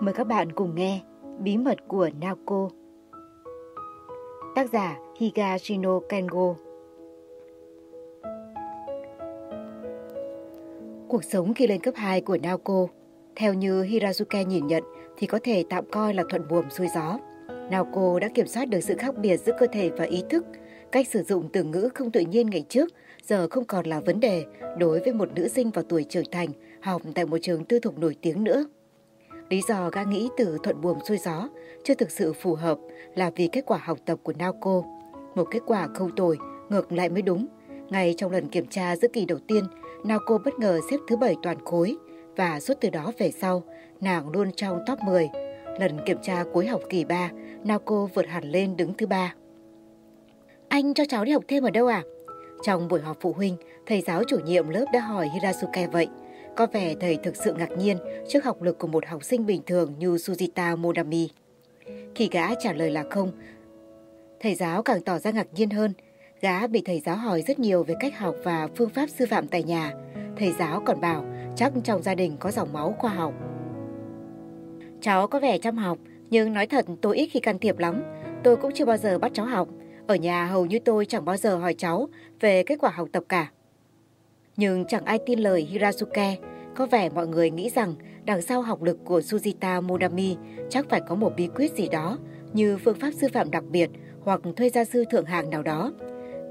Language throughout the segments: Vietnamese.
Mời các bạn cùng nghe Bí mật của Naoko Tác giả Higashino Kengo Cuộc sống khi lên cấp 2 của Naoko, Theo như Hirazuke nhìn nhận, thì có thể tạm coi là thuận buồm xuôi gió. Naoko đã kiểm soát được sự khác biệt giữa cơ thể và ý thức. Cách sử dụng từ ngữ không tự nhiên ngày trước giờ không còn là vấn đề đối với một nữ sinh vào tuổi trưởng thành, học tại một trường tư thục nổi tiếng nữa. Lý do gã nghĩ từ thuận buồm xuôi gió chưa thực sự phù hợp là vì kết quả học tập của Naoko. Một kết quả không tồi, ngược lại mới đúng. Ngay trong lần kiểm tra giữa kỳ đầu tiên, Naoko bất ngờ xếp thứ bảy toàn khối và suốt từ đó về sau, nàng luôn trong top 10. Lần kiểm tra cuối học kỳ 3, Naoko vượt hẳn lên đứng thứ ba. Anh cho cháu đi học thêm ở đâu à? Trong buổi họp phụ huynh, thầy giáo chủ nhiệm lớp đã hỏi Hirasuke vậy. Có vẻ thầy thực sự ngạc nhiên trước học lực của một học sinh bình thường như Sujita Modami. Khi gã trả lời là không, thầy giáo càng tỏ ra ngạc nhiên hơn. Gã bị thầy giáo hỏi rất nhiều về cách học và phương pháp sư phạm tại nhà. Thầy giáo còn bảo chắc trong gia đình có dòng máu khoa học. Cháu có vẻ chăm học, nhưng nói thật tôi ít khi can thiệp lắm. Tôi cũng chưa bao giờ bắt cháu học. Ở nhà hầu như tôi chẳng bao giờ hỏi cháu về kết quả học tập cả. Nhưng chẳng ai tin lời Hirasuke. Có vẻ mọi người nghĩ rằng đằng sau học lực của Sujita Modami chắc phải có một bí quyết gì đó như phương pháp sư phạm đặc biệt hoặc thuê gia sư thượng hạng nào đó.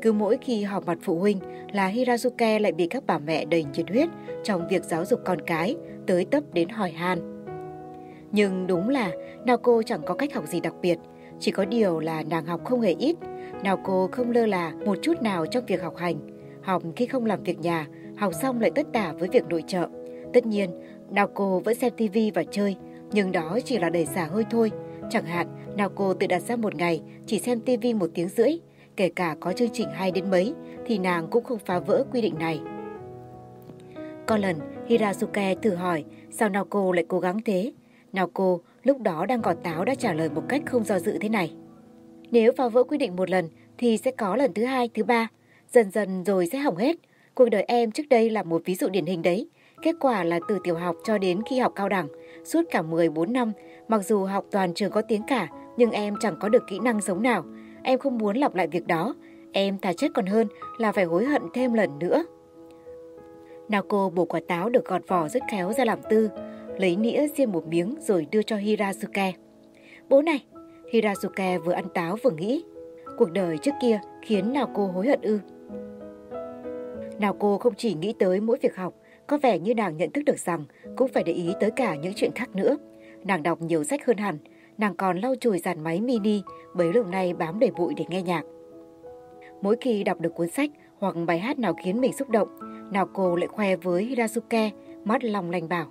Cứ mỗi khi họp mặt phụ huynh là Hirasuke lại bị các bà mẹ đầy nhiệt huyết trong việc giáo dục con cái, tới tấp đến hỏi han. Nhưng đúng là Naoko chẳng có cách học gì đặc biệt, chỉ có điều là nàng học không hề ít. Naoko không lơ là một chút nào trong việc học hành. Học khi không làm việc nhà, học xong lại tất tả với việc nội trợ. Tất nhiên, Naoko vẫn xem TV và chơi, nhưng đó chỉ là để xả hơi thôi. Chẳng hạn, Naoko tự đặt ra một ngày chỉ xem TV một tiếng rưỡi, kể cả có chương trình hay đến mấy, thì nàng cũng không phá vỡ quy định này. Có lần, Hirasuke thử hỏi sao Naoko lại cố gắng thế. Naoko lúc đó đang gọt táo đã trả lời một cách không do dự thế này. Nếu phá vỡ quy định một lần thì sẽ có lần thứ hai, thứ ba. Dần dần rồi sẽ hỏng hết. Cuộc đời em trước đây là một ví dụ điển hình đấy. Kết quả là từ tiểu học cho đến khi học cao đẳng, suốt cả 14 năm, mặc dù học toàn trường có tiếng cả, nhưng em chẳng có được kỹ năng giống nào. Em không muốn lặp lại việc đó. Em thà chết còn hơn là phải hối hận thêm lần nữa. Naoko bổ quả táo được gọt vỏ rất khéo ra làm tư, lấy nĩa riêng một miếng rồi đưa cho Hirasuke. Bố này, Hirasuke vừa ăn táo vừa nghĩ, cuộc đời trước kia khiến Naoko hối hận ư. Nào cô không chỉ nghĩ tới mỗi việc học, có vẻ như nàng nhận thức được rằng cũng phải để ý tới cả những chuyện khác nữa. Nàng đọc nhiều sách hơn hẳn, nàng còn lau chùi dàn máy mini bấy lâu nay bám đầy bụi để nghe nhạc. Mỗi khi đọc được cuốn sách hoặc bài hát nào khiến mình xúc động, nào cô lại khoe với Hirazuke, mắt lòng lành bảo.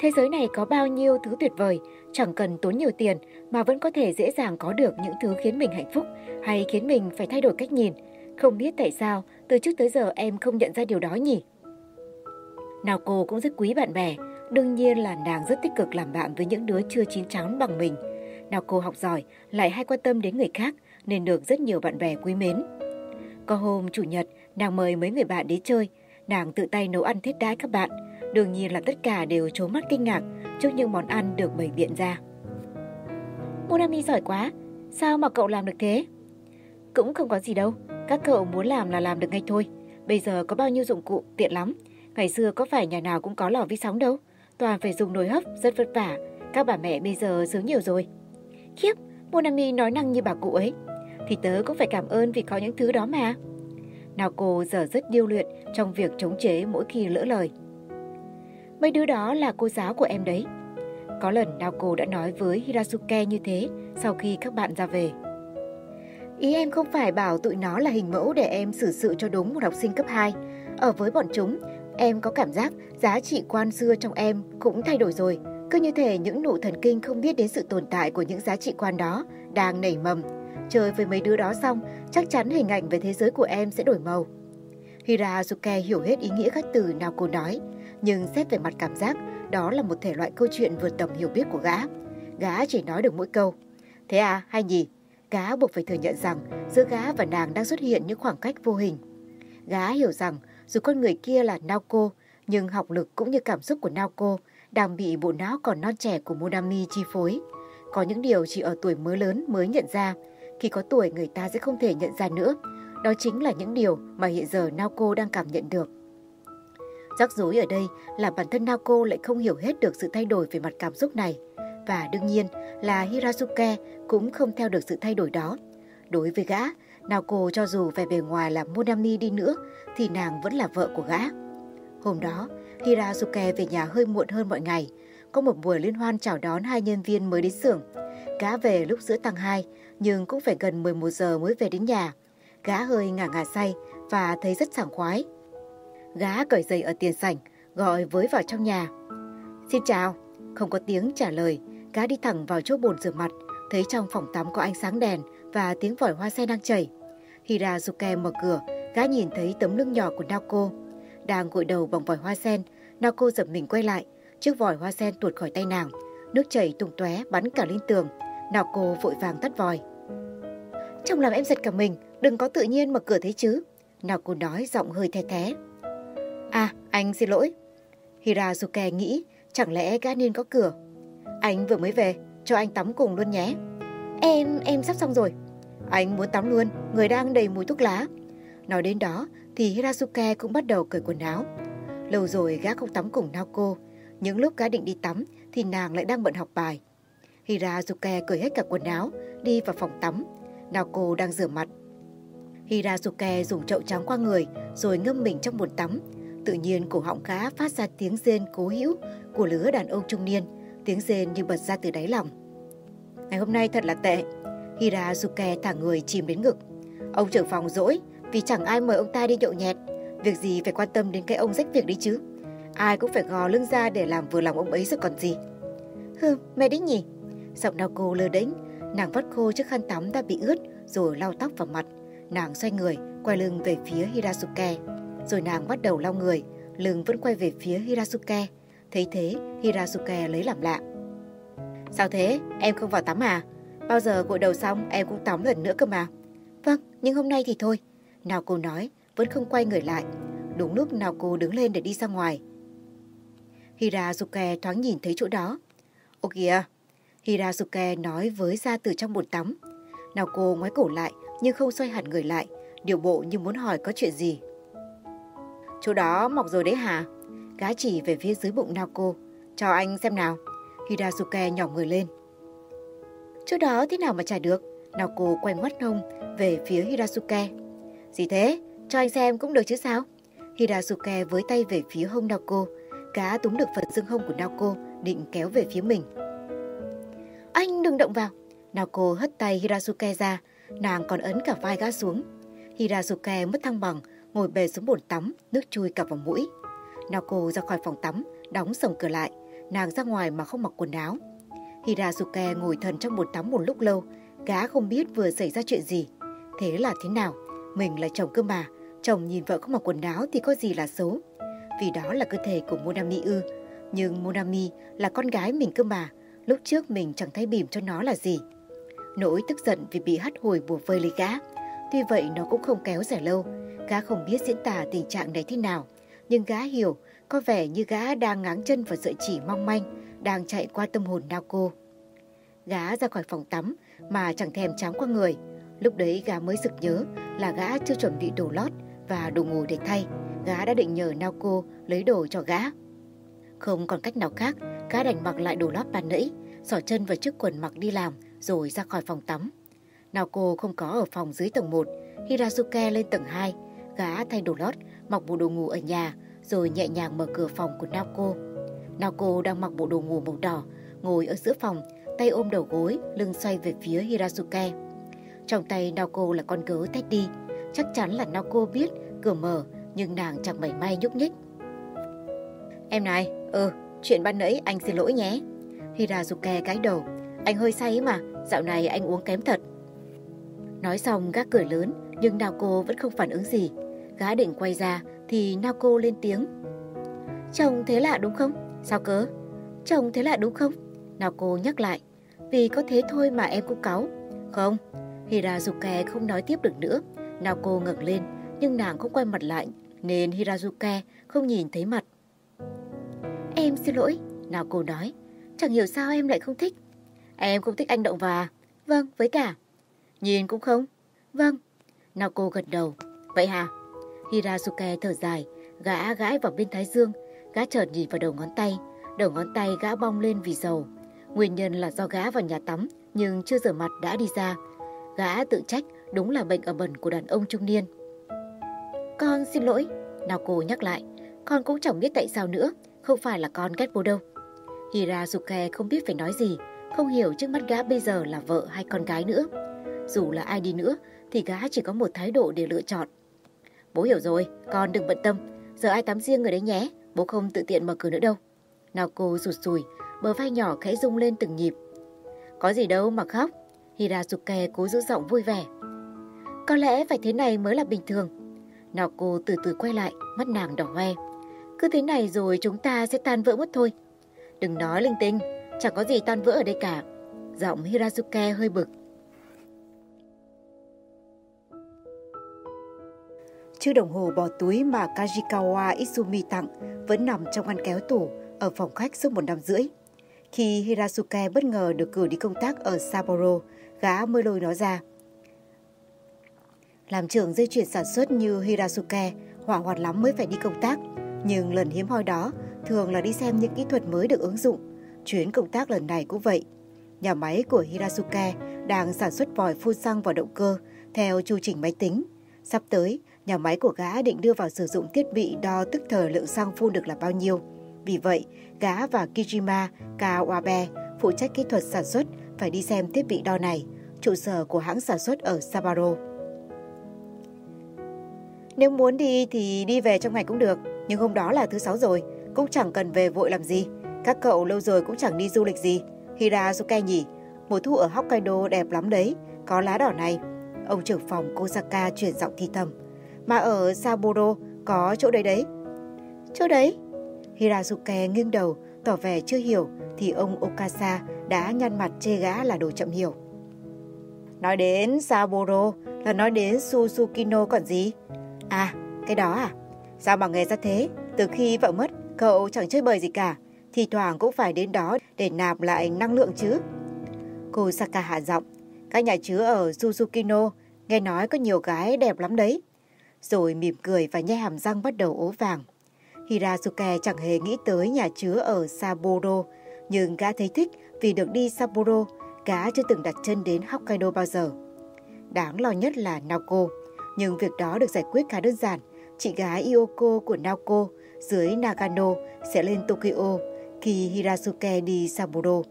Thế giới này có bao nhiêu thứ tuyệt vời, chẳng cần tốn nhiều tiền mà vẫn có thể dễ dàng có được những thứ khiến mình hạnh phúc hay khiến mình phải thay đổi cách nhìn. Không biết tại sao từ trước tới giờ em không nhận ra điều đó nhỉ? Nào cô cũng rất quý bạn bè, đương nhiên là nàng rất tích cực làm bạn với những đứa chưa chín chắn bằng mình. Nào cô học giỏi, lại hay quan tâm đến người khác nên được rất nhiều bạn bè quý mến. Có hôm chủ nhật, nàng mời mấy người bạn đến chơi, nàng tự tay nấu ăn thiết đãi các bạn. Đương nhiên là tất cả đều trố mắt kinh ngạc trước những món ăn được bày biện ra. Monami giỏi quá, sao mà cậu làm được thế? Cũng không có gì đâu, các cậu muốn làm là làm được ngay thôi. Bây giờ có bao nhiêu dụng cụ tiện lắm. Ngày xưa có phải nhà nào cũng có lò vi sóng đâu. Toàn phải dùng nồi hấp, rất vất vả. Các bà mẹ bây giờ sướng nhiều rồi. Khiếp, Monami nói năng như bà cụ ấy. Thì tớ cũng phải cảm ơn vì có những thứ đó mà. Nào cô giờ rất điêu luyện trong việc chống chế mỗi khi lỡ lời. Mấy đứa đó là cô giáo của em đấy. Có lần Naoko đã nói với Hirasuke như thế sau khi các bạn ra về. Ý em không phải bảo tụi nó là hình mẫu để em xử sự cho đúng một học sinh cấp 2. Ở với bọn chúng, em có cảm giác giá trị quan xưa trong em cũng thay đổi rồi. Cứ như thể những nụ thần kinh không biết đến sự tồn tại của những giá trị quan đó đang nảy mầm. Chơi với mấy đứa đó xong, chắc chắn hình ảnh về thế giới của em sẽ đổi màu. Hirasuke hiểu hết ý nghĩa các từ nào cô nói, nhưng xét về mặt cảm giác, đó là một thể loại câu chuyện vượt tầm hiểu biết của gã. Gã chỉ nói được mỗi câu. Thế à, hay nhỉ? Gã buộc phải thừa nhận rằng giữa gã và nàng đang xuất hiện những khoảng cách vô hình. Gã hiểu rằng dù con người kia là Naoko, nhưng học lực cũng như cảm xúc của Naoko đang bị bộ não còn non trẻ của Monami chi phối. Có những điều chỉ ở tuổi mới lớn mới nhận ra, khi có tuổi người ta sẽ không thể nhận ra nữa. Đó chính là những điều mà hiện giờ Naoko đang cảm nhận được. Rắc rối ở đây là bản thân Naoko lại không hiểu hết được sự thay đổi về mặt cảm xúc này. Và đương nhiên là Hirazuke cũng không theo được sự thay đổi đó. Đối với gã, Naoko cho dù về bề ngoài là Monami đi nữa thì nàng vẫn là vợ của gã. Hôm đó, Hirazuke về nhà hơi muộn hơn mọi ngày. Có một buổi liên hoan chào đón hai nhân viên mới đến xưởng. Gã về lúc giữa tăng 2, nhưng cũng phải gần 11 giờ mới về đến nhà. Gã hơi ngả ngả say và thấy rất sảng khoái. Gã cởi giày ở tiền sảnh, gọi với vào trong nhà. Xin chào, không có tiếng trả lời, gã đi thẳng vào chỗ bồn rửa mặt, thấy trong phòng tắm có ánh sáng đèn và tiếng vòi hoa sen đang chảy. Hirazuke mở cửa, gã nhìn thấy tấm lưng nhỏ của Naoko. Đang gội đầu bằng vòi hoa sen, Naoko giật mình quay lại, chiếc vòi hoa sen tuột khỏi tay nàng. Nước chảy tung tóe bắn cả lên tường. Naoko vội vàng tắt vòi. Trong làm em giật cả mình, đừng có tự nhiên mở cửa thế chứ. Naoko nói giọng hơi the thế. À, anh xin lỗi. Hirazuke nghĩ, chẳng lẽ gã nên có cửa. Anh vừa mới về, cho anh tắm cùng luôn nhé. Em, em sắp xong rồi. Anh muốn tắm luôn, người đang đầy mùi thuốc lá. Nói đến đó thì Hirasuke cũng bắt đầu cởi quần áo. Lâu rồi gã không tắm cùng Naoko. Những lúc gã định đi tắm thì nàng lại đang bận học bài. Hirazuke cởi hết cả quần áo, đi vào phòng tắm. Naoko đang rửa mặt. Hirazuke dùng chậu trắng qua người rồi ngâm mình trong bồn tắm. Tự nhiên cổ họng gã phát ra tiếng rên cố hữu của lứa đàn ông trung niên, tiếng rên như bật ra từ đáy lòng. Ngày hôm nay thật là tệ. Hirazuke thả người chìm đến ngực. Ông trưởng phòng dỗi vì chẳng ai mời ông ta đi nhậu nhẹt. Việc gì phải quan tâm đến cái ông rách việc đi chứ. Ai cũng phải gò lưng ra để làm vừa lòng ông ấy rồi còn gì. Hừ, mẹ đích nhỉ. Giọng Naoko lơ đễnh, nàng vắt khô chiếc khăn tắm đã bị ướt rồi lau tóc vào mặt. Nàng xoay người, quay lưng về phía Hirasuke. Rồi nàng bắt đầu lau người, lưng vẫn quay về phía Hirasuke. Thấy thế, Hirasuke lấy làm lạ. Sao thế? Em không vào tắm à? Bao giờ gội đầu xong em cũng tắm lần nữa cơ mà. Vâng, nhưng hôm nay thì thôi. Nào cô nói, vẫn không quay người lại. Đúng lúc nào cô đứng lên để đi ra ngoài. Hirazuke thoáng nhìn thấy chỗ đó. Ô kìa! Hirazuke nói với ra từ trong bồn tắm. Nào cô ngoái cổ lại nhưng không xoay hẳn người lại, điều bộ như muốn hỏi có chuyện gì. Chỗ đó mọc rồi đấy hả? Gá chỉ về phía dưới bụng Naoko. Cho anh xem nào. Hirazuke nhỏ người lên. Chỗ đó thế nào mà trả được? Naoko quay ngoắt nông về phía Hirasuke. Gì thế? Cho anh xem cũng được chứ sao? Hirasuke với tay về phía hông Naoko. Cá túm được phần xương hông của Naoko định kéo về phía mình. Anh đừng động vào. Naoko hất tay Hirasuke ra. Nàng còn ấn cả vai gã xuống. Hirasuke mất thăng bằng, ngồi bề xuống bồn tắm, nước chui cả vào mũi. Naoko ra khỏi phòng tắm, đóng sầm cửa lại. Nàng ra ngoài mà không mặc quần áo. Hirasuke ngồi thần trong bồn tắm một lúc lâu, gã không biết vừa xảy ra chuyện gì. Thế là thế nào? Mình là chồng cơ mà, chồng nhìn vợ không mặc quần áo thì có gì là xấu. Vì đó là cơ thể của Monami ư. Nhưng Monami là con gái mình cơ mà, lúc trước mình chẳng thấy bìm cho nó là gì. Nỗi tức giận vì bị hắt hồi bùa vây lấy gã. Tuy vậy nó cũng không kéo dài lâu, gã không biết diễn tả tình trạng này thế nào. Nhưng gã hiểu, có vẻ như gã đang ngáng chân vào sợi chỉ mong manh, đang chạy qua tâm hồn Naoko. Gã ra khỏi phòng tắm mà chẳng thèm tráng qua người. Lúc đấy gã mới sực nhớ là gã chưa chuẩn bị đồ lót và đồ ngủ để thay. Gã đã định nhờ Naoko lấy đồ cho gã. Không còn cách nào khác, gã đành mặc lại đồ lót ban nãy, xỏ chân vào chiếc quần mặc đi làm rồi ra khỏi phòng tắm. Naoko không có ở phòng dưới tầng 1, Hirasuke lên tầng 2. Gã thay đồ lót, mặc bộ đồ ngủ ở nhà rồi nhẹ nhàng mở cửa phòng của Naoko. Naoko đang mặc bộ đồ ngủ màu đỏ, ngồi ở giữa phòng, tay ôm đầu gối, lưng xoay về phía Hirasuke. Trong tay Naoko là con gấu Teddy. Chắc chắn là Naoko biết cửa mở, nhưng nàng chẳng mảy may nhúc nhích. Em này, ừ, chuyện ban nãy anh xin lỗi nhé. Hirasuke gãi đầu. Anh hơi say mà, dạo này anh uống kém thật. Nói xong gác cửa lớn, nhưng Naoko vẫn không phản ứng gì. Gã định quay ra thì Naoko lên tiếng. Chồng thế lạ đúng không? Sao cớ? Chồng thế lạ đúng không? Naoko nhắc lại. Vì có thế thôi mà em cũng cáu. Không, Hirazuke không nói tiếp được nữa. Naoko ngẩng lên, nhưng nàng không quay mặt lại, nên Hirazuke không nhìn thấy mặt. Em xin lỗi, Naoko nói, chẳng hiểu sao em lại không thích. Em không thích anh động và? Vâng, với cả. Nhìn cũng không? Vâng. Naoko gật đầu. Vậy hả? Hirasuke thở dài, gã gãi vào bên thái dương, gã chợt nhìn vào đầu ngón tay, đầu ngón tay gã bong lên vì dầu. Nguyên nhân là do gã vào nhà tắm nhưng chưa rửa mặt đã đi ra. Gã tự trách đúng là bệnh ở bẩn của đàn ông trung niên. Con xin lỗi, cô nhắc lại, con cũng chẳng biết tại sao nữa, không phải là con ghét bố đâu. Hirasuke không biết phải nói gì, không hiểu trước mắt gã bây giờ là vợ hay con gái nữa. Dù là ai đi nữa thì gã chỉ có một thái độ để lựa chọn. Bố hiểu rồi, con đừng bận tâm, giờ ai tắm riêng người đấy nhé, bố không tự tiện mở cửa nữa đâu. Nào cô rụt rùi, bờ vai nhỏ khẽ rung lên từng nhịp. Có gì đâu mà khóc, Hirazuke cố giữ giọng vui vẻ. Có lẽ phải thế này mới là bình thường. Nào cô từ từ quay lại, mắt nàng đỏ hoe. Cứ thế này rồi chúng ta sẽ tan vỡ mất thôi. Đừng nói linh tinh, chẳng có gì tan vỡ ở đây cả. Giọng Hirazuke hơi bực. Chiếc đồng hồ bỏ túi mà Kajikawa Izumi tặng vẫn nằm trong ngăn kéo tủ ở phòng khách suốt một năm rưỡi. Khi Hirasuke bất ngờ được cử đi công tác ở Sapporo, gã mới lôi nó ra. Làm trưởng dây chuyển sản xuất như Hirasuke, hỏa hoạt lắm mới phải đi công tác. Nhưng lần hiếm hoi đó thường là đi xem những kỹ thuật mới được ứng dụng. Chuyến công tác lần này cũng vậy. Nhà máy của Hirasuke đang sản xuất vòi phun xăng vào động cơ theo chu trình máy tính. Sắp tới, nhà máy của gã định đưa vào sử dụng thiết bị đo tức thời lượng xăng phun được là bao nhiêu. Vì vậy, gã và Kijima Kawabe phụ trách kỹ thuật sản xuất phải đi xem thiết bị đo này, trụ sở của hãng sản xuất ở sapporo. Nếu muốn đi thì đi về trong ngày cũng được, nhưng hôm đó là thứ sáu rồi, cũng chẳng cần về vội làm gì. Các cậu lâu rồi cũng chẳng đi du lịch gì. Hirazuke nhỉ, mùa thu ở Hokkaido đẹp lắm đấy, có lá đỏ này. Ông trưởng phòng Kosaka chuyển giọng thi thầm. Mà ở Saburo có chỗ đấy đấy. Chỗ đấy? Hirazuke nghiêng đầu, tỏ vẻ chưa hiểu thì ông Okasa đã nhăn mặt chê gã là đồ chậm hiểu. Nói đến Saburo là nói đến Suzukino còn gì? À, cái đó à? Sao mà nghe ra thế? Từ khi vợ mất, cậu chẳng chơi bời gì cả. Thì thoảng cũng phải đến đó để nạp lại năng lượng chứ. Cô Saka hạ giọng. Các nhà chứa ở Suzukino nghe nói có nhiều gái đẹp lắm đấy. Rồi mỉm cười và nhe hàm răng bắt đầu ố vàng. Hirasuke chẳng hề nghĩ tới nhà chứa ở Sapporo, nhưng gã thấy thích vì được đi Sapporo, gã chưa từng đặt chân đến Hokkaido bao giờ. Đáng lo nhất là Naoko, nhưng việc đó được giải quyết khá đơn giản. Chị gái Ioko của Naoko dưới Nagano sẽ lên Tokyo khi Hirasuke đi Sapporo.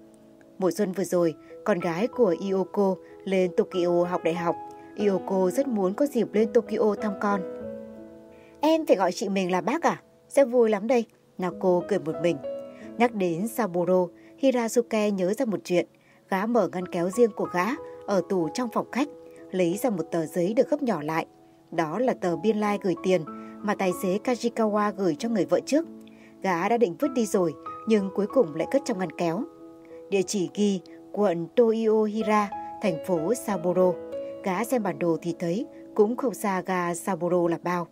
Mùa xuân vừa rồi, con gái của Ioko lên Tokyo học đại học. Ioko rất muốn có dịp lên Tokyo thăm con. Em phải gọi chị mình là bác à? Sẽ vui lắm đây. Nako cười một mình. Nhắc đến Saburo, Hirasuke nhớ ra một chuyện. Gã mở ngăn kéo riêng của gã ở tủ trong phòng khách, lấy ra một tờ giấy được gấp nhỏ lại. Đó là tờ biên lai like gửi tiền mà tài xế Kajikawa gửi cho người vợ trước. Gã đã định vứt đi rồi, nhưng cuối cùng lại cất trong ngăn kéo. Địa chỉ ghi quận Toyohira, thành phố Sapporo. Gã xem bản đồ thì thấy cũng không xa ga Sapporo là bao.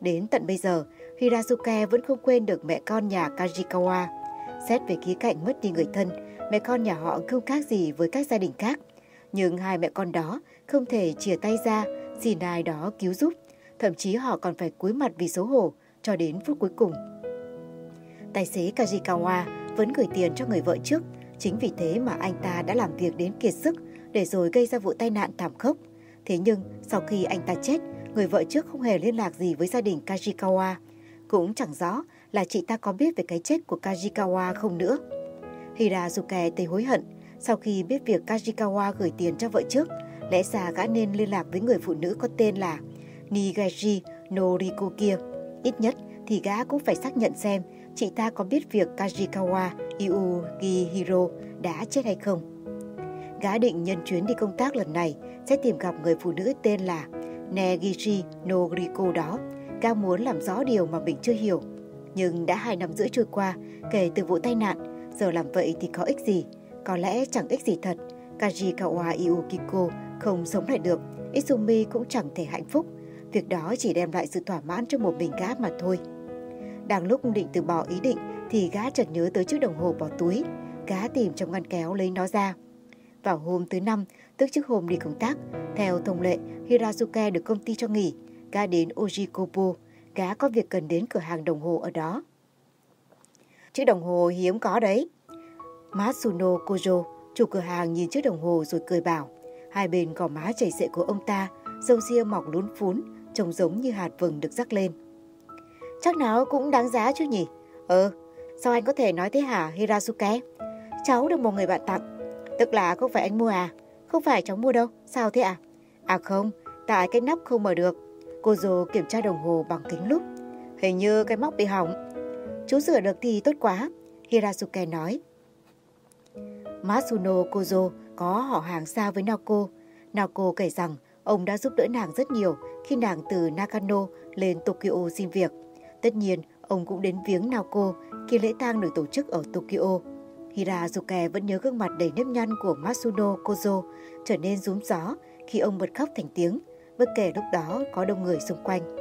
Đến tận bây giờ, Hirasuke vẫn không quên được mẹ con nhà Kajikawa. Xét về khía cạnh mất đi người thân, mẹ con nhà họ không khác gì với các gia đình khác. Nhưng hai mẹ con đó không thể chia tay ra, xin ai đó cứu giúp. Thậm chí họ còn phải cúi mặt vì xấu hổ cho đến phút cuối cùng. Tài xế Kajikawa vẫn gửi tiền cho người vợ trước. Chính vì thế mà anh ta đã làm việc đến kiệt sức để rồi gây ra vụ tai nạn thảm khốc. Thế nhưng sau khi anh ta chết, người vợ trước không hề liên lạc gì với gia đình Kajikawa. Cũng chẳng rõ là chị ta có biết về cái chết của Kajikawa không nữa. Hirazuke thấy hối hận sau khi biết việc Kajikawa gửi tiền cho vợ trước. Lẽ ra gã nên liên lạc với người phụ nữ có tên là Nigeji Noriko kia. Ít nhất thì gã cũng phải xác nhận xem chị ta có biết việc Kajikawa Iugihiro đã chết hay không. Gã định nhân chuyến đi công tác lần này sẽ tìm gặp người phụ nữ tên là Negishi Noriko đó Gã muốn làm rõ điều mà mình chưa hiểu. Nhưng đã hai năm rưỡi trôi qua kể từ vụ tai nạn, giờ làm vậy thì có ích gì? Có lẽ chẳng ích gì thật. Kajikawa Iukiko không sống lại được, Izumi cũng chẳng thể hạnh phúc. Việc đó chỉ đem lại sự thỏa mãn cho một mình gã mà thôi. Đang lúc định từ bỏ ý định thì gã chợt nhớ tới chiếc đồng hồ bỏ túi. Gã tìm trong ngăn kéo lấy nó ra. Vào hôm thứ năm, tức trước hôm đi công tác, theo thông lệ, Hirazuke được công ty cho nghỉ. Gã đến Ojikobo, gã có việc cần đến cửa hàng đồng hồ ở đó. Chiếc đồng hồ hiếm có đấy. Matsuno Kojo, chủ cửa hàng nhìn chiếc đồng hồ rồi cười bảo. Hai bên gò má chảy xệ của ông ta, râu ria mọc lún phún, trông giống như hạt vừng được rắc lên. Chắc nó cũng đáng giá chứ nhỉ? Ờ, sao anh có thể nói thế hả Hirasuke? Cháu được một người bạn tặng. Tức là không phải anh mua à? Không phải cháu mua đâu, sao thế à? À không, tại cái nắp không mở được. Cô dù kiểm tra đồng hồ bằng kính lúc Hình như cái móc bị hỏng. Chú sửa được thì tốt quá, Hirasuke nói. Masuno Kozo có họ hàng xa với Naoko. Naoko kể rằng ông đã giúp đỡ nàng rất nhiều khi nàng từ Nakano lên Tokyo xin việc. Tất nhiên, ông cũng đến viếng Naoko khi lễ tang được tổ chức ở Tokyo. Hirazuke vẫn nhớ gương mặt đầy nếp nhăn của Masuno Kozo trở nên rúm gió khi ông bật khóc thành tiếng, bất kể lúc đó có đông người xung quanh.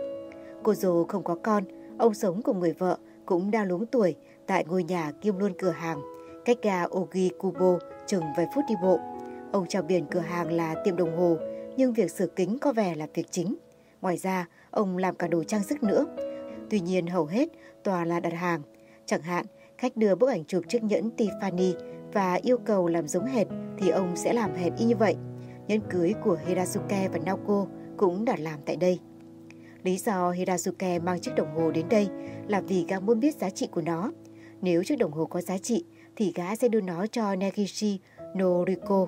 Kozo không có con, ông sống cùng người vợ cũng đang lúng tuổi tại ngôi nhà kiêm luôn cửa hàng, cách ga Ogikubo chừng vài phút đi bộ. Ông chào biển cửa hàng là tiệm đồng hồ, nhưng việc sửa kính có vẻ là việc chính. Ngoài ra, ông làm cả đồ trang sức nữa. Tuy nhiên hầu hết toàn là đặt hàng. Chẳng hạn, khách đưa bức ảnh chụp chiếc nhẫn Tiffany và yêu cầu làm giống hệt thì ông sẽ làm hệt y như vậy. Nhẫn cưới của Hirasuke và Naoko cũng đã làm tại đây. Lý do Hirasuke mang chiếc đồng hồ đến đây là vì gã muốn biết giá trị của nó. Nếu chiếc đồng hồ có giá trị thì gã sẽ đưa nó cho Negishi Noriko.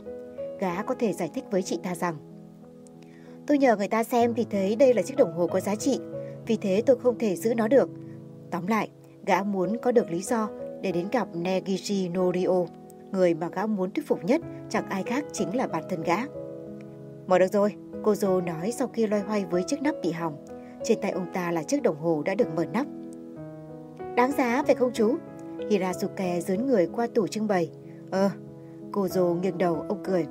Gã có thể giải thích với chị ta rằng Tôi nhờ người ta xem thì thấy đây là chiếc đồng hồ có giá trị, vì thế tôi không thể giữ nó được. Tóm lại, gã muốn có được lý do để đến gặp Negishi Norio. Người mà gã muốn thuyết phục nhất chẳng ai khác chính là bản thân gã. Mở được rồi, cô Dô nói sau khi loay hoay với chiếc nắp bị hỏng. Trên tay ông ta là chiếc đồng hồ đã được mở nắp. Đáng giá phải không chú? Hirasuke dướn người qua tủ trưng bày. Ờ, cô Dô nghiêng đầu ông cười.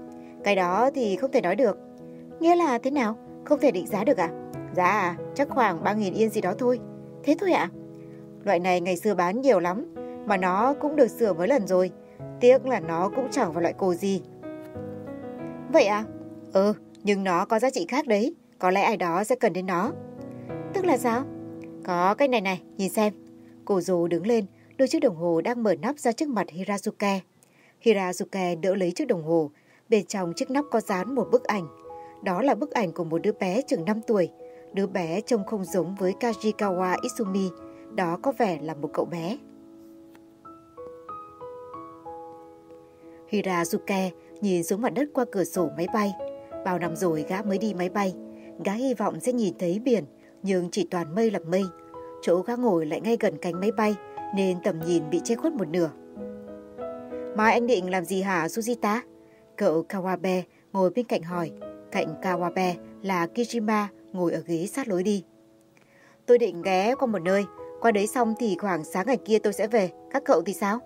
Cái đó thì không thể nói được. Nghĩa là thế nào? Không thể định giá được à? Giá à, chắc khoảng 3.000 yên gì đó thôi. Thế thôi ạ? À? Loại này ngày xưa bán nhiều lắm, mà nó cũng được sửa mấy lần rồi. Tiếc là nó cũng chẳng phải loại cổ gì. Vậy à? Ừ, nhưng nó có giá trị khác đấy. Có lẽ ai đó sẽ cần đến nó. Tức là sao? Có cái này này, nhìn xem. Cô dù đứng lên, đưa chiếc đồng hồ đang mở nắp ra trước mặt Hirazuke. Hirazuke đỡ lấy chiếc đồng hồ. Bên trong chiếc nắp có dán một bức ảnh. Đó là bức ảnh của một đứa bé chừng 5 tuổi. Đứa bé trông không giống với Kajikawa Isumi. Đó có vẻ là một cậu bé. Hirazuke nhìn xuống mặt đất qua cửa sổ máy bay. Bao năm rồi gã mới đi máy bay. Gã hy vọng sẽ nhìn thấy biển, nhưng chỉ toàn mây là mây. Chỗ gã ngồi lại ngay gần cánh máy bay, nên tầm nhìn bị che khuất một nửa. Mai anh định làm gì hả Sujita? Cậu Kawabe ngồi bên cạnh hỏi. Cạnh Kawabe là Kijima ngồi ở ghế sát lối đi. Tôi định ghé qua một nơi, qua đấy xong thì khoảng sáng ngày kia tôi sẽ về. Các cậu thì sao?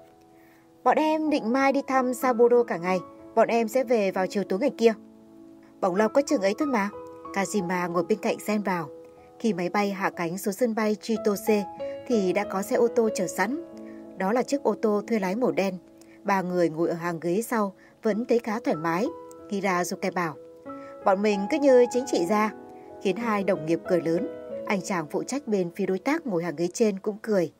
Bọn em định mai đi thăm Saburo cả ngày. Bọn em sẽ về vào chiều tối ngày kia. bỏng lòng có chừng ấy thôi mà. Kazima ngồi bên cạnh xen vào. Khi máy bay hạ cánh xuống sân bay Chitose thì đã có xe ô tô chờ sẵn. Đó là chiếc ô tô thuê lái màu đen. Ba người ngồi ở hàng ghế sau vẫn thấy khá thoải mái. Hirazuke bảo, bọn mình cứ như chính trị gia khiến hai đồng nghiệp cười lớn. Anh chàng phụ trách bên phía đối tác ngồi hàng ghế trên cũng cười.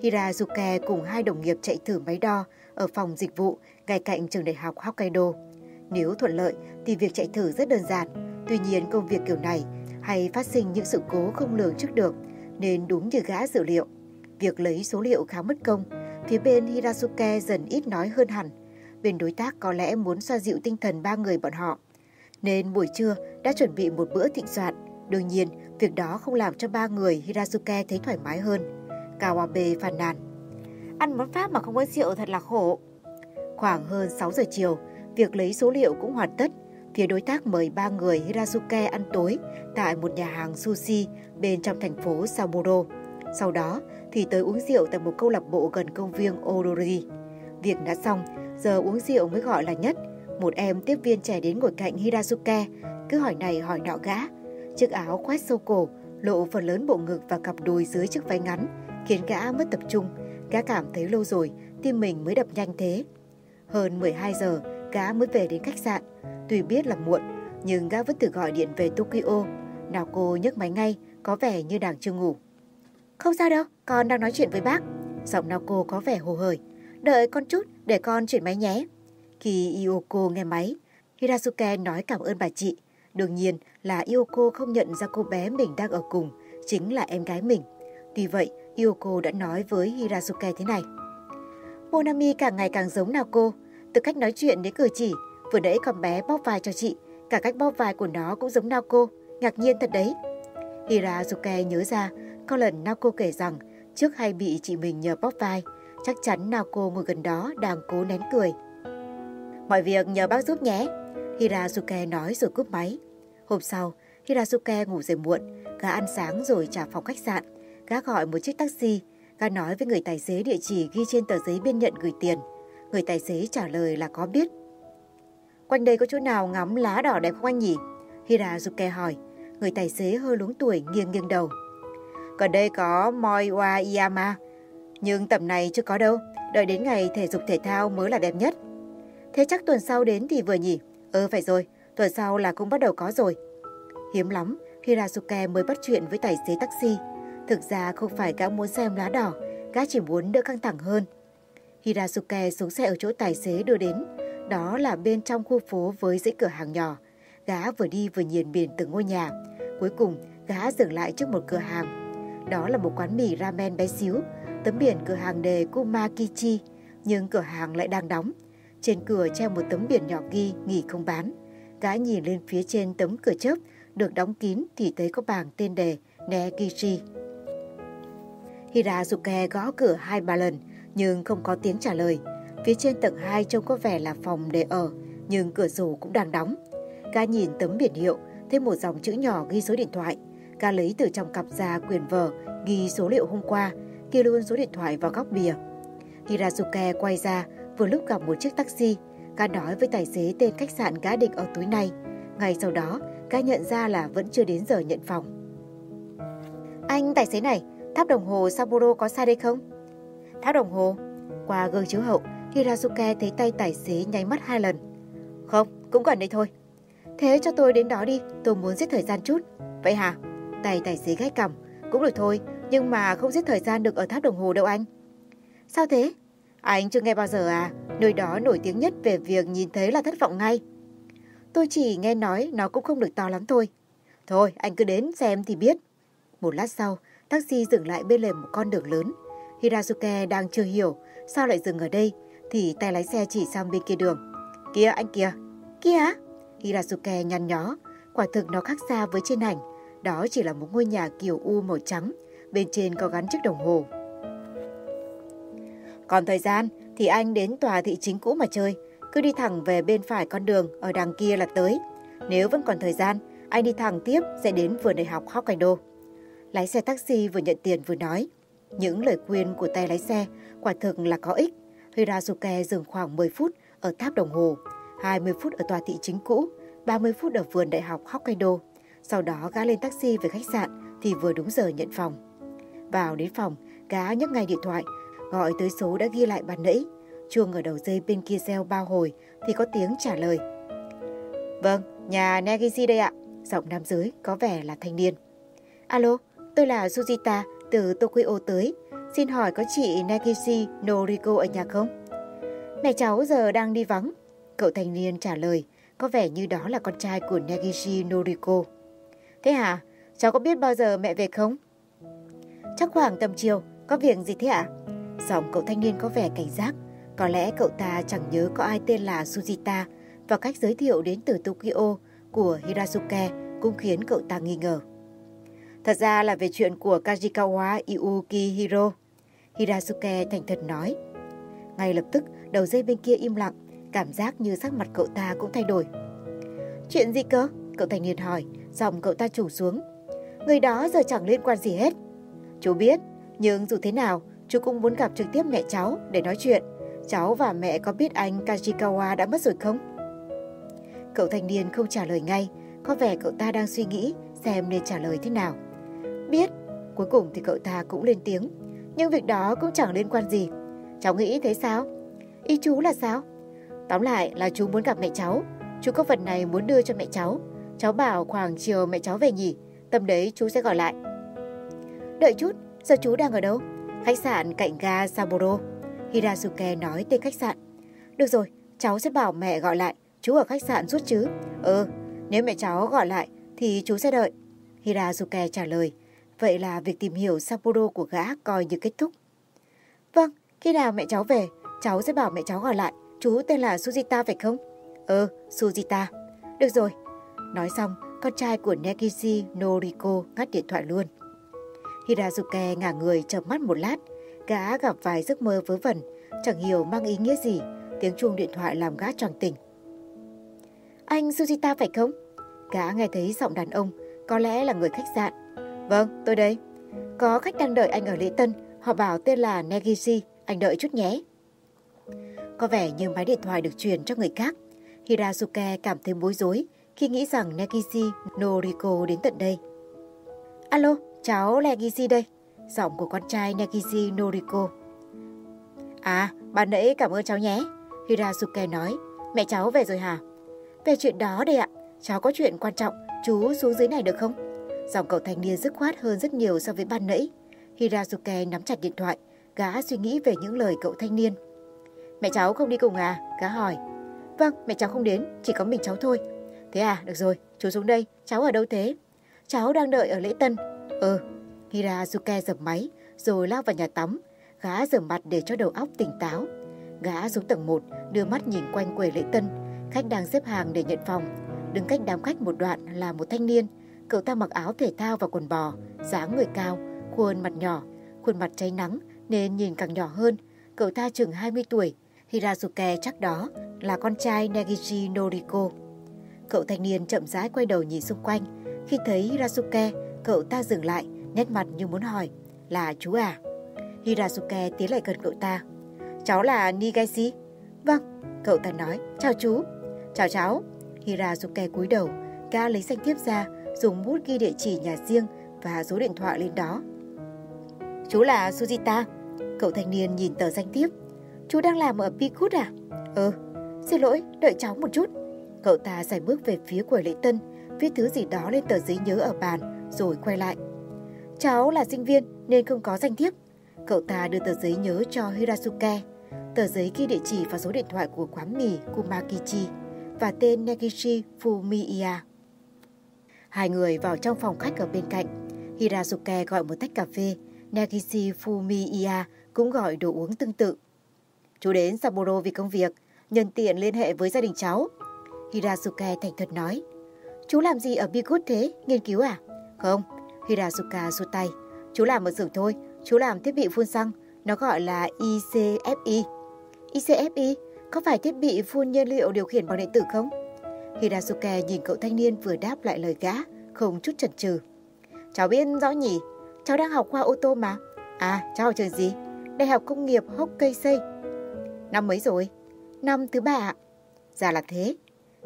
Hirazuke cùng hai đồng nghiệp chạy thử máy đo ở phòng dịch vụ ngay cạnh trường đại học Hokkaido. Nếu thuận lợi thì việc chạy thử rất đơn giản. Tuy nhiên công việc kiểu này hay phát sinh những sự cố không lường trước được nên đúng như gã dự liệu. Việc lấy số liệu khá mất công, phía bên Hirasuke dần ít nói hơn hẳn. Bên đối tác có lẽ muốn xoa dịu tinh thần ba người bọn họ. Nên buổi trưa đã chuẩn bị một bữa thịnh soạn. Đương nhiên, việc đó không làm cho ba người Hirasuke thấy thoải mái hơn. Kawabe phàn nàn. Ăn món Pháp mà không có rượu thật là khổ. Khoảng hơn 6 giờ chiều, việc lấy số liệu cũng hoàn tất. Phía đối tác mời ba người Hirasuke ăn tối tại một nhà hàng sushi bên trong thành phố Sapporo. Sau đó thì tới uống rượu tại một câu lạc bộ gần công viên Odori. Việc đã xong, giờ uống rượu mới gọi là nhất. Một em tiếp viên trẻ đến ngồi cạnh Hirasuke, cứ hỏi này hỏi nọ gã. Chiếc áo khoét sâu cổ, lộ phần lớn bộ ngực và cặp đùi dưới chiếc váy ngắn, khiến gã mất tập trung. Gã cảm thấy lâu rồi, tim mình mới đập nhanh thế. Hơn 12 giờ, gã mới về đến khách sạn. Tuy biết là muộn, nhưng gã vẫn tự gọi điện về Tokyo. Nào cô nhấc máy ngay, có vẻ như đang chưa ngủ. Không sao đâu, con đang nói chuyện với bác. Giọng Naoko có vẻ hồ hởi. Đợi con chút, để con chuyển máy nhé. Khi Ioko nghe máy, Hirasuke nói cảm ơn bà chị. Đương nhiên là Yoko không nhận ra cô bé mình đang ở cùng, chính là em gái mình. Tuy vậy, Yoko đã nói với Hirasuke thế này. Monami càng ngày càng giống Naoko, từ cách nói chuyện đến cử chỉ. Vừa nãy con bé bóp vai cho chị, cả cách bóp vai của nó cũng giống Naoko, ngạc nhiên thật đấy. Hirasuke nhớ ra, có lần Naoko kể rằng trước hay bị chị mình nhờ bóp vai, chắc chắn Naoko ngồi gần đó đang cố nén cười. Mọi việc nhờ bác giúp nhé, Hirasuke nói rồi cúp máy. Hôm sau, Hirasuke ngủ dậy muộn, gã ăn sáng rồi trả phòng khách sạn. Gã gọi một chiếc taxi, gã nói với người tài xế địa chỉ ghi trên tờ giấy biên nhận gửi tiền. Người tài xế trả lời là có biết. Quanh đây có chỗ nào ngắm lá đỏ đẹp không anh nhỉ? Hirasuke hỏi. Người tài xế hơi lúng tuổi nghiêng nghiêng đầu. Còn đây có Moiwa Iyama, nhưng tầm này chưa có đâu, đợi đến ngày thể dục thể thao mới là đẹp nhất. Thế chắc tuần sau đến thì vừa nhỉ? Ừ phải rồi, tuần sau là cũng bắt đầu có rồi. Hiếm lắm, Hirasuke mới bắt chuyện với tài xế taxi. Thực ra không phải gã muốn xem lá đỏ, gã chỉ muốn đỡ căng thẳng hơn. Hirasuke xuống xe ở chỗ tài xế đưa đến. Đó là bên trong khu phố với dãy cửa hàng nhỏ. Gã vừa đi vừa nhìn biển từng ngôi nhà. Cuối cùng, gã dừng lại trước một cửa hàng. Đó là một quán mì ramen bé xíu, tấm biển cửa hàng đề Kumakichi, nhưng cửa hàng lại đang đóng. Trên cửa treo một tấm biển nhỏ ghi nghỉ không bán. Gã nhìn lên phía trên tấm cửa chớp được đóng kín thì thấy có bảng tên đề Negishi. Hirazuke gõ cửa hai ba lần nhưng không có tiếng trả lời. Phía trên tầng 2 trông có vẻ là phòng để ở nhưng cửa sổ cũng đang đóng. Gã nhìn tấm biển hiệu thấy một dòng chữ nhỏ ghi số điện thoại. Gã lấy từ trong cặp ra quyền vở ghi số liệu hôm qua, kia luôn số điện thoại vào góc bìa. Hirazuke quay ra vừa lúc gặp một chiếc taxi. Gã nói với tài xế tên khách sạn gã định ở túi này. Ngay sau đó, gã nhận ra là vẫn chưa đến giờ nhận phòng. Anh tài xế này, tháp đồng hồ saburo có sai đây không? Tháp đồng hồ? Qua gương chiếu hậu, Hirazuke thấy tay tài xế nháy mắt hai lần. Không, cũng gần đây thôi. Thế cho tôi đến đó đi, tôi muốn giết thời gian chút. Vậy hả? Tay tài xế gãi cằm. Cũng được thôi, nhưng mà không giết thời gian được ở tháp đồng hồ đâu anh. Sao thế? Anh chưa nghe bao giờ à, nơi đó nổi tiếng nhất về việc nhìn thấy là thất vọng ngay. Tôi chỉ nghe nói nó cũng không được to lắm thôi. Thôi, anh cứ đến xem thì biết. Một lát sau, taxi dừng lại bên lề một con đường lớn. Hirasuke đang chưa hiểu sao lại dừng ở đây, thì tay lái xe chỉ sang bên kia đường. Kia anh kia. Kia Hirasuke nhăn nhó, quả thực nó khác xa với trên ảnh. Đó chỉ là một ngôi nhà kiểu U màu trắng, bên trên có gắn chiếc đồng hồ. Còn thời gian thì anh đến tòa thị chính cũ mà chơi, cứ đi thẳng về bên phải con đường ở đằng kia là tới. Nếu vẫn còn thời gian, anh đi thẳng tiếp sẽ đến vườn đại học Hokkaido. Lái xe taxi vừa nhận tiền vừa nói. Những lời khuyên của tay lái xe quả thực là có ích. Hirasuke dừng khoảng 10 phút ở tháp đồng hồ, 20 phút ở tòa thị chính cũ, 30 phút ở vườn đại học Hokkaido. Sau đó gã lên taxi về khách sạn thì vừa đúng giờ nhận phòng. Vào đến phòng, gã nhấc ngay điện thoại, gọi tới số đã ghi lại bàn nãy. Chuông ở đầu dây bên kia reo bao hồi thì có tiếng trả lời. Vâng, nhà Negishi đây ạ. Giọng nam giới có vẻ là thanh niên. Alo, tôi là Sujita từ Tokyo tới. Xin hỏi có chị Negishi Noriko ở nhà không? Mẹ cháu giờ đang đi vắng. Cậu thanh niên trả lời, có vẻ như đó là con trai của Negishi Noriko. Thế hả? Cháu có biết bao giờ mẹ về không? Chắc khoảng tầm chiều, có việc gì thế ạ? Giọng cậu thanh niên có vẻ cảnh giác. Có lẽ cậu ta chẳng nhớ có ai tên là Sujita và cách giới thiệu đến từ Tokyo của Hirasuke cũng khiến cậu ta nghi ngờ. Thật ra là về chuyện của Kajikawa Yukihiro. Hirasuke thành thật nói. Ngay lập tức, đầu dây bên kia im lặng, cảm giác như sắc mặt cậu ta cũng thay đổi. Chuyện gì cơ? Cậu thanh niên hỏi, giọng cậu ta chủ xuống. Người đó giờ chẳng liên quan gì hết. Chú biết, nhưng dù thế nào, chú cũng muốn gặp trực tiếp mẹ cháu để nói chuyện. Cháu và mẹ có biết anh Kajikawa đã mất rồi không? Cậu thanh niên không trả lời ngay, có vẻ cậu ta đang suy nghĩ xem nên trả lời thế nào. Biết, cuối cùng thì cậu ta cũng lên tiếng. Nhưng việc đó cũng chẳng liên quan gì. Cháu nghĩ thế sao? Ý chú là sao? Tóm lại là chú muốn gặp mẹ cháu. Chú có vật này muốn đưa cho mẹ cháu. Cháu bảo khoảng chiều mẹ cháu về nhỉ. Tầm đấy chú sẽ gọi lại. Đợi chút, giờ chú đang ở đâu? Khách sạn cạnh ga Sapporo. Hirasuke nói tên khách sạn. Được rồi, cháu sẽ bảo mẹ gọi lại. Chú ở khách sạn suốt chứ? Ừ, nếu mẹ cháu gọi lại thì chú sẽ đợi. Hirasuke trả lời. Vậy là việc tìm hiểu Sapporo của gã coi như kết thúc. Vâng, khi nào mẹ cháu về, cháu sẽ bảo mẹ cháu gọi lại. Chú tên là Sujita phải không? Ừ, Sujita. Được rồi. Nói xong, con trai của Negishi Noriko ngắt điện thoại luôn. Hirazuke ngả người chợp mắt một lát. Gã gặp vài giấc mơ vớ vẩn, chẳng hiểu mang ý nghĩa gì. Tiếng chuông điện thoại làm gã tròn tỉnh. Anh Sujita phải không? Gã nghe thấy giọng đàn ông, có lẽ là người khách sạn. Vâng, tôi đây. Có khách đang đợi anh ở lễ tân, họ bảo tên là Negishi, anh đợi chút nhé. Có vẻ như máy điện thoại được truyền cho người khác. Hirasuke cảm thấy bối rối khi nghĩ rằng Negishi Noriko đến tận đây. Alo, cháu Negishi đây. Giọng của con trai Negishi Noriko. À, bà nãy cảm ơn cháu nhé. Hirasuke nói, mẹ cháu về rồi hả? Về chuyện đó đây ạ, cháu có chuyện quan trọng, chú xuống dưới này được không? Giọng cậu thanh niên dứt khoát hơn rất nhiều so với ban nãy. Hirasuke nắm chặt điện thoại, gã suy nghĩ về những lời cậu thanh niên. Mẹ cháu không đi cùng à? Gã hỏi. Vâng, mẹ cháu không đến, chỉ có mình cháu thôi. Thế à, được rồi, chú xuống đây, cháu ở đâu thế? Cháu đang đợi ở lễ tân. Ừ, Hirazuke dập máy, rồi lao vào nhà tắm. Gã rửa mặt để cho đầu óc tỉnh táo. Gã xuống tầng 1, đưa mắt nhìn quanh quầy lễ tân. Khách đang xếp hàng để nhận phòng. Đứng cách đám khách một đoạn là một thanh niên. Cậu ta mặc áo thể thao và quần bò, dáng người cao, khuôn mặt nhỏ, khuôn mặt cháy nắng nên nhìn càng nhỏ hơn. Cậu ta chừng 20 tuổi, Hirazuke chắc đó là con trai Negishi Noriko. Cậu thanh niên chậm rãi quay đầu nhìn xung quanh. Khi thấy Hirazuke, cậu ta dừng lại, nét mặt như muốn hỏi, là chú à? Hirasuke tiến lại gần cậu ta. Cháu là Nigashi? Vâng, cậu ta nói, chào chú. Chào cháu. Hirasuke cúi đầu, ca lấy danh thiếp ra, dùng bút ghi địa chỉ nhà riêng và số điện thoại lên đó. Chú là Sujita. Cậu thanh niên nhìn tờ danh thiếp. Chú đang làm ở Pikut à? Ừ, xin lỗi, đợi cháu một chút. Cậu ta giải bước về phía quầy lễ tân, viết thứ gì đó lên tờ giấy nhớ ở bàn, rồi quay lại. Cháu là sinh viên nên không có danh thiếp. Cậu ta đưa tờ giấy nhớ cho Hirasuke. Tờ giấy ghi địa chỉ và số điện thoại của quán mì Kumakichi và tên Negishi Fumiya. Hai người vào trong phòng khách ở bên cạnh. Hirasuke gọi một tách cà phê. Negishi Fumiya cũng gọi đồ uống tương tự. Chú đến Sapporo vì công việc, nhân tiện liên hệ với gia đình cháu. Hirasuke thành thật nói. Chú làm gì ở Bigut thế? Nghiên cứu à? Không, Hirasuka rút tay. Chú làm ở xưởng thôi, chú làm thiết bị phun xăng. Nó gọi là ICFI. ICFI? Có phải thiết bị phun nhiên liệu điều khiển bằng điện tử không? Hirazuka nhìn cậu thanh niên vừa đáp lại lời gã, không chút chần chừ. Cháu biết rõ nhỉ, cháu đang học khoa ô tô mà. À, cháu học trường gì? Đại học Công nghiệp Hokkaido. Năm mấy rồi? Năm thứ ba ạ. Ra là thế.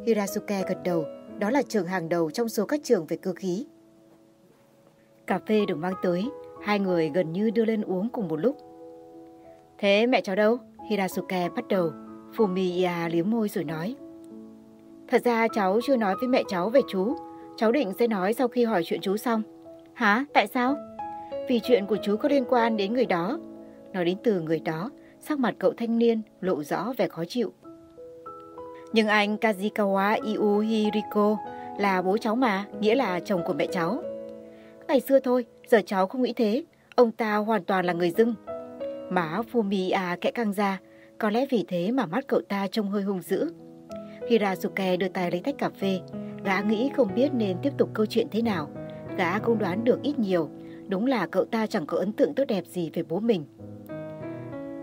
Hirasuke gật đầu, đó là trường hàng đầu trong số các trường về cơ khí. Cà phê được mang tới, hai người gần như đưa lên uống cùng một lúc. Thế mẹ cháu đâu? Hirasuke bắt đầu. Fumiya liếm môi rồi nói. Thật ra cháu chưa nói với mẹ cháu về chú. Cháu định sẽ nói sau khi hỏi chuyện chú xong. Hả? Tại sao? Vì chuyện của chú có liên quan đến người đó. Nói đến từ người đó, sắc mặt cậu thanh niên lộ rõ vẻ khó chịu. Nhưng anh Kazikawa Iuhiriko là bố cháu mà, nghĩa là chồng của mẹ cháu. Ngày xưa thôi, giờ cháu không nghĩ thế. Ông ta hoàn toàn là người dưng. Má Fumiya kẽ căng ra, có lẽ vì thế mà mắt cậu ta trông hơi hung dữ. Hirasuke đưa tay lấy tách cà phê. Gã nghĩ không biết nên tiếp tục câu chuyện thế nào. Gã cũng đoán được ít nhiều. Đúng là cậu ta chẳng có ấn tượng tốt đẹp gì về bố mình.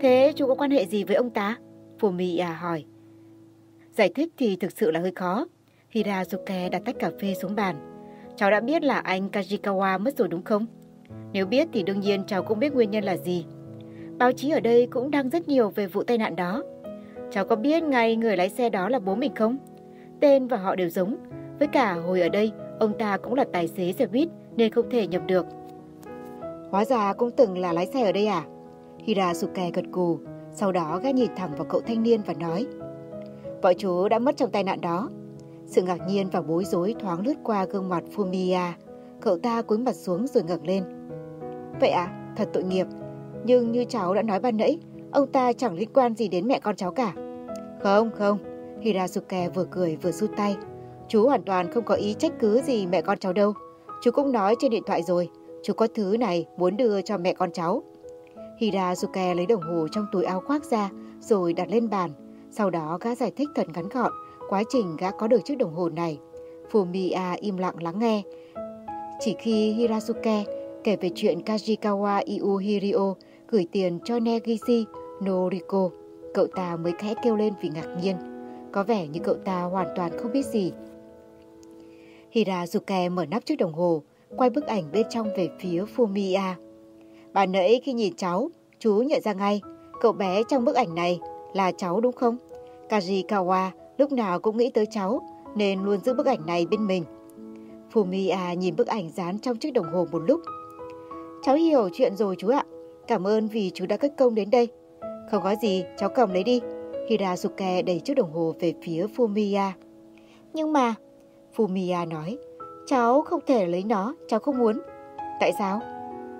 Thế chú có quan hệ gì với ông ta? Fumiya hỏi. Giải thích thì thực sự là hơi khó. Hirasuke đặt tách cà phê xuống bàn. Cháu đã biết là anh Kajikawa mất rồi đúng không? Nếu biết thì đương nhiên cháu cũng biết nguyên nhân là gì. Báo chí ở đây cũng đăng rất nhiều về vụ tai nạn đó. Cháu có biết ngay người lái xe đó là bố mình không? Tên và họ đều giống. Với cả hồi ở đây, ông ta cũng là tài xế xe buýt nên không thể nhập được. Hóa ra cũng từng là lái xe ở đây à? Hirasuke gật cù. sau đó gã nhìn thẳng vào cậu thanh niên và nói Vợ chú đã mất trong tai nạn đó. Sự ngạc nhiên và bối rối thoáng lướt qua gương mặt Fumiya. Cậu ta cúi mặt xuống rồi ngẩng lên. Vậy à, thật tội nghiệp. Nhưng như cháu đã nói ban nãy, ông ta chẳng liên quan gì đến mẹ con cháu cả. Không, không. Hirasuke vừa cười vừa rút tay. Chú hoàn toàn không có ý trách cứ gì mẹ con cháu đâu. Chú cũng nói trên điện thoại rồi, chú có thứ này muốn đưa cho mẹ con cháu. Hirasuke lấy đồng hồ trong túi áo khoác ra rồi đặt lên bàn. Sau đó gã giải thích thật ngắn gọn quá trình gã có được chiếc đồng hồ này. Fumiya im lặng lắng nghe. Chỉ khi Hirasuke kể về chuyện Kajikawa Iu Hirio gửi tiền cho Negishi Noriko, cậu ta mới khẽ kêu lên vì ngạc nhiên. Có vẻ như cậu ta hoàn toàn không biết gì. Hirazuke mở nắp chiếc đồng hồ, quay bức ảnh bên trong về phía Fumiya. Bà nãy khi nhìn cháu, chú nhận ra ngay, cậu bé trong bức ảnh này là cháu đúng không? Kajikawa lúc nào cũng nghĩ tới cháu, nên luôn giữ bức ảnh này bên mình. Fumiya nhìn bức ảnh dán trong chiếc đồng hồ một lúc. Cháu hiểu chuyện rồi chú ạ. Cảm ơn vì chú đã cất công đến đây. Không có gì, cháu cầm lấy đi. Hirasuke đẩy chiếc đồng hồ về phía Fumiya. Nhưng mà, Fumiya nói, cháu không thể lấy nó, cháu không muốn. Tại sao?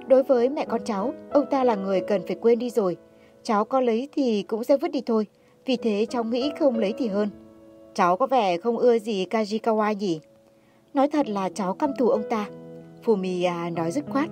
Đối với mẹ con cháu, ông ta là người cần phải quên đi rồi. Cháu có lấy thì cũng sẽ vứt đi thôi. Vì thế cháu nghĩ không lấy thì hơn. Cháu có vẻ không ưa gì Kajikawa nhỉ? Nói thật là cháu căm thù ông ta. Fumiya nói dứt khoát.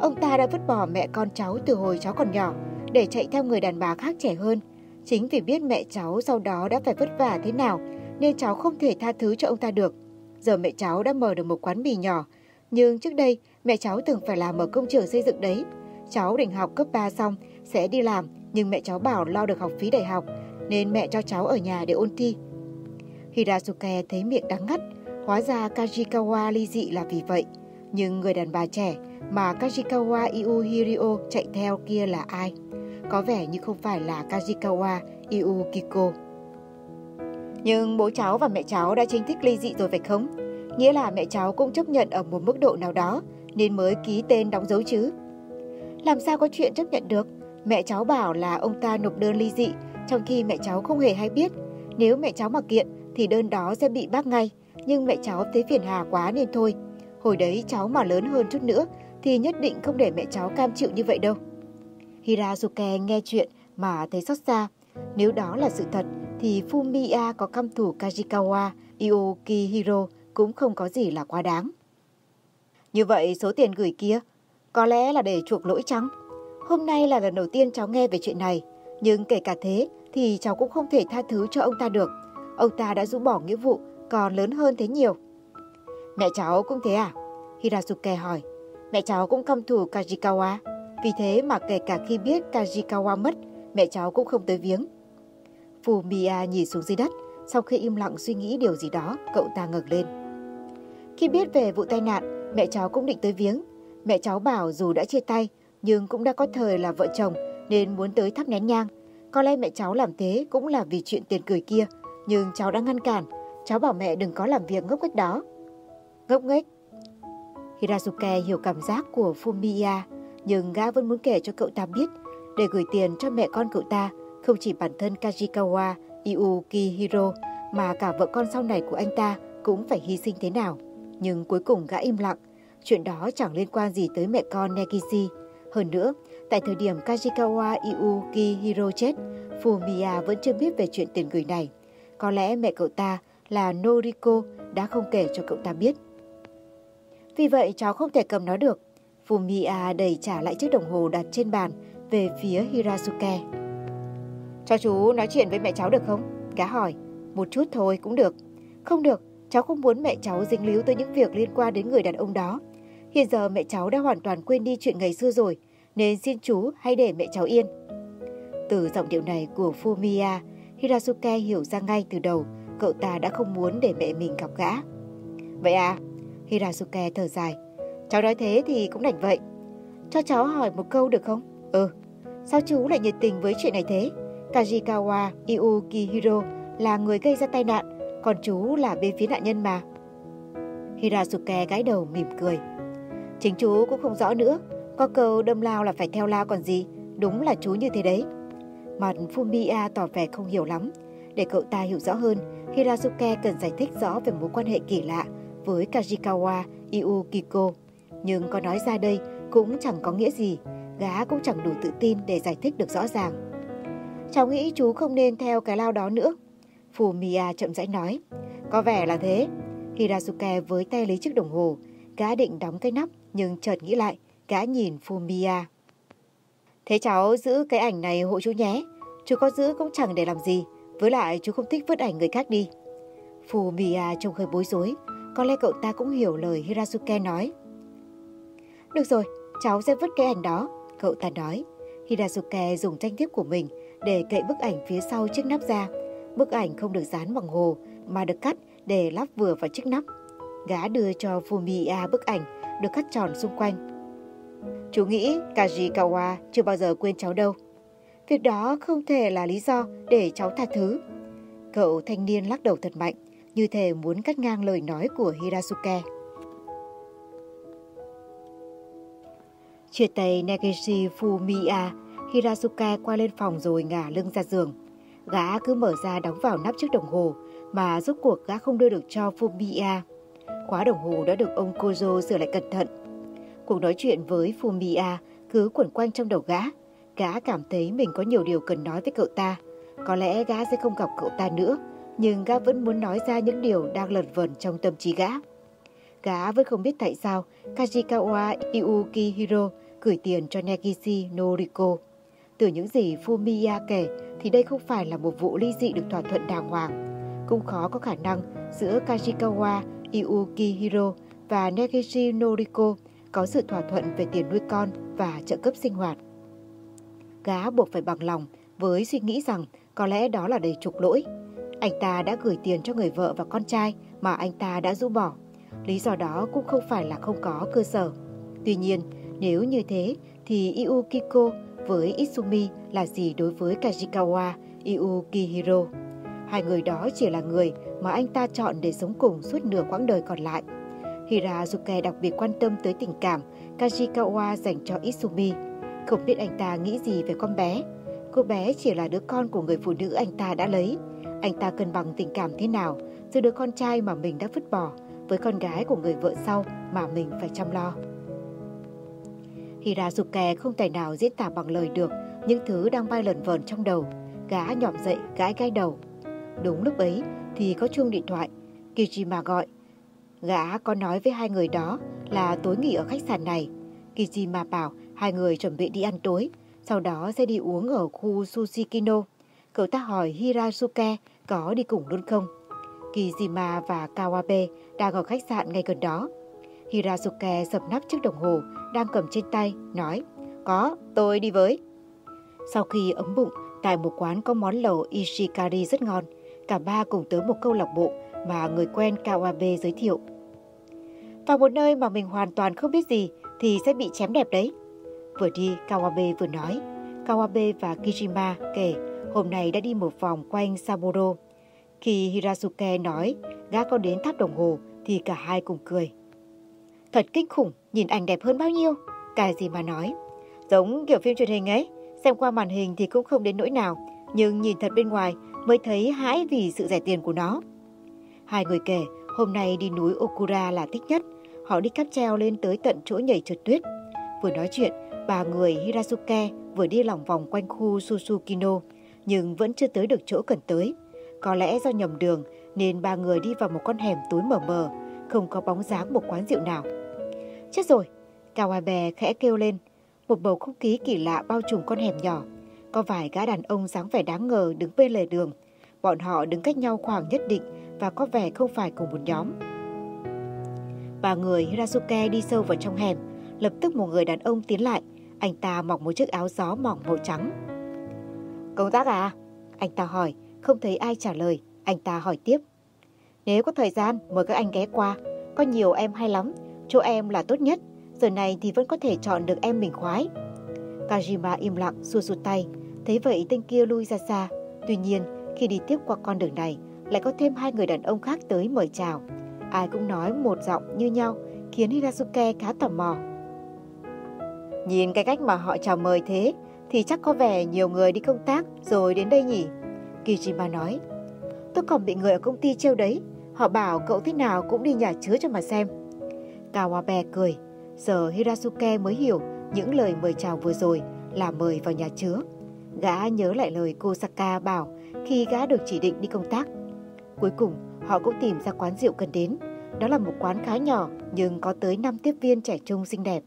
Ông ta đã vứt bỏ mẹ con cháu từ hồi cháu còn nhỏ, để chạy theo người đàn bà khác trẻ hơn. Chính vì biết mẹ cháu sau đó đã phải vất vả thế nào, nên cháu không thể tha thứ cho ông ta được. Giờ mẹ cháu đã mở được một quán mì nhỏ. Nhưng trước đây, mẹ cháu từng phải làm ở công trường xây dựng đấy. Cháu định học cấp 3 xong, sẽ đi làm, nhưng mẹ cháu bảo lo được học phí đại học, nên mẹ cho cháu ở nhà để ôn thi. Hirasuke thấy miệng đắng ngắt, hóa ra Kajikawa ly dị là vì vậy. Nhưng người đàn bà trẻ mà Kajikawa Iu Hirio chạy theo kia là ai? Có vẻ như không phải là Kajikawa Iu Kiko. Nhưng bố cháu và mẹ cháu đã chính thức ly dị rồi phải không? Nghĩa là mẹ cháu cũng chấp nhận ở một mức độ nào đó nên mới ký tên đóng dấu chứ. Làm sao có chuyện chấp nhận được? Mẹ cháu bảo là ông ta nộp đơn ly dị trong khi mẹ cháu không hề hay biết. Nếu mẹ cháu mà kiện thì đơn đó sẽ bị bác ngay. Nhưng mẹ cháu thấy phiền hà quá nên thôi. Hồi đấy cháu mà lớn hơn chút nữa thì nhất định không để mẹ cháu cam chịu như vậy đâu. Hirazuke nghe chuyện mà thấy xót xa. Nếu đó là sự thật thì Fumiya có căm thủ Kajikawa Iokihiro cũng không có gì là quá đáng. Như vậy số tiền gửi kia có lẽ là để chuộc lỗi trắng. Hôm nay là lần đầu tiên cháu nghe về chuyện này, nhưng kể cả thế thì cháu cũng không thể tha thứ cho ông ta được. Ông ta đã rũ bỏ nghĩa vụ còn lớn hơn thế nhiều. Mẹ cháu cũng thế à? Hirasuke hỏi. Mẹ cháu cũng căm thù Kajikawa. Vì thế mà kể cả khi biết Kajikawa mất, mẹ cháu cũng không tới viếng. Fumiya nhìn xuống dưới đất, sau khi im lặng suy nghĩ điều gì đó, cậu ta ngẩng lên. Khi biết về vụ tai nạn, mẹ cháu cũng định tới viếng. Mẹ cháu bảo dù đã chia tay, nhưng cũng đã có thời là vợ chồng nên muốn tới thắp nén nhang. Có lẽ mẹ cháu làm thế cũng là vì chuyện tiền cười kia, nhưng cháu đã ngăn cản. Cháu bảo mẹ đừng có làm việc ngốc nghếch đó. Ngốc nghếch. Hirazuke hiểu cảm giác của Fumiya, nhưng gã vẫn muốn kể cho cậu ta biết để gửi tiền cho mẹ con cậu ta, không chỉ bản thân Kajikawa Iukihiro mà cả vợ con sau này của anh ta cũng phải hy sinh thế nào. Nhưng cuối cùng gã im lặng, chuyện đó chẳng liên quan gì tới mẹ con Negishi. Hơn nữa, tại thời điểm Kajikawa Iukihiro chết, Fumiya vẫn chưa biết về chuyện tiền gửi này. Có lẽ mẹ cậu ta là Noriko đã không kể cho cậu ta biết. Vì vậy cháu không thể cầm nó được. Fumiya đẩy trả lại chiếc đồng hồ đặt trên bàn về phía Hirasuke. Cho chú nói chuyện với mẹ cháu được không? Cá hỏi. Một chút thôi cũng được. Không được, cháu không muốn mẹ cháu dính líu tới những việc liên quan đến người đàn ông đó. Hiện giờ mẹ cháu đã hoàn toàn quên đi chuyện ngày xưa rồi, nên xin chú hãy để mẹ cháu yên. Từ giọng điệu này của Fumia. Hirasuke hiểu ra ngay từ đầu cậu ta đã không muốn để mẹ mình gặp gã. Vậy à? Hirasuke thở dài. Cháu nói thế thì cũng đành vậy. Cho cháu hỏi một câu được không? Ừ. Sao chú lại nhiệt tình với chuyện này thế? Kajikawa Iukihiro là người gây ra tai nạn, còn chú là bên phía nạn nhân mà. Hirasuke gãi đầu mỉm cười. Chính chú cũng không rõ nữa, có câu đâm lao là phải theo lao còn gì, đúng là chú như thế đấy. Mặt Fumiya tỏ vẻ không hiểu lắm. Để cậu ta hiểu rõ hơn, Hirasuke cần giải thích rõ về mối quan hệ kỳ lạ với Kajikawa Iukiko. Nhưng có nói ra đây cũng chẳng có nghĩa gì, gã cũng chẳng đủ tự tin để giải thích được rõ ràng. Cháu nghĩ chú không nên theo cái lao đó nữa. Fumiya chậm rãi nói. Có vẻ là thế. Hirasuke với tay lấy chiếc đồng hồ, gã định đóng cái nắp nhưng chợt nghĩ lại, gã nhìn Fumiya. Thế cháu giữ cái ảnh này hộ chú nhé. Chú có giữ cũng chẳng để làm gì. Với lại chú không thích vứt ảnh người khác đi. Fumiya trông hơi bối rối. Có lẽ cậu ta cũng hiểu lời Hirasuke nói. Được rồi, cháu sẽ vứt cái ảnh đó. Cậu ta nói. Hirasuke dùng tranh tiếp của mình để cậy bức ảnh phía sau chiếc nắp ra. Bức ảnh không được dán bằng hồ mà được cắt để lắp vừa vào chiếc nắp. Gã đưa cho Fumiya bức ảnh được cắt tròn xung quanh. Chú nghĩ Kajikawa chưa bao giờ quên cháu đâu. Việc đó không thể là lý do để cháu tha thứ. Cậu thanh niên lắc đầu thật mạnh, như thể muốn cắt ngang lời nói của Hirasuke. Chia tay Negishi Fumiya, Hirasuke qua lên phòng rồi ngả lưng ra giường. Gã cứ mở ra đóng vào nắp chiếc đồng hồ, mà rốt cuộc gã không đưa được cho Fumiya. Khóa đồng hồ đã được ông Kozo sửa lại cẩn thận. Cuộc nói chuyện với Fumiya cứ quẩn quanh trong đầu gã. Gã cảm thấy mình có nhiều điều cần nói với cậu ta. Có lẽ gã sẽ không gặp cậu ta nữa, nhưng gã vẫn muốn nói ra những điều đang lẩn vẩn trong tâm trí gã. Gã vẫn không biết tại sao Kajikawa Iukihiro gửi tiền cho Negishi Noriko. Từ những gì Fumiya kể thì đây không phải là một vụ ly dị được thỏa thuận đàng hoàng. Cũng khó có khả năng giữa Kajikawa Iukihiro và Negishi Noriko có sự thỏa thuận về tiền nuôi con và trợ cấp sinh hoạt. Gá buộc phải bằng lòng với suy nghĩ rằng có lẽ đó là đầy trục lỗi. Anh ta đã gửi tiền cho người vợ và con trai mà anh ta đã rũ bỏ. Lý do đó cũng không phải là không có cơ sở. Tuy nhiên, nếu như thế thì Iukiko với Isumi là gì đối với Kajikawa Iukihiro? Hai người đó chỉ là người mà anh ta chọn để sống cùng suốt nửa quãng đời còn lại. Hirazuke đặc biệt quan tâm tới tình cảm Kajikawa dành cho Isumi. Không biết anh ta nghĩ gì về con bé. Cô bé chỉ là đứa con của người phụ nữ anh ta đã lấy. Anh ta cân bằng tình cảm thế nào giữa đứa con trai mà mình đã vứt bỏ với con gái của người vợ sau mà mình phải chăm lo. Hirazuke không thể nào diễn tả bằng lời được những thứ đang bay lẩn vẩn trong đầu. Gã nhỏm dậy, gãi gai đầu. Đúng lúc ấy thì có chuông điện thoại. Kijima gọi. Gã có nói với hai người đó là tối nghỉ ở khách sạn này. Kijima bảo hai người chuẩn bị đi ăn tối, sau đó sẽ đi uống ở khu Sushikino. Cậu ta hỏi Hirasuke có đi cùng luôn không? Kijima và Kawabe đang ở khách sạn ngay gần đó. Hirasuke sập nắp chiếc đồng hồ đang cầm trên tay, nói Có, tôi đi với. Sau khi ấm bụng, tại một quán có món lẩu Ishikari rất ngon, cả ba cùng tới một câu lạc bộ mà người quen Kawabe giới thiệu. Vào một nơi mà mình hoàn toàn không biết gì thì sẽ bị chém đẹp đấy. Vừa đi, Kawabe vừa nói. Kawabe và Kijima kể hôm nay đã đi một vòng quanh Saburo. Khi Hirasuke nói gã có đến tháp đồng hồ thì cả hai cùng cười. Thật kinh khủng, nhìn ảnh đẹp hơn bao nhiêu. Cái gì mà nói. Giống kiểu phim truyền hình ấy, xem qua màn hình thì cũng không đến nỗi nào, nhưng nhìn thật bên ngoài mới thấy hãi vì sự rẻ tiền của nó. Hai người kể, hôm nay đi núi Okura là thích nhất. Họ đi cáp treo lên tới tận chỗ nhảy trượt tuyết. Vừa nói chuyện, ba người Hirasuke vừa đi lòng vòng quanh khu Susukino, nhưng vẫn chưa tới được chỗ cần tới. Có lẽ do nhầm đường nên ba người đi vào một con hẻm tối mờ mờ, không có bóng dáng một quán rượu nào. Chết rồi! Kawabe khẽ kêu lên. Một bầu không khí kỳ lạ bao trùm con hẻm nhỏ. Có vài gã đàn ông dáng vẻ đáng ngờ đứng bên lề đường. Bọn họ đứng cách nhau khoảng nhất định và có vẻ không phải cùng một nhóm. Ba người Hirasuke đi sâu vào trong hẻm, lập tức một người đàn ông tiến lại. Anh ta mặc một chiếc áo gió mỏng màu trắng. Công tác à? Anh ta hỏi, không thấy ai trả lời. Anh ta hỏi tiếp. Nếu có thời gian, mời các anh ghé qua. Có nhiều em hay lắm, chỗ em là tốt nhất. Giờ này thì vẫn có thể chọn được em mình khoái. Kajima im lặng xua xua tay. Thấy vậy tên kia lui ra xa. Tuy nhiên, khi đi tiếp qua con đường này, lại có thêm hai người đàn ông khác tới mời chào. Ai cũng nói một giọng như nhau, khiến Hirasuke khá tò mò. Nhìn cái cách mà họ chào mời thế, thì chắc có vẻ nhiều người đi công tác rồi đến đây nhỉ? Kijima nói. Tôi còn bị người ở công ty trêu đấy. Họ bảo cậu thế nào cũng đi nhà chứa cho mà xem. Kawabe cười. Giờ Hirasuke mới hiểu những lời mời chào vừa rồi là mời vào nhà chứa. Gã nhớ lại lời cô Saka bảo khi gã được chỉ định đi công tác. Cuối cùng, họ cũng tìm ra quán rượu cần đến. Đó là một quán khá nhỏ nhưng có tới 5 tiếp viên trẻ trung xinh đẹp.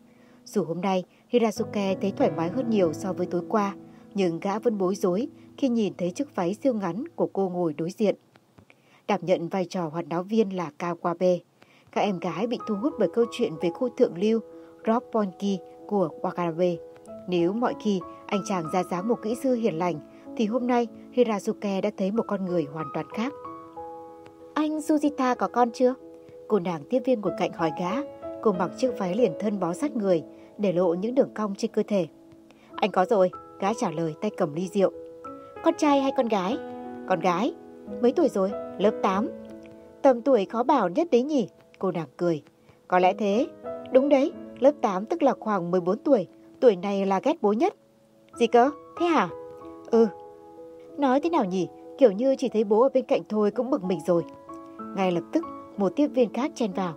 Dù hôm nay Hirasuke thấy thoải mái hơn nhiều so với tối qua, nhưng gã vẫn bối rối khi nhìn thấy chiếc váy siêu ngắn của cô ngồi đối diện. Đảm nhận vai trò hoạt náo viên là Kawabe. Các em gái bị thu hút bởi câu chuyện về khu thượng lưu Roppongi của Wakabe. Nếu mọi khi anh chàng ra dáng một kỹ sư hiền lành, thì hôm nay Hirasuke đã thấy một con người hoàn toàn khác. Anh Sujita có con chưa? Cô nàng tiếp viên ngồi cạnh hỏi gã. Cô mặc chiếc váy liền thân bó sát người, để lộ những đường cong trên cơ thể. Anh có rồi, gã trả lời tay cầm ly rượu. Con trai hay con gái? Con gái. Mấy tuổi rồi? Lớp 8. Tầm tuổi khó bảo nhất đấy nhỉ? Cô nàng cười. Có lẽ thế. Đúng đấy, lớp 8 tức là khoảng 14 tuổi. Tuổi này là ghét bố nhất. Gì cơ? Thế hả? Ừ. Nói thế nào nhỉ? Kiểu như chỉ thấy bố ở bên cạnh thôi cũng bực mình rồi. Ngay lập tức, một tiếp viên khác chen vào.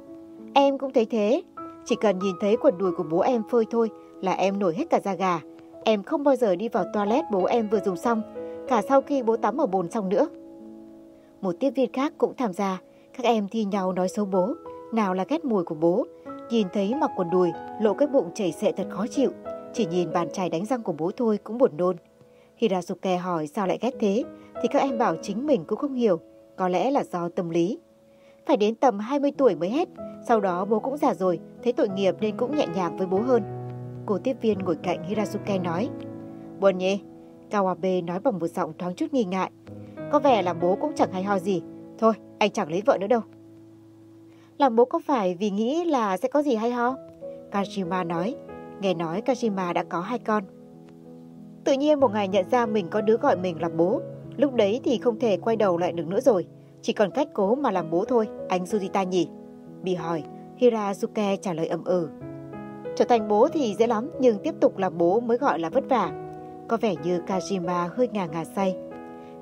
Em cũng thấy thế. Chỉ cần nhìn thấy quần đùi của bố em phơi thôi là em nổi hết cả da gà. Em không bao giờ đi vào toilet bố em vừa dùng xong, cả sau khi bố tắm ở bồn xong nữa. Một tiếp viên khác cũng tham gia, các em thi nhau nói xấu bố, nào là ghét mùi của bố. Nhìn thấy mặc quần đùi, lộ cái bụng chảy xệ thật khó chịu, chỉ nhìn bàn chải đánh răng của bố thôi cũng buồn nôn. Hirasuke hỏi sao lại ghét thế, thì các em bảo chính mình cũng không hiểu, có lẽ là do tâm lý. Phải đến tầm 20 tuổi mới hết, sau đó bố cũng già rồi, thấy tội nghiệp nên cũng nhẹ nhàng với bố hơn. Cô tiếp viên ngồi cạnh Hirasuke nói. Buồn nhỉ? Kawabe nói bằng một giọng thoáng chút nghi ngại. Có vẻ là bố cũng chẳng hay ho gì. Thôi, anh chẳng lấy vợ nữa đâu. Làm bố có phải vì nghĩ là sẽ có gì hay ho? Kashima nói. Nghe nói Kashima đã có hai con. Tự nhiên một ngày nhận ra mình có đứa gọi mình là bố. Lúc đấy thì không thể quay đầu lại được nữa rồi. Chỉ còn cách cố mà làm bố thôi, anh Sujita nhỉ? Bị hỏi, Hirazuke trả lời ậm ừ. Trở thành bố thì dễ lắm, nhưng tiếp tục là bố mới gọi là vất vả. Có vẻ như Kajima hơi ngà ngà say.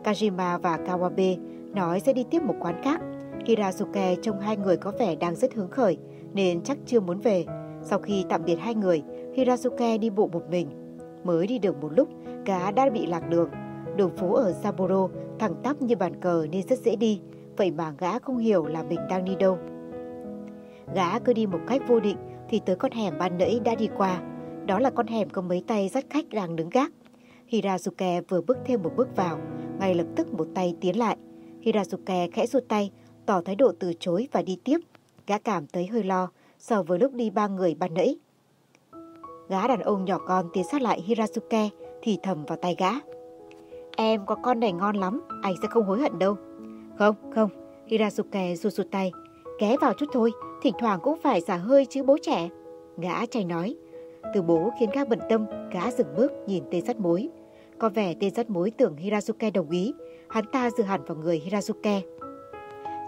Kajima và Kawabe nói sẽ đi tiếp một quán khác. Hirazuke trông hai người có vẻ đang rất hứng khởi, nên chắc chưa muốn về. Sau khi tạm biệt hai người, Hirazuke đi bộ một mình. Mới đi được một lúc, cá đã bị lạc đường. Đường phố ở Sapporo thẳng tắp như bàn cờ nên rất dễ đi, vậy mà gã không hiểu là mình đang đi đâu. Gã cứ đi một cách vô định thì tới con hẻm ban nãy đã đi qua. Đó là con hẻm có mấy tay dắt khách đang đứng gác. Hirazuke vừa bước thêm một bước vào, ngay lập tức một tay tiến lại. Hirazuke khẽ rụt tay, tỏ thái độ từ chối và đi tiếp. Gã cảm thấy hơi lo so với lúc đi ba người ban nãy. Gã đàn ông nhỏ con tiến sát lại Hirazuke thì thầm vào tay gã. Em có con này ngon lắm, anh sẽ không hối hận đâu. Không, không, Hirazuke rụt rụt tay. ké vào chút thôi, thỉnh thoảng cũng phải xả hơi chứ bố trẻ. Gã trai nói. Từ bố khiến gã bận tâm, gã dừng bước nhìn tên sắt mối. Có vẻ tên sắt mối tưởng Hirazuke đồng ý, hắn ta dựa hẳn vào người Hirazuke.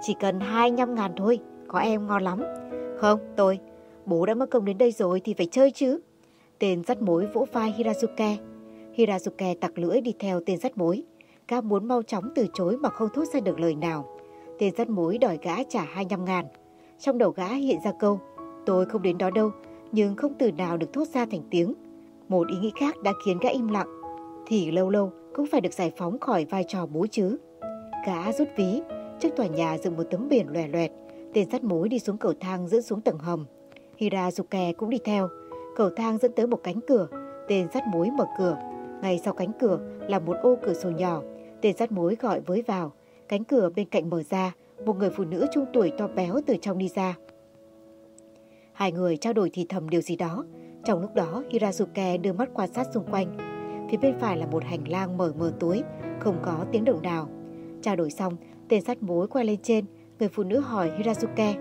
Chỉ cần 25 ngàn thôi, có em ngon lắm. Không, tôi, bố đã mất công đến đây rồi thì phải chơi chứ. Tên dắt mối vỗ vai Hirazuke. Hirazuke tặc lưỡi đi theo tên dắt mối. Gã muốn mau chóng từ chối mà không thốt ra được lời nào. Tên dắt mối đòi gã trả 25 ngàn. Trong đầu gã hiện ra câu, tôi không đến đó đâu, nhưng không từ nào được thốt ra thành tiếng. Một ý nghĩ khác đã khiến gã im lặng, thì lâu lâu cũng phải được giải phóng khỏi vai trò bố chứ. Gã rút ví, trước tòa nhà dựng một tấm biển lòe loẹt, tên dắt mối đi xuống cầu thang dẫn xuống tầng hầm. Hirazuke cũng đi theo, cầu thang dẫn tới một cánh cửa, tên dắt mối mở cửa. Ngay sau cánh cửa là một ô cửa sổ nhỏ, tên dắt mối gọi với vào, cánh cửa bên cạnh mở ra, một người phụ nữ trung tuổi to béo từ trong đi ra. Hai người trao đổi thì thầm điều gì đó. Trong lúc đó, Hirazuke đưa mắt quan sát xung quanh. Phía bên phải là một hành lang mở mờ tối, không có tiếng động nào. Trao đổi xong, tên sát mối quay lên trên, người phụ nữ hỏi Hirazuke.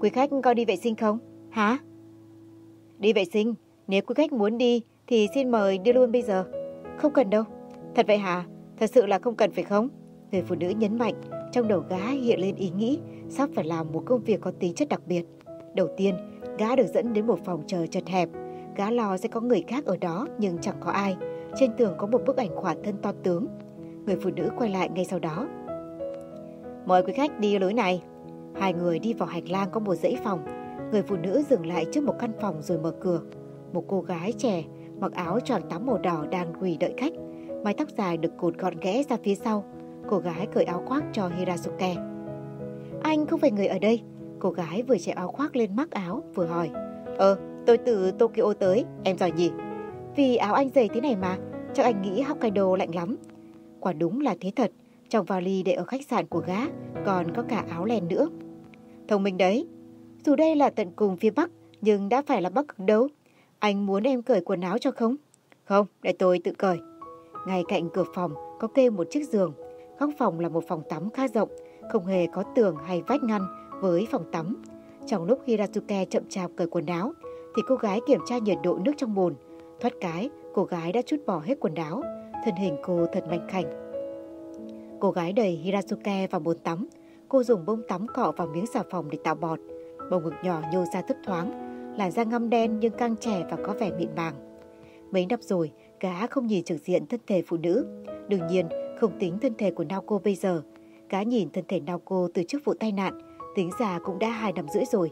Quý khách có đi vệ sinh không? Hả? Đi vệ sinh, nếu quý khách muốn đi thì xin mời đi luôn bây giờ. Không cần đâu. Thật vậy hả? Thật sự là không cần phải không? Người phụ nữ nhấn mạnh, trong đầu gã hiện lên ý nghĩ sắp phải làm một công việc có tính chất đặc biệt. Đầu tiên, gã được dẫn đến một phòng chờ chật hẹp. Gã lo sẽ có người khác ở đó nhưng chẳng có ai. trên tường có một bức ảnh khỏa thân to tướng. Người phụ nữ quay lại ngay sau đó. Mời quý khách đi lối này. Hai người đi vào hành lang có một dãy phòng. Người phụ nữ dừng lại trước một căn phòng rồi mở cửa. Một cô gái trẻ mặc áo tròn tắm màu đỏ đang quỳ đợi khách. Mái tóc dài được cột gọn ghẽ ra phía sau. Cô gái cởi áo khoác cho Hirasuke. Anh không phải người ở đây. Cô gái vừa chạy áo khoác lên mắc áo vừa hỏi. Ờ, tôi từ Tokyo tới, em giỏi nhỉ? Vì áo anh dày thế này mà, chắc anh nghĩ Hokkaido lạnh lắm. Quả đúng là thế thật, trong vali để ở khách sạn của gã còn có cả áo len nữa. Thông minh đấy, dù đây là tận cùng phía Bắc nhưng đã phải là Bắc cực đâu. Anh muốn em cởi quần áo cho không? Không, để tôi tự cởi. Ngay cạnh cửa phòng có kê một chiếc giường. Góc phòng là một phòng tắm khá rộng, không hề có tường hay vách ngăn với phòng tắm. Trong lúc Hirasuke chậm chạp cởi quần áo, thì cô gái kiểm tra nhiệt độ nước trong bồn. Thoát cái, cô gái đã chút bỏ hết quần áo, thân hình cô thật mạnh khảnh. Cô gái đẩy Hirasuke vào bồn tắm, cô dùng bông tắm cọ vào miếng xà phòng để tạo bọt. Bầu ngực nhỏ nhô ra thấp thoáng, làn da ngăm đen nhưng căng trẻ và có vẻ mịn màng. Mấy năm rồi, Cá không nhìn trực diện thân thể phụ nữ. Đương nhiên, không tính thân thể của Naoko bây giờ. Cá nhìn thân thể Naoko từ trước vụ tai nạn, tính ra cũng đã hai năm rưỡi rồi.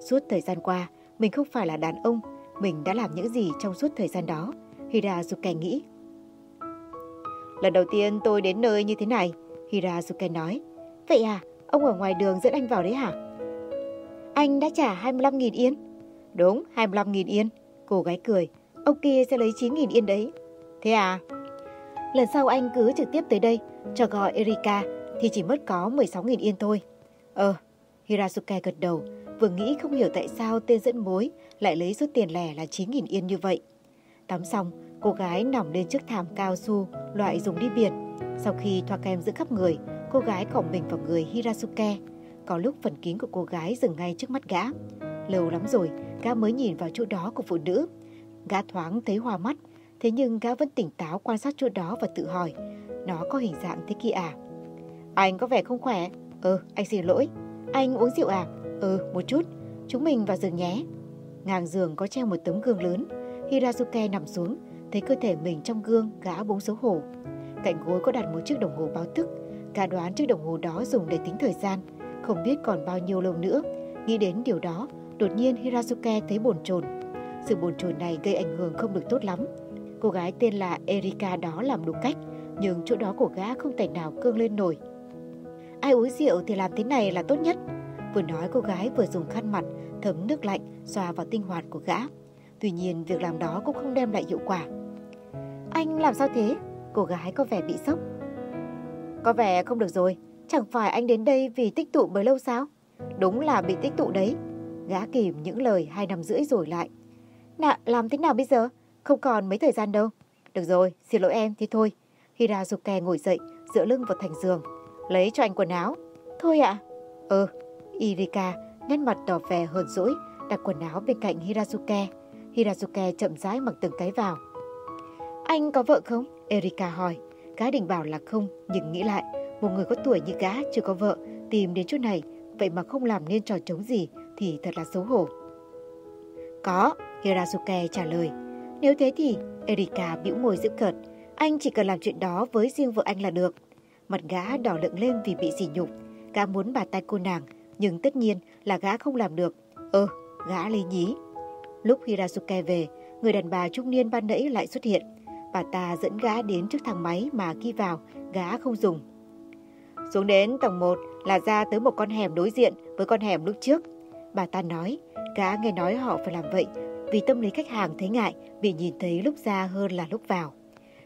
Suốt thời gian qua, mình không phải là đàn ông, mình đã làm những gì trong suốt thời gian đó, Hirazuke nghĩ. Lần đầu tiên tôi đến nơi như thế này, Hirazuke nói. Vậy à, ông ở ngoài đường dẫn anh vào đấy hả? Anh đã trả 25.000 yên. Đúng, 25.000 yên. Cô gái cười. Ông kia sẽ lấy 9.000 yên đấy. Thế à? Lần sau anh cứ trực tiếp tới đây, cho gọi Erika thì chỉ mất có 16.000 yên thôi. Ờ, Hirasuke gật đầu, vừa nghĩ không hiểu tại sao tên dẫn mối lại lấy số tiền lẻ là 9.000 yên như vậy. Tắm xong, cô gái nằm lên chiếc thảm cao su loại dùng đi biển. Sau khi thoa kem giữa khắp người, cô gái còng mình vào người Hirasuke. Có lúc phần kín của cô gái dừng ngay trước mắt gã. Lâu lắm rồi, gã mới nhìn vào chỗ đó của phụ nữ. Gã thoáng thấy hoa mắt, thế nhưng gã vẫn tỉnh táo quan sát chỗ đó và tự hỏi, nó có hình dạng thế kia à? Anh có vẻ không khỏe. Ừ, anh xin lỗi. Anh uống rượu à? Ừ, một chút. Chúng mình vào giường nhé. Ngang giường có treo một tấm gương lớn. Hirazuke nằm xuống, thấy cơ thể mình trong gương, gã bỗng xấu hổ. Cạnh gối có đặt một chiếc đồng hồ báo thức. Cả đoán chiếc đồng hồ đó dùng để tính thời gian. Không biết còn bao nhiêu lâu nữa. Nghĩ đến điều đó, đột nhiên Hirazuke thấy bồn chồn. Sự bồn chồn này gây ảnh hưởng không được tốt lắm. Cô gái tên là Erika đó làm đúng cách, nhưng chỗ đó của gã không thể nào cương lên nổi. Ai uống rượu thì làm thế này là tốt nhất. Vừa nói cô gái vừa dùng khăn mặt thấm nước lạnh xoa vào tinh hoạt của gã. Tuy nhiên việc làm đó cũng không đem lại hiệu quả. Anh làm sao thế? Cô gái có vẻ bị sốc. Có vẻ không được rồi. Chẳng phải anh đến đây vì tích tụ bấy lâu sao? Đúng là bị tích tụ đấy. Gã kìm những lời hai năm rưỡi rồi lại. Nạ, làm thế nào bây giờ? Không còn mấy thời gian đâu. Được rồi, xin lỗi em thì thôi. Hirazuke ngồi dậy, dựa lưng vào thành giường. Lấy cho anh quần áo. Thôi ạ. À? Ừ. Irika nét mặt đỏ vẻ hờn dỗi, đặt quần áo bên cạnh Hirazuke. Hirazuke chậm rãi mặc từng cái vào. Anh có vợ không? Erika hỏi. Gã định bảo là không, nhưng nghĩ lại, một người có tuổi như gã chưa có vợ, tìm đến chỗ này, vậy mà không làm nên trò trống gì thì thật là xấu hổ. Có, Hirazuke trả lời. Nếu thế thì, Erika bĩu môi giữ cợt, anh chỉ cần làm chuyện đó với riêng vợ anh là được. Mặt gã đỏ lượng lên vì bị sỉ nhục. Gã muốn bà tay cô nàng, nhưng tất nhiên là gã không làm được. Ơ, gã lý nhí. Lúc Hirasuke về, người đàn bà trung niên ban nãy lại xuất hiện. Bà ta dẫn gã đến trước thang máy mà khi vào, gã không dùng. Xuống đến tầng 1 là ra tới một con hẻm đối diện với con hẻm lúc trước. Bà ta nói, gã nghe nói họ phải làm vậy vì tâm lý khách hàng thấy ngại bị nhìn thấy lúc ra hơn là lúc vào.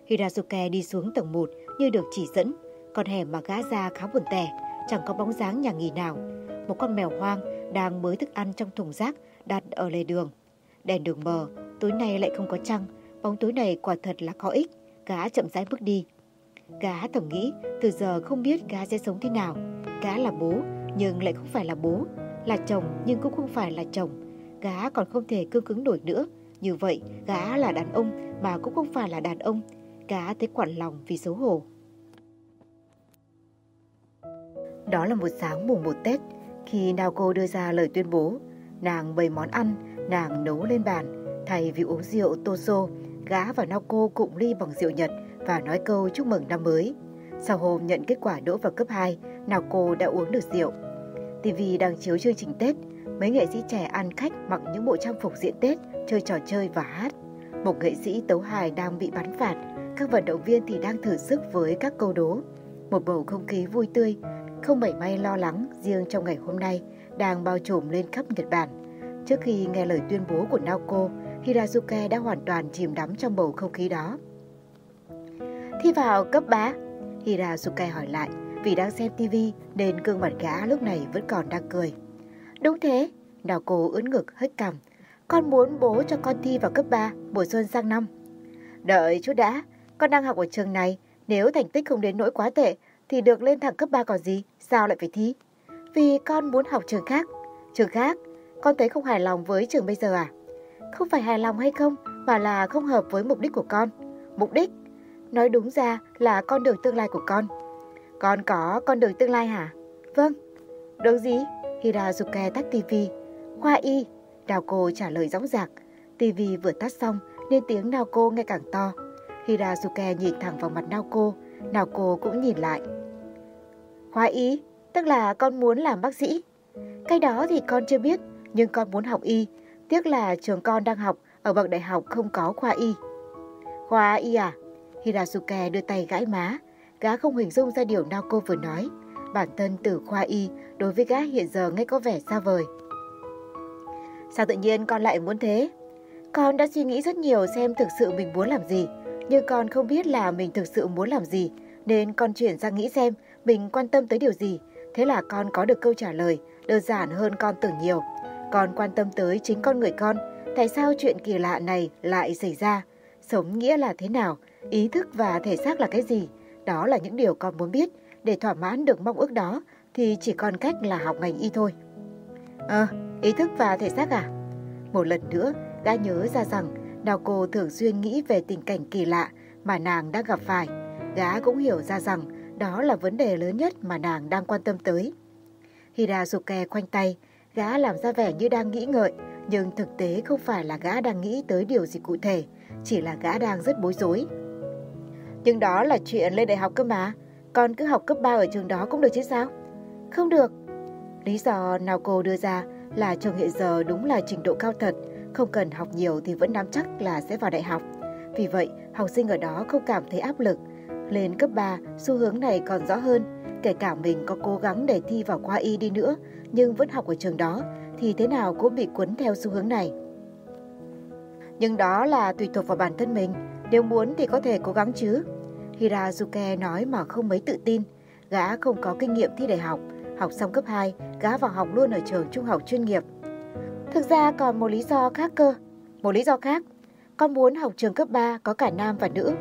Hirasuke đi xuống tầng 1 như được chỉ dẫn. Con hẻm mà gã ra khá buồn tẻ, chẳng có bóng dáng nhà nghỉ nào. Một con mèo hoang đang mới thức ăn trong thùng rác đặt ở lề đường. Đèn đường mờ, tối nay lại không có trăng, bóng tối này quả thật là có ích. Gã chậm rãi bước đi. Gã thầm nghĩ từ giờ không biết gã sẽ sống thế nào. Gã là bố nhưng lại không phải là bố, là chồng nhưng cũng không phải là chồng. Gã còn không thể cương cứng nổi nữa. Như vậy, gã là đàn ông mà cũng không phải là đàn ông. Gã thấy quặn lòng vì xấu hổ. Đó là một sáng mùng một Tết, khi Naoko đưa ra lời tuyên bố, nàng bày món ăn, nàng nấu lên bàn, thay vì uống rượu toso, gã và Naoko cụng ly bằng rượu Nhật và nói câu chúc mừng năm mới. Sau hôm nhận kết quả đỗ vào cấp 2, Naoko đã uống được rượu. TV đang chiếu chương trình Tết, mấy nghệ sĩ trẻ ăn khách mặc những bộ trang phục diễn Tết, chơi trò chơi và hát. Một nghệ sĩ tấu hài đang bị bắn phạt, các vận động viên thì đang thử sức với các câu đố. Một bầu không khí vui tươi, không mảy may lo lắng riêng trong ngày hôm nay đang bao trùm lên khắp Nhật Bản. Trước khi nghe lời tuyên bố của Naoko, Hirazuke đã hoàn toàn chìm đắm trong bầu không khí đó. Thi vào cấp 3? Hirazuke hỏi lại, vì đang xem tivi nên gương mặt gã lúc này vẫn còn đang cười. Đúng thế, đào cô ướn ngực hất cằm. Con muốn bố cho con thi vào cấp 3, mùa xuân sang năm. Đợi chút đã, con đang học ở trường này, nếu thành tích không đến nỗi quá tệ thì được lên thẳng cấp 3 còn gì, sao lại phải thi? Vì con muốn học trường khác. Trường khác? Con thấy không hài lòng với trường bây giờ à? Không phải hài lòng hay không, mà là không hợp với mục đích của con. Mục đích? Nói đúng ra là con đường tương lai của con. Con có con đường tương lai hả? Vâng. Đường gì? Hirazuke tắt tivi. Khoa y. Naoko trả lời rõ dạc. Tivi vừa tắt xong nên tiếng Naoko nghe càng to. Hirazuke nhìn thẳng vào mặt Naoko. Naoko cũng nhìn lại. Khoa y? Tức là con muốn làm bác sĩ. Cái đó thì con chưa biết, nhưng con muốn học y. Tiếc là trường con đang học ở bậc đại học không có khoa y. Khoa y à? Hirasuke đưa tay gãi má. Gã không hình dung ra điều Naoko vừa nói. Bản thân từ khoa y đối với gã hiện giờ ngay có vẻ xa vời. Sao tự nhiên con lại muốn thế? Con đã suy nghĩ rất nhiều xem thực sự mình muốn làm gì. Nhưng con không biết là mình thực sự muốn làm gì. Nên con chuyển sang nghĩ xem mình quan tâm tới điều gì Thế là con có được câu trả lời, đơn giản hơn con tưởng nhiều. Con quan tâm tới chính con người con, tại sao chuyện kỳ lạ này lại xảy ra? Sống nghĩa là thế nào? Ý thức và thể xác là cái gì? Đó là những điều con muốn biết. Để thỏa mãn được mong ước đó thì chỉ còn cách là học ngành y thôi. Ờ, ý thức và thể xác à? Một lần nữa, đã nhớ ra rằng Đào cô thường xuyên nghĩ về tình cảnh kỳ lạ mà nàng đang gặp phải. Gã cũng hiểu ra rằng đó là vấn đề lớn nhất mà nàng đang quan tâm tới. Hirazuke khoanh tay, gã làm ra vẻ như đang nghĩ ngợi, nhưng thực tế không phải là gã đang nghĩ tới điều gì cụ thể, chỉ là gã đang rất bối rối. Nhưng đó là chuyện lên đại học cơ mà, con cứ học cấp 3 ở trường đó cũng được chứ sao? Không được. Lý do nào cô đưa ra là trường hiện giờ đúng là trình độ cao thật, không cần học nhiều thì vẫn nắm chắc là sẽ vào đại học. Vì vậy, học sinh ở đó không cảm thấy áp lực lên cấp 3, xu hướng này còn rõ hơn. Kể cả mình có cố gắng để thi vào khoa y đi nữa, nhưng vẫn học ở trường đó, thì thế nào cũng bị cuốn theo xu hướng này. Nhưng đó là tùy thuộc vào bản thân mình, nếu muốn thì có thể cố gắng chứ. Hirazuke nói mà không mấy tự tin, gã không có kinh nghiệm thi đại học, học xong cấp 2, gã vào học luôn ở trường trung học chuyên nghiệp. Thực ra còn một lý do khác cơ. Một lý do khác, con muốn học trường cấp 3 có cả nam và nữ.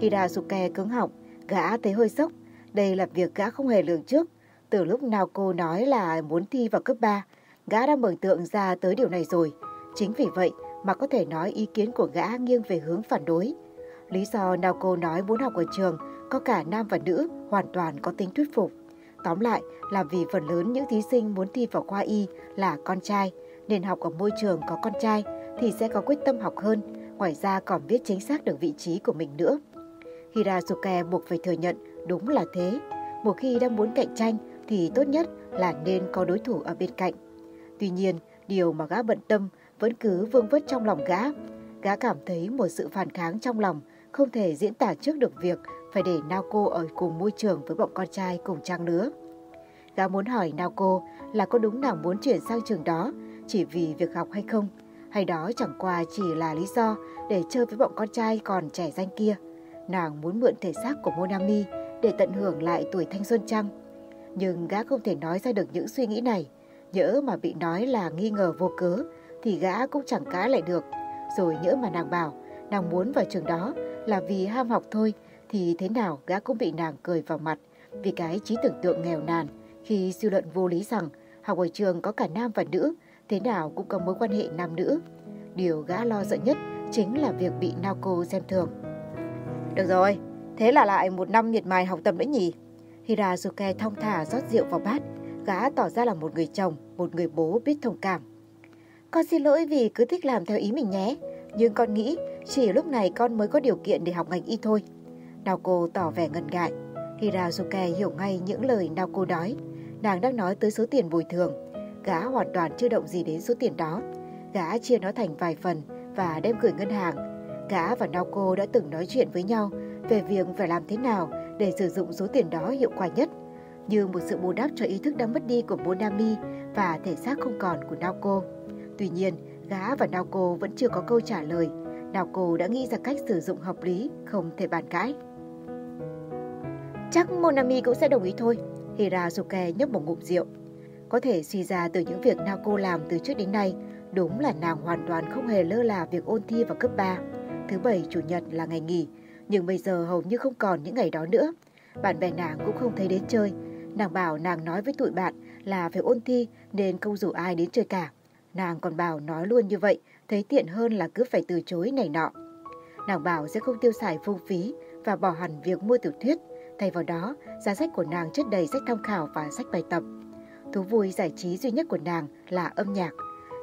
Hirazuke cứng họng, gã thấy hơi sốc. Đây là việc gã không hề lường trước. Từ lúc nào cô nói là muốn thi vào cấp 3, gã đã mường tượng ra tới điều này rồi. Chính vì vậy mà có thể nói ý kiến của gã nghiêng về hướng phản đối. Lý do nào cô nói muốn học ở trường có cả nam và nữ hoàn toàn có tính thuyết phục. Tóm lại là vì phần lớn những thí sinh muốn thi vào khoa y là con trai, nên học ở môi trường có con trai thì sẽ có quyết tâm học hơn, ngoài ra còn biết chính xác được vị trí của mình nữa. Hirazuke buộc phải thừa nhận đúng là thế. Một khi đang muốn cạnh tranh thì tốt nhất là nên có đối thủ ở bên cạnh. Tuy nhiên, điều mà gã bận tâm vẫn cứ vương vất trong lòng gã. Gã cảm thấy một sự phản kháng trong lòng, không thể diễn tả trước được việc phải để Naoko ở cùng môi trường với bọn con trai cùng trang lứa. Gã muốn hỏi Naoko là có đúng nàng muốn chuyển sang trường đó chỉ vì việc học hay không, hay đó chẳng qua chỉ là lý do để chơi với bọn con trai còn trẻ danh kia. Nàng muốn mượn thể xác của Monami để tận hưởng lại tuổi thanh xuân chăng? Nhưng gã không thể nói ra được những suy nghĩ này. Nhỡ mà bị nói là nghi ngờ vô cớ thì gã cũng chẳng cá lại được. Rồi nhỡ mà nàng bảo nàng muốn vào trường đó là vì ham học thôi thì thế nào gã cũng bị nàng cười vào mặt vì cái trí tưởng tượng nghèo nàn khi suy luận vô lý rằng học ở trường có cả nam và nữ thế nào cũng có mối quan hệ nam nữ. Điều gã lo sợ nhất chính là việc bị Naoko xem thường. Được rồi, thế là lại một năm miệt mài học tập nữa nhỉ? Hirazuke thong thả rót rượu vào bát, gã tỏ ra là một người chồng, một người bố biết thông cảm. Con xin lỗi vì cứ thích làm theo ý mình nhé, nhưng con nghĩ Chỉ lúc này con mới có điều kiện để học ngành y thôi. Naoko tỏ vẻ ngần ngại. Hirazuke hiểu ngay những lời Naoko nói. Nàng đang nói tới số tiền bồi thường. Gã hoàn toàn chưa động gì đến số tiền đó. Gã chia nó thành vài phần và đem gửi ngân hàng. Gã và Naoko đã từng nói chuyện với nhau về việc phải làm thế nào để sử dụng số tiền đó hiệu quả nhất. Như một sự bù đắp cho ý thức đang mất đi của Bonami và thể xác không còn của Naoko. Tuy nhiên, gã và Naoko vẫn chưa có câu trả lời. Naoko đã nghĩ ra cách sử dụng hợp lý, không thể bàn cãi. Chắc Monami cũng sẽ đồng ý thôi. Hirazuke nhấp một ngụm rượu. Có thể suy ra từ những việc Naoko làm từ trước đến nay, đúng là nàng hoàn toàn không hề lơ là việc ôn thi vào cấp 3. Thứ bảy, chủ nhật là ngày nghỉ, nhưng bây giờ hầu như không còn những ngày đó nữa. Bạn bè nàng cũng không thấy đến chơi. Nàng bảo nàng nói với tụi bạn là phải ôn thi nên không rủ ai đến chơi cả. Nàng còn bảo nói luôn như vậy, thấy tiện hơn là cứ phải từ chối này nọ. Nàng bảo sẽ không tiêu xài phung phí và bỏ hẳn việc mua tiểu thuyết. Thay vào đó, giá sách của nàng chất đầy sách tham khảo và sách bài tập. Thú vui giải trí duy nhất của nàng là âm nhạc.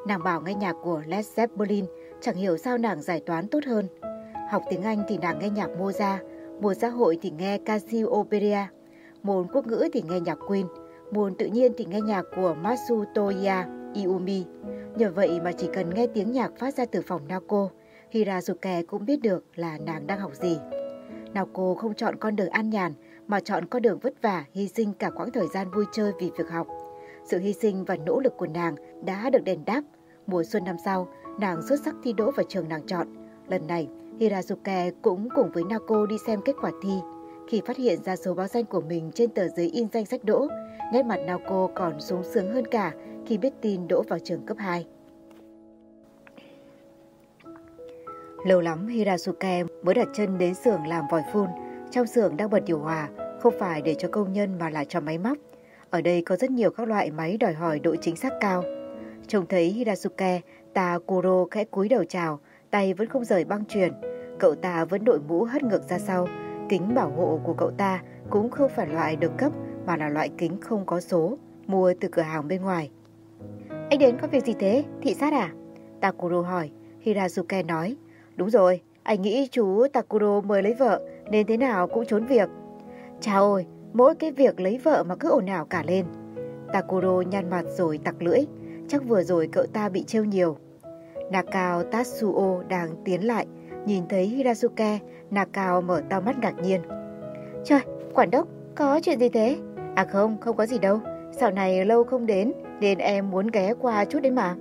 Nàng bảo nghe nhạc của Led Zeppelin, chẳng hiểu sao nàng giải toán tốt hơn. Học tiếng Anh thì nàng nghe nhạc Mozart, môn xã hội thì nghe Cassiopeia, môn quốc ngữ thì nghe nhạc Queen, môn tự nhiên thì nghe nhạc của Matsutoya Iumi. Nhờ vậy mà chỉ cần nghe tiếng nhạc phát ra từ phòng Naoko, Hirazuke cũng biết được là nàng đang học gì. Naoko không chọn con đường an nhàn mà chọn con đường vất vả, hy sinh cả quãng thời gian vui chơi vì việc học. Sự hy sinh và nỗ lực của nàng đã được đền đáp. Mùa xuân năm sau, nàng xuất sắc thi đỗ vào trường nàng chọn. Lần này, Hirazuke cũng cùng với Nako đi xem kết quả thi. Khi phát hiện ra số báo danh của mình trên tờ giấy in danh sách đỗ, nét mặt Nako còn sung sướng hơn cả khi biết tin đỗ vào trường cấp 2. Lâu lắm Hirasuke mới đặt chân đến xưởng làm vòi phun. Trong xưởng đang bật điều hòa, không phải để cho công nhân mà là cho máy móc. Ở đây có rất nhiều các loại máy đòi hỏi độ chính xác cao. Trông thấy Hirazuke, Takuro khẽ cúi đầu chào, tay vẫn không rời băng truyền. Cậu ta vẫn đội mũ hất ngược ra sau. Kính bảo hộ của cậu ta cũng không phải loại được cấp mà là loại kính không có số, mua từ cửa hàng bên ngoài. Anh đến có việc gì thế? Thị sát à? Takuro hỏi. Hirazuke nói. Đúng rồi, anh nghĩ chú Takuro mời lấy vợ nên thế nào cũng trốn việc. Chà ôi, mỗi cái việc lấy vợ mà cứ ồn ào cả lên. Takuro nhăn mặt rồi tặc lưỡi. Chắc vừa rồi cậu ta bị trêu nhiều. Nakao Tatsuo đang tiến lại, nhìn thấy Hirazuke, Nakao mở to mắt ngạc nhiên. Trời, quản đốc, có chuyện gì thế? À không, không có gì đâu. Dạo này lâu không đến, nên em muốn ghé qua chút đấy mà.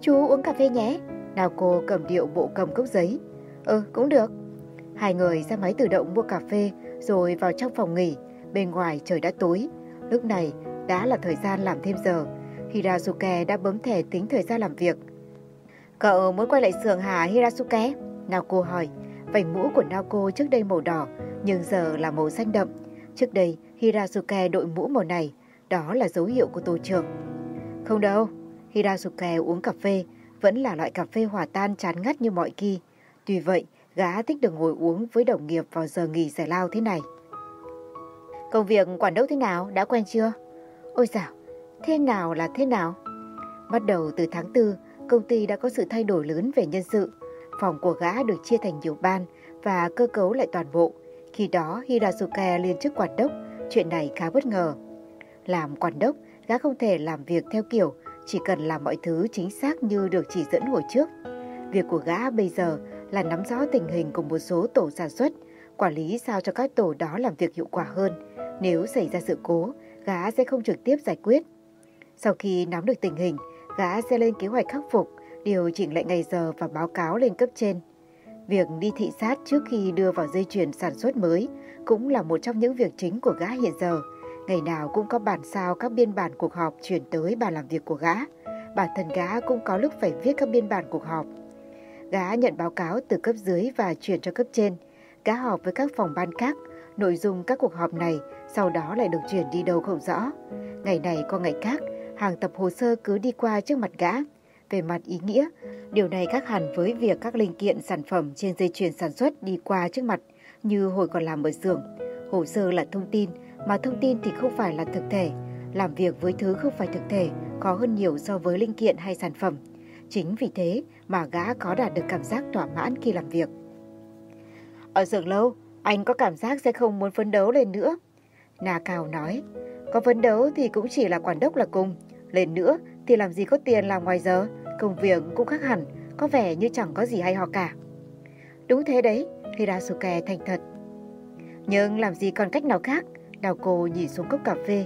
Chú uống cà phê nhé. Nào cô cầm điệu bộ cầm cốc giấy. Ừ, cũng được. Hai người ra máy tự động mua cà phê rồi vào trong phòng nghỉ. Bên ngoài trời đã tối. Lúc này đã là thời gian làm thêm giờ. Hirazuke đã bấm thẻ tính thời gian làm việc. Cậu muốn quay lại xưởng hả Hirasuke? Naoko hỏi. Vành mũ của Naoko trước đây màu đỏ, nhưng giờ là màu xanh đậm. Trước đây, Hirasuke đội mũ màu này, đó là dấu hiệu của tổ trưởng. Không đâu, Hirasuke uống cà phê, vẫn là loại cà phê hòa tan chán ngắt như mọi khi. Tuy vậy, gã thích được ngồi uống với đồng nghiệp vào giờ nghỉ giải lao thế này. Công việc quản đốc thế nào, đã quen chưa? Ôi dào, thế nào là thế nào? Bắt đầu từ tháng 4, công ty đã có sự thay đổi lớn về nhân sự. Phòng của gã được chia thành nhiều ban và cơ cấu lại toàn bộ. Khi đó Hirasuke lên chức quản đốc, chuyện này khá bất ngờ. Làm quản đốc, gã không thể làm việc theo kiểu chỉ cần làm mọi thứ chính xác như được chỉ dẫn hồi trước. Việc của gã bây giờ là nắm rõ tình hình của một số tổ sản xuất, quản lý sao cho các tổ đó làm việc hiệu quả hơn. Nếu xảy ra sự cố, gã sẽ không trực tiếp giải quyết. Sau khi nắm được tình hình, gã sẽ lên kế hoạch khắc phục, điều chỉnh lại ngày giờ và báo cáo lên cấp trên. Việc đi thị sát trước khi đưa vào dây chuyền sản xuất mới cũng là một trong những việc chính của gã hiện giờ. Ngày nào cũng có bản sao các biên bản cuộc họp chuyển tới bàn làm việc của gã. Bản thân gã cũng có lúc phải viết các biên bản cuộc họp. Gã nhận báo cáo từ cấp dưới và chuyển cho cấp trên. Gã họp với các phòng ban khác. Nội dung các cuộc họp này sau đó lại được chuyển đi đâu không rõ. Ngày này qua ngày khác, hàng tập hồ sơ cứ đi qua trước mặt gã. Về mặt ý nghĩa, điều này khác hẳn với việc các linh kiện sản phẩm trên dây chuyền sản xuất đi qua trước mặt như hồi còn làm ở xưởng. Hồ sơ là thông tin, mà thông tin thì không phải là thực thể. Làm việc với thứ không phải thực thể khó hơn nhiều so với linh kiện hay sản phẩm. Chính vì thế mà gã có đạt được cảm giác thỏa mãn khi làm việc. Ở giường lâu, anh có cảm giác sẽ không muốn phấn đấu lên nữa. nà Cao nói, có phấn đấu thì cũng chỉ là quản đốc là cùng. Lên nữa thì làm gì có tiền làm ngoài giờ, công việc cũng khác hẳn, có vẻ như chẳng có gì hay ho cả. Đúng thế đấy, Hirasuke thành thật. Nhưng làm gì còn cách nào khác, Đào cô nhìn xuống cốc cà phê.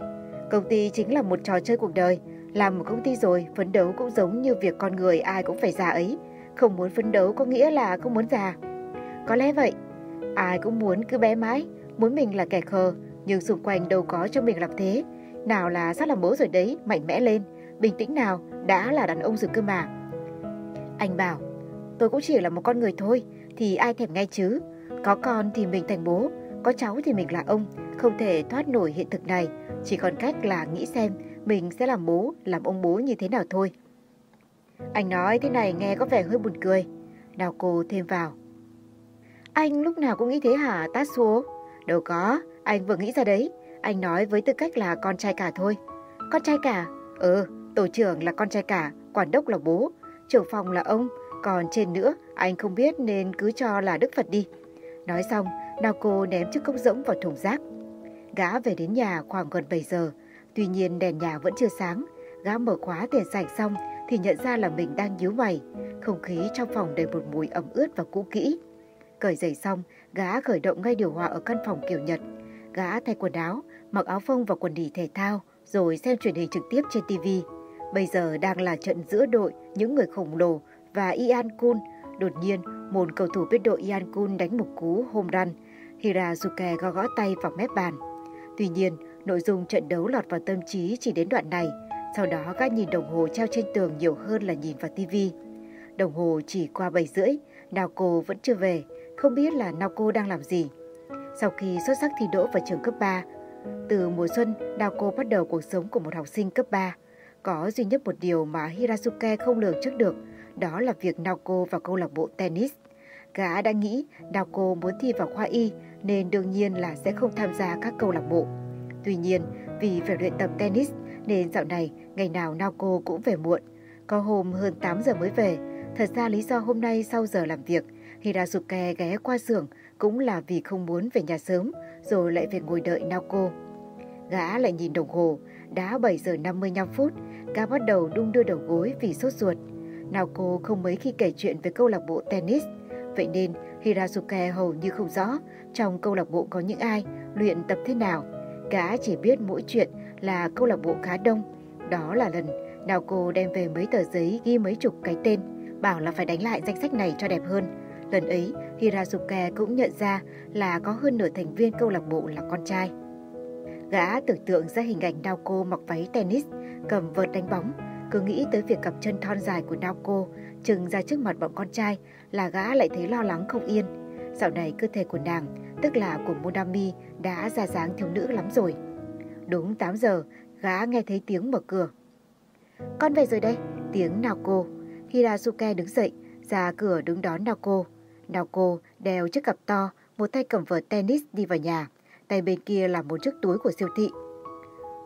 Công ty chính là một trò chơi cuộc đời, làm một công ty rồi, phấn đấu cũng giống như việc con người ai cũng phải già ấy. Không muốn phấn đấu có nghĩa là không muốn già. Có lẽ vậy, ai cũng muốn cứ bé mãi, muốn mình là kẻ khờ, nhưng xung quanh đâu có cho mình làm thế. Nào là sắp làm bố rồi đấy, mạnh mẽ lên, bình tĩnh nào, đã là đàn ông rồi cơ mà. Anh bảo, tôi cũng chỉ là một con người thôi, thì ai thèm nghe chứ. Có con thì mình thành bố, có cháu thì mình là ông, không thể thoát nổi hiện thực này, chỉ còn cách là nghĩ xem mình sẽ làm bố, làm ông bố như thế nào thôi. Anh nói thế này nghe có vẻ hơi buồn cười. Nào cô thêm vào. Anh lúc nào cũng nghĩ thế hả Tatsuo? Đâu có, anh vừa nghĩ ra đấy. Anh nói với tư cách là con trai cả thôi. Con trai cả? Ừ, tổ trưởng là con trai cả, quản đốc là bố, trưởng phòng là ông. Còn trên nữa, anh không biết nên cứ cho là Đức Phật đi. Nói xong, Naoko ném chiếc cốc rỗng vào thùng rác. Gã về đến nhà khoảng gần 7 giờ. Tuy nhiên đèn nhà vẫn chưa sáng. Gã mở khóa tiền sạch xong thì nhận ra là mình đang nhíu mày. Không khí trong phòng đầy một mùi ẩm ướt và cũ kỹ. Cởi giày xong, gã khởi động ngay điều hòa ở căn phòng kiểu Nhật. Gã thay quần áo, mặc áo phông và quần đỉ thể thao, rồi xem truyền hình trực tiếp trên TV. Bây giờ đang là trận giữa đội những người khổng lồ và Ian Kun. Đột nhiên, một cầu thủ biết đội Ian Kun đánh một cú home run. Hirazuke gõ gõ tay vào mép bàn. Tuy nhiên, nội dung trận đấu lọt vào tâm trí chỉ đến đoạn này. Sau đó gã nhìn đồng hồ treo trên tường nhiều hơn là nhìn vào TV. Đồng hồ chỉ qua 7 rưỡi, Naoko vẫn chưa về, không biết là Naoko đang làm gì. Sau khi xuất sắc thi đỗ vào trường cấp 3, từ mùa xuân, Naoko bắt đầu cuộc sống của một học sinh cấp 3. Có duy nhất một điều mà Hirasuke không lường trước được, đó là việc Naoko vào câu lạc bộ tennis. Gã đã nghĩ Naoko muốn thi vào khoa y nên đương nhiên là sẽ không tham gia các câu lạc bộ. Tuy nhiên, vì phải luyện tập tennis nên dạo này ngày nào Naoko cũng về muộn. Có hôm hơn 8 giờ mới về. Thật ra lý do hôm nay sau giờ làm việc, Hirazuke ghé qua xưởng cũng là vì không muốn về nhà sớm rồi lại về ngồi đợi Naoko. Gã lại nhìn đồng hồ, đã 7 giờ 55 phút, gã bắt đầu đung đưa đầu gối vì sốt ruột. Naoko không mấy khi kể chuyện về câu lạc bộ tennis, vậy nên Hirasuke hầu như không rõ trong câu lạc bộ có những ai, luyện tập thế nào. Gã chỉ biết mỗi chuyện là câu lạc bộ khá đông. Đó là lần Naoko đem về mấy tờ giấy ghi mấy chục cái tên, bảo là phải đánh lại danh sách này cho đẹp hơn. Lần ấy, Hirasuke cũng nhận ra là có hơn nửa thành viên câu lạc bộ là con trai. Gã tưởng tượng ra hình ảnh Naoko mặc váy tennis, cầm vợt đánh bóng, cứ nghĩ tới việc cặp chân thon dài của Naoko trừng ra trước mặt bọn con trai là gã lại thấy lo lắng không yên. Dạo này cơ thể của nàng, tức là của Monami, đã ra dáng thiếu nữ lắm rồi. Đúng 8 giờ, gã nghe thấy tiếng mở cửa. Con về rồi đây, tiếng Naoko. Hirasuke đứng dậy, ra cửa đứng đón Naoko. Naoko đeo chiếc cặp to, một tay cầm vợt tennis đi vào nhà. Tay bên kia là một chiếc túi của siêu thị.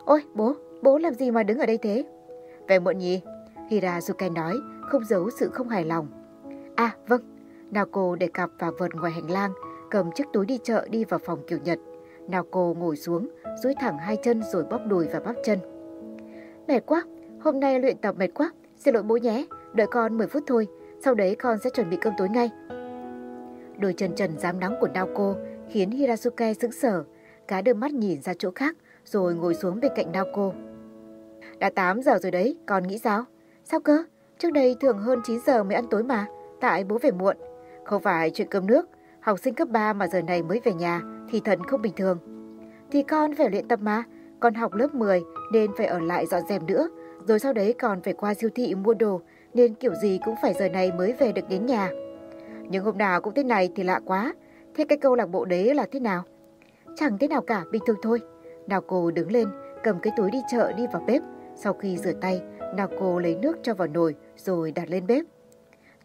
Ôi, bố, bố làm gì mà đứng ở đây thế? Về muộn nhỉ? Hirasuke nói, không giấu sự không hài lòng. À, vâng. Naoko để cặp và vợt ngoài hành lang, cầm chiếc túi đi chợ đi vào phòng kiểu Nhật. Naoko ngồi xuống, duỗi thẳng hai chân rồi bóp đùi và bắp chân. Mệt quá, hôm nay luyện tập mệt quá, xin lỗi bố nhé, đợi con 10 phút thôi, sau đấy con sẽ chuẩn bị cơm tối ngay. Đôi chân trần dám nắng của Naoko khiến Hirasuke sững sờ, cá đưa mắt nhìn ra chỗ khác rồi ngồi xuống bên cạnh Naoko. Đã 8 giờ rồi đấy, con nghĩ sao? Sao cơ? Trước đây thường hơn 9 giờ mới ăn tối mà, tại bố về muộn. Không phải chuyện cơm nước, học sinh cấp 3 mà giờ này mới về nhà thì thật không bình thường. Thì con phải luyện tập mà, con học lớp 10 nên phải ở lại dọn dẹp nữa, rồi sau đấy còn phải qua siêu thị mua đồ nên kiểu gì cũng phải giờ này mới về được đến nhà. Nhưng hôm nào cũng thế này thì lạ quá, thế cái câu lạc bộ đấy là thế nào? Chẳng thế nào cả, bình thường thôi. Nào cô đứng lên, cầm cái túi đi chợ đi vào bếp, sau khi rửa tay, Naoko lấy nước cho vào nồi rồi đặt lên bếp.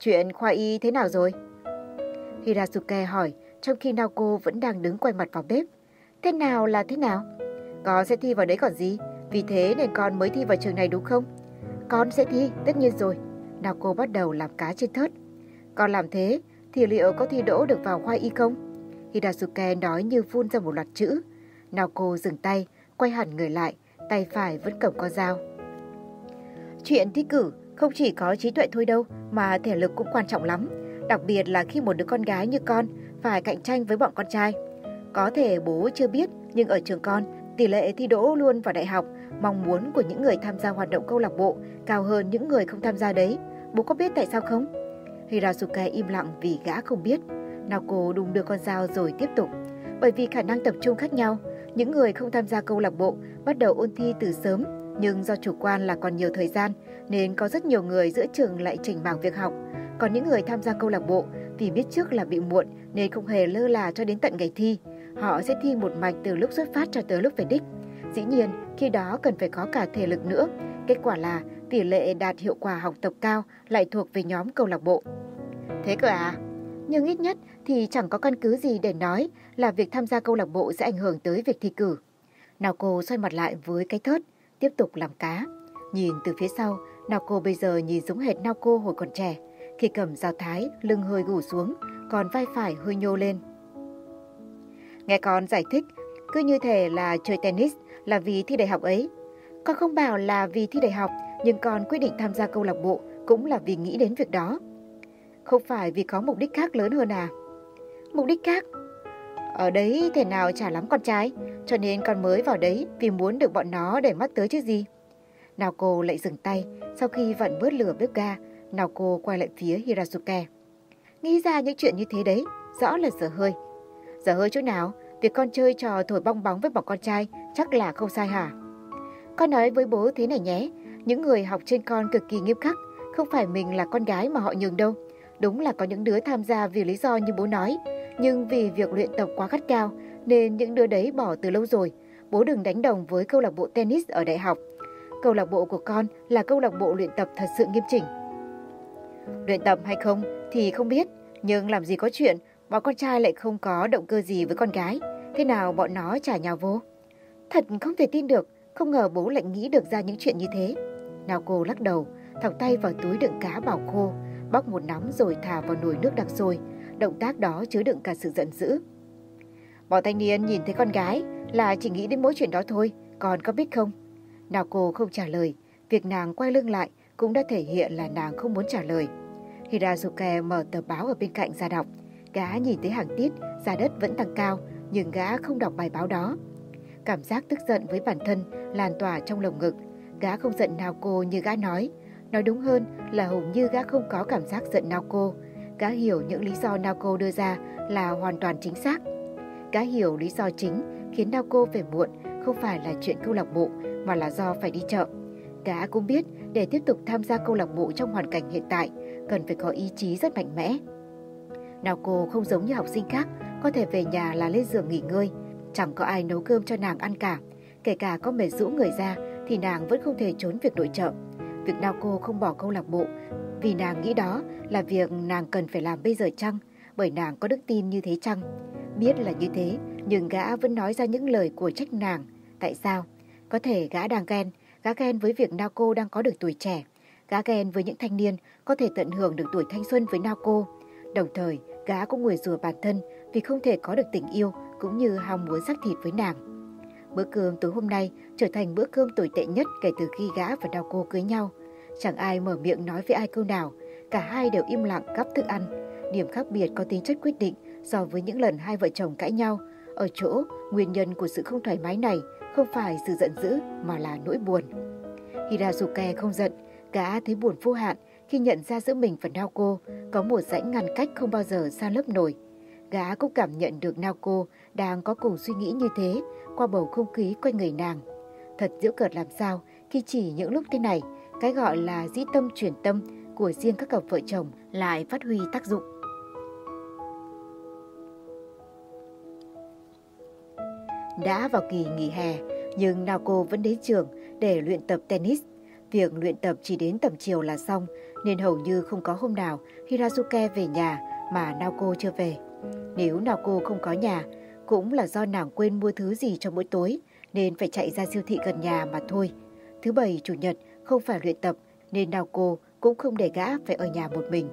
Chuyện khoa y thế nào rồi? Hirasuke hỏi trong khi Naoko vẫn đang đứng quay mặt vào bếp. Thế nào là thế nào? Con sẽ thi vào đấy còn gì? Vì thế nên con mới thi vào trường này đúng không? Con sẽ thi, tất nhiên rồi. Naoko bắt đầu làm cá trên thớt. Còn làm thế thì liệu có thi đỗ được vào khoa y không? Hirasuke nói như phun ra một loạt chữ. Naoko dừng tay, quay hẳn người lại, tay phải vẫn cầm con dao. Chuyện thi cử không chỉ có trí tuệ thôi đâu mà thể lực cũng quan trọng lắm. Đặc biệt là khi một đứa con gái như con phải cạnh tranh với bọn con trai. Có thể bố chưa biết nhưng ở trường con tỷ lệ thi đỗ luôn vào đại học mong muốn của những người tham gia hoạt động câu lạc bộ cao hơn những người không tham gia đấy. Bố có biết tại sao không? Hirasuke im lặng vì gã không biết. Naoko đùng đưa con dao rồi tiếp tục. Bởi vì khả năng tập trung khác nhau, những người không tham gia câu lạc bộ bắt đầu ôn thi từ sớm, nhưng do chủ quan là còn nhiều thời gian nên có rất nhiều người giữa trường lại chỉnh mảng việc học. Còn những người tham gia câu lạc bộ vì biết trước là bị muộn nên không hề lơ là cho đến tận ngày thi. Họ sẽ thi một mạch từ lúc xuất phát cho tới lúc về đích. Dĩ nhiên, khi đó cần phải có cả thể lực nữa. Kết quả là tỷ lệ đạt hiệu quả học tập cao lại thuộc về nhóm câu lạc bộ. Thế cơ à? Nhưng ít nhất thì chẳng có căn cứ gì để nói là việc tham gia câu lạc bộ sẽ ảnh hưởng tới việc thi cử. Nào cô xoay mặt lại với cái thớt, tiếp tục làm cá. Nhìn từ phía sau, nào cô bây giờ nhìn giống hệt Naoko cô hồi còn trẻ. Khi cầm dao thái, lưng hơi gù xuống, còn vai phải hơi nhô lên. Nghe con giải thích, cứ như thể là chơi tennis là vì thi đại học ấy. Con không bảo là vì thi đại học, nhưng con quyết định tham gia câu lạc bộ cũng là vì nghĩ đến việc đó. Không phải vì có mục đích khác lớn hơn à? Mục đích khác? Ở đấy thể nào chả lắm con trai, cho nên con mới vào đấy vì muốn được bọn nó để mắt tới chứ gì. Nào cô lại dừng tay, sau khi vặn bớt lửa bếp ga, nào cô quay lại phía Hirasuke. Nghĩ ra những chuyện như thế đấy, rõ là dở hơi. Dở hơi chỗ nào? Việc con chơi trò thổi bong bóng với bọn con trai chắc là không sai hả? Con nói với bố thế này nhé, những người học trên con cực kỳ nghiêm khắc, không phải mình là con gái mà họ nhường đâu. Đúng là có những đứa tham gia vì lý do như bố nói, nhưng vì việc luyện tập quá gắt cao nên những đứa đấy bỏ từ lâu rồi. Bố đừng đánh đồng với câu lạc bộ tennis ở đại học. Câu lạc bộ của con là câu lạc bộ luyện tập thật sự nghiêm chỉnh. Luyện tập hay không thì không biết, nhưng làm gì có chuyện bọn con trai lại không có động cơ gì với con gái. Thế nào bọn nó trả nhào vô? Thật không thể tin được, không ngờ bố lại nghĩ được ra những chuyện như thế. Nào cô lắc đầu, thọc tay vào túi đựng cá bảo khô, bóc một nắm rồi thả vào nồi nước đặc sôi. Động tác đó chứa đựng cả sự giận dữ. Bọn thanh niên nhìn thấy con gái là chỉ nghĩ đến mỗi chuyện đó thôi, còn có biết không? Nào cô không trả lời, việc nàng quay lưng lại cũng đã thể hiện là nàng không muốn trả lời. Hirazuke mở tờ báo ở bên cạnh ra đọc. Gã nhìn thấy hàng tiết, giá đất vẫn tăng cao, nhưng gã không đọc bài báo đó. Cảm giác tức giận với bản thân lan tỏa trong lồng ngực. Gã không giận nào cô như gã nói. Nói đúng hơn là hầu như gã không có cảm giác giận nào cô. Gã hiểu những lý do Naoko đưa ra là hoàn toàn chính xác. Gã hiểu lý do chính khiến Naoko về muộn không phải là chuyện câu lạc bộ mà là do phải đi chợ. Gã cũng biết để tiếp tục tham gia câu lạc bộ trong hoàn cảnh hiện tại cần phải có ý chí rất mạnh mẽ. Naoko không giống như học sinh khác có thể về nhà là lên giường nghỉ ngơi, chẳng có ai nấu cơm cho nàng ăn cả. Kể cả có mệt rũ người ra thì nàng vẫn không thể trốn việc nội trợ. Việc Naoko không bỏ câu lạc bộ vì nàng nghĩ đó là việc nàng cần phải làm bây giờ chăng, bởi nàng có đức tin như thế chăng. Biết là như thế, nhưng gã vẫn nói ra những lời của trách nàng. Tại sao? Có thể gã đang ghen, gã ghen với việc Naoko đang có được tuổi trẻ. Gã ghen với những thanh niên có thể tận hưởng được tuổi thanh xuân với Naoko. Đồng thời, gã cũng nguyền rùa bản thân vì không thể có được tình yêu cũng như ham muốn xác thịt với nàng. Bữa cơm tối hôm nay trở thành bữa cơm tồi tệ nhất kể từ khi gã và Naoko cưới nhau. Chẳng ai mở miệng nói với ai câu nào, cả hai đều im lặng gắp thức ăn. Điểm khác biệt có tính chất quyết định so với những lần hai vợ chồng cãi nhau. Ở chỗ, nguyên nhân của sự không thoải mái này không phải sự giận dữ mà là nỗi buồn. Hirazuke không giận, gã thấy buồn vô hạn khi nhận ra giữa mình và Naoko có một rãnh ngăn cách không bao giờ xa lớp nổi. Gã cũng cảm nhận được Naoko đang có cùng suy nghĩ như thế qua bầu không khí quanh người nàng. Thật dữ cợt làm sao khi chỉ những lúc thế này cái gọi là dĩ tâm chuyển tâm của riêng các cặp vợ chồng lại phát huy tác dụng. Đã vào kỳ nghỉ hè, nhưng Naoko vẫn đến trường để luyện tập tennis. Việc luyện tập chỉ đến tầm chiều là xong, nên hầu như không có hôm nào Hirazuke về nhà mà Naoko chưa về. Nếu Naoko không có nhà, cũng là do nàng quên mua thứ gì cho mỗi tối, nên phải chạy ra siêu thị gần nhà mà thôi. Thứ bảy, chủ nhật không phải luyện tập nên Naoko cũng không để gã phải ở nhà một mình.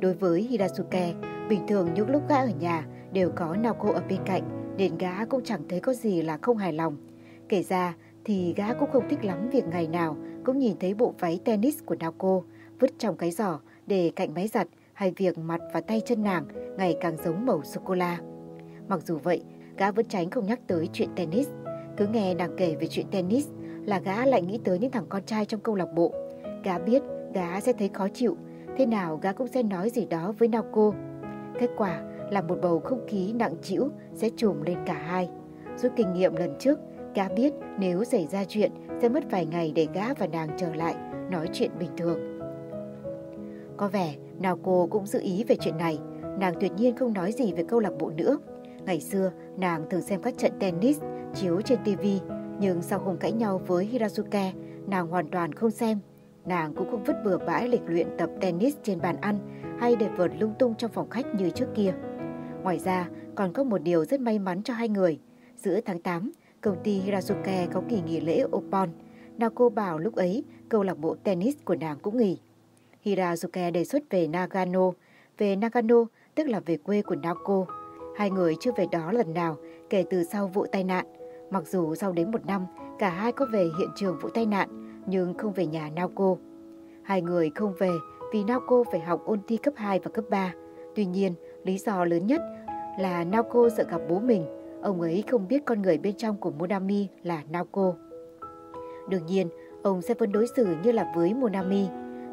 Đối với Hirasuke, bình thường những lúc gã ở nhà đều có Naoko ở bên cạnh nên gã cũng chẳng thấy có gì là không hài lòng. Kể ra thì gã cũng không thích lắm việc ngày nào cũng nhìn thấy bộ váy tennis của Naoko vứt trong cái giỏ để cạnh máy giặt hay việc mặt và tay chân nàng ngày càng giống màu sô-cô-la. Mặc dù vậy, gã vẫn tránh không nhắc tới chuyện tennis. Cứ nghe nàng kể về chuyện tennis là gã lại nghĩ tới những thằng con trai trong câu lạc bộ. Gã biết gã sẽ thấy khó chịu, thế nào gã cũng sẽ nói gì đó với Naoko. Kết quả là một bầu không khí nặng trĩu sẽ trùm lên cả hai. Rút kinh nghiệm lần trước, gã biết nếu xảy ra chuyện sẽ mất vài ngày để gã và nàng trở lại nói chuyện bình thường. Có vẻ nào cô cũng giữ ý về chuyện này, nàng tuyệt nhiên không nói gì về câu lạc bộ nữa. Ngày xưa, nàng thường xem các trận tennis chiếu trên TV, nhưng sau hôm cãi nhau với Hirazuke, nàng hoàn toàn không xem. Nàng cũng không vứt bừa bãi lịch luyện tập tennis trên bàn ăn hay để vợt lung tung trong phòng khách như trước kia. Ngoài ra, còn có một điều rất may mắn cho hai người. Giữa tháng 8, công ty Hirasuke có kỳ nghỉ lễ Opon. Naoko bảo lúc ấy câu lạc bộ tennis của nàng cũng nghỉ. Hirasuke đề xuất về Nagano. Về Nagano tức là về quê của Naoko. Hai người chưa về đó lần nào kể từ sau vụ tai nạn. Mặc dù sau đến một năm, cả hai có về hiện trường vụ tai nạn, nhưng không về nhà Naoko. Hai người không về vì Naoko phải học ôn thi cấp 2 và cấp 3. Tuy nhiên, lý do lớn nhất là Naoko sợ gặp bố mình. Ông ấy không biết con người bên trong của Monami là Naoko. Đương nhiên, ông sẽ vẫn đối xử như là với Monami.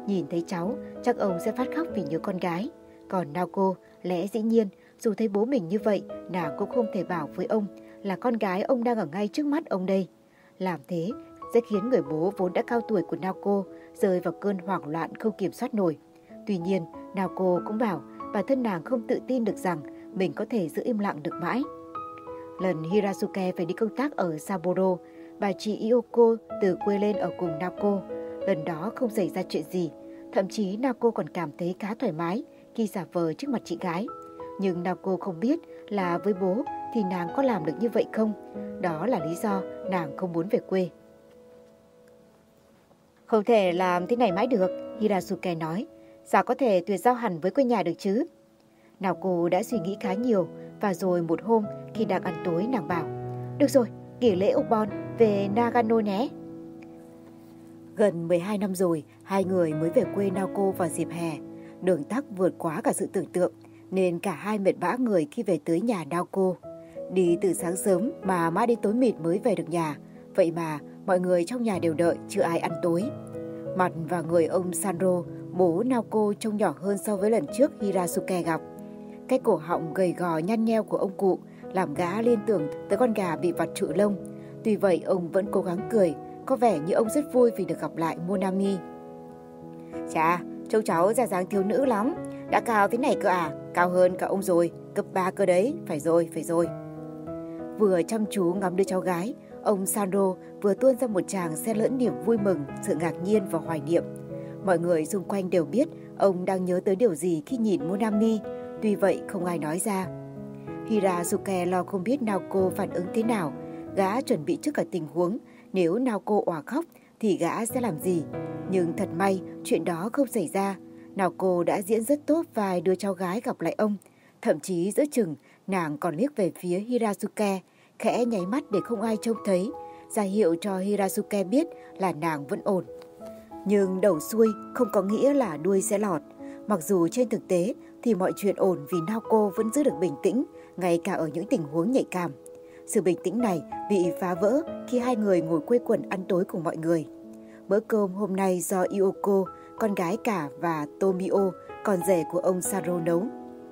Nhìn thấy cháu, chắc ông sẽ phát khóc vì nhớ con gái. Còn Naoko, lẽ dĩ nhiên, dù thấy bố mình như vậy, nàng cũng không thể bảo với ông là con gái ông đang ở ngay trước mắt ông đây. Làm thế sẽ khiến người bố vốn đã cao tuổi của Naoko rơi vào cơn hoảng loạn không kiểm soát nổi. Tuy nhiên, Naoko cũng bảo bản thân nàng không tự tin được rằng mình có thể giữ im lặng được mãi. Lần Hirasuke phải đi công tác ở Sapporo, bà chị Ioko từ quê lên ở cùng Naoko. Lần đó không xảy ra chuyện gì, thậm chí Naoko còn cảm thấy khá thoải mái khi giả vờ trước mặt chị gái. Nhưng Naoko không biết là với bố thì nàng có làm được như vậy không. Đó là lý do nàng không muốn về quê. Không thể làm thế này mãi được, Hirasuke nói. Sao có thể tuyệt giao hẳn với quê nhà được chứ? Nào cô đã suy nghĩ khá nhiều và rồi một hôm khi đang ăn tối nàng bảo Được rồi, nghỉ lễ Ubon về Nagano nhé. Gần 12 năm rồi, hai người mới về quê Naoko vào dịp hè. Đường tắc vượt quá cả sự tưởng tượng, nên cả hai mệt bã người khi về tới nhà Naoko. Đi từ sáng sớm mà mãi đến tối mịt mới về được nhà. Vậy mà mọi người trong nhà đều đợi chưa ai ăn tối. Mặt và người ông Sandro, bố Naoko trông nhỏ hơn so với lần trước Hirasuke gặp. Cái cổ họng gầy gò nhăn nheo của ông cụ làm gã liên tưởng tới con gà bị vặt trụ lông. Tuy vậy ông vẫn cố gắng cười, có vẻ như ông rất vui vì được gặp lại Monami. Chà, trông cháu ra dáng thiếu nữ lắm, đã cao thế này cơ à, cao hơn cả ông rồi, cấp 3 cơ đấy, phải rồi, phải rồi. Vừa chăm chú ngắm đứa cháu gái, ông Sandro vừa tuôn ra một tràng xen lẫn niềm vui mừng, sự ngạc nhiên và hoài niệm. Mọi người xung quanh đều biết ông đang nhớ tới điều gì khi nhìn Monami, tuy vậy không ai nói ra. Hirazuke lo không biết Naoko phản ứng thế nào, gã chuẩn bị trước cả tình huống nếu Naoko òa khóc thì gã sẽ làm gì. Nhưng thật may chuyện đó không xảy ra. Naoko đã diễn rất tốt vài đứa cháu gái gặp lại ông. Thậm chí giữa chừng nàng còn liếc về phía Hirazuke, khẽ nháy mắt để không ai trông thấy, ra hiệu cho Hirazuke biết là nàng vẫn ổn. Nhưng đầu xuôi không có nghĩa là đuôi sẽ lọt. Mặc dù trên thực tế thì mọi chuyện ổn vì Naoko vẫn giữ được bình tĩnh, ngay cả ở những tình huống nhạy cảm. Sự bình tĩnh này bị phá vỡ khi hai người ngồi quây quần ăn tối cùng mọi người. Bữa cơm hôm nay do Ioko, con gái cả và Tomio, con rể của ông Saro nấu.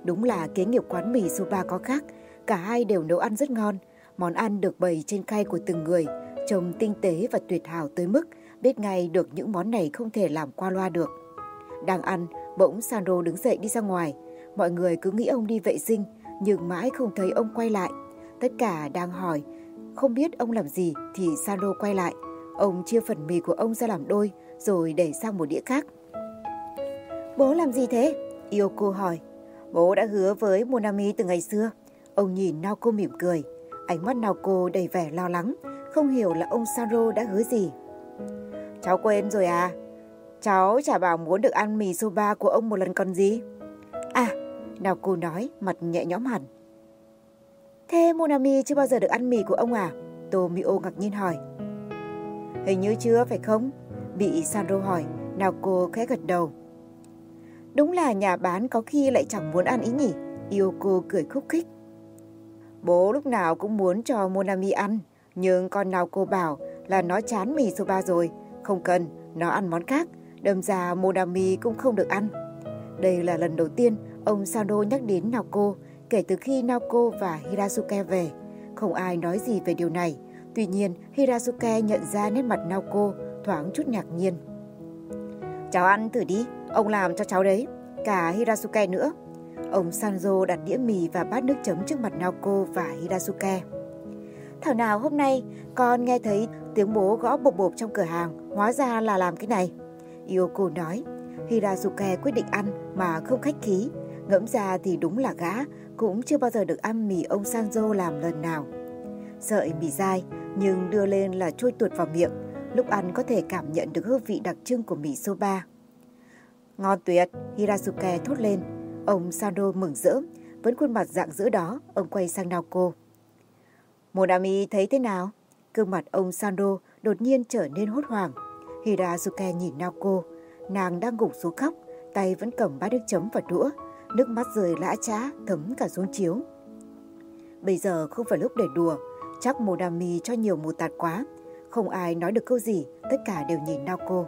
Đúng là kế nghiệp quán mì Soba có khác, cả hai đều nấu ăn rất ngon. Món ăn được bày trên khay của từng người, trông tinh tế và tuyệt hảo tới mức biết ngay được những món này không thể làm qua loa được. Đang ăn, bỗng Sandro đứng dậy đi ra ngoài. Mọi người cứ nghĩ ông đi vệ sinh, nhưng mãi không thấy ông quay lại. Tất cả đang hỏi, không biết ông làm gì thì Sandro quay lại. Ông chia phần mì của ông ra làm đôi rồi để sang một đĩa khác. Bố làm gì thế? Yoko hỏi. Bố đã hứa với Monami từ ngày xưa. Ông nhìn Naoko mỉm cười. Ánh mắt Naoko đầy vẻ lo lắng, không hiểu là ông Sandro đã hứa gì. Cháu quên rồi à? Cháu chả bảo muốn được ăn mì soba của ông một lần còn gì. À, nào cô nói, mặt nhẹ nhõm hẳn. Thế Monami chưa bao giờ được ăn mì của ông à? Tomio ngạc nhiên hỏi. Hình như chưa phải không? Bị Sandro hỏi, nào cô khẽ gật đầu. Đúng là nhà bán có khi lại chẳng muốn ăn ý nhỉ? Yoko cười khúc khích. Bố lúc nào cũng muốn cho Monami ăn, nhưng con nào cô bảo là nó chán mì soba rồi, không cần, nó ăn món khác, đâm ra Monami cũng không được ăn. Đây là lần đầu tiên ông Sando nhắc đến Naoko kể từ khi Naoko và Hirasuke về. Không ai nói gì về điều này, tuy nhiên Hirasuke nhận ra nét mặt Naoko thoáng chút ngạc nhiên. Cháu ăn thử đi, ông làm cho cháu đấy, cả Hirasuke nữa. Ông Sanjo đặt đĩa mì và bát nước chấm trước mặt Naoko và Hirasuke. Thảo nào hôm nay con nghe thấy tiếng bố gõ bộp bộp trong cửa hàng, hóa ra là làm cái này. Yoko nói, Hirasuke quyết định ăn mà không khách khí. Ngẫm ra thì đúng là gã cũng chưa bao giờ được ăn mì ông Sanjo làm lần nào. Sợi mì dai nhưng đưa lên là trôi tuột vào miệng, lúc ăn có thể cảm nhận được hương vị đặc trưng của mì soba. Ngon tuyệt, Hirasuke thốt lên. Ông Sando mừng rỡ, vẫn khuôn mặt dạng dữ đó, ông quay sang Naoko. Monami thấy thế nào? Cương mặt ông Sando đột nhiên trở nên hốt hoảng. Hirasuke nhìn Naoko, nàng đang gục xuống khóc, tay vẫn cầm bát nước chấm và đũa, nước mắt rơi lã trá thấm cả xuống chiếu. Bây giờ không phải lúc để đùa, chắc Modami cho nhiều mù tạt quá. Không ai nói được câu gì, tất cả đều nhìn Naoko.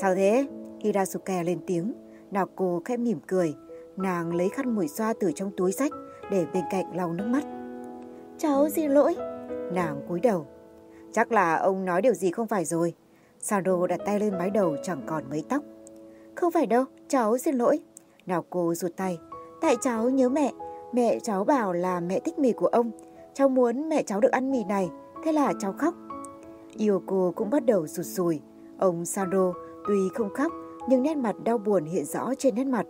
Sao thế? Hirasuke lên tiếng. Naoko khẽ mỉm cười. Nàng lấy khăn mùi xoa từ trong túi sách để bên cạnh lau nước mắt. Cháu xin lỗi. Nàng cúi đầu. Chắc là ông nói điều gì không phải rồi. Sandro đặt tay lên mái đầu chẳng còn mấy tóc. Không phải đâu, cháu xin lỗi. Nào cô rụt tay. Tại cháu nhớ mẹ. Mẹ cháu bảo là mẹ thích mì của ông. Cháu muốn mẹ cháu được ăn mì này. Thế là cháu khóc. Yoko cũng bắt đầu rụt rùi. Ông Sandro tuy không khóc nhưng nét mặt đau buồn hiện rõ trên nét mặt.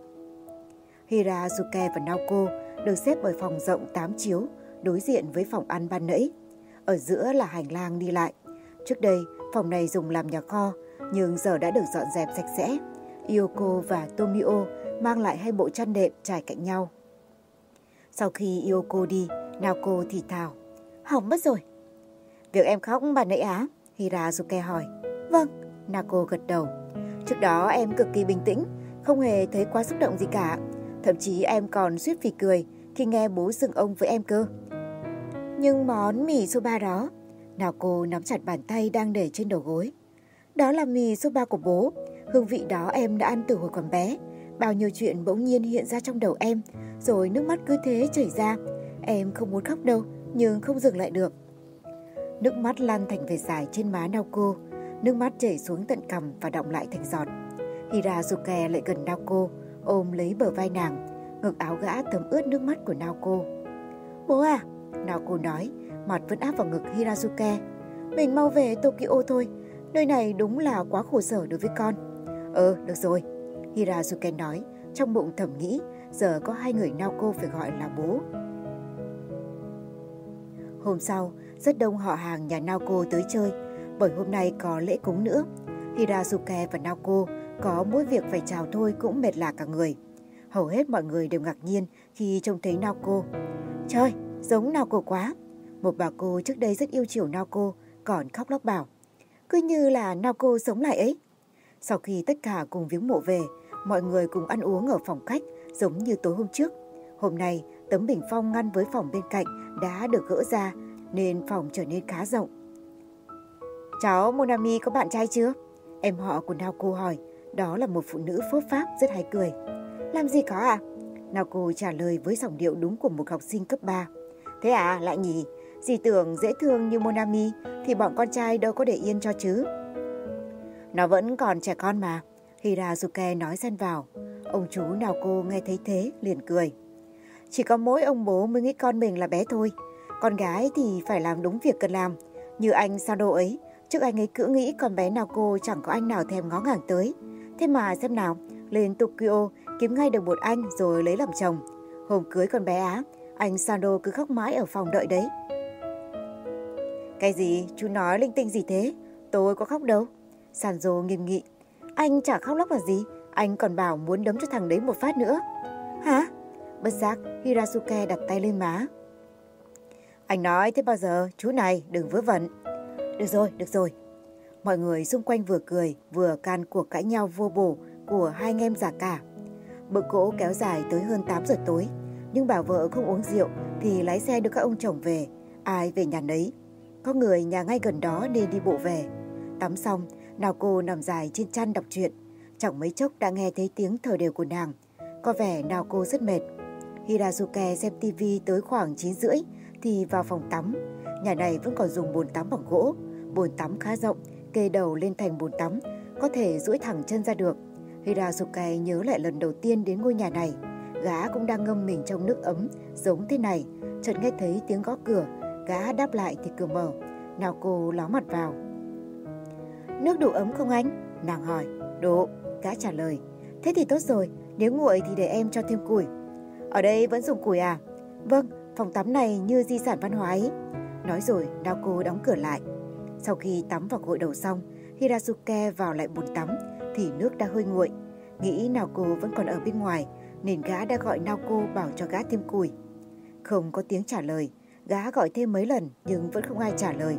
Hirazuke và Naoko được xếp ở phòng rộng 8 chiếu đối diện với phòng ăn ban nãy. Ở giữa là hành lang đi lại. Trước đây, phòng này dùng làm nhà kho, nhưng giờ đã được dọn dẹp sạch sẽ. Yoko và Tomio mang lại hai bộ chăn đệm trải cạnh nhau. Sau khi Yoko đi, Naoko thì thào. Hỏng mất rồi. Việc em khóc bà nãy á? Hirazuke hỏi. Vâng, Nako gật đầu. Trước đó em cực kỳ bình tĩnh, không hề thấy quá xúc động gì cả. Thậm chí em còn suýt phì cười khi nghe bố dựng ông với em cơ. Nhưng món mì soba đó, nào cô nắm chặt bàn tay đang để trên đầu gối. Đó là mì soba của bố, hương vị đó em đã ăn từ hồi còn bé. Bao nhiêu chuyện bỗng nhiên hiện ra trong đầu em, rồi nước mắt cứ thế chảy ra. Em không muốn khóc đâu, nhưng không dừng lại được. Nước mắt lan thành vệt dài trên má Naoko, nước mắt chảy xuống tận cằm và đọng lại thành giọt. Hirazuke lại gần Naoko, ôm lấy bờ vai nàng, ngực áo gã thấm ướt nước mắt của Naoko. Bố à, Naoko nói, mặt vẫn áp vào ngực Hirazuke. Mình mau về Tokyo thôi, nơi này đúng là quá khổ sở đối với con. Ờ, được rồi, Hirazuke nói, trong bụng thầm nghĩ, giờ có hai người Naoko phải gọi là bố. Hôm sau, rất đông họ hàng nhà Naoko tới chơi, bởi hôm nay có lễ cúng nữa. Hirazuke và Naoko có mỗi việc phải chào thôi cũng mệt lạ cả người. Hầu hết mọi người đều ngạc nhiên khi trông thấy Naoko. Trời, giống Naoko quá. Một bà cô trước đây rất yêu chiều Naoko còn khóc lóc bảo. Cứ như là Naoko sống lại ấy. Sau khi tất cả cùng viếng mộ về, mọi người cùng ăn uống ở phòng khách giống như tối hôm trước. Hôm nay, tấm bình phong ngăn với phòng bên cạnh đã được gỡ ra nên phòng trở nên khá rộng. Cháu Monami có bạn trai chưa? Em họ của Naoko hỏi. Đó là một phụ nữ phốt pháp rất hay cười. Làm gì có à? Naoko trả lời với giọng điệu đúng của một học sinh cấp 3. Thế à, lại nhỉ? Dì tưởng dễ thương như Monami thì bọn con trai đâu có để yên cho chứ. Nó vẫn còn trẻ con mà. Hirazuke nói xen vào. Ông chú nào cô nghe thấy thế liền cười. Chỉ có mỗi ông bố mới nghĩ con mình là bé thôi. Con gái thì phải làm đúng việc cần làm. Như anh Sado ấy, trước anh ấy cứ nghĩ con bé nào cô chẳng có anh nào thèm ngó ngàng tới. Thế mà xem nào, lên Tokyo kiếm ngay được một anh rồi lấy làm chồng. Hôm cưới con bé Á, anh Sando cứ khóc mãi ở phòng đợi đấy. Cái gì? Chú nói linh tinh gì thế? Tôi có khóc đâu. sanzo nghiêm nghị. Anh chả khóc lóc là gì, anh còn bảo muốn đấm cho thằng đấy một phát nữa. Hả? Bất giác, Hirasuke đặt tay lên má. Anh nói thế bao giờ, chú này đừng vớ vẩn. Được rồi, được rồi. Mọi người xung quanh vừa cười, vừa can cuộc cãi nhau vô bổ của hai anh em già cả. Bữa cỗ kéo dài tới hơn 8 giờ tối, nhưng bảo vợ không uống rượu thì lái xe đưa các ông chồng về, ai về nhà nấy. Có người nhà ngay gần đó nên đi bộ về. Tắm xong, nào cô nằm dài trên chăn đọc truyện. Chẳng mấy chốc đã nghe thấy tiếng thở đều của nàng. Có vẻ nào cô rất mệt. Hirazuke xem tivi tới khoảng 9 rưỡi thì vào phòng tắm. Nhà này vẫn còn dùng bồn tắm bằng gỗ. Bồn tắm khá rộng, kê đầu lên thành bồn tắm, có thể duỗi thẳng chân ra được. Hirazuke nhớ lại lần đầu tiên đến ngôi nhà này. Gã cũng đang ngâm mình trong nước ấm, giống thế này. Chợt nghe thấy tiếng gõ cửa, gã đáp lại thì cửa mở. Nào cô ló mặt vào. Nước đủ ấm không anh? Nàng hỏi. Đủ, gã trả lời. Thế thì tốt rồi, nếu nguội thì để em cho thêm củi. Ở đây vẫn dùng củi à? Vâng, phòng tắm này như di sản văn hóa ấy. Nói rồi, Naoko đóng cửa lại. Sau khi tắm và gội đầu xong, Hirasuke vào lại bồn tắm thì nước đã hơi nguội. Nghĩ Naoko vẫn còn ở bên ngoài nên gã đã gọi Naoko bảo cho gã thêm củi. Không có tiếng trả lời, gã gọi thêm mấy lần nhưng vẫn không ai trả lời.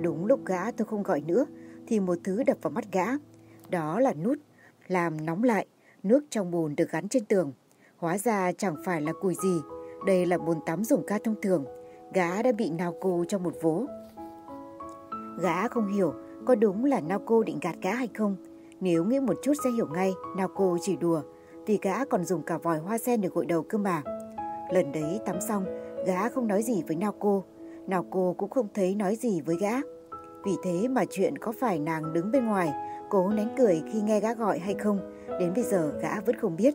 Đúng lúc gã tôi không gọi nữa thì một thứ đập vào mắt gã. Đó là nút, làm nóng lại, nước trong bồn được gắn trên tường. Hóa ra chẳng phải là cùi gì, đây là bồn tắm dùng ca thông thường. Gã đã bị nao cô trong một vố. Gã không hiểu có đúng là nao cô định gạt gã hay không. Nếu nghĩ một chút sẽ hiểu ngay nao cô chỉ đùa, vì gã còn dùng cả vòi hoa sen để gội đầu cơ mà. Lần đấy tắm xong, gã không nói gì với Naoko. Naoko cũng không thấy nói gì với gã. Vì thế mà chuyện có phải nàng đứng bên ngoài, cố nén cười khi nghe gã gọi hay không, đến bây giờ gã vẫn không biết.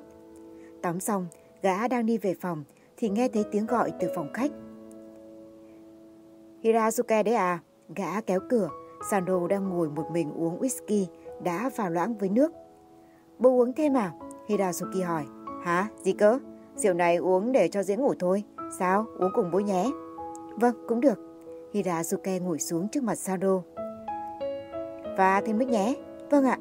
Tắm xong, gã đang đi về phòng thì nghe thấy tiếng gọi từ phòng khách. Hirasuke đấy à? Gã kéo cửa, Sandro đang ngồi một mình uống whisky, đã vào loãng với nước. Bố uống thêm à? Hirasuki hỏi. Hả? Gì cơ? Rượu này uống để cho dễ ngủ thôi. Sao? Uống cùng bố nhé. Vâng, cũng được. Hirasuke ngồi xuống trước mặt sanro. Và thêm nước nhé. Vâng ạ.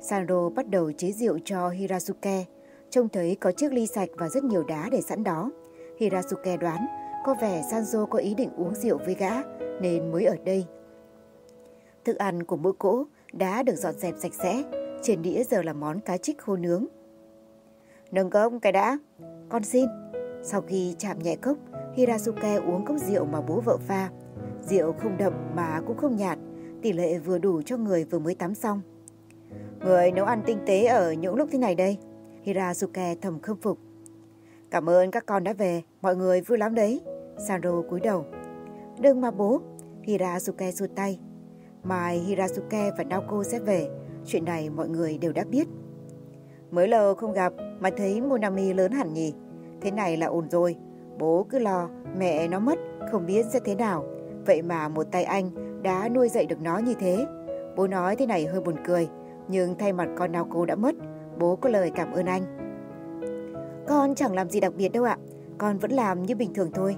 sanro bắt đầu chế rượu cho Hirasuke. Trông thấy có chiếc ly sạch và rất nhiều đá để sẵn đó. Hirasuke đoán có vẻ Sanzo có ý định uống rượu với gã nên mới ở đây. Thức ăn của bữa cỗ đã được dọn dẹp sạch sẽ. Trên đĩa giờ là món cá trích khô nướng. Nâng cốc cái đã. Con xin. Sau khi chạm nhẹ cốc, Hirasuke uống cốc rượu mà bố vợ pha. Rượu không đậm mà cũng không nhạt, tỷ lệ vừa đủ cho người vừa mới tắm xong. Người nấu ăn tinh tế ở những lúc thế này đây. Hirasuke thầm khâm phục. Cảm ơn các con đã về, mọi người vui lắm đấy. Sandro cúi đầu. Đừng mà bố. Hirasuke xua tay. Mai Hirasuke và Naoko sẽ về. Chuyện này mọi người đều đã biết. Mới lâu không gặp mà thấy Monami lớn hẳn nhỉ. Thế này là ổn rồi. Bố cứ lo mẹ nó mất không biết sẽ thế nào. Vậy mà một tay anh đã nuôi dạy được nó như thế. Bố nói thế này hơi buồn cười. Nhưng thay mặt con nào cô đã mất bố có lời cảm ơn anh. Con chẳng làm gì đặc biệt đâu ạ, con vẫn làm như bình thường thôi.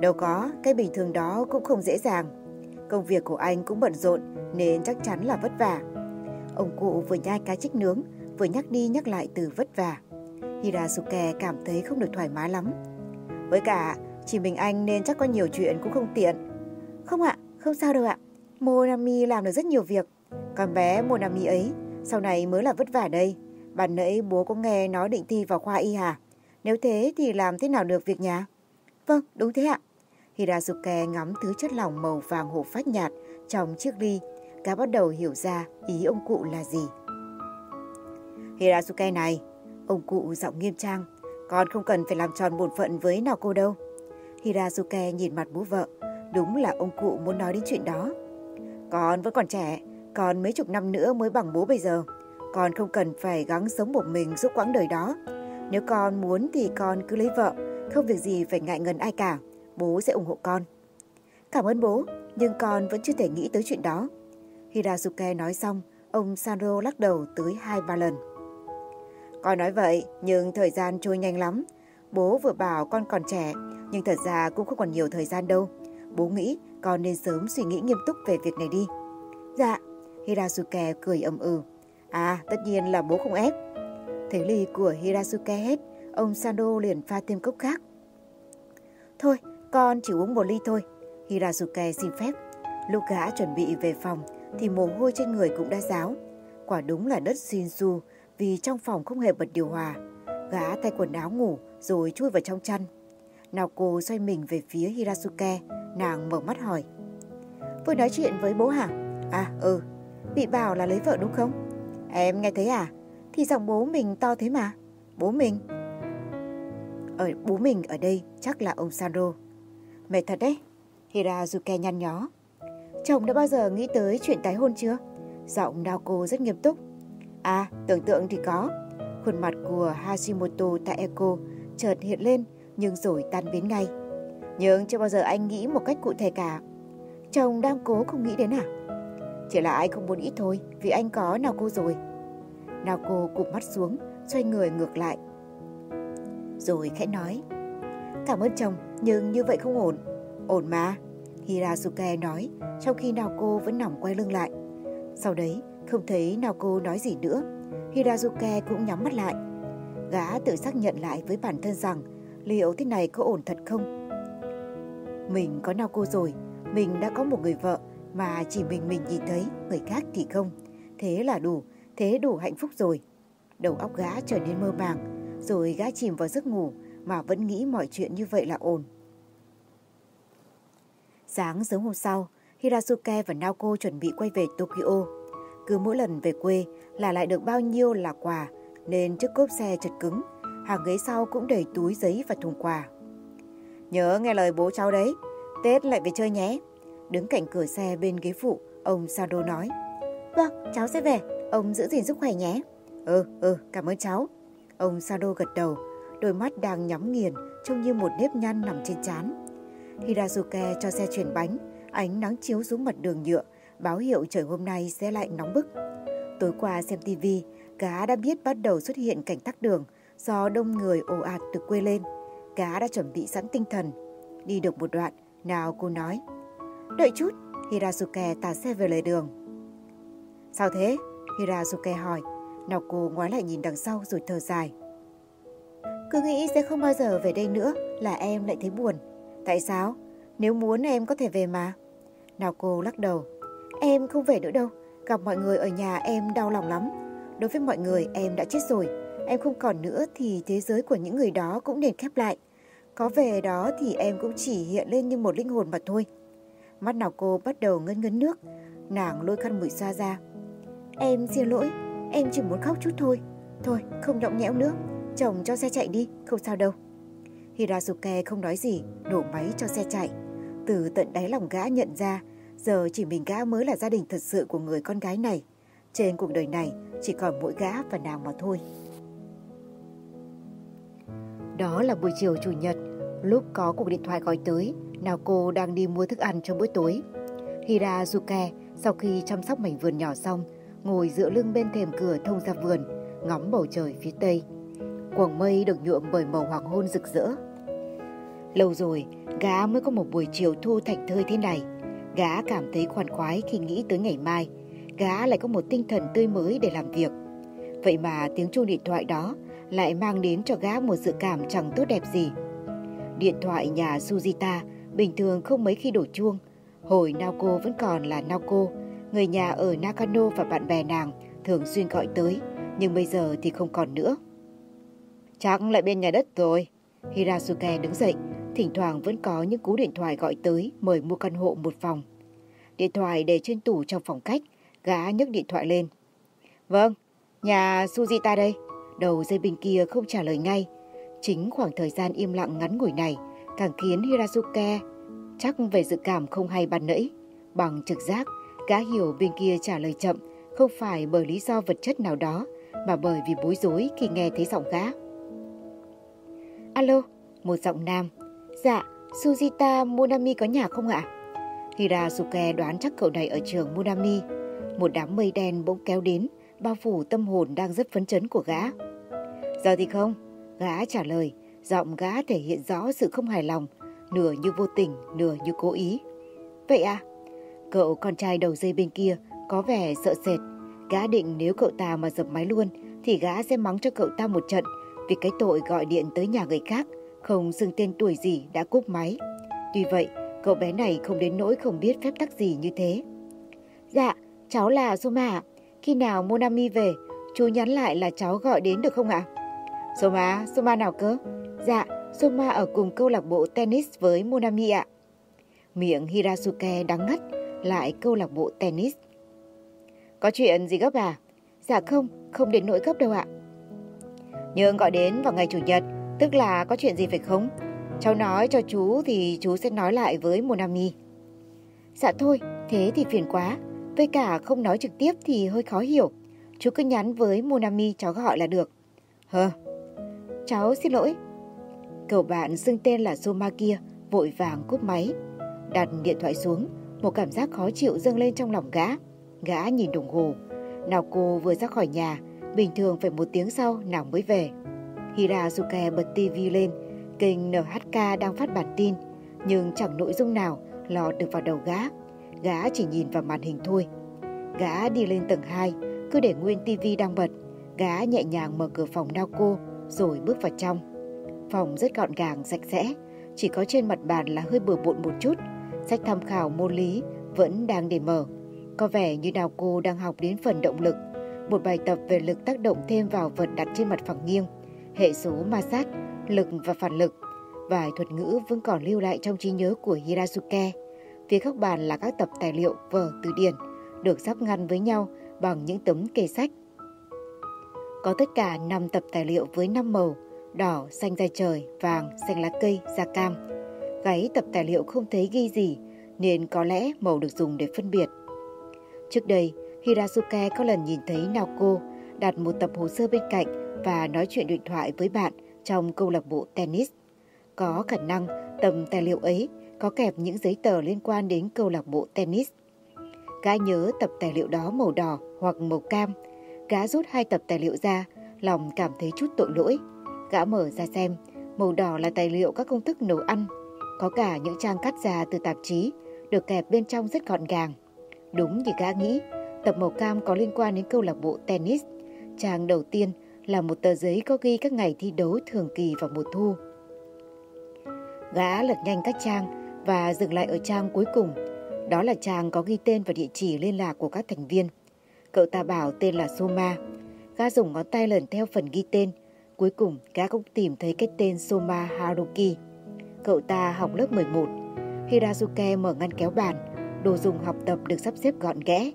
Đâu có, cái bình thường đó cũng không dễ dàng. Công việc của anh cũng bận rộn nên chắc chắn là vất vả. Ông cụ vừa nhai cá chích nướng, vừa nhắc đi nhắc lại từ vất vả. Hirasuke cảm thấy không được thoải mái lắm. Với cả, chỉ mình anh nên chắc có nhiều chuyện cũng không tiện. Không ạ, không sao đâu ạ. Monami làm được rất nhiều việc. Còn bé Monami ấy, sau này mới là vất vả đây. Bạn nãy bố có nghe nó định thi vào khoa y hả? Nếu thế thì làm thế nào được việc nhà? Vâng, đúng thế ạ. Hirasuke ngắm thứ chất lỏng màu vàng hộp phách nhạt trong chiếc ly. cá bắt đầu hiểu ra ý ông cụ là gì. Hirasuke này, ông cụ giọng nghiêm trang. Con không cần phải làm tròn bổn phận với nào cô đâu. Hirasuke nhìn mặt bố vợ. Đúng là ông cụ muốn nói đến chuyện đó. Con vẫn còn trẻ, còn mấy chục năm nữa mới bằng bố bây giờ. Con không cần phải gắng sống một mình suốt quãng đời đó. Nếu con muốn thì con cứ lấy vợ, không việc gì phải ngại ngần ai cả. Bố sẽ ủng hộ con. Cảm ơn bố, nhưng con vẫn chưa thể nghĩ tới chuyện đó. Hirasuke nói xong, ông Sanro lắc đầu tới hai ba lần. Con nói vậy, nhưng thời gian trôi nhanh lắm. Bố vừa bảo con còn trẻ, nhưng thật ra cũng không còn nhiều thời gian đâu. Bố nghĩ con nên sớm suy nghĩ nghiêm túc về việc này đi. Dạ, Hirasuke cười ầm ừ. À, tất nhiên là bố không ép. Thấy ly của Hirasuke hết, ông Sando liền pha thêm cốc khác. Thôi, con chỉ uống một ly thôi. Hirasuke xin phép. Lúc gã chuẩn bị về phòng thì mồ hôi trên người cũng đã ráo. Quả đúng là đất Shinzu vì trong phòng không hề bật điều hòa. Gã thay quần áo ngủ rồi chui vào trong chăn. Nào cô xoay mình về phía Hirasuke, nàng mở mắt hỏi. Vừa nói chuyện với bố hả? À ừ, bị bảo là lấy vợ đúng không? Em nghe thấy à? Thì giọng bố mình to thế mà. Bố mình? Ở bố mình ở đây chắc là ông Sandro. Mệt thật đấy. Hirazuke nhăn nhó. Chồng đã bao giờ nghĩ tới chuyện tái hôn chưa? Giọng Naoko rất nghiêm túc. À, tưởng tượng thì có. Khuôn mặt của Hashimoto Taeko chợt hiện lên nhưng rồi tan biến ngay. Nhưng chưa bao giờ anh nghĩ một cách cụ thể cả. Chồng đang cố không nghĩ đến à? Chỉ là anh không muốn ít thôi vì anh có nào cô rồi. Nào cô cụp mắt xuống, xoay người ngược lại. Rồi khẽ nói. Cảm ơn chồng, nhưng như vậy không ổn. Ổn mà. Hirasuke nói trong khi nào cô vẫn nằm quay lưng lại. Sau đấy, không thấy Naoko nói gì nữa. Hirazuke cũng nhắm mắt lại. Gã tự xác nhận lại với bản thân rằng liệu thế này có ổn thật không? Mình có Naoko rồi, mình đã có một người vợ mà chỉ mình mình nhìn thấy, người khác thì không. Thế là đủ, thế đủ hạnh phúc rồi. Đầu óc gã trở nên mơ màng, rồi gã chìm vào giấc ngủ mà vẫn nghĩ mọi chuyện như vậy là ổn. Sáng sớm hôm sau, Hirasuke và Naoko chuẩn bị quay về Tokyo. Cứ mỗi lần về quê là lại được bao nhiêu là quà nên chiếc cốp xe chật cứng, hàng ghế sau cũng đầy túi giấy và thùng quà. Nhớ nghe lời bố cháu đấy, Tết lại về chơi nhé. Đứng cạnh cửa xe bên ghế phụ, ông Sado nói. Vâng, cháu sẽ về, ông giữ gìn sức khỏe nhé. Ừ, ừ, cảm ơn cháu. Ông Sado gật đầu, đôi mắt đang nhắm nghiền, trông như một nếp nhăn nằm trên trán. Hirazuke cho xe chuyển bánh, ánh nắng chiếu xuống mặt đường nhựa, báo hiệu trời hôm nay sẽ lại nóng bức. Tối qua xem tivi, cá đã biết bắt đầu xuất hiện cảnh tắc đường do đông người ồ ạt từ quê lên. Cá đã chuẩn bị sẵn tinh thần. Đi được một đoạn, nào cô nói. Đợi chút, Hirasuke tạt xe về lề đường. Sao thế? Hirasuke hỏi. Nào cô ngoái lại nhìn đằng sau rồi thở dài. Cứ nghĩ sẽ không bao giờ về đây nữa là em lại thấy buồn. Tại sao? Nếu muốn em có thể về mà. Nào cô lắc đầu. Em không về nữa đâu. Gặp mọi người ở nhà em đau lòng lắm. Đối với mọi người em đã chết rồi. Em không còn nữa thì thế giới của những người đó cũng nên khép lại. Có về đó thì em cũng chỉ hiện lên như một linh hồn mà thôi. Mắt nào cô bắt đầu ngân ngấn nước. Nàng lôi khăn mũi xa ra. Em xin lỗi, em chỉ muốn khóc chút thôi. Thôi, không động nhẽo nữa. Chồng cho xe chạy đi, không sao đâu. Hirasuke không nói gì, đổ máy cho xe chạy. Từ tận đáy lòng gã nhận ra, giờ chỉ mình gã mới là gia đình thật sự của người con gái này. Trên cuộc đời này chỉ còn mỗi gã và nàng mà thôi. Đó là buổi chiều chủ nhật, lúc có cuộc điện thoại gọi tới, nào cô đang đi mua thức ăn cho bữa tối. Hirazuke sau khi chăm sóc mảnh vườn nhỏ xong, ngồi dựa lưng bên thềm cửa thông ra vườn, ngắm bầu trời phía tây. Quầng mây được nhuộm bởi màu hoàng hôn rực rỡ. Lâu rồi, gã mới có một buổi chiều thu thảnh thơi thế này. Gã cảm thấy khoan khoái khi nghĩ tới ngày mai. Gã lại có một tinh thần tươi mới để làm việc. Vậy mà tiếng chuông điện thoại đó lại mang đến cho gã một dự cảm chẳng tốt đẹp gì. Điện thoại nhà Sujita bình thường không mấy khi đổ chuông. Hồi Naoko vẫn còn là Naoko, người nhà ở Nakano và bạn bè nàng thường xuyên gọi tới, nhưng bây giờ thì không còn nữa. Chắc lại bên nhà đất rồi. Hirasuke đứng dậy, thỉnh thoảng vẫn có những cú điện thoại gọi tới mời mua căn hộ một phòng. Điện thoại để trên tủ trong phòng khách, gã nhấc điện thoại lên. Vâng, nhà Sujita đây. Đầu dây bên kia không trả lời ngay. Chính khoảng thời gian im lặng ngắn ngủi này càng khiến Hirasuke chắc về dự cảm không hay ban nãy. Bằng trực giác, gã hiểu bên kia trả lời chậm không phải bởi lý do vật chất nào đó mà bởi vì bối rối khi nghe thấy giọng gã. Alo, một giọng nam. Dạ, Sujita Monami có nhà không ạ? Hirasuke đoán chắc cậu này ở trường Monami. Một đám mây đen bỗng kéo đến, bao phủ tâm hồn đang rất phấn chấn của gã. Giờ thì không, gã trả lời, giọng gã thể hiện rõ sự không hài lòng, nửa như vô tình, nửa như cố ý. Vậy à? Cậu con trai đầu dây bên kia có vẻ sợ sệt, Gã định nếu cậu ta mà dập máy luôn thì gã sẽ mắng cho cậu ta một trận vì cái tội gọi điện tới nhà người khác, không xưng tên tuổi gì đã cúp máy. Tuy vậy, cậu bé này không đến nỗi không biết phép tắc gì như thế. Dạ, cháu là Soma Khi nào Monami về, chú nhắn lại là cháu gọi đến được không ạ? Soma, Soma nào cơ? Dạ, Soma ở cùng câu lạc bộ tennis với Monami ạ. Miệng Hirasuke đắng ngắt lại câu lạc bộ tennis. Có chuyện gì gấp à? Dạ không, không đến nỗi gấp đâu ạ. Nhưng gọi đến vào ngày Chủ nhật, tức là có chuyện gì phải không? Cháu nói cho chú thì chú sẽ nói lại với Monami. Dạ thôi, thế thì phiền quá. Với cả không nói trực tiếp thì hơi khó hiểu. Chú cứ nhắn với Monami cháu gọi là được. Hờ, cháu xin lỗi. Cậu bạn xưng tên là Soma kia vội vàng cúp máy. Đặt điện thoại xuống, một cảm giác khó chịu dâng lên trong lòng gã. Gã nhìn đồng hồ. Nào cô vừa ra khỏi nhà, bình thường phải một tiếng sau nào mới về. Hirazuke bật tivi lên, kênh NHK đang phát bản tin, nhưng chẳng nội dung nào lọt được vào đầu gã. Gã chỉ nhìn vào màn hình thôi. Gã đi lên tầng 2, cứ để nguyên tivi đang bật. Gã nhẹ nhàng mở cửa phòng Naoko rồi bước vào trong. Phòng rất gọn gàng, sạch sẽ, chỉ có trên mặt bàn là hơi bừa bộn một chút. Sách tham khảo môn lý vẫn đang để mở. Có vẻ như Naoko đang học đến phần động lực, một bài tập về lực tác động thêm vào vật đặt trên mặt phẳng nghiêng, hệ số ma sát, lực và phản lực. Vài thuật ngữ vẫn còn lưu lại trong trí nhớ của Hirasuke. Phía các bàn là các tập tài liệu, vở, từ điển, được sắp ngăn với nhau bằng những tấm kê sách. Có tất cả 5 tập tài liệu với 5 màu, đỏ, xanh da trời, vàng, xanh lá cây, da cam. Gáy tập tài liệu không thấy ghi gì, nên có lẽ màu được dùng để phân biệt. Trước đây, Hirasuke có lần nhìn thấy Naoko đặt một tập hồ sơ bên cạnh và nói chuyện điện thoại với bạn trong câu lạc bộ tennis. Có khả năng tầm tài liệu ấy có kẹp những giấy tờ liên quan đến câu lạc bộ tennis. Gã nhớ tập tài liệu đó màu đỏ hoặc màu cam. Gã rút hai tập tài liệu ra, lòng cảm thấy chút tội lỗi. Gã mở ra xem, màu đỏ là tài liệu các công thức nấu ăn. Có cả những trang cắt ra từ tạp chí, được kẹp bên trong rất gọn gàng. Đúng như gã nghĩ, tập màu cam có liên quan đến câu lạc bộ tennis. Trang đầu tiên là một tờ giấy có ghi các ngày thi đấu thường kỳ vào mùa thu. Gã lật nhanh các trang và dừng lại ở trang cuối cùng. Đó là trang có ghi tên và địa chỉ liên lạc của các thành viên. Cậu ta bảo tên là Soma. Gã dùng ngón tay lần theo phần ghi tên. Cuối cùng, gã cũng tìm thấy cái tên Soma Haruki. Cậu ta học lớp 11. Hirazuke mở ngăn kéo bàn. Đồ dùng học tập được sắp xếp gọn ghẽ.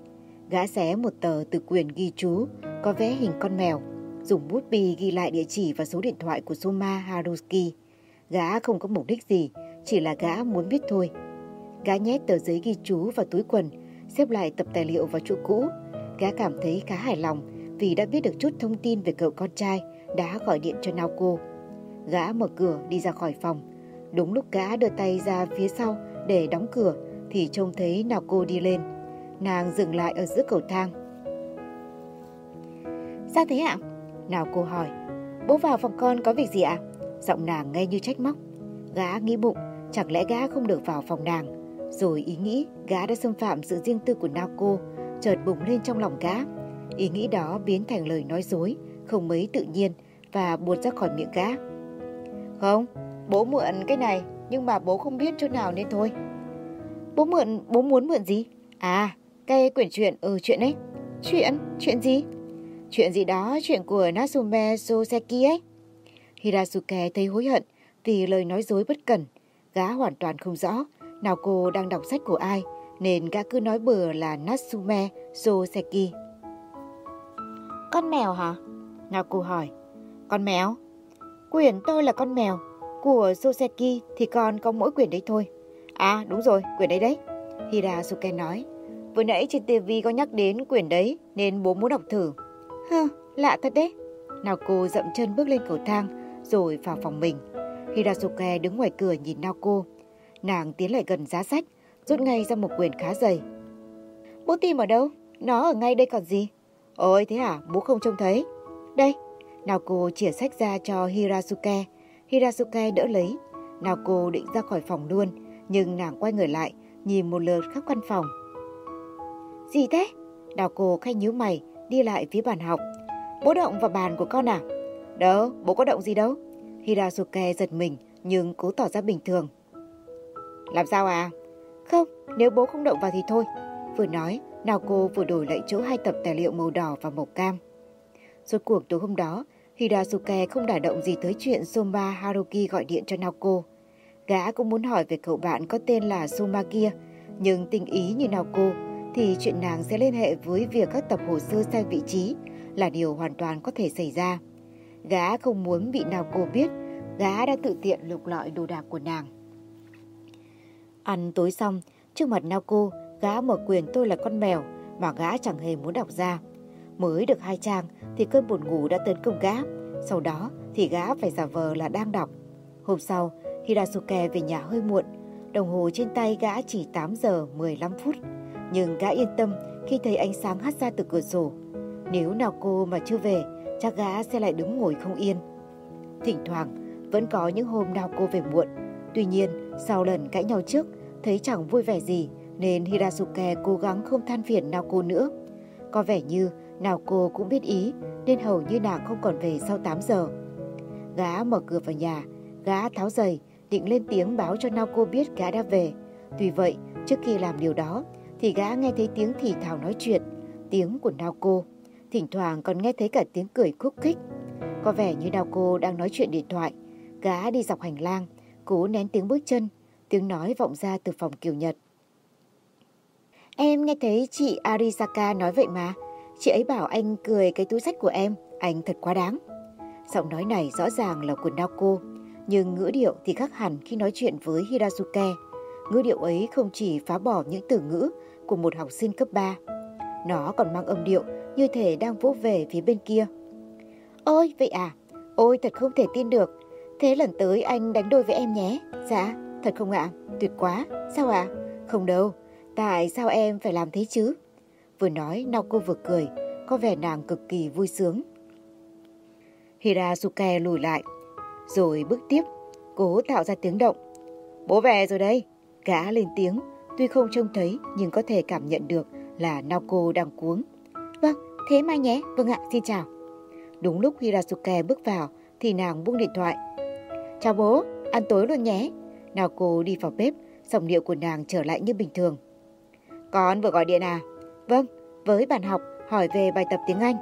Gã xé một tờ từ quyền ghi chú, có vẽ hình con mèo. Dùng bút bi ghi lại địa chỉ và số điện thoại của Soma Haruski. Gã không có mục đích gì, chỉ là gã muốn biết thôi. Gã nhét tờ giấy ghi chú vào túi quần, xếp lại tập tài liệu vào chỗ cũ. Gã cảm thấy khá hài lòng vì đã biết được chút thông tin về cậu con trai đã gọi điện cho Naoko. Gã mở cửa đi ra khỏi phòng. Đúng lúc gã đưa tay ra phía sau để đóng cửa thì trông thấy Naoko đi lên. Nàng dừng lại ở giữa cầu thang. Sao thế ạ? Nào cô hỏi. Bố vào phòng con có việc gì ạ? Giọng nàng nghe như trách móc. Gã nghĩ bụng, chẳng lẽ gã không được vào phòng nàng. Rồi ý nghĩ gã đã xâm phạm sự riêng tư của Naoko chợt bùng lên trong lòng gã. Ý nghĩ đó biến thành lời nói dối, không mấy tự nhiên và buột ra khỏi miệng gã. Không, bố mượn cái này nhưng mà bố không biết chỗ nào nên thôi. Bố mượn, bố muốn mượn gì? À, cái quyển truyện, ừ chuyện ấy. Chuyện? Chuyện gì? Chuyện gì đó, chuyện của Natsume Soseki ấy. Hirasuke thấy hối hận vì lời nói dối bất cẩn. Gã hoàn toàn không rõ nào cô đang đọc sách của ai nên gã cứ nói bừa là Natsume Soseki. Con mèo hả? Nào cô hỏi. Con mèo? Quyển tôi là con mèo. Của Soseki thì con có mỗi quyển đấy thôi. À đúng rồi, quyển đấy đấy. Hirasuke nói. Vừa nãy trên TV có nhắc đến quyển đấy nên bố muốn đọc thử. Hơ, lạ thật đấy. Naoko dậm chân bước lên cầu thang rồi vào phòng mình. Hirasuke đứng ngoài cửa nhìn Naoko. Nàng tiến lại gần giá sách, rút ngay ra một quyển khá dày. Bố tìm ở đâu? Nó ở ngay đây còn gì? Ôi thế à, bố không trông thấy. Đây, Naoko chỉa sách ra cho Hirasuke. Hirasuke đỡ lấy. Naoko định ra khỏi phòng luôn, nhưng nàng quay người lại, nhìn một lượt khắp căn phòng. Gì thế? Naoko khai nhíu mày, đi lại phía bàn học. Bố động vào bàn của con à? Đâu, bố có động gì đâu. Hirasuke giật mình nhưng cố tỏ ra bình thường. Làm sao à? Không, nếu bố không động vào thì thôi. Vừa nói, Naoko vừa đổi lại chỗ hai tập tài liệu màu đỏ và màu cam. Suốt cuộc tối hôm đó, Hirasuke không đả động gì tới chuyện Soma Haruki gọi điện cho Naoko. Gã cũng muốn hỏi về cậu bạn có tên là Soma kia, nhưng tinh ý như Naoko thì chuyện nàng sẽ liên hệ với việc các tập hồ sơ sai vị trí là điều hoàn toàn có thể xảy ra. Gã không muốn bị Naoko biết, gã đã tự tiện lục lọi đồ đạc của nàng. Ăn tối xong, trước mặt Naoko, gã mở quyền tôi là con mèo mà gã chẳng hề muốn đọc ra. Mới được hai trang thì cơn buồn ngủ đã tấn công gã. Sau đó thì gã phải giả vờ là đang đọc. Hôm sau, Hirasuke về nhà hơi muộn. Đồng hồ trên tay gã chỉ 8 giờ 15 phút. Nhưng gã yên tâm khi thấy ánh sáng hắt ra từ cửa sổ. Nếu nào cô mà chưa về, chắc gã sẽ lại đứng ngồi không yên. Thỉnh thoảng, vẫn có những hôm nào cô về muộn. Tuy nhiên, sau lần cãi nhau trước, thấy chẳng vui vẻ gì, nên Hirasuke cố gắng không than phiền nào cô nữa. Có vẻ như nào cô cũng biết ý, nên hầu như nàng không còn về sau 8 giờ. Gã mở cửa vào nhà, gã tháo giày, định lên tiếng báo cho Naoko biết gã đã về. Tuy vậy, trước khi làm điều đó, thì gã nghe thấy tiếng thì thào nói chuyện, tiếng của Naoko. Thỉnh thoảng còn nghe thấy cả tiếng cười khúc khích. Có vẻ như Naoko đang nói chuyện điện thoại. Gã đi dọc hành lang, cố nén tiếng bước chân, tiếng nói vọng ra từ phòng kiều Nhật. Em nghe thấy chị Arisaka nói vậy mà. Chị ấy bảo anh cười cái túi sách của em, anh thật quá đáng. Giọng nói này rõ ràng là của Naoko, nhưng ngữ điệu thì khác hẳn khi nói chuyện với Hirazuke. Ngữ điệu ấy không chỉ phá bỏ những từ ngữ của một học sinh cấp 3, nó còn mang âm điệu như thể đang vỗ về phía bên kia. Ôi, vậy à? Ôi, thật không thể tin được. Thế lần tới anh đánh đôi với em nhé. Dạ, thật không ạ? Tuyệt quá. Sao ạ? Không đâu. Tại sao em phải làm thế chứ? Vừa nói, Naoko vừa cười, có vẻ nàng cực kỳ vui sướng. Hirasuke lùi lại, rồi bước tiếp, cố tạo ra tiếng động. Bố về rồi đây. Gã lên tiếng, tuy không trông thấy nhưng có thể cảm nhận được là Naoko đang cuống. Vâng, thế mai nhé. Vâng ạ, xin chào. Đúng lúc Hirasuke bước vào thì nàng buông điện thoại. Chào bố, ăn tối luôn nhé. Naoko đi vào bếp, giọng điệu của nàng trở lại như bình thường. Con vừa gọi điện à? Vâng, với bạn học hỏi về bài tập tiếng Anh.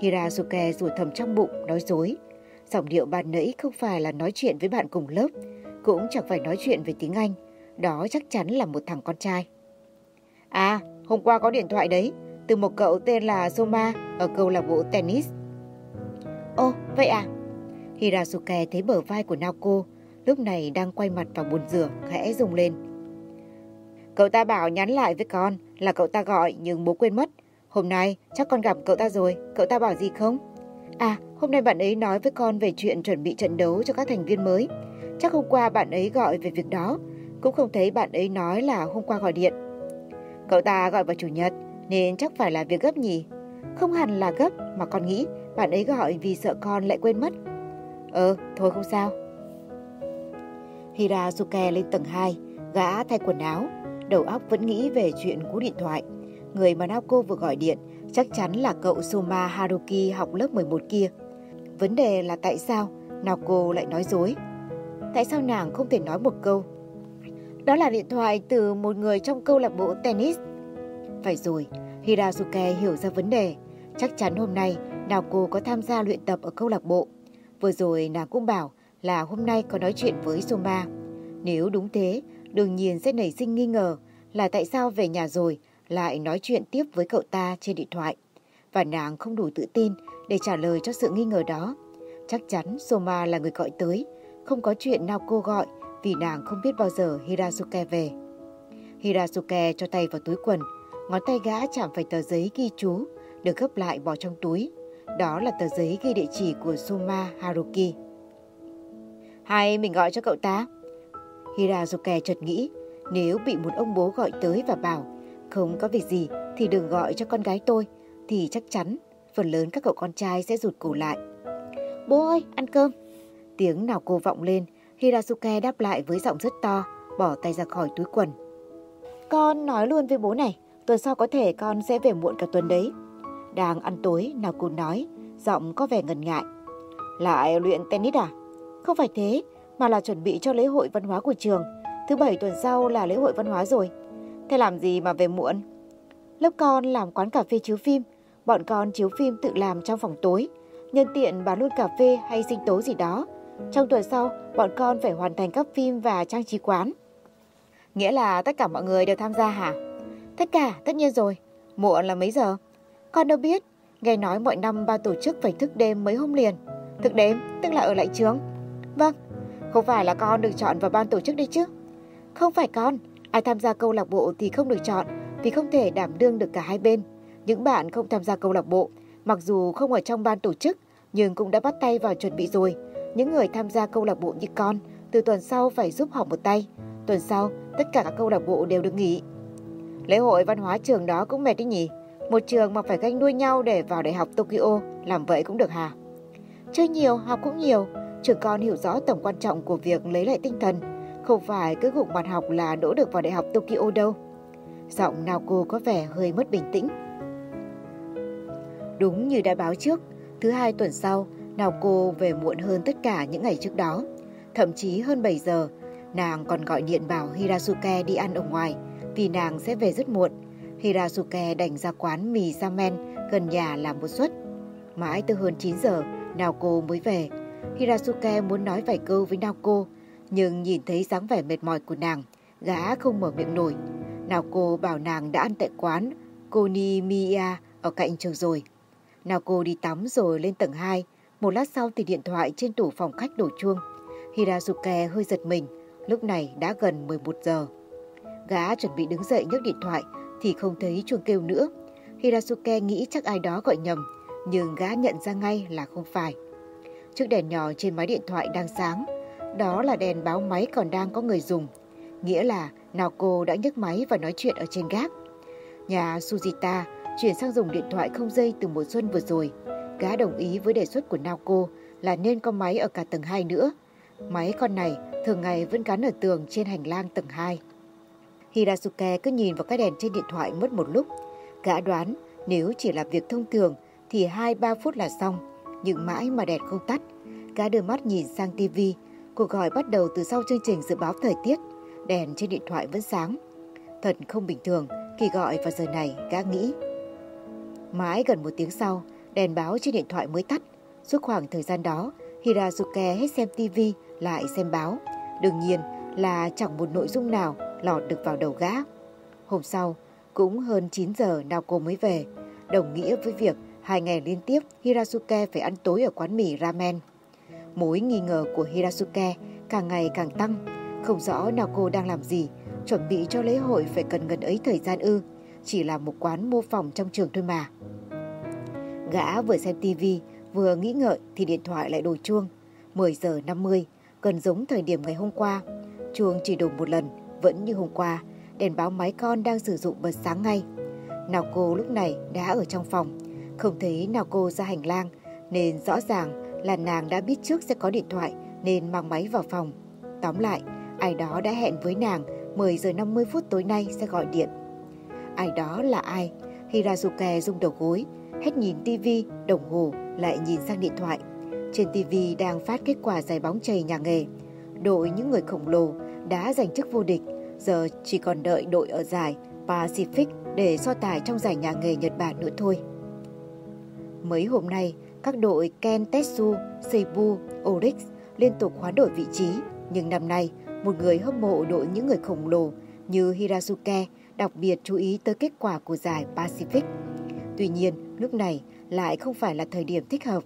Hirasuke rủ thầm trong bụng nói dối. Giọng điệu bàn nãy không phải là nói chuyện với bạn cùng lớp, cũng chẳng phải nói chuyện về tiếng Anh. Đó chắc chắn là một thằng con trai. À, hôm qua có điện thoại đấy, từ một cậu tên là Soma ở câu lạc bộ tennis. Ồ, vậy à? Hirasuke thấy bờ vai của Naoko lúc này đang quay mặt vào bồn rửa khẽ rung lên. Cậu ta bảo nhắn lại với con là cậu ta gọi nhưng bố quên mất. Hôm nay chắc con gặp cậu ta rồi, cậu ta bảo gì không? À, hôm nay bạn ấy nói với con về chuyện chuẩn bị trận đấu cho các thành viên mới. Chắc hôm qua bạn ấy gọi về việc đó, cũng không thấy bạn ấy nói là hôm qua gọi điện. Cậu ta gọi vào chủ nhật nên chắc phải là việc gấp nhỉ? Không hẳn là gấp mà con nghĩ bạn ấy gọi vì sợ con lại quên mất. Ờ, thôi không sao. Hirasuke lên tầng 2, gã thay quần áo, đầu óc vẫn nghĩ về chuyện cú điện thoại. Người mà Naoko vừa gọi điện chắc chắn là cậu Suma Haruki học lớp 11 kia. Vấn đề là tại sao Naoko lại nói dối? Tại sao nàng không thể nói một câu? Đó là điện thoại từ một người trong câu lạc bộ tennis. Phải rồi, Hirasuke hiểu ra vấn đề. Chắc chắn hôm nay Naoko có tham gia luyện tập ở câu lạc bộ. Vừa rồi nàng cũng bảo là hôm nay có nói chuyện với Soma. Nếu đúng thế, đương nhiên sẽ nảy sinh nghi ngờ là tại sao về nhà rồi lại nói chuyện tiếp với cậu ta trên điện thoại. Và nàng không đủ tự tin để trả lời cho sự nghi ngờ đó. Chắc chắn Soma là người gọi tới, không có chuyện nào cô gọi vì nàng không biết bao giờ Hirasuke về. Hirasuke cho tay vào túi quần, ngón tay gã chạm phải tờ giấy ghi chú, được gấp lại bỏ trong túi. Đó là tờ giấy ghi địa chỉ của Suma Haruki. Hay mình gọi cho cậu ta? Hirazuke chợt nghĩ, nếu bị một ông bố gọi tới và bảo không có việc gì thì đừng gọi cho con gái tôi, thì chắc chắn phần lớn các cậu con trai sẽ rụt cổ lại. Bố ơi, ăn cơm. Tiếng nào cô vọng lên, Hirasuke đáp lại với giọng rất to, bỏ tay ra khỏi túi quần. Con nói luôn với bố này, tuần sau có thể con sẽ về muộn cả tuần đấy. Đang ăn tối, Naoko nói, giọng có vẻ ngần ngại. Lại luyện tennis à? Không phải thế, mà là chuẩn bị cho lễ hội văn hóa của trường. Thứ bảy tuần sau là lễ hội văn hóa rồi. Thế làm gì mà về muộn? Lớp con làm quán cà phê chiếu phim. Bọn con chiếu phim tự làm trong phòng tối. Nhân tiện bán luôn cà phê hay sinh tố gì đó. Trong tuần sau, bọn con phải hoàn thành các phim và trang trí quán. Nghĩa là tất cả mọi người đều tham gia hả? Tất cả, tất nhiên rồi. Muộn là mấy giờ? Con đâu biết. Nghe nói mọi năm ba tổ chức phải thức đêm mấy hôm liền. Thức đêm, tức là ở lại trường. Vâng, không phải là con được chọn vào ban tổ chức đấy chứ? Không phải con, ai tham gia câu lạc bộ thì không được chọn vì không thể đảm đương được cả hai bên. Những bạn không tham gia câu lạc bộ, mặc dù không ở trong ban tổ chức, nhưng cũng đã bắt tay vào chuẩn bị rồi. Những người tham gia câu lạc bộ như con, từ tuần sau phải giúp họ một tay. Tuần sau, tất cả các câu lạc bộ đều được nghỉ. Lễ hội văn hóa trường đó cũng mệt đấy nhỉ? Một trường mà phải ganh đuôi nhau để vào đại học Tokyo, làm vậy cũng được hả? Chơi nhiều, học cũng nhiều. Trường con hiểu rõ tầm quan trọng của việc lấy lại tinh thần. Không phải cứ gục mặt học là đỗ được vào đại học Tokyo đâu. Giọng nào cô có vẻ hơi mất bình tĩnh. Đúng như đã báo trước, thứ hai tuần sau, nào cô về muộn hơn tất cả những ngày trước đó. Thậm chí hơn 7 giờ, nàng còn gọi điện bảo Hirasuke đi ăn ở ngoài vì nàng sẽ về rất muộn. Hirasuke đành ra quán mì ramen gần nhà làm một suất. Mãi từ hơn 9 giờ, Naoko mới về. Hirasuke muốn nói vài câu với Naoko, nhưng nhìn thấy dáng vẻ mệt mỏi của nàng, gã không mở miệng nổi. Naoko bảo nàng đã ăn tại quán Konimiya ở cạnh trường rồi. Naoko đi tắm rồi lên tầng 2, một lát sau thì điện thoại trên tủ phòng khách đổ chuông. Hirasuke hơi giật mình, lúc này đã gần 11 giờ. Gã chuẩn bị đứng dậy nhấc điện thoại thì không thấy chuông kêu nữa. Hirasuke nghĩ chắc ai đó gọi nhầm, nhưng gã nhận ra ngay là không phải. Chiếc đèn nhỏ trên máy điện thoại đang sáng, đó là đèn báo máy còn đang có người dùng. Nghĩa là Naoko đã nhấc máy và nói chuyện ở trên gác. Nhà Sujita chuyển sang dùng điện thoại không dây từ mùa xuân vừa rồi. Gã đồng ý với đề xuất của Naoko là nên có máy ở cả tầng 2 nữa. Máy con này thường ngày vẫn gắn ở tường trên hành lang tầng 2. Hirasuke cứ nhìn vào cái đèn trên điện thoại mất một lúc. Gã đoán nếu chỉ là việc thông thường thì 2-3 phút là xong, nhưng mãi mà đèn không tắt. Gã đưa mắt nhìn sang tivi, cuộc gọi bắt đầu từ sau chương trình dự báo thời tiết, đèn trên điện thoại vẫn sáng. Thật không bình thường khi gọi vào giờ này, gã nghĩ. Mãi gần một tiếng sau, đèn báo trên điện thoại mới tắt. Suốt khoảng thời gian đó, Hirasuke hết xem tivi lại xem báo. Đương nhiên là chẳng một nội dung nào lọt được vào đầu gã. Hôm sau, cũng hơn 9 giờ Naoko mới về, đồng nghĩa với việc hai ngày liên tiếp Hirasuke phải ăn tối ở quán mì ramen. Mối nghi ngờ của Hirasuke càng ngày càng tăng, không rõ Naoko đang làm gì, chuẩn bị cho lễ hội phải cần gần ấy thời gian ư, chỉ là một quán mô phỏng trong trường thôi mà. Gã vừa xem tivi, vừa nghĩ ngợi thì điện thoại lại đổ chuông. 10 giờ 50, gần giống thời điểm ngày hôm qua. Chuông chỉ đổ một lần, vẫn như hôm qua, đèn báo máy con đang sử dụng bật sáng ngay. Nào cô lúc này đã ở trong phòng, không thấy nào cô ra hành lang, nên rõ ràng là nàng đã biết trước sẽ có điện thoại nên mang máy vào phòng. Tóm lại, ai đó đã hẹn với nàng 10 giờ 50 phút tối nay sẽ gọi điện. Ai đó là ai? Hirazuke rung đầu gối, hết nhìn tivi, đồng hồ, lại nhìn sang điện thoại. Trên tivi đang phát kết quả giải bóng chày nhà nghề. Đội những người khổng lồ đã giành chức vô địch, giờ chỉ còn đợi đội ở giải Pacific để so tài trong giải nhà nghề Nhật Bản nữa thôi. Mấy hôm nay, các đội Ken Tetsu, Seibu, Orix liên tục hoán đổi vị trí, nhưng năm nay, một người hâm mộ đội những người khổng lồ như Hirasuke đặc biệt chú ý tới kết quả của giải Pacific. Tuy nhiên, lúc này lại không phải là thời điểm thích hợp.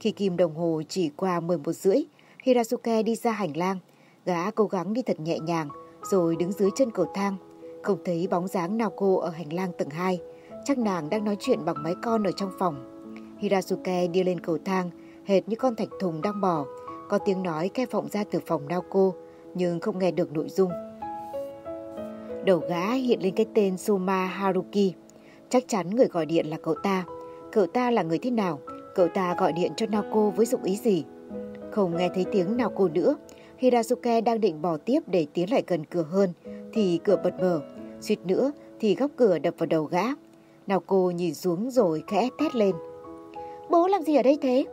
Khi kim đồng hồ chỉ qua 11 rưỡi, Hirasuke đi ra hành lang. Gã cố gắng đi thật nhẹ nhàng, rồi đứng dưới chân cầu thang. Không thấy bóng dáng Naoko ở hành lang tầng 2. Chắc nàng đang nói chuyện bằng máy con ở trong phòng. Hirasuke đi lên cầu thang, hệt như con thạch thùng đang bò. Có tiếng nói khe vọng ra từ phòng Naoko, nhưng không nghe được nội dung. Đầu gã hiện lên cái tên Soma Haruki. Chắc chắn người gọi điện là cậu ta. Cậu ta là người thế nào? Cậu ta gọi điện cho Naoko với dụng ý gì? Không nghe thấy tiếng Naoko nữa, Hirasuke đang định bỏ tiếp để tiến lại gần cửa hơn, thì cửa bật mở. Suýt nữa thì góc cửa đập vào đầu gã. Naoko nhìn xuống rồi khẽ thét lên. Bố làm gì ở đây thế?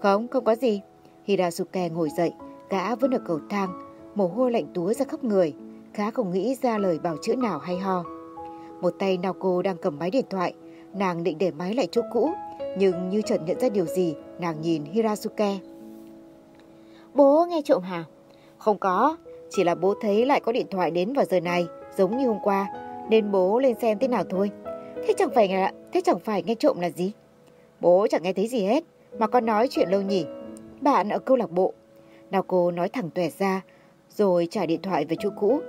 Không, không có gì. Hirasuke ngồi dậy, gã vẫn ở cầu thang, mồ hôi lạnh túa ra khắp người. Khá không nghĩ ra lời bảo chữa nào hay ho. Một tay Naoko đang cầm máy điện thoại, nàng định để máy lại chỗ cũ, nhưng như chợt nhận ra điều gì, nàng nhìn Hirasuke. Bố nghe trộm hả? Không có, chỉ là bố thấy lại có điện thoại đến vào giờ này, giống như hôm qua, nên bố lên xem thế nào thôi. Thế chẳng phải là, thế chẳng phải nghe trộm là gì? Bố chẳng nghe thấy gì hết, mà con nói chuyện lâu nhỉ. Bạn ở câu lạc bộ. Nào cô nói thẳng tuẻ ra, rồi trả điện thoại về chỗ cũ.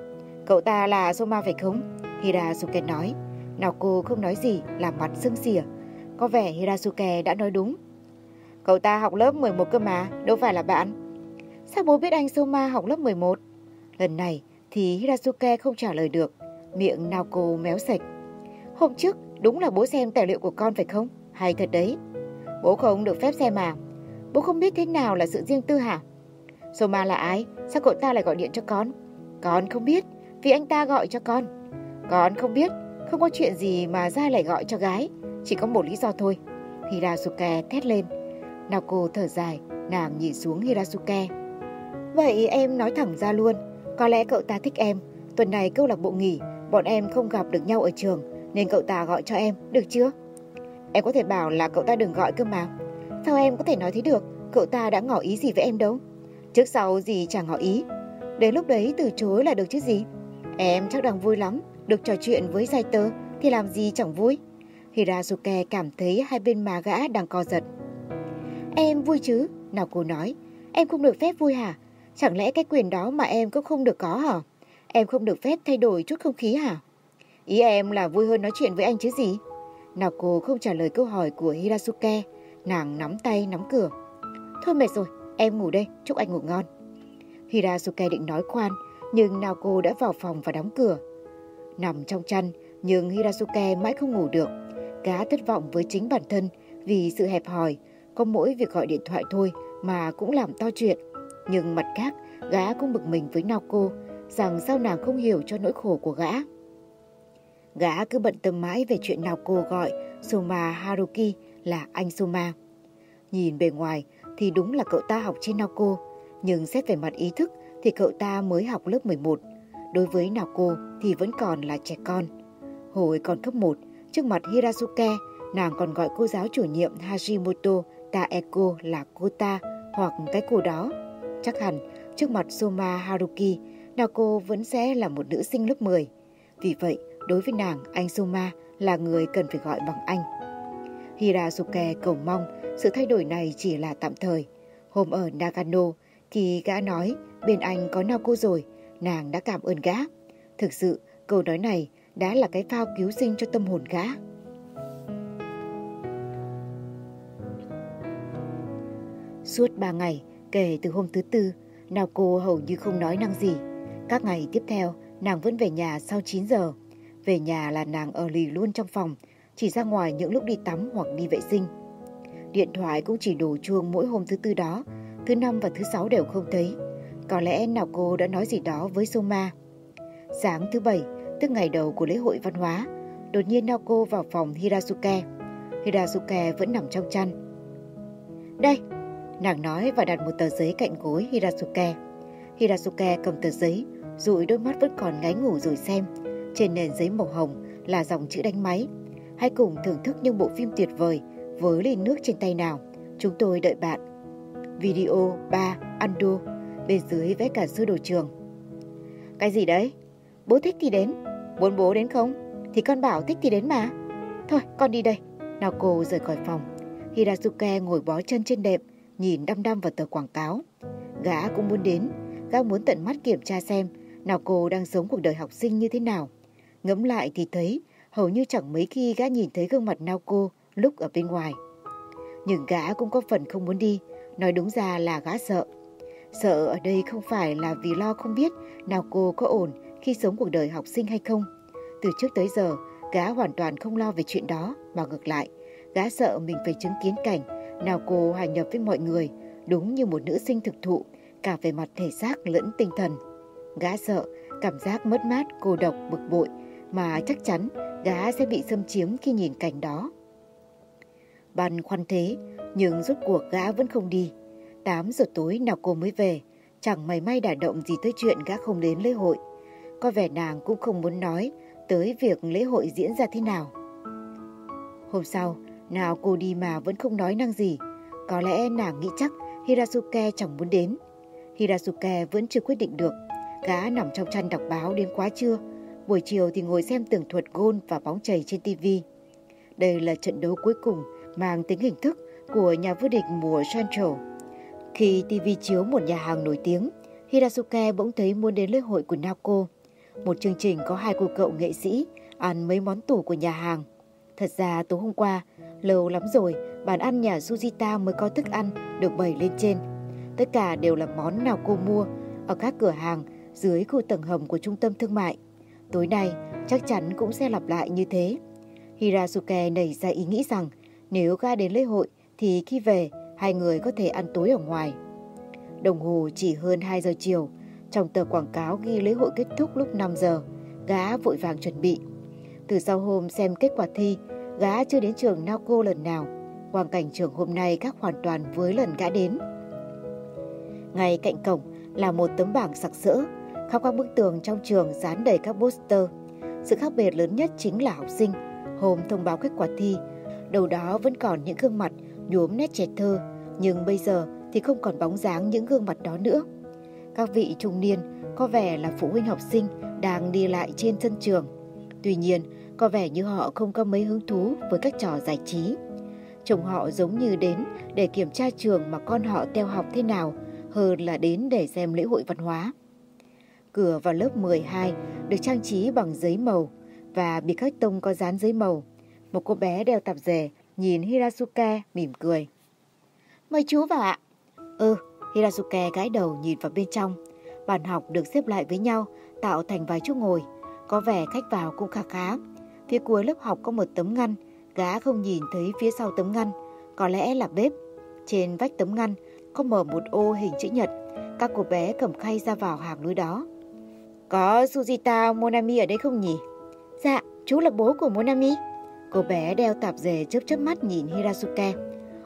Cậu ta là Soma phải không? Hirasuke nói. Nào cô không nói gì, làm mặt sưng xỉa. Có vẻ Hirasuke đã nói đúng. Cậu ta học lớp 11 cơ mà, đâu phải là bạn. Sao bố biết anh Soma học lớp 11? Lần này thì Hirasuke không trả lời được. Miệng Naoko méo sạch. Hôm trước đúng là bố xem tài liệu của con phải không? Hay thật đấy. Bố không được phép xem mà. Bố không biết thế nào là sự riêng tư hả? Soma là ai? Sao cậu ta lại gọi điện cho con? Con không biết, vì anh ta gọi cho con. Con không biết, không có chuyện gì mà Ra lại gọi cho gái. Chỉ có một lý do thôi. Hirasuke thét lên. Naoko thở dài, nàng nhìn xuống Hirasuke. Vậy em nói thẳng ra luôn. Có lẽ cậu ta thích em. Tuần này câu lạc bộ nghỉ, bọn em không gặp được nhau ở trường, nên cậu ta gọi cho em, được chưa? Em có thể bảo là cậu ta đừng gọi cơ mà. Sao em có thể nói thế được? Cậu ta đã ngỏ ý gì với em đâu. Trước sau gì chẳng ngỏ ý. Đến lúc đấy từ chối là được chứ gì. Em chắc đang vui lắm. Được trò chuyện với Giai Tơ thì làm gì chẳng vui. Hirasuke cảm thấy hai bên má gã đang co giật. Em vui chứ? Nào cô nói. Em không được phép vui hả? Chẳng lẽ cái quyền đó mà em cũng không được có hả? Em không được phép thay đổi chút không khí hả? Ý em là vui hơn nói chuyện với anh chứ gì? Nào cô không trả lời câu hỏi của Hirasuke. Nàng nắm tay nắm cửa. Thôi mệt rồi, em ngủ đây, chúc anh ngủ ngon. Hirasuke định nói khoan, nhưng Naoko đã vào phòng và đóng cửa. Nằm trong chăn, nhưng Hirasuke mãi không ngủ được. Gã thất vọng với chính bản thân vì sự hẹp hòi, có mỗi việc gọi điện thoại thôi mà cũng làm to chuyện. Nhưng mặt khác, gã cũng bực mình với Naoko rằng sao nàng không hiểu cho nỗi khổ của gã. Gã cứ bận tâm mãi về chuyện Naoko gọi Soma Haruki là anh Soma. Nhìn bề ngoài thì đúng là cậu ta học trên Naoko, nhưng xét về mặt ý thức thì cậu ta mới học lớp 11. Đối với Naoko thì vẫn còn là trẻ con. Hồi còn cấp 1, trước mặt Hirasuke, nàng còn gọi cô giáo chủ nhiệm Hashimoto Taeko là cô ta hoặc cái cô đó. Chắc hẳn trước mặt Soma Haruki, Naoko vẫn sẽ là một nữ sinh lớp 10. Vì vậy, đối với nàng, anh Soma là người cần phải gọi bằng anh. Hirasuke cầu mong sự thay đổi này chỉ là tạm thời. Hôm ở Nagano, khi gã nói bên anh có Naoko rồi, nàng đã cảm ơn gã. Thực sự, câu nói này đã là cái phao cứu sinh cho tâm hồn gã. Suốt ba ngày, kể từ hôm thứ tư, nào cô hầu như không nói năng gì. Các ngày tiếp theo, nàng vẫn về nhà sau 9 giờ. Về nhà là nàng ở lì luôn trong phòng, chỉ ra ngoài những lúc đi tắm hoặc đi vệ sinh. Điện thoại cũng chỉ đổ chuông mỗi hôm thứ tư đó, thứ năm và thứ sáu đều không thấy. Có lẽ nào cô đã nói gì đó với Soma. Sáng thứ bảy, tức ngày đầu của lễ hội văn hóa, đột nhiên Naoko vào phòng Hirasuke. Hirasuke vẫn nằm trong chăn. Đây, nàng nói và đặt một tờ giấy cạnh gối Hirasuke. Hirasuke cầm tờ giấy, dụi đôi mắt vẫn còn ngáy ngủ rồi xem. Trên nền giấy màu hồng là dòng chữ đánh máy. Hãy cùng thưởng thức những bộ phim tuyệt vời với ly nước trên tay nào. Chúng tôi đợi bạn. Video 3 Ando bên dưới vẽ cả sư đồ trường. Cái gì đấy? Bố thích thì đến. Muốn bố đến không? Thì con bảo thích thì đến mà. Thôi con đi đây. Nào cô rời khỏi phòng. Hirasuke ngồi bó chân trên đệm, nhìn đăm đăm vào tờ quảng cáo. Gã cũng muốn đến. Gã muốn tận mắt kiểm tra xem nào cô đang sống cuộc đời học sinh như thế nào. Ngẫm lại thì thấy hầu như chẳng mấy khi gã nhìn thấy gương mặt Naoko lúc ở bên ngoài. Nhưng gã cũng có phần không muốn đi, nói đúng ra là gã sợ. Sợ ở đây không phải là vì lo không biết nào cô có ổn khi sống cuộc đời học sinh hay không. Từ trước tới giờ, gã hoàn toàn không lo về chuyện đó, mà ngược lại, gã sợ mình phải chứng kiến cảnh nào cô hòa nhập với mọi người, đúng như một nữ sinh thực thụ, cả về mặt thể xác lẫn tinh thần. Gã sợ cảm giác mất mát, cô độc, bực bội, mà chắc chắn gã sẽ bị xâm chiếm khi nhìn cảnh đó. Băn khoăn thế, nhưng rốt cuộc gã vẫn không đi. 8 giờ tối nào cô mới về, chẳng mày may đả động gì tới chuyện gã không đến lễ hội. Có vẻ nàng cũng không muốn nói tới việc lễ hội diễn ra thế nào. Hôm sau, nào cô đi mà vẫn không nói năng gì. Có lẽ nàng nghĩ chắc Hirasuke chẳng muốn đến. Hirasuke vẫn chưa quyết định được. Gã nằm trong chăn đọc báo đến quá trưa. Buổi chiều thì ngồi xem tường thuật gôn và bóng chày trên TV. Đây là trận đấu cuối cùng mang tính hình thức của nhà vô địch mùa Central. Khi TV chiếu một nhà hàng nổi tiếng, Hirasuke bỗng thấy muốn đến lễ hội của Naoko. Một chương trình có hai cô cậu nghệ sĩ ăn mấy món tủ của nhà hàng. Thật ra tối hôm qua, lâu lắm rồi, bàn ăn nhà Sujita mới có thức ăn được bày lên trên. Tất cả đều là món nào cô mua ở các cửa hàng dưới khu tầng hầm của trung tâm thương mại. Tối nay chắc chắn cũng sẽ lặp lại như thế. Hirasuke nảy ra ý nghĩ rằng nếu ga đến lễ hội thì khi về hai người có thể ăn tối ở ngoài. Đồng hồ chỉ hơn 2 giờ chiều, trong tờ quảng cáo ghi lễ hội kết thúc lúc 5 giờ, gã vội vàng chuẩn bị. Từ sau hôm xem kết quả thi, gã chưa đến trường Naoko lần nào. Quang cảnh trường hôm nay khác hoàn toàn với lần gã đến. Ngay cạnh cổng là một tấm bảng sặc sỡ, khắp các bức tường trong trường dán đầy các poster. Sự khác biệt lớn nhất chính là học sinh. Hôm thông báo kết quả thi, đầu đó vẫn còn những gương mặt nhuốm nét trẻ thơ, nhưng bây giờ thì không còn bóng dáng những gương mặt đó nữa. Các vị trung niên có vẻ là phụ huynh học sinh đang đi lại trên sân trường. Tuy nhiên, có vẻ như họ không có mấy hứng thú với các trò giải trí. Chồng họ giống như đến để kiểm tra trường mà con họ theo học thế nào hơn là đến để xem lễ hội văn hóa. Cửa vào lớp 12 được trang trí bằng giấy màu và bị các tông có dán giấy màu. Một cô bé đeo tạp dề nhìn Hirasuke mỉm cười. Mời chú vào ạ. Ừ, Hirasuke gãi đầu nhìn vào bên trong. Bàn học được xếp lại với nhau, tạo thành vài chỗ ngồi. Có vẻ khách vào cũng khá khá. Phía cuối lớp học có một tấm ngăn, gã không nhìn thấy phía sau tấm ngăn. Có lẽ là bếp. Trên vách tấm ngăn có mở một ô hình chữ nhật. Các cô bé cầm khay ra vào hàng núi đó. Có Sujita Monami ở đây không nhỉ? Dạ, chú là bố của Monami. Cô bé đeo tạp dề chớp chớp mắt nhìn Hirasuke.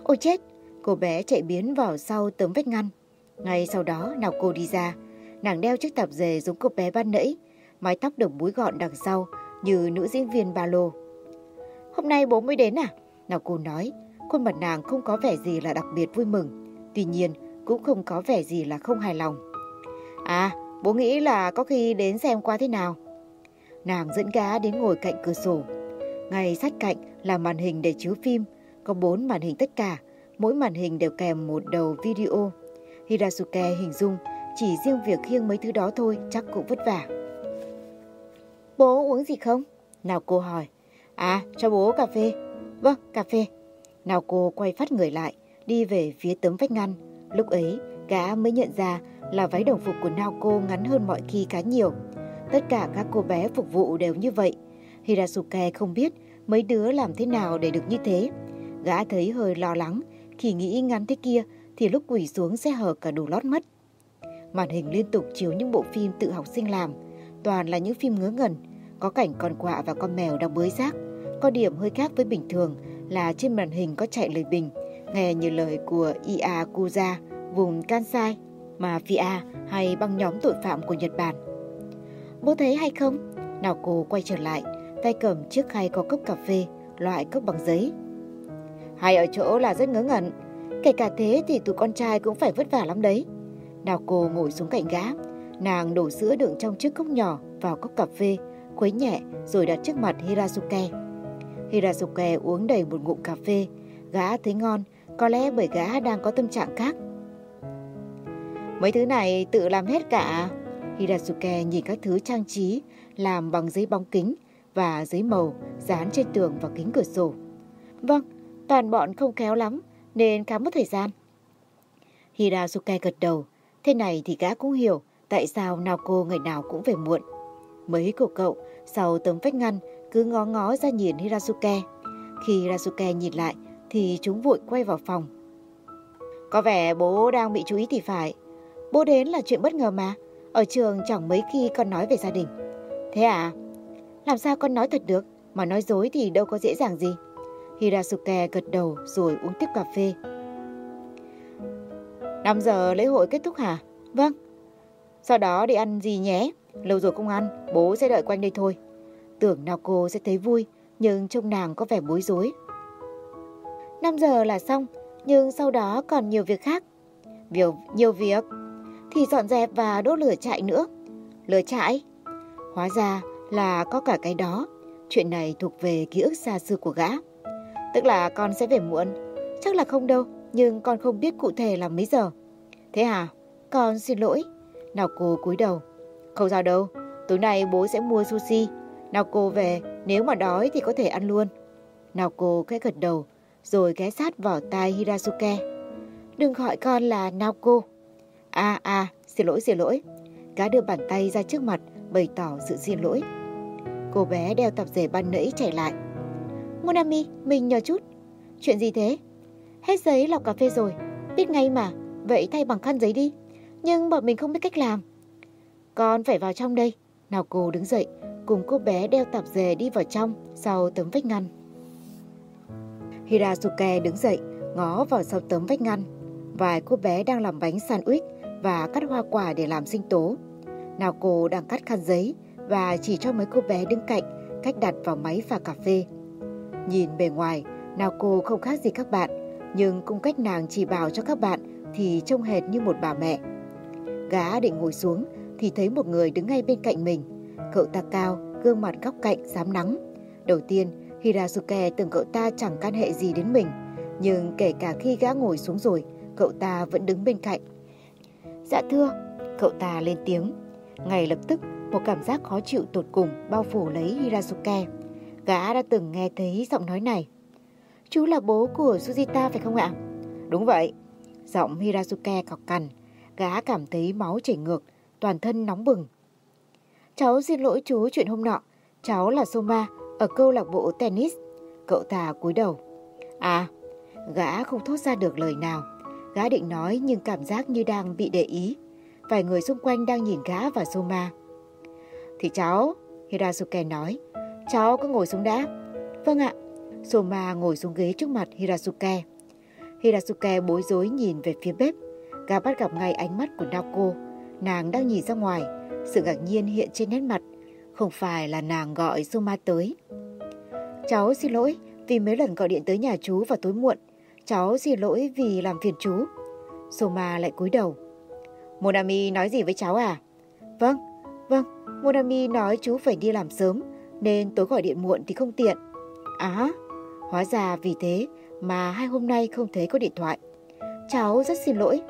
Ôi chết, cô bé chạy biến vào sau tấm vách ngăn. Ngay sau đó nào cô đi ra, nàng đeo chiếc tạp dề giống cô bé ban nãy, mái tóc được búi gọn đằng sau như nữ diễn viên ba lô. Hôm nay bố mới đến à? Nào cô nói, khuôn mặt nàng không có vẻ gì là đặc biệt vui mừng, tuy nhiên cũng không có vẻ gì là không hài lòng. À, bố nghĩ là có khi đến xem qua thế nào. Nàng dẫn gá đến ngồi cạnh cửa sổ, ngay sát cạnh là màn hình để chiếu phim, có bốn màn hình tất cả, mỗi màn hình đều kèm một đầu video. Hirasuke hình dung chỉ riêng việc khiêng mấy thứ đó thôi chắc cũng vất vả. Bố uống gì không? Nào cô hỏi. À, cho bố cà phê. Vâng, cà phê. Nào cô quay phát người lại, đi về phía tấm vách ngăn. Lúc ấy, gã mới nhận ra là váy đồng phục của Naoko ngắn hơn mọi khi khá nhiều. Tất cả các cô bé phục vụ đều như vậy, Hirasuke không biết mấy đứa làm thế nào để được như thế. Gã thấy hơi lo lắng, khi nghĩ ngắn thế kia thì lúc quỳ xuống sẽ hở cả đồ lót mất. Màn hình liên tục chiếu những bộ phim tự học sinh làm, toàn là những phim ngớ ngẩn, có cảnh con quạ và con mèo đang bới rác. Có điểm hơi khác với bình thường là trên màn hình có chạy lời bình, nghe như lời của Iakuza, vùng Kansai, mafia hay băng nhóm tội phạm của Nhật Bản. Bố thấy hay không? Nào cô quay trở lại, tay cầm chiếc khay có cốc cà phê, loại cốc bằng giấy. Hay ở chỗ là rất ngớ ngẩn, kể cả thế thì tụi con trai cũng phải vất vả lắm đấy. đào cô ngồi xuống cạnh gã, nàng đổ sữa đựng trong chiếc cốc nhỏ vào cốc cà phê, khuấy nhẹ rồi đặt trước mặt Hirasuke. Hirasuke uống đầy một ngụm cà phê, gã thấy ngon, có lẽ bởi gã đang có tâm trạng khác. Mấy thứ này tự làm hết cả. Hirasuke nhìn các thứ trang trí làm bằng giấy bóng kính và giấy màu dán trên tường và kính cửa sổ. Vâng, toàn bọn không khéo lắm nên khá mất thời gian. Hirasuke gật đầu, thế này thì gã cũng hiểu tại sao Naoko ngày nào cũng về muộn. Mấy của cậu sau tấm vách ngăn cứ ngó ngó ra nhìn Hirasuke. Khi Hirasuke nhìn lại thì chúng vội quay vào phòng. Có vẻ bố đang bị chú ý thì phải. Bố đến là chuyện bất ngờ mà. Ở trường chẳng mấy khi con nói về gia đình. Thế à? Làm sao con nói thật được? mà nói dối thì đâu có dễ dàng gì. Hirasuke gật đầu rồi uống tiếp cà phê. 5 giờ lễ hội kết thúc hả? Vâng. Sau đó đi ăn gì nhé? Lâu rồi không ăn, bố sẽ đợi quanh đây thôi. Tưởng nào cô sẽ thấy vui, nhưng trông nàng có vẻ bối rối. 5 giờ là xong, nhưng sau đó còn nhiều việc khác. Nhiều, nhiều việc thì dọn dẹp và đốt lửa trại nữa. Lửa trại? Hóa ra là có cả cái đó. Chuyện này thuộc về ký ức xa xưa của gã. Tức là con sẽ về muộn. Chắc là không đâu, nhưng con không biết cụ thể là mấy giờ. Thế à? Con xin lỗi. Nào cô cúi đầu. Không sao đâu, tối nay bố sẽ mua sushi. Nào cô về, nếu mà đói thì có thể ăn luôn. Nào cô khẽ gật đầu, rồi ghé sát vào tai Hirasuke. Đừng gọi con là Naoko. À à, xin lỗi xin lỗi. Gã đưa bàn tay ra trước mặt, bày tỏ sự xin lỗi. Cô bé đeo tập dề ban nãy chạy lại. Monami, mình nhờ chút. Chuyện gì thế? Hết giấy lọc cà phê rồi. Biết ngay mà, vậy thay bằng khăn giấy đi. Nhưng bọn mình không biết cách làm. Con phải vào trong đây. Nào cô đứng dậy, cùng cô bé đeo tạp dề đi vào trong sau tấm vách ngăn. Hirasuke đứng dậy, ngó vào sau tấm vách ngăn. Vài cô bé đang làm bánh sandwich và cắt hoa quả để làm sinh tố. Nào cô đang cắt khăn giấy và chỉ cho mấy cô bé đứng cạnh cách đặt vào máy pha cà phê. Nhìn bề ngoài, nào cô không khác gì các bạn, nhưng cung cách nàng chỉ bảo cho các bạn thì trông hệt như một bà mẹ. Gã định ngồi xuống thì thấy một người đứng ngay bên cạnh mình. Cậu ta cao, gương mặt góc cạnh, dám nắng. Đầu tiên, Hirasuke tưởng cậu ta chẳng can hệ gì đến mình, nhưng kể cả khi gã ngồi xuống rồi, cậu ta vẫn đứng bên cạnh. Dạ thưa, cậu ta lên tiếng. Ngay lập tức, một cảm giác khó chịu tột cùng bao phủ lấy Hirasuke. Gã đã từng nghe thấy giọng nói này. Chú là bố của Sujita phải không ạ? Đúng vậy. Giọng Hirasuke cọc cằn. Gã cảm thấy máu chảy ngược, toàn thân nóng bừng. Cháu xin lỗi chú chuyện hôm nọ. Cháu là Soma, ở câu lạc bộ tennis. Cậu ta cúi đầu. À, gã không thốt ra được lời nào. Gã định nói nhưng cảm giác như đang bị để ý. Vài người xung quanh đang nhìn gã và Soma. Thì cháu, Hirasuke nói, cháu cứ ngồi xuống đã. Vâng ạ. Soma ngồi xuống ghế trước mặt Hirasuke. Hirasuke bối rối nhìn về phía bếp. Gà bắt gặp ngay ánh mắt của Naoko. Nàng đang nhìn ra ngoài. Sự ngạc nhiên hiện trên nét mặt. Không phải là nàng gọi Soma tới. Cháu xin lỗi vì mấy lần gọi điện tới nhà chú vào tối muộn. Cháu xin lỗi vì làm phiền chú. Soma lại cúi đầu. Monami nói gì với cháu à? Vâng, vâng, Monami nói chú phải đi làm sớm, nên tối gọi điện muộn thì không tiện. Á, hóa ra vì thế mà hai hôm nay không thấy có điện thoại. Cháu rất xin lỗi.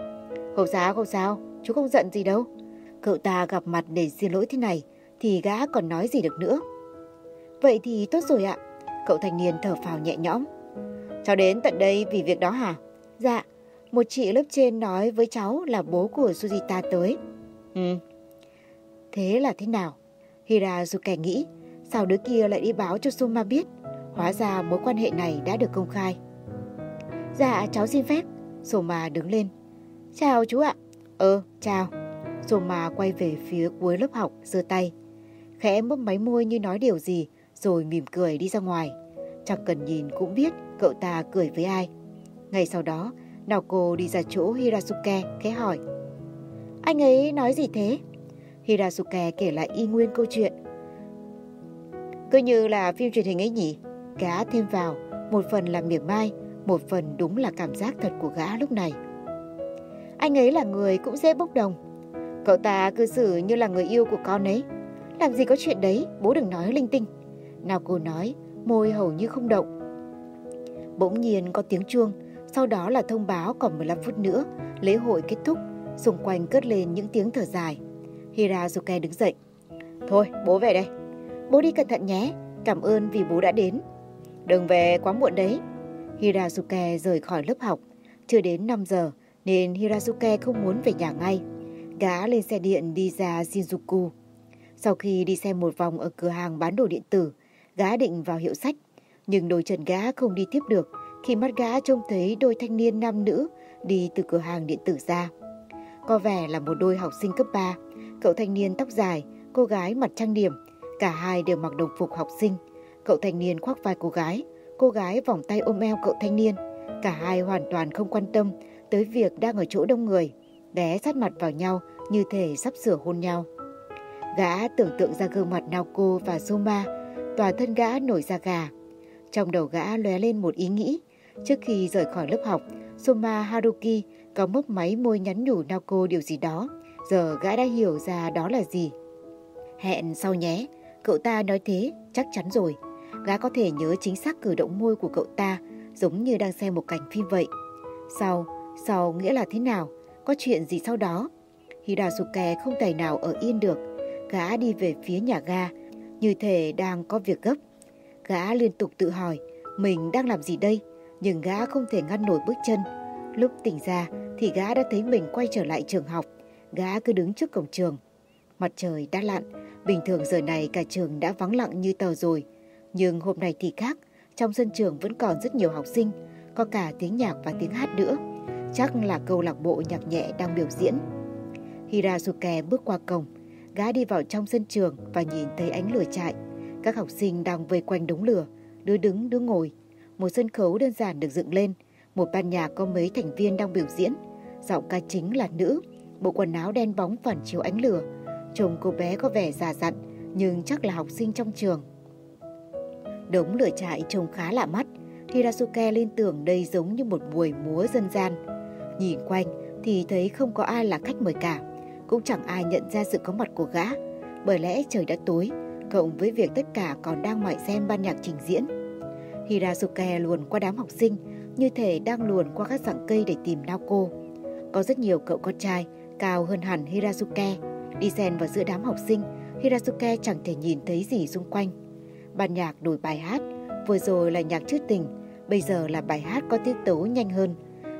Không sao, không sao, chú không giận gì đâu. Cậu ta gặp mặt để xin lỗi thế này, thì gã còn nói gì được nữa. Vậy thì tốt rồi ạ. Cậu thanh niên thở phào nhẹ nhõm. Cháu đến tận đây vì việc đó hả? Dạ, một chị lớp trên nói với cháu là bố của Sujita tới. Ừ. Thế là thế nào? Hirazuke nghĩ, sao đứa kia lại đi báo cho Suma biết? Hóa ra mối quan hệ này đã được công khai. Dạ, cháu xin phép. Soma đứng lên. Chào chú ạ. Ờ, chào. Soma quay về phía cuối lớp học, giơ tay. Khẽ mấp máy môi như nói điều gì, rồi mỉm cười đi ra ngoài. Chẳng cần nhìn cũng biết cậu ta cười với ai. Ngay sau đó, Naoko đi ra chỗ Hirasuke khẽ hỏi. Anh ấy nói gì thế? Hirasuke kể lại y nguyên câu chuyện. Cứ như là phim truyền hình ấy nhỉ? Gã thêm vào, một phần là miệng mai, một phần đúng là cảm giác thật của gã lúc này. Anh ấy là người cũng dễ bốc đồng. Cậu ta cư xử như là người yêu của con ấy. Làm gì có chuyện đấy, bố đừng nói linh tinh. Nào cô nói, môi hầu như không động. Bỗng nhiên có tiếng chuông, sau đó là thông báo còn 15 phút nữa, lễ hội kết thúc, xung quanh cất lên những tiếng thở dài. Hirazuke đứng dậy. Thôi, bố về đây. Bố đi cẩn thận nhé, cảm ơn vì bố đã đến. Đừng về quá muộn đấy. Hirazuke rời khỏi lớp học. Chưa đến 5 giờ nên Hirazuke không muốn về nhà ngay. Gã lên xe điện đi ra Shinjuku. Sau khi đi xem một vòng ở cửa hàng bán đồ điện tử, gã định vào hiệu sách. Nhưng đôi chân gã không đi tiếp được khi mắt gã trông thấy đôi thanh niên nam nữ đi từ cửa hàng điện tử ra. Có vẻ là một đôi học sinh cấp 3, cậu thanh niên tóc dài, cô gái mặt trang điểm, cả hai đều mặc đồng phục học sinh. Cậu thanh niên khoác vai cô gái, cô gái vòng tay ôm eo cậu thanh niên. Cả hai hoàn toàn không quan tâm tới việc đang ở chỗ đông người, bé sát mặt vào nhau như thể sắp sửa hôn nhau. Gã tưởng tượng ra gương mặt Naoko và Soma, toàn thân gã nổi da gà. Trong đầu gã lóe lên một ý nghĩ, trước khi rời khỏi lớp học, Soma Haruki có mấp máy môi nhắn nhủ Naoko điều gì đó. Giờ gã đã hiểu ra đó là gì. Hẹn sau nhé, cậu ta nói thế, chắc chắn rồi. Gã có thể nhớ chính xác cử động môi của cậu ta, giống như đang xem một cảnh phim vậy. Sau, sau nghĩa là thế nào? Có chuyện gì sau đó? Hirasuke không tài nào ở yên được. Gã đi về phía nhà ga, như thể đang có việc gấp. Gã liên tục tự hỏi, mình đang làm gì đây? Nhưng gã không thể ngăn nổi bước chân. Lúc tỉnh ra thì gã đã thấy mình quay trở lại trường học. Gã cứ đứng trước cổng trường. Mặt trời đã lặn, bình thường giờ này cả trường đã vắng lặng như tờ rồi. Nhưng hôm nay thì khác, trong sân trường vẫn còn rất nhiều học sinh, có cả tiếng nhạc và tiếng hát nữa. Chắc là câu lạc bộ nhạc nhẹ đang biểu diễn. Hirasuke bước qua cổng, gã đi vào trong sân trường và nhìn thấy ánh lửa chạy. Các học sinh đang vây quanh đống lửa, đứa đứng đứa ngồi. Một sân khấu đơn giản được dựng lên, một ban nhạc có mấy thành viên đang biểu diễn. Giọng ca chính là nữ, bộ quần áo đen bóng phản chiếu ánh lửa. Chồng cô bé có vẻ già dặn, nhưng chắc là học sinh trong trường. Đống lửa trại trông khá lạ mắt, Hirasuke lên tưởng đây giống như một buổi múa dân gian. Nhìn quanh thì thấy không có ai là khách mời cả, cũng chẳng ai nhận ra sự có mặt của gã. Bởi lẽ trời đã tối, cộng với việc tất cả còn đang mải xem ban nhạc trình diễn. Hirasuke luồn qua đám học sinh, như thể đang luồn qua các dạng cây để tìm Naoko. Có rất nhiều cậu con trai cao hơn hẳn Hirasuke, đi xen vào giữa đám học sinh, Hirasuke chẳng thể nhìn thấy gì xung quanh. Ban nhạc đổi bài hát, vừa rồi là nhạc trữ tình, bây giờ là bài hát có tiết tấu nhanh hơn.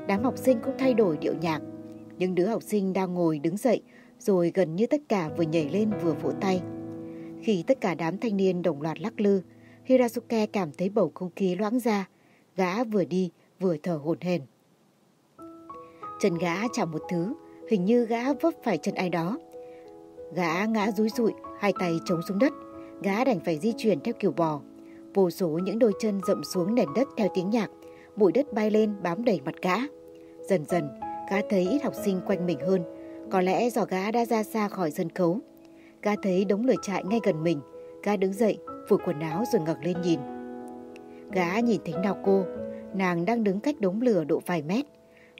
Đám học sinh cũng thay đổi điệu nhạc. Những đứa học sinh đang ngồi đứng dậy, rồi gần như tất cả vừa nhảy lên vừa vỗ tay. Khi tất cả đám thanh niên đồng loạt lắc lư, Hirasuke cảm thấy bầu không khí loãng ra. Gã vừa đi vừa thở hổn hển. Chân gã chạm một thứ, hình như gã vấp phải chân ai đó. Gã ngã rúi rụi, hai tay chống xuống đất. Gã đành phải di chuyển theo kiểu bò. Vô số những đôi chân rậm xuống nền đất theo tiếng nhạc. Bụi đất bay lên bám đầy mặt gã. Dần dần, gã thấy ít học sinh quanh mình hơn. Có lẽ do gã đã ra xa khỏi sân khấu. Gã thấy đống lửa trại ngay gần mình. Gã đứng dậy, phủ quần áo rồi ngẩng lên nhìn. Gã nhìn thấy Naoko, nàng đang đứng cách đống lửa độ vài mét.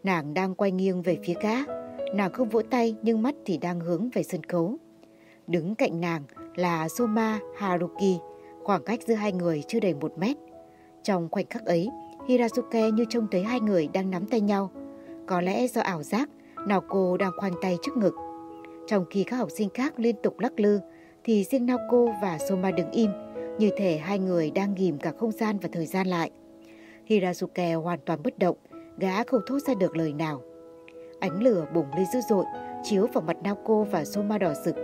Nàng đang quay nghiêng về phía gã. Nàng không vỗ tay nhưng mắt thì đang hướng về sân khấu. Đứng cạnh nàng là Soma Haruki, khoảng cách giữa hai người chưa đầy một mét. Trong khoảnh khắc ấy, Hirazuke như trông thấy hai người đang nắm tay nhau. Có lẽ do ảo giác, Naoko đang khoanh tay trước ngực. Trong khi các học sinh khác liên tục lắc lư, thì riêng Naoko và Soma đứng im, như thể hai người đang ghim cả không gian và thời gian lại. Hirazuke hoàn toàn bất động, gã không thốt ra được lời nào. Ánh lửa bùng lên dữ dội, chiếu vào mặt Naoko và Soma đỏ rực.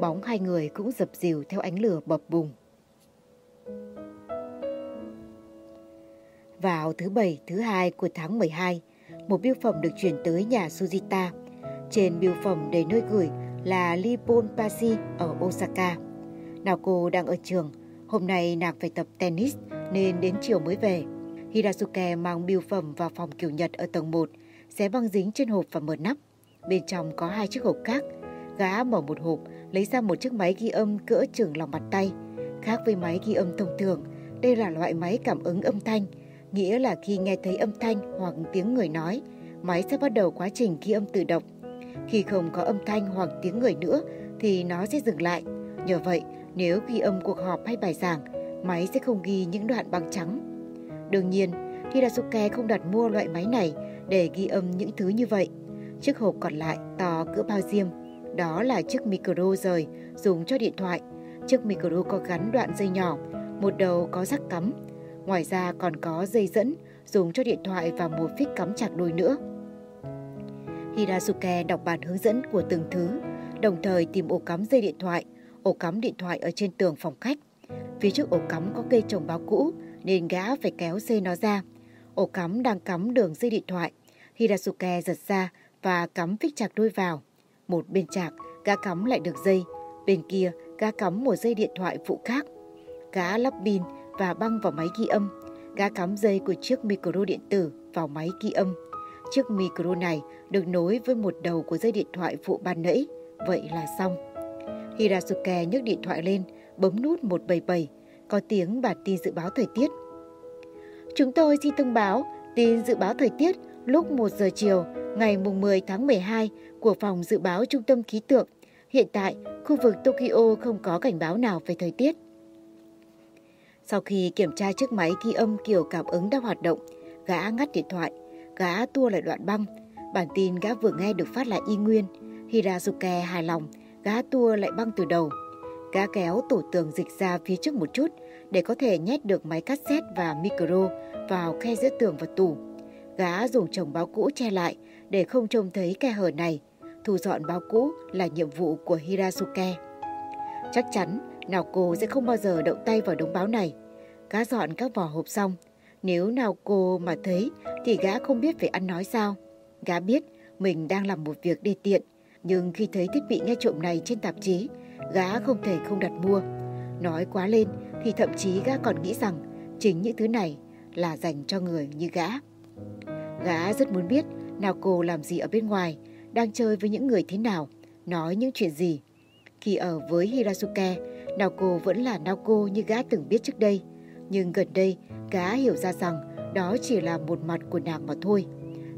Bóng hai người cũng dập dìu theo ánh lửa bập bùng. Vào thứ bảy, thứ hai của tháng 12, một biêu phẩm được chuyển tới nhà Sujita. Trên biêu phẩm đầy nơi gửi là Nippon Pashi ở Osaka. Naoko đang ở trường, hôm nay nàng phải tập tennis nên đến chiều mới về. Hirasuke mang biêu phẩm vào phòng kiểu Nhật ở tầng 1, xé băng dính trên hộp và mở nắp. Bên trong có hai chiếc hộp khác. Gã mở một hộp, lấy ra một chiếc máy ghi âm cỡ chừng lòng bàn tay. Khác với máy ghi âm thông thường, đây là loại máy cảm ứng âm thanh, nghĩa là khi nghe thấy âm thanh hoặc tiếng người nói, máy sẽ bắt đầu quá trình ghi âm tự động. Khi không có âm thanh hoặc tiếng người nữa thì nó sẽ dừng lại. Nhờ vậy, nếu ghi âm cuộc họp hay bài giảng, máy sẽ không ghi những đoạn băng trắng. Đương nhiên, Hirasuke không đặt mua loại máy này để ghi âm những thứ như vậy. Chiếc hộp còn lại to cỡ bao diêm, đó là chiếc micro rời dùng cho điện thoại. Chiếc micro có gắn đoạn dây nhỏ, một đầu có rắc cắm. Ngoài ra còn có dây dẫn dùng cho điện thoại và một phích cắm chặt đôi nữa. Hirasuke đọc bản hướng dẫn của từng thứ, đồng thời tìm ổ cắm dây điện thoại, ổ cắm điện thoại ở trên tường phòng khách. Phía trước ổ cắm có cây trồng báo cũ nên gã phải kéo dây nó ra. Ổ cắm đang cắm đường dây điện thoại. Hirasuke giật ra và cắm phích chặt đuôi vào. Một bên chạc, gã cắm lại được dây. Bên kia, gã cắm một dây điện thoại phụ khác. Gã lắp pin và băng vào máy ghi âm. Gã cắm dây của chiếc micro điện tử vào máy ghi âm. Chiếc micro này được nối với một đầu của dây điện thoại phụ ban nãy. Vậy là xong. Hirasuke nhấc điện thoại lên, bấm nút 177, có tiếng bản tin dự báo thời tiết. Chúng tôi xin thông báo tin dự báo thời tiết lúc 1 giờ chiều ngày 10 tháng 12 của Phòng Dự báo Trung tâm Khí tượng. Hiện tại, khu vực Tokyo không có cảnh báo nào về thời tiết. Sau khi kiểm tra chiếc máy ghi âm kiểu cảm ứng đã hoạt động, gã ngắt điện thoại, gã tua lại đoạn băng. Bản tin gã vừa nghe được phát lại y nguyên. Hirazuke hài lòng, gã tua lại băng từ đầu. Gã kéo tủ tường dịch ra phía trước một chút để có thể nhét được máy cassette và micro vào khe giữa tường và tủ. Gã dùng chồng báo cũ che lại để không trông thấy khe hở này. Thu dọn báo cũ là nhiệm vụ của Hirasuke. Chắc chắn Naoko sẽ không bao giờ động tay vào đống báo này. Gã dọn các vỏ hộp xong. Nếu Naoko mà thấy thì gã không biết phải ăn nói sao. Gã biết mình đang làm một việc đi tiện. Nhưng khi thấy thiết bị nghe trộm này trên tạp chí, gã không thể không đặt mua. Nói quá lên thì thậm chí gã còn nghĩ rằng chính những thứ này là dành cho người như gã. Gã rất muốn biết Naoko làm gì ở bên ngoài, đang chơi với những người thế nào, nói những chuyện gì. Khi ở với Hirasuke, Naoko vẫn là Naoko như gã từng biết trước đây. Nhưng gần đây, gã hiểu ra rằng đó chỉ là một mặt của nàng mà thôi.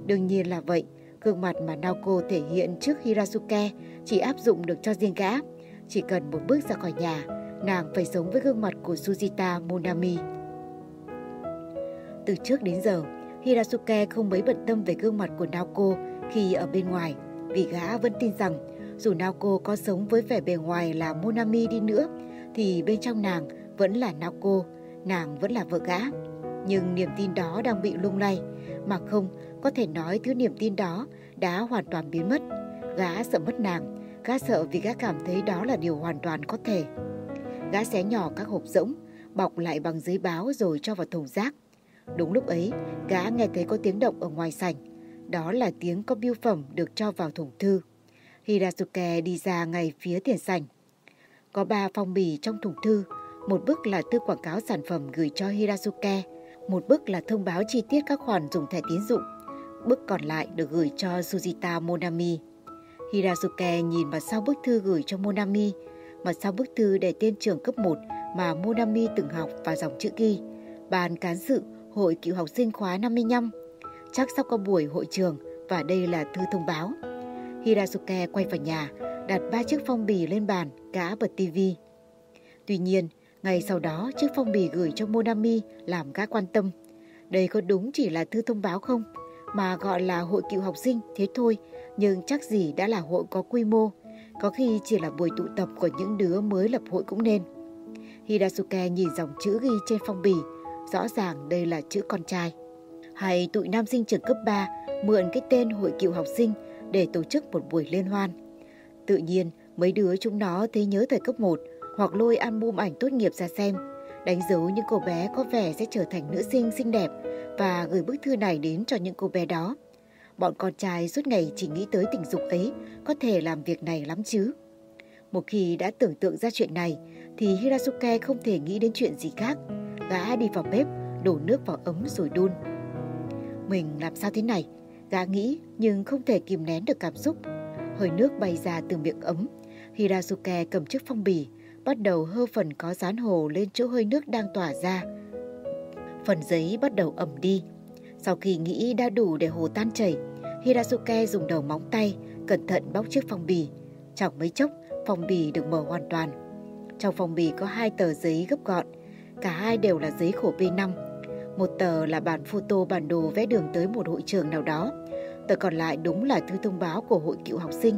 Đương nhiên là vậy, gương mặt mà Naoko thể hiện trước Hirasuke chỉ áp dụng được cho riêng gã. Chỉ cần một bước ra khỏi nhà, nàng phải sống với gương mặt của Sujita Monami. Từ trước đến giờ, Hirasuke không mấy bận tâm về gương mặt của Naoko khi ở bên ngoài, vì gã vẫn tin rằng dù Naoko có sống với vẻ bề ngoài là Monami đi nữa, thì bên trong nàng vẫn là Naoko, nàng vẫn là vợ gã. Nhưng niềm tin đó đang bị lung lay, mà không có thể nói thứ niềm tin đó đã hoàn toàn biến mất. Gã sợ mất nàng, gã sợ vì gã cảm thấy đó là điều hoàn toàn có thể. Gã xé nhỏ các hộp rỗng, bọc lại bằng giấy báo rồi cho vào thùng rác. Đúng lúc ấy, gã nghe thấy có tiếng động ở ngoài sảnh. Đó là tiếng có bưu phẩm được cho vào thùng thư. Hirasuke đi ra ngay phía tiền sảnh. Có ba phong bì trong thùng thư. Một bức là thư quảng cáo sản phẩm gửi cho Hirasuke. Một bức là thông báo chi tiết các khoản dùng thẻ tín dụng. Bức còn lại được gửi cho Sujita Monami. Hirasuke nhìn vào sau bức thư gửi cho Monami. Mặt sau bức thư để tên trường cấp 1 mà Monami từng học và dòng chữ ghi. Ban cán sự Hội cựu học sinh khóa 55. Chắc sắp có buổi hội trường và đây là thư thông báo. Hirasuke quay vào nhà, đặt ba chiếc phong bì lên bàn, gã bật tivi. Tuy nhiên, ngày sau đó chiếc phong bì gửi cho Monami làm gã quan tâm. Đây có đúng chỉ là thư thông báo không? Mà gọi là hội cựu học sinh thế thôi, nhưng chắc gì đã là hội có quy mô. Có khi chỉ là buổi tụ tập của những đứa mới lập hội cũng nên. Hidasuke nhìn dòng chữ ghi trên phong bì, rõ ràng đây là chữ con trai. Hay tụi nam sinh trường cấp 3 mượn cái tên hội cựu học sinh để tổ chức một buổi liên hoan. Tự nhiên, mấy đứa chúng nó thấy nhớ thời cấp 1 hoặc lôi album ảnh tốt nghiệp ra xem, đánh dấu những cô bé có vẻ sẽ trở thành nữ sinh xinh đẹp và gửi bức thư này đến cho những cô bé đó. Bọn con trai suốt ngày chỉ nghĩ tới tình dục ấy, có thể làm việc này lắm chứ. Một khi đã tưởng tượng ra chuyện này, thì Hirasuke không thể nghĩ đến chuyện gì khác. Gã đi vào bếp, đổ nước vào ấm rồi đun. Mình làm sao thế này? Gã nghĩ nhưng không thể kìm nén được cảm xúc. Hơi nước bay ra từ miệng ấm. Hirasuke cầm chiếc phong bì, bắt đầu hơ phần có dán hồ lên chỗ hơi nước đang tỏa ra. Phần giấy bắt đầu ẩm đi. Sau khi nghĩ đã đủ để hồ tan chảy, Hirasuke dùng đầu móng tay cẩn thận bóc chiếc phong bì. Chẳng mấy chốc, phong bì được mở hoàn toàn. Trong phong bì có hai tờ giấy gấp gọn, cả hai đều là giấy khổ B5. Một tờ là bản photo bản đồ vẽ đường tới một hội trường nào đó. Tờ còn lại đúng là thư thông báo của hội cựu học sinh.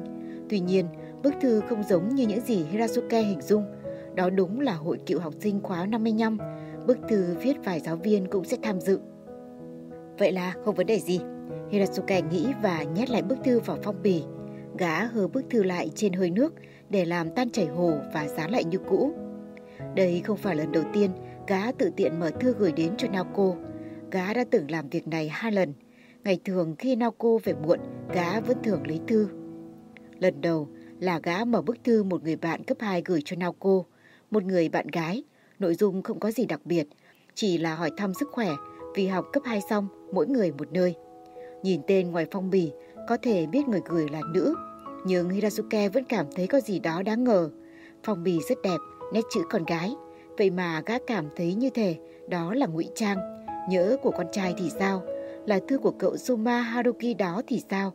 Tuy nhiên, bức thư không giống như những gì Hirasuke hình dung. Đó đúng là hội cựu học sinh khóa 55. Bức thư viết vài giáo viên cũng sẽ tham dự. Vậy là không vấn đề gì. Hirasuke nghĩ và nhét lại bức thư vào phong bì. Gã hơ bức thư lại trên hơi nước để làm tan chảy hồ và dán lại như cũ. Đây không phải lần đầu tiên gã tự tiện mở thư gửi đến cho Naoko. Gã đã từng làm việc này hai lần. Ngày thường khi Naoko về muộn, gã vẫn thường lấy thư. Lần đầu là gã mở bức thư một người bạn cấp 2 gửi cho Naoko, một người bạn gái. Nội dung không có gì đặc biệt, chỉ là hỏi thăm sức khỏe vì học cấp 2 xong mỗi người một nơi. Nhìn tên ngoài phong bì có thể biết người gửi là nữ, nhưng Hirasuke vẫn cảm thấy có gì đó đáng ngờ. Phong bì rất đẹp, nét chữ con gái, vậy mà gã cảm thấy như thể đó là ngụy trang. Nhớ của con trai thì sao? Là thư của cậu Soma Haruki đó thì sao?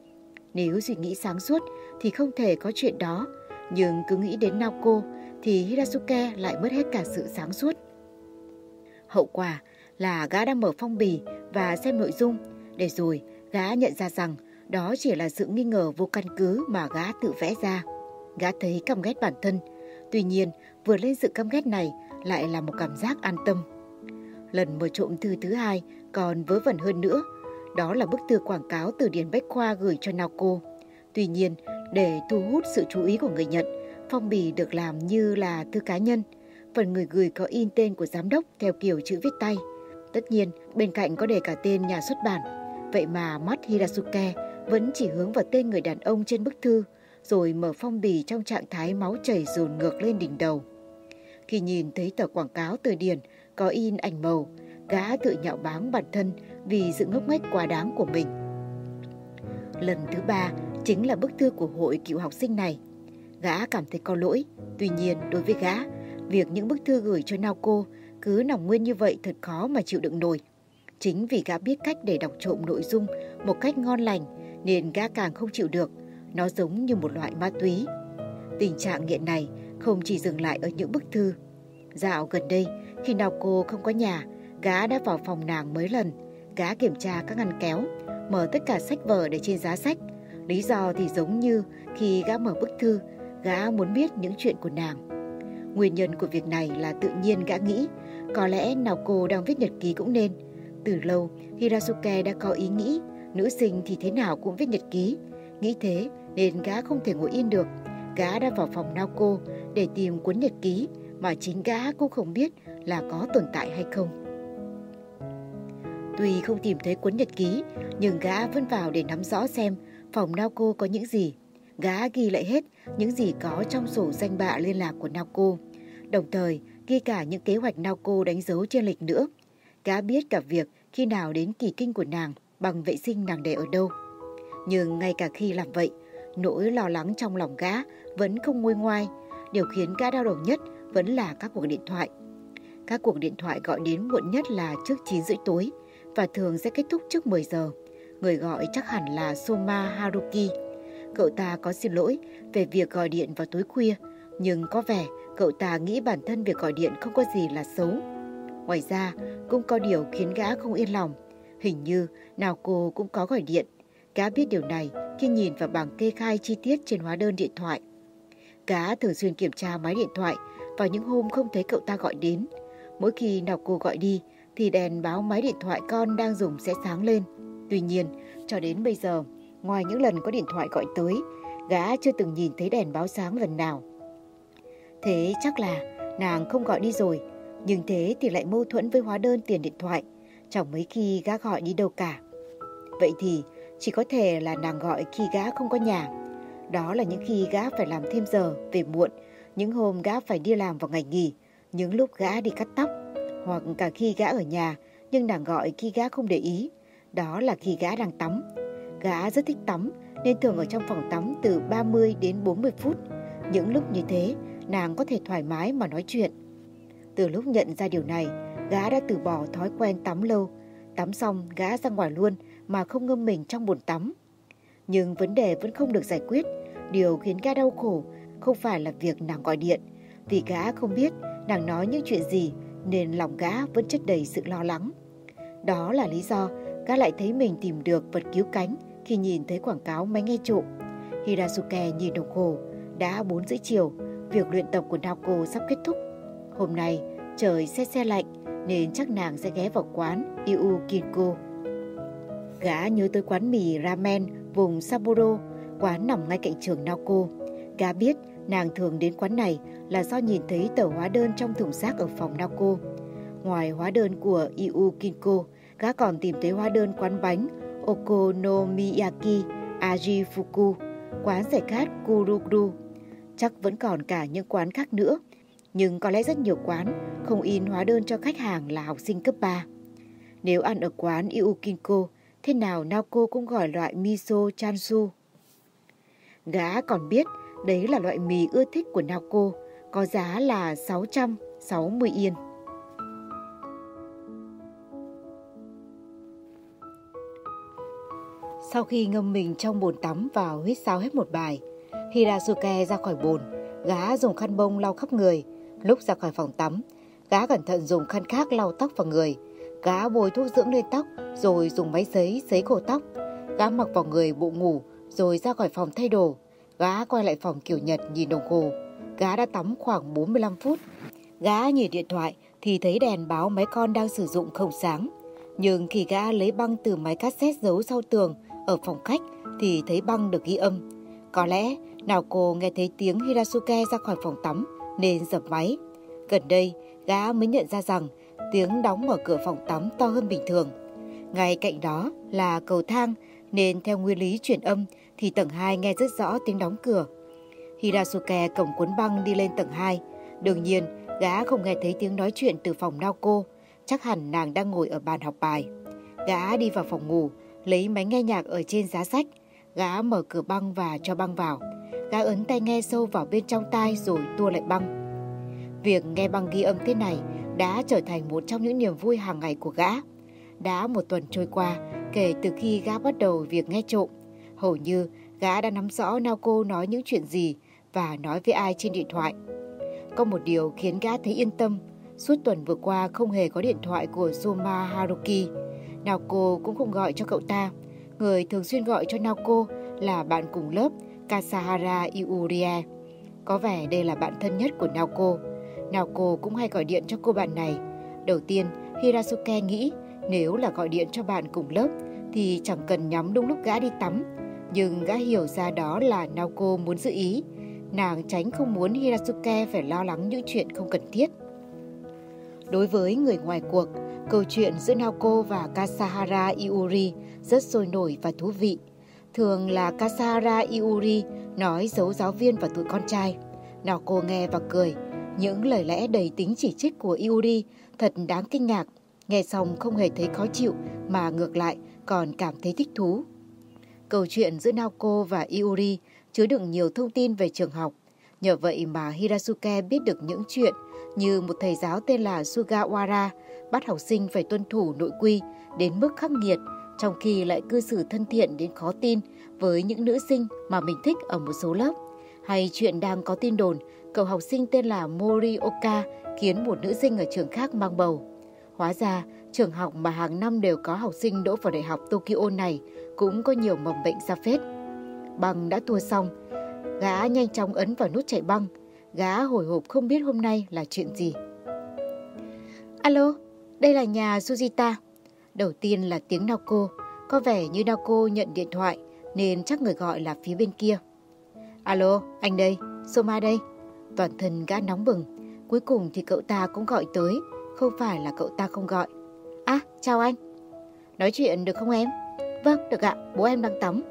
Nếu suy nghĩ sáng suốt thì không thể có chuyện đó, nhưng cứ nghĩ đến Naoko thì Hirasuke lại mất hết cả sự sáng suốt. Hậu quả là gã đang mở phong bì và xem nội dung, để rồi gã nhận ra rằng đó chỉ là sự nghi ngờ vô căn cứ mà gã tự vẽ ra. Gã thấy căm ghét bản thân, tuy nhiên vừa lên sự căm ghét này lại là một cảm giác an tâm. Lần mở trộm thư thứ hai còn vớ vẩn hơn nữa, đó là bức thư quảng cáo từ Điền Bách Khoa gửi cho Naoko. Tuy nhiên, để thu hút sự chú ý của người nhận, phong bì được làm như là thư cá nhân. Phần người gửi có in tên của giám đốc theo kiểu chữ viết tay. Tất nhiên, bên cạnh có để cả tên nhà xuất bản. Vậy mà mắt Hirasuke vẫn chỉ hướng vào tên người đàn ông trên bức thư, rồi mở phong bì trong trạng thái máu chảy dồn ngược lên đỉnh đầu. Khi nhìn thấy tờ quảng cáo từ điển có in ảnh màu, gã tự nhạo báng bản thân vì sự ngốc nghếch quá đáng của mình. Lần thứ ba chính là bức thư của hội cựu học sinh này. Gã cảm thấy có lỗi, tuy nhiên đối với gã, việc những bức thư gửi cho Naoko cứ nằm nguyên như vậy thật khó mà chịu đựng nổi. Chính vì gã biết cách để đọc trộm nội dung một cách ngon lành nên gã càng không chịu được. Nó giống như một loại ma túy. Tình trạng nghiện này không chỉ dừng lại ở những bức thư. Dạo gần đây, khi nào cô không có nhà, gã đã vào phòng nàng mấy lần. Gã kiểm tra các ngăn kéo, mở tất cả sách vở để trên giá sách. Lý do thì giống như khi gã mở bức thư, gã muốn biết những chuyện của nàng. Nguyên nhân của việc này là tự nhiên gã nghĩ, có lẽ nào cô đang viết nhật ký cũng nên. Từ lâu, Hirasuke đã có ý nghĩ Nữ sinh thì thế nào cũng viết nhật ký. Nghĩ thế nên gã không thể ngồi yên được. Gã đã vào phòng Naoko để tìm cuốn nhật ký mà chính gã cũng không biết là có tồn tại hay không. Tuy không tìm thấy cuốn nhật ký, nhưng gã vẫn vào để nắm rõ xem phòng Naoko có những gì. Gã ghi lại hết những gì có trong sổ danh bạ liên lạc của Naoko, đồng thời ghi cả những kế hoạch Naoko đánh dấu trên lịch nữa. Gã biết cả việc khi nào đến kỳ kinh của nàng bằng vệ sinh nàng để ở đâu. Nhưng ngay cả khi làm vậy, nỗi lo lắng trong lòng gã vẫn không nguôi ngoai. Điều khiến gã đau đầu nhất vẫn là các cuộc điện thoại. Các cuộc điện thoại gọi đến muộn nhất là trước 9 rưỡi tối và thường sẽ kết thúc trước 10 giờ. Người gọi chắc hẳn là Soma Haruki. Cậu ta có xin lỗi về việc gọi điện vào tối khuya, nhưng có vẻ cậu ta nghĩ bản thân việc gọi điện không có gì là xấu. Ngoài ra, cũng có điều khiến gã không yên lòng – Hình như nào cô cũng có gọi điện. Cá biết điều này khi nhìn vào bảng kê khai chi tiết trên hóa đơn điện thoại. Cá thường xuyên kiểm tra máy điện thoại vào những hôm không thấy cậu ta gọi đến. Mỗi khi nào cô gọi đi thì đèn báo máy điện thoại con đang dùng sẽ sáng lên. Tuy nhiên, cho đến bây giờ, ngoài những lần có điện thoại gọi tới, gã chưa từng nhìn thấy đèn báo sáng lần nào. Thế chắc là nàng không gọi đi rồi, nhưng thế thì lại mâu thuẫn với hóa đơn tiền điện thoại chẳng mấy khi gã gọi đi đâu cả. Vậy thì chỉ có thể là nàng gọi khi gã không có nhà. Đó là những khi gã phải làm thêm giờ, về muộn, những hôm gã phải đi làm vào ngày nghỉ, những lúc gã đi cắt tóc, hoặc cả khi gã ở nhà nhưng nàng gọi khi gã không để ý. Đó là khi gã đang tắm. Gã rất thích tắm nên thường ở trong phòng tắm từ 30 đến 40 phút. Những lúc như thế, nàng có thể thoải mái mà nói chuyện. Từ lúc nhận ra điều này, Gã đã từ bỏ thói quen tắm lâu. Tắm xong gã ra ngoài luôn mà không ngâm mình trong bồn tắm. Nhưng vấn đề vẫn không được giải quyết. Điều khiến gã đau khổ không phải là việc nàng gọi điện. Vì gã không biết nàng nói những chuyện gì nên lòng gã vẫn chất đầy sự lo lắng. Đó là lý do gã lại thấy mình tìm được vật cứu cánh khi nhìn thấy quảng cáo máy nghe trộm. Hirasuke nhìn đồng hồ, đã 4 rưỡi chiều, việc luyện tập của Naoko sắp kết thúc. Hôm nay, trời xe xe lạnh, nên chắc nàng sẽ ghé vào quán Iu Kinko. Gã nhớ tới quán mì ramen vùng Sapporo, quán nằm ngay cạnh trường Naoko. Gã biết nàng thường đến quán này là do nhìn thấy tờ hóa đơn trong thùng rác ở phòng Naoko. Ngoài hóa đơn của Iu Kinko, gã còn tìm thấy hóa đơn quán bánh Okonomiyaki Ajifuku, quán giải khát Kuruguru. Chắc vẫn còn cả những quán khác nữa. Nhưng có lẽ rất nhiều quán không in hóa đơn cho khách hàng là học sinh cấp 3. Nếu ăn ở quán Iukinko, thế nào Naoko cũng gọi loại miso chansu. Gã còn biết đấy là loại mì ưa thích của Naoko, có giá là 660 yên. Sau khi ngâm mình trong bồn tắm và huyết sao hết một bài, Hirasuke ra khỏi bồn, gã dùng khăn bông lau khắp người. Lúc ra khỏi phòng tắm, gã cẩn thận dùng khăn khác lau tóc vào người. Gã bôi thuốc dưỡng lên tóc, rồi dùng máy sấy sấy cổ tóc. Gã mặc vào người bộ ngủ, rồi ra khỏi phòng thay đồ. Gã quay lại phòng kiểu Nhật nhìn đồng hồ. Gã đã tắm khoảng 45 phút. Gã nhìn điện thoại thì thấy đèn báo máy con đang sử dụng không sáng. Nhưng khi gã lấy băng từ máy cassette giấu sau tường ở phòng khách thì thấy băng được ghi âm. Có lẽ nào cô nghe thấy tiếng Hirasuke ra khỏi phòng tắm nên dập máy. Gần đây, gã mới nhận ra rằng tiếng đóng mở cửa phòng tắm to hơn bình thường. Ngay cạnh đó là cầu thang nên theo nguyên lý chuyển âm thì tầng 2 nghe rất rõ tiếng đóng cửa. Hirasuke cầm cuốn băng đi lên tầng 2. Đương nhiên, gã không nghe thấy tiếng nói chuyện từ phòng Naoko. Chắc hẳn nàng đang ngồi ở bàn học bài. Gã đi vào phòng ngủ, lấy máy nghe nhạc ở trên giá sách. Gã mở cửa băng và cho băng vào. Gã ấn tay nghe sâu vào bên trong tai rồi tua lại băng. Việc nghe băng ghi âm thế này đã trở thành một trong những niềm vui hàng ngày của gã. Đã một tuần trôi qua kể từ khi gã bắt đầu việc nghe trộm. Hầu như gã đã nắm rõ Naoko nói những chuyện gì và nói với ai trên điện thoại. Có một điều khiến gã thấy yên tâm. Suốt tuần vừa qua không hề có điện thoại của Soma Haruki. Naoko cũng không gọi cho cậu ta. Người thường xuyên gọi cho Naoko là bạn cùng lớp Kasahara Iurie. Có vẻ đây là bạn thân nhất của Naoko. Naoko cũng hay gọi điện cho cô bạn này. Đầu tiên, Hirasuke nghĩ nếu là gọi điện cho bạn cùng lớp thì chẳng cần nhắm đúng lúc gã đi tắm. Nhưng gã hiểu ra đó là Naoko muốn giữ ý. Nàng tránh không muốn Hirasuke phải lo lắng những chuyện không cần thiết. Đối với người ngoài cuộc, câu chuyện giữa Naoko và Kasahara Iuri rất sôi nổi và thú vị. Thường là Kasahara Iuri nói giấu giáo viên và tụi con trai. Naoko nghe và cười. Những lời lẽ đầy tính chỉ trích của Yuri thật đáng kinh ngạc. Nghe xong không hề thấy khó chịu mà ngược lại còn cảm thấy thích thú. Câu chuyện giữa Naoko và Iuri chứa đựng nhiều thông tin về trường học. Nhờ vậy mà Hirasuke biết được những chuyện như một thầy giáo tên là Sugawara bắt học sinh phải tuân thủ nội quy đến mức khắc nghiệt, trong khi lại cư xử thân thiện đến khó tin với những nữ sinh mà mình thích ở một số lớp. Hay chuyện đang có tin đồn, cậu học sinh tên là Morioka khiến một nữ sinh ở trường khác mang bầu. Hóa ra, trường học mà hàng năm đều có học sinh đỗ vào đại học Tokyo này cũng có nhiều mầm bệnh ra phết. Băng đã tua xong, gã nhanh chóng ấn vào nút chạy băng. Gã hồi hộp không biết hôm nay là chuyện gì. Alo, đây là nhà Sujita. Đầu tiên là tiếng Naoko, có vẻ như Naoko nhận điện thoại nên chắc người gọi là phía bên kia. Alo, anh đây, Soma đây. Toàn thân gã nóng bừng, cuối cùng thì cậu ta cũng gọi tới, không phải là cậu ta không gọi. À, chào anh. Nói chuyện được không em? Vâng, được ạ, bố em đang tắm.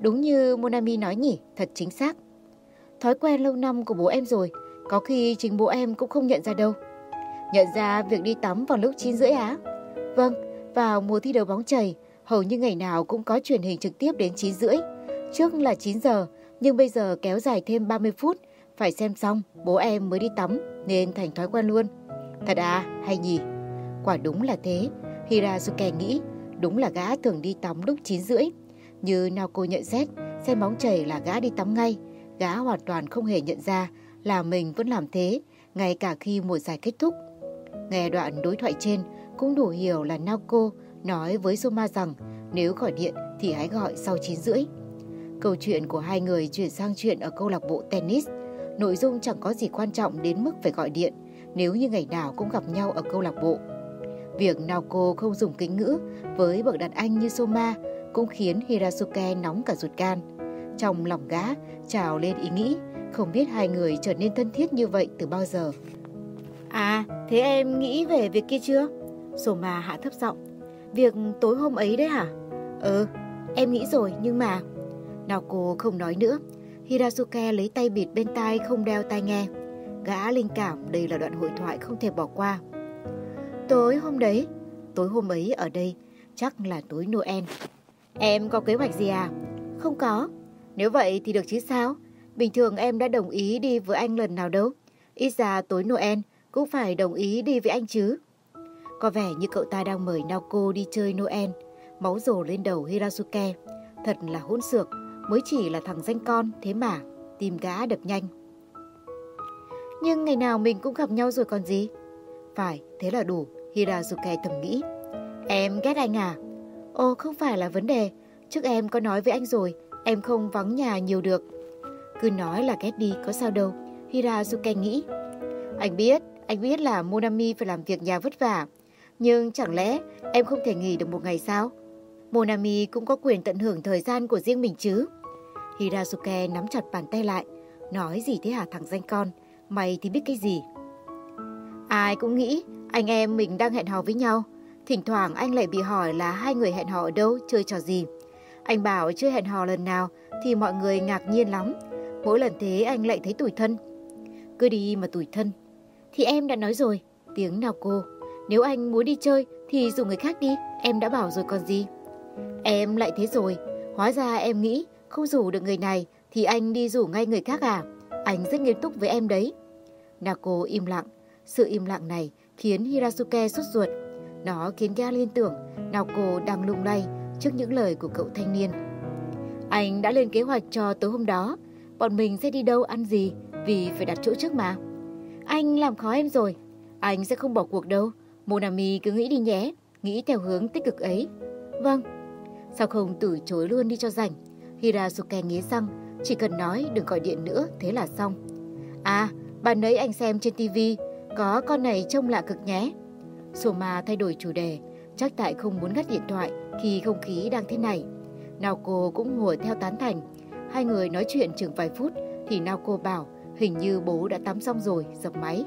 Đúng như Monami nói nhỉ, thật chính xác. Thói quen lâu năm của bố em rồi, có khi chính bố em cũng không nhận ra đâu. Nhận ra việc đi tắm vào lúc 9 rưỡi á? Vâng, vào mùa thi đấu bóng chày, hầu như ngày nào cũng có truyền hình trực tiếp đến 9 rưỡi. Trước là 9 giờ, nhưng bây giờ kéo dài thêm 30 phút. Phải xem xong, bố em mới đi tắm, nên thành thói quen luôn. Thật à, hay nhỉ? Quả đúng là thế. Hirasuke nghĩ, đúng là gã thường đi tắm lúc 9 rưỡi. Như Naoko nhận xét, xem bóng chảy là gã đi tắm ngay. Gã hoàn toàn không hề nhận ra là mình vẫn làm thế, ngay cả khi mùa giải kết thúc. Nghe đoạn đối thoại trên, cũng đủ hiểu là Naoko nói với Soma rằng nếu gọi điện thì hãy gọi sau 9 rưỡi. Câu chuyện của hai người chuyển sang chuyện ở câu lạc bộ tennis. Nội dung chẳng có gì quan trọng đến mức phải gọi điện nếu như ngày nào cũng gặp nhau ở câu lạc bộ. Việc Naoko không dùng kính ngữ với bậc đàn anh như Soma cũng khiến Hirasuke nóng cả ruột gan. Trong lòng gã trào lên ý nghĩ không biết hai người trở nên thân thiết như vậy từ bao giờ. À, thế em nghĩ về việc kia chưa? Soma hạ thấp giọng. Việc tối hôm ấy đấy hả? Ừ, em nghĩ rồi nhưng mà... Naoko không nói nữa. Hirasuke lấy tay bịt bên tai không đeo tai nghe. Gã linh cảm đây là đoạn hội thoại không thể bỏ qua. Tối hôm đấy, tối hôm ấy ở đây chắc là tối Noel. Em có kế hoạch gì à? Không có. Nếu vậy thì được chứ sao? Bình thường em đã đồng ý đi với anh lần nào đâu. Ít ra tối Noel cũng phải đồng ý đi với anh chứ. Có vẻ như cậu ta đang mời Naoko đi chơi Noel. Máu rồ lên đầu Hirasuke. Thật là hỗn xược. Mới chỉ là thằng danh con, thế mà. tìm gã đập nhanh. Nhưng ngày nào mình cũng gặp nhau rồi còn gì? Phải, thế là đủ. Hirasuke thầm nghĩ. Em ghét anh à? Ồ, không phải là vấn đề. Trước em có nói với anh rồi, em không vắng nhà nhiều được. Cứ nói là ghét đi, có sao đâu. Hirasuke nghĩ. Anh biết, anh biết là Monami phải làm việc nhà vất vả. Nhưng chẳng lẽ em không thể nghỉ được một ngày sao? Monami cũng có quyền tận hưởng thời gian của riêng mình chứ. Hirasuke nắm chặt bàn tay lại. Nói gì thế hả thằng danh con? Mày thì biết cái gì? Ai cũng nghĩ anh em mình đang hẹn hò với nhau. Thỉnh thoảng anh lại bị hỏi là hai người hẹn hò ở đâu, chơi trò gì. Anh bảo chưa hẹn hò lần nào thì mọi người ngạc nhiên lắm. Mỗi lần thế anh lại thấy tủi thân. Cứ đi mà tủi thân. Thì em đã nói rồi, tiếng nào cô. Nếu anh muốn đi chơi thì dùng người khác đi, em đã bảo rồi còn gì. Em lại thế rồi, hóa ra em nghĩ không rủ được người này thì anh đi rủ ngay người khác à? Anh rất nghiêm túc với em đấy. Nako im lặng. Sự im lặng này khiến Hirasuke sốt ruột. Nó khiến ga liên tưởng Nako đang lung lay trước những lời của cậu thanh niên. Anh đã lên kế hoạch cho tối hôm đó. Bọn mình sẽ đi đâu ăn gì vì phải đặt chỗ trước mà. Anh làm khó em rồi. Anh sẽ không bỏ cuộc đâu. Monami cứ nghĩ đi nhé. Nghĩ theo hướng tích cực ấy. Vâng. Sao không từ chối luôn đi cho rảnh? Hirasuke nghĩ rằng chỉ cần nói đừng gọi điện nữa, thế là xong. À, bạn ấy anh xem trên tivi có con này trông lạ cực nhé. Soma thay đổi chủ đề, chắc tại không muốn ngắt điện thoại khi không khí đang thế này. Naoko cũng ngồi theo tán thành. Hai người nói chuyện chừng vài phút thì Naoko bảo hình như bố đã tắm xong rồi, dập máy.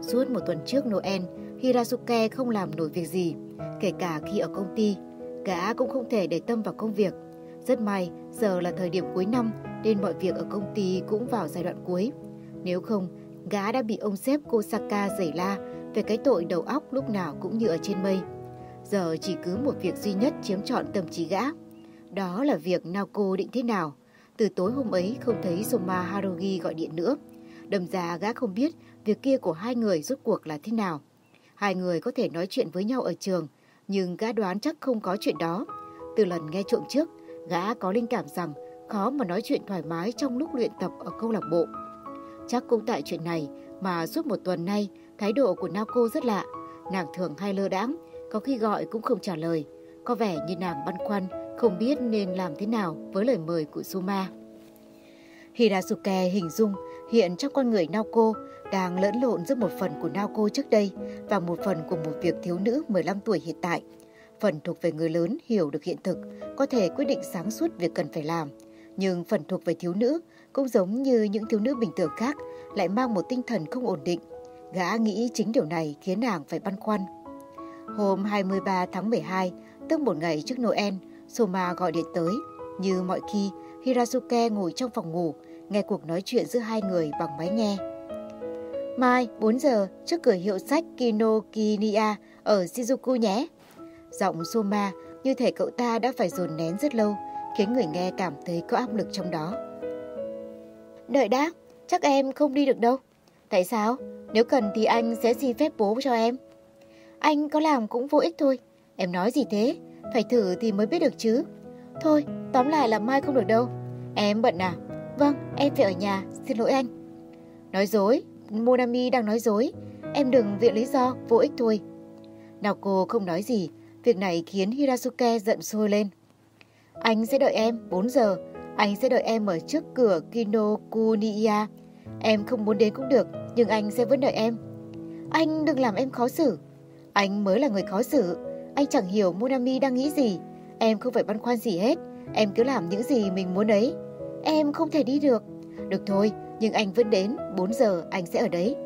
Suốt một tuần trước Noel, Hirasuke không làm nổi việc gì, kể cả khi ở công ty. Gã cũng không thể để tâm vào công việc. Rất may, giờ là thời điểm cuối năm nên mọi việc ở công ty cũng vào giai đoạn cuối. Nếu không, gã đã bị ông sếp Kosaka giày la về cái tội đầu óc lúc nào cũng như ở trên mây. Giờ chỉ cứ một việc duy nhất chiếm trọn tâm trí gã. Đó là việc Naoko định thế nào. Từ tối hôm ấy không thấy Soma Harugi gọi điện nữa. Đâm ra gã không biết việc kia của hai người rốt cuộc là thế nào. Hai người có thể nói chuyện với nhau ở trường, nhưng gã đoán chắc không có chuyện đó. Từ lần nghe trộm trước, gã có linh cảm rằng khó mà nói chuyện thoải mái trong lúc luyện tập ở câu lạc bộ. Chắc cũng tại chuyện này mà suốt một tuần nay thái độ của Naoko rất lạ. Nàng thường hay lơ đãng, có khi gọi cũng không trả lời. Có vẻ như nàng băn khoăn, không biết nên làm thế nào với lời mời của Suma. Hirasuke hình dung hiện trong con người Naoko đang lẫn lộn giữa một phần của Naoko trước đây và một phần của một việc thiếu nữ 15 tuổi hiện tại. Phần thuộc về người lớn hiểu được hiện thực, có thể quyết định sáng suốt việc cần phải làm. Nhưng phần thuộc về thiếu nữ cũng giống như những thiếu nữ bình thường khác lại mang một tinh thần không ổn định. Gã nghĩ chính điều này khiến nàng phải băn khoăn. Hôm 23 tháng 12, tức một ngày trước Noel, Soma gọi điện tới. Như mọi khi, Hirasuke ngồi trong phòng ngủ, nghe cuộc nói chuyện giữa hai người bằng máy nghe. Mai, 4 giờ, trước cửa hiệu sách Kinokiniya ở Shizuku nhé. Giọng Soma như thể cậu ta đã phải dồn nén rất lâu, khiến người nghe cảm thấy có áp lực trong đó. Đợi đã, chắc em không đi được đâu. Tại sao? Nếu cần thì anh sẽ xin phép bố cho em. Anh có làm cũng vô ích thôi. Em nói gì thế? Phải thử thì mới biết được chứ. Thôi, tóm lại là mai không được đâu. Em bận à? Vâng, em phải ở nhà, xin lỗi anh. Nói dối, Monami đang nói dối. Em đừng viện lý do, vô ích thôi. Naoko không nói gì, việc này khiến Hirasuke giận sôi lên. Anh sẽ đợi em 4 giờ, anh sẽ đợi em ở trước cửa Kinokuniya. Em không muốn đến cũng được, nhưng anh sẽ vẫn đợi em. Anh đừng làm em khó xử. Anh mới là người khó xử. Anh chẳng hiểu Monami đang nghĩ gì. Em không phải băn khoăn gì hết. Em cứ làm những gì mình muốn đấy. Em không thể đi được. Được thôi, nhưng anh vẫn đến. 4 giờ anh sẽ ở đấy.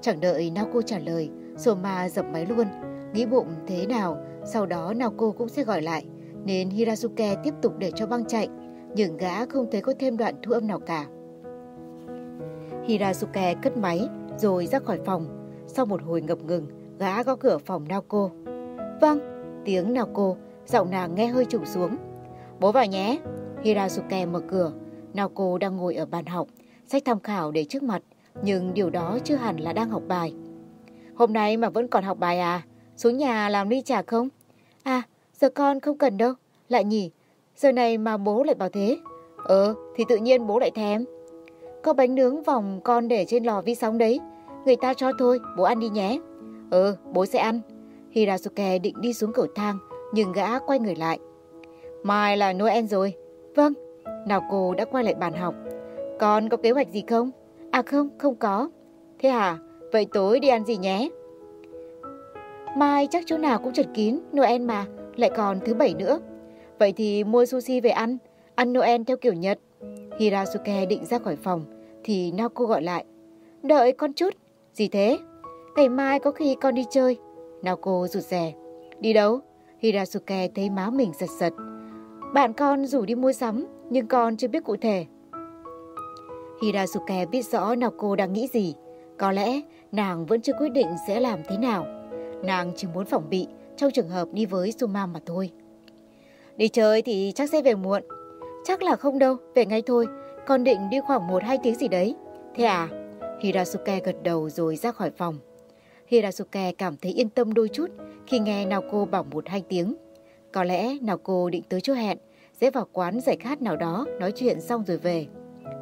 Chẳng đợi Naoko trả lời, Soma dập máy luôn. Nghĩ bụng thế nào, sau đó Naoko cũng sẽ gọi lại. Nên Hirasuke tiếp tục để cho băng chạy. Nhưng gã không thấy có thêm đoạn thu âm nào cả. Hirasuke cất máy rồi ra khỏi phòng. Sau một hồi ngập ngừng, gã gõ cửa phòng Naoko. Vâng, tiếng Naoko, giọng nàng nghe hơi trùng xuống. Bố vào nhé. Hirasuke mở cửa. Naoko đang ngồi ở bàn học, sách tham khảo để trước mặt, nhưng điều đó chưa hẳn là đang học bài. Hôm nay mà vẫn còn học bài à? Xuống nhà làm ly trà không? À, giờ con không cần đâu. Lại nhỉ, giờ này mà bố lại bảo thế. Ờ, thì tự nhiên bố lại thèm. Có bánh nướng vòng con để trên lò vi sóng đấy. Người ta cho thôi, bố ăn đi nhé. Ờ, bố sẽ ăn. Hirasuke định đi xuống cầu thang, nhưng gã quay người lại. Mai là Noel rồi. Vâng, nào cô đã quay lại bàn học. Con có kế hoạch gì không? À không, không có. Thế hả? Vậy tối đi ăn gì nhé? Mai chắc chỗ nào cũng chật kín, Noel mà, lại còn thứ bảy nữa. Vậy thì mua sushi về ăn, ăn Noel theo kiểu Nhật. Hirasuke định ra khỏi phòng, thì Naoko gọi lại. Đợi con chút. Gì thế? Ngày mai có khi con đi chơi. Naoko rụt rè. Đi đâu? Hirasuke thấy má mình giật giật. Bạn con rủ đi mua sắm, nhưng con chưa biết cụ thể. Hirasuke biết rõ Naoko đang nghĩ gì. Có lẽ nàng vẫn chưa quyết định sẽ làm thế nào. Nàng chỉ muốn phòng bị trong trường hợp đi với Suma mà thôi. Đi chơi thì chắc sẽ về muộn. Chắc là không đâu, về ngay thôi. Con định đi khoảng 1-2 tiếng gì đấy. Thế à? Hirasuke gật đầu rồi ra khỏi phòng. Hirasuke cảm thấy yên tâm đôi chút khi nghe Naoko bảo 1-2 tiếng. Có lẽ Naoko định tới chỗ hẹn, sẽ vào quán giải khát nào đó nói chuyện xong rồi về.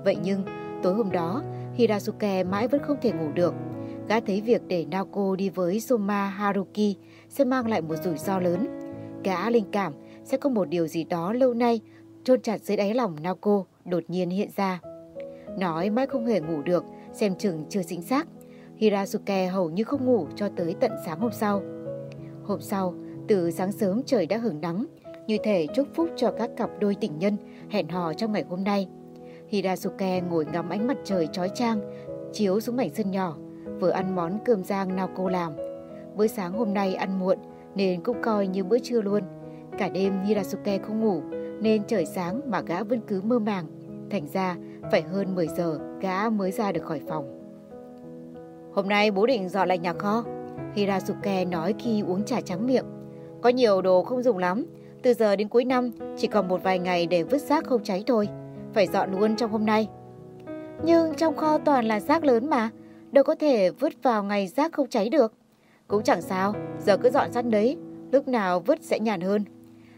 Vậy nhưng, tối hôm đó, Hirasuke mãi vẫn không thể ngủ được. Gã thấy việc để Naoko đi với Soma Haruki sẽ mang lại một rủi ro lớn. Gã linh cảm sẽ có một điều gì đó lâu nay chôn chặt dưới đáy lòng Naoko đột nhiên hiện ra. Nói mãi không hề ngủ được, xem chừng chưa chính xác. Hirasuke hầu như không ngủ cho tới tận sáng hôm sau. Hôm sau, từ sáng sớm trời đã hưởng nắng, như thể chúc phúc cho các cặp đôi tình nhân hẹn hò trong ngày hôm nay. Hirasuke ngồi ngắm ánh mặt trời chói chang, chiếu xuống mảnh sân nhỏ, vừa ăn món cơm rang nào cô làm. Bữa sáng hôm nay ăn muộn nên cũng coi như bữa trưa luôn. Cả đêm Hirasuke không ngủ nên trời sáng mà gã vẫn cứ mơ màng. Thành ra phải hơn 10 giờ gã mới ra được khỏi phòng. Hôm nay bố định dọn lại nhà kho. Hirasuke nói khi uống trà trắng miệng. Có nhiều đồ không dùng lắm. Từ giờ đến cuối năm chỉ còn một vài ngày để vứt rác không cháy thôi. Phải dọn luôn trong hôm nay. Nhưng trong kho toàn là rác lớn mà. Đâu có thể vứt vào ngày rác không cháy được. Cũng chẳng sao, giờ cứ dọn sẵn đấy. Lúc nào vứt sẽ nhàn hơn.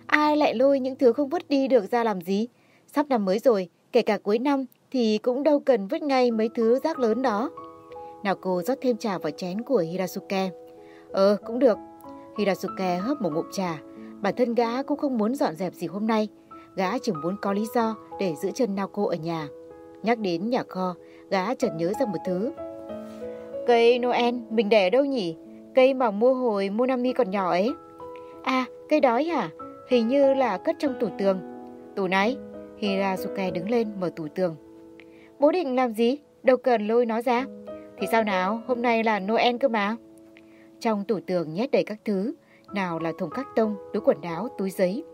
Ai lại lôi những thứ không vứt đi được ra làm gì? Sắp năm mới rồi, kể cả cuối năm thì cũng đâu cần vứt ngay mấy thứ rác lớn đó. Nào cô rót thêm trà vào chén của Hirasuke. Ờ, cũng được. Hirasuke hớp một ngụm trà. Bản thân gã cũng không muốn dọn dẹp gì hôm nay. Gã chỉ muốn có lý do để giữ chân Naoko ở nhà. Nhắc đến nhà kho, gã chợt nhớ ra một thứ. Cây Noel mình để ở đâu nhỉ? Cây mà mua hồi Monami còn nhỏ ấy. À, cây đói hả? Hình như là cất trong tủ tường. Tủ này? Hirasuke đứng lên mở tủ tường. Bố định làm gì? Đâu cần lôi nó ra. Thì sao nào, hôm nay là Noel cơ mà. Trong tủ tường nhét đầy các thứ, nào là thùng các tông, túi quần áo, túi giấy.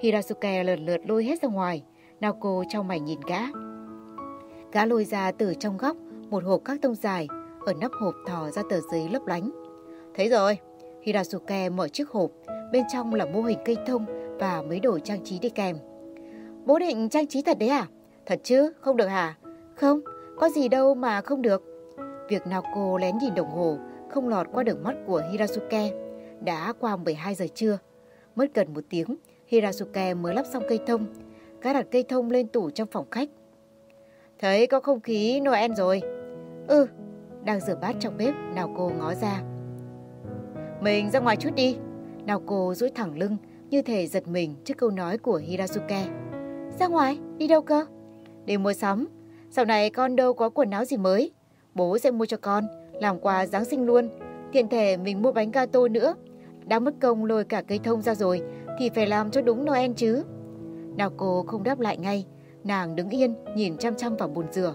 Hirasuke lần lượt lôi hết ra ngoài, Naoko trong mày nhìn gã. Gã lôi ra từ trong góc một hộp các tông dài, ở nắp hộp thò ra tờ giấy lấp lánh. Thấy rồi, Hirasuke mở chiếc hộp, bên trong là mô hình cây thông và mấy đồ trang trí đi kèm. Bố định trang trí thật đấy à? Thật chứ, không được hả? Không, có gì đâu mà không được. Việc Naoko lén nhìn đồng hồ không lọt qua đường mắt của Hirasuke. Đã qua 12 giờ trưa. Mất gần một tiếng, Hirasuke mới lắp xong cây thông. Gã đặt cây thông lên tủ trong phòng khách. Thấy có không khí Noel rồi. Ừ, đang rửa bát trong bếp, nào cô ngó ra. Mình ra ngoài chút đi. Nào cô duỗi thẳng lưng, như thể giật mình trước câu nói của Hirasuke. Ra ngoài, đi đâu cơ? Đi mua sắm. Sau này con đâu có quần áo gì mới. Bố sẽ mua cho con, làm quà Giáng sinh luôn. Tiện thể mình mua bánh gato nữa. Đang mất công lôi cả cây thông ra rồi, thì phải làm cho đúng Noel chứ. Nào cô không đáp lại ngay, nàng đứng yên nhìn chăm chăm vào bồn rửa.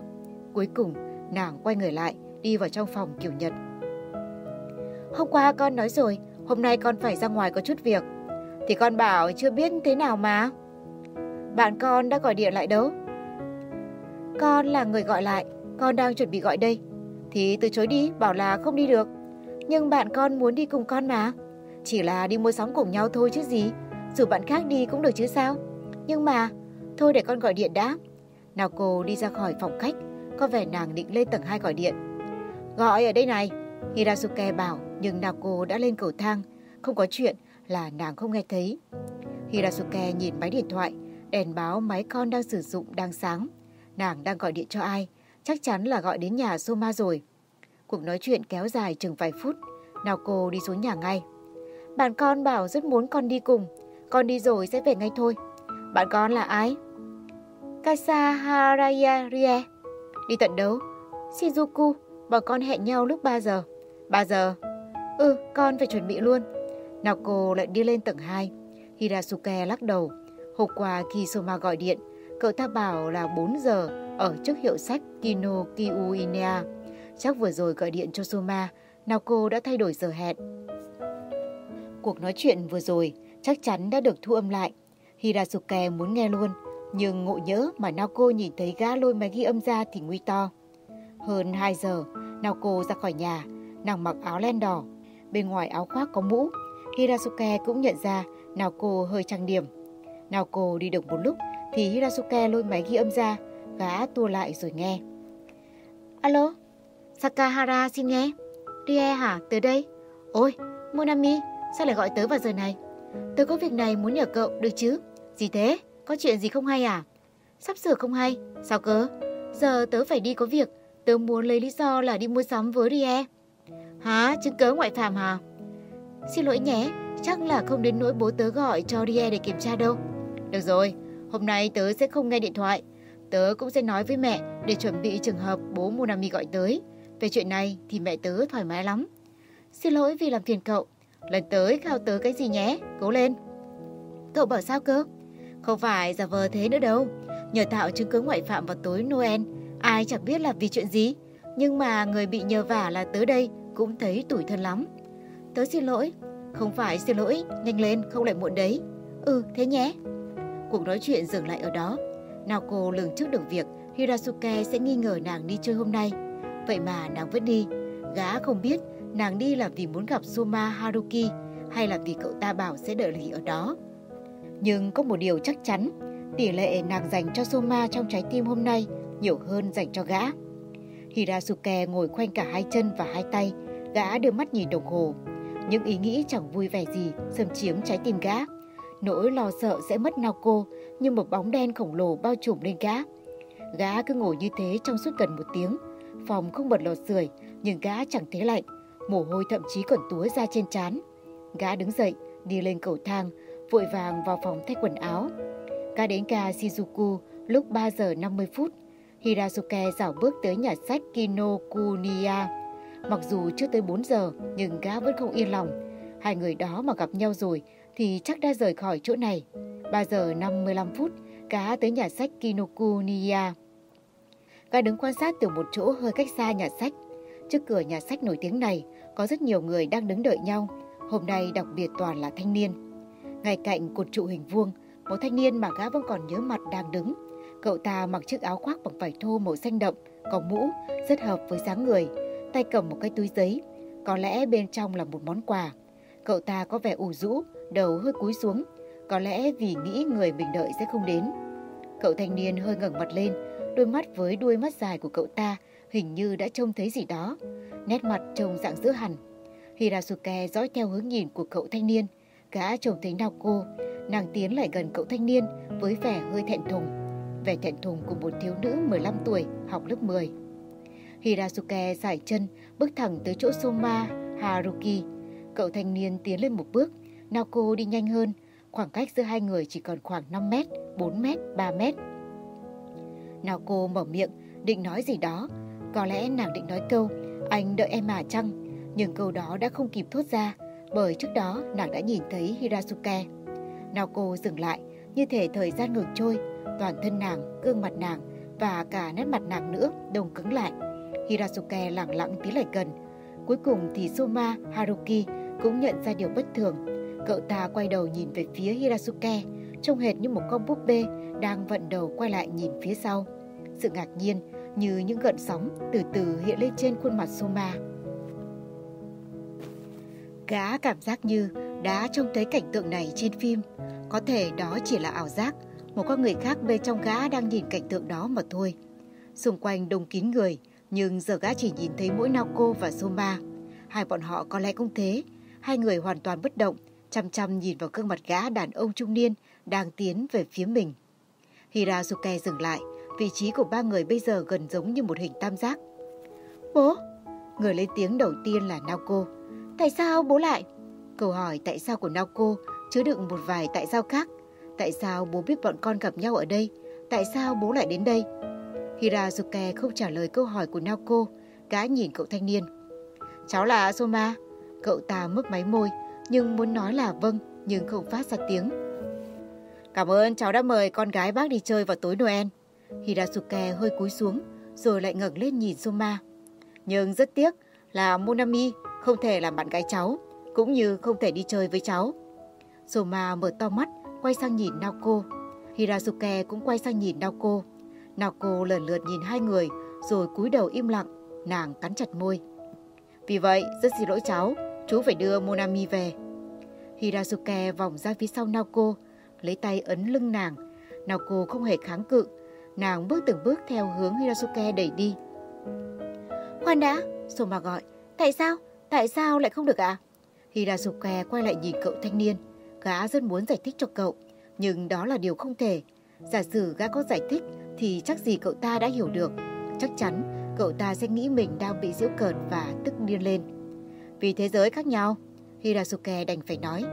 Cuối cùng, nàng quay người lại, đi vào trong phòng kiểu Nhật. Hôm qua con nói rồi, hôm nay con phải ra ngoài có chút việc. Thì con bảo chưa biết thế nào mà. Bạn con đã gọi điện lại đâu? Con là người gọi lại. con đang chuẩn bị gọi đây. Thì từ chối đi, bảo là không đi được. Nhưng bạn con muốn đi cùng con mà. Chỉ là đi mua sắm cùng nhau thôi chứ gì. Dù bạn khác đi cũng được chứ sao. Nhưng mà, thôi để con gọi điện đã. Nào cô đi ra khỏi phòng khách, có vẻ nàng định lên tầng 2 gọi điện. Gọi ở đây này. Hirasuke bảo, nhưng Naoko đã lên cầu thang. Không có chuyện là nàng không nghe thấy. Hirasuke nhìn máy điện thoại, đèn báo máy con đang sử dụng đang sáng. Nàng đang gọi điện cho ai? Chắc chắn là gọi đến nhà Soma rồi. Cuộc nói chuyện kéo dài chừng vài phút. Naoko đi xuống nhà ngay. Bạn con bảo rất muốn con đi cùng. Con đi rồi sẽ về ngay thôi. Bạn con là ai? Kasa Harayarie. Đi tận đâu? Shizuku. Bọn con hẹn nhau lúc 3 giờ. 3 giờ? Ừ, con phải chuẩn bị luôn. Naoko lại đi lên tầng 2. Hirasuke lắc đầu. Hôm qua Kisoma gọi điện, cậu ta bảo là 4 giờ ở trước hiệu sách Kino Kiuinea. Chắc vừa rồi gọi điện cho Soma, Naoko đã thay đổi giờ hẹn. Cuộc nói chuyện vừa rồi chắc chắn đã được thu âm lại. Hirasuke muốn nghe luôn, nhưng ngộ nhớ mà Naoko nhìn thấy gã lôi máy ghi âm ra thì nguy to. Hơn 2 giờ, Naoko ra khỏi nhà, nàng mặc áo len đỏ. Bên ngoài áo khoác có mũ. Hirasuke cũng nhận ra Naoko hơi trang điểm. Naoko đi được một lúc thì Hirasuke lôi máy ghi âm ra, gã tua lại rồi nghe. Alo, Sakahara xin nghe. Rie hả, tới đây? Ôi, Monami, sao lại gọi tới vào giờ này? Tớ có việc này muốn nhờ cậu, được chứ? Gì thế? Có chuyện gì không hay à? Sắp sửa không hay, sao cơ? Giờ tớ phải đi có việc, tớ muốn lấy lý do là đi mua sắm với Rie. Hả, chứng cớ ngoại phạm hả? Xin lỗi nhé, chắc là không đến nỗi bố tớ gọi cho Rie để kiểm tra đâu. Được rồi, hôm nay tớ sẽ không nghe điện thoại. Tớ cũng sẽ nói với mẹ để chuẩn bị trường hợp bố Monami gọi tới. Về chuyện này thì mẹ tớ thoải mái lắm. Xin lỗi vì làm phiền cậu. Lần tới khao tớ cái gì nhé, cố lên. Cậu bảo sao cơ? Không phải giả vờ thế nữa đâu. Nhờ tạo chứng cứ ngoại phạm vào tối Noel, ai chẳng biết là vì chuyện gì. Nhưng mà người bị nhờ vả là tớ đây cũng thấy tủi thân lắm. Tớ xin lỗi. Không phải xin lỗi, nhanh lên, không lại muộn đấy. Ừ, thế nhé. Cuộc nói chuyện dừng lại ở đó. nào cô lường trước được việc Hirasuke sẽ nghi ngờ nàng đi chơi hôm nay. Vậy mà nàng vẫn đi. Gã không biết nàng đi là vì muốn gặp Soma Haruki hay là vì cậu ta bảo sẽ đợi lì ở đó. Nhưng có một điều chắc chắn, tỷ lệ nàng dành cho Soma trong trái tim hôm nay nhiều hơn dành cho gã. Hirasuke ngồi khoanh cả hai chân và hai tay, gã đưa mắt nhìn đồng hồ. Những ý nghĩ chẳng vui vẻ gì xâm chiếm trái tim gã. Nỗi lo sợ sẽ mất Naoko như một bóng đen khổng lồ bao trùm lên gã. Gã cứ ngồi như thế trong suốt gần một tiếng. Phòng không bật lò sưởi nhưng gã chẳng thấy lạnh. Mồ hôi thậm chí còn túa ra trên trán. Gã đứng dậy, đi lên cầu thang, vội vàng vào phòng thay quần áo. Gã đến ga Shizuku lúc 3 giờ 50 phút. Hirasuke dạo bước tới nhà sách Kinokuniya. Mặc dù chưa tới 4 giờ, nhưng gã vẫn không yên lòng. Hai người đó mà gặp nhau rồi thì chắc đã rời khỏi chỗ này. 3 giờ 55 phút, gã tới nhà sách Kinokuniya. Gã đứng quan sát từ một chỗ hơi cách xa nhà sách. Trước cửa nhà sách nổi tiếng này, có rất nhiều người đang đứng đợi nhau. Hôm nay đặc biệt toàn là thanh niên. Ngay cạnh cột trụ hình vuông, một thanh niên mà gã vẫn còn nhớ mặt đang đứng. Cậu ta mặc chiếc áo khoác bằng vải thô màu xanh đậm, có mũ, rất hợp với dáng người. Tay cầm một cái túi giấy, có lẽ bên trong là một món quà. Cậu ta có vẻ ủ rũ, đầu hơi cúi xuống, có lẽ vì nghĩ người mình đợi sẽ không đến. Cậu thanh niên hơi ngẩng mặt lên, đôi mắt với đuôi mắt dài của cậu ta hình như đã trông thấy gì đó. Nét mặt trông dạng dữ hẳn. Hirasuke dõi theo hướng nhìn của cậu thanh niên. Gã trông thấy Naoko, nàng tiến lại gần cậu thanh niên với vẻ hơi thẹn thùng. Vẻ thẹn thùng của một thiếu nữ 15 tuổi học lớp 10. Hirasuke giải chân, bước thẳng tới chỗ Soma Haruki. Cậu thanh niên tiến lên một bước, Naoko đi nhanh hơn, khoảng cách giữa hai người chỉ còn khoảng 5 mét, 4 mét, 3 mét. Naoko mở miệng, định nói gì đó. Có lẽ nàng định nói câu, anh đợi em mà chăng? Nhưng câu đó đã không kịp thốt ra, bởi trước đó nàng đã nhìn thấy Hirasuke. Naoko dừng lại, như thể thời gian ngừng trôi, toàn thân nàng, gương mặt nàng và cả nét mặt nàng nữa đông cứng lại. Hirasuke lặng lặng tiến lại gần. Cuối cùng thì Soma Haruki cũng nhận ra điều bất thường. Cậu ta quay đầu nhìn về phía Hirasuke, trông hệt như một con búp bê đang vận đầu quay lại nhìn phía sau. Sự ngạc nhiên như những gợn sóng từ từ hiện lên trên khuôn mặt Soma. Gã cảm giác như đã trông thấy cảnh tượng này trên phim. Có thể đó chỉ là ảo giác, một con người khác bên trong gã đang nhìn cảnh tượng đó mà thôi. Xung quanh đông kín người, nhưng giờ gã chỉ nhìn thấy mỗi Naoko và Soma. Hai bọn họ có lẽ cũng thế. Hai người hoàn toàn bất động, chăm chăm nhìn vào gương mặt gã đàn ông trung niên đang tiến về phía mình. Hirazuke dừng lại, vị trí của ba người bây giờ gần giống như một hình tam giác. Bố! Người lên tiếng đầu tiên là Naoko. Tại sao bố lại? Câu hỏi tại sao của Naoko chứa đựng một vài tại sao khác. Tại sao bố biết bọn con gặp nhau ở đây? Tại sao bố lại đến đây? Hirazuke không trả lời câu hỏi của Naoko, gã nhìn cậu thanh niên. Cháu là Soma. Cậu ta mấp máy môi, nhưng muốn nói là vâng, nhưng không phát ra tiếng. Cảm ơn cháu đã mời con gái bác đi chơi vào tối Noel. Hirasuke hơi cúi xuống, rồi lại ngẩng lên nhìn Soma. Nhưng rất tiếc là Monami không thể làm bạn gái cháu, cũng như không thể đi chơi với cháu. Soma mở to mắt, quay sang nhìn Naoko. Hirasuke cũng quay sang nhìn Naoko. Naoko lần lượt nhìn hai người, rồi cúi đầu im lặng, nàng cắn chặt môi. Vì vậy, rất xin lỗi cháu, chú phải đưa Monami về. Hirasuke vòng ra phía sau Naoko, lấy tay ấn lưng nàng. Naoko không hề kháng cự, nàng bước từng bước theo hướng Hirasuke đẩy đi. Khoan đã, Soma gọi, tại sao, tại sao lại không được ạ? À? Hirasuke quay lại nhìn cậu thanh niên, gã rất muốn giải thích cho cậu, nhưng đó là điều không thể. Giả sử gã có giải thích thì chắc gì cậu ta đã hiểu được. Chắc chắn cậu ta sẽ nghĩ mình đang bị giễu cợt và tức điên lên. Vì thế giới khác nhau, Hirasuke đành phải nói,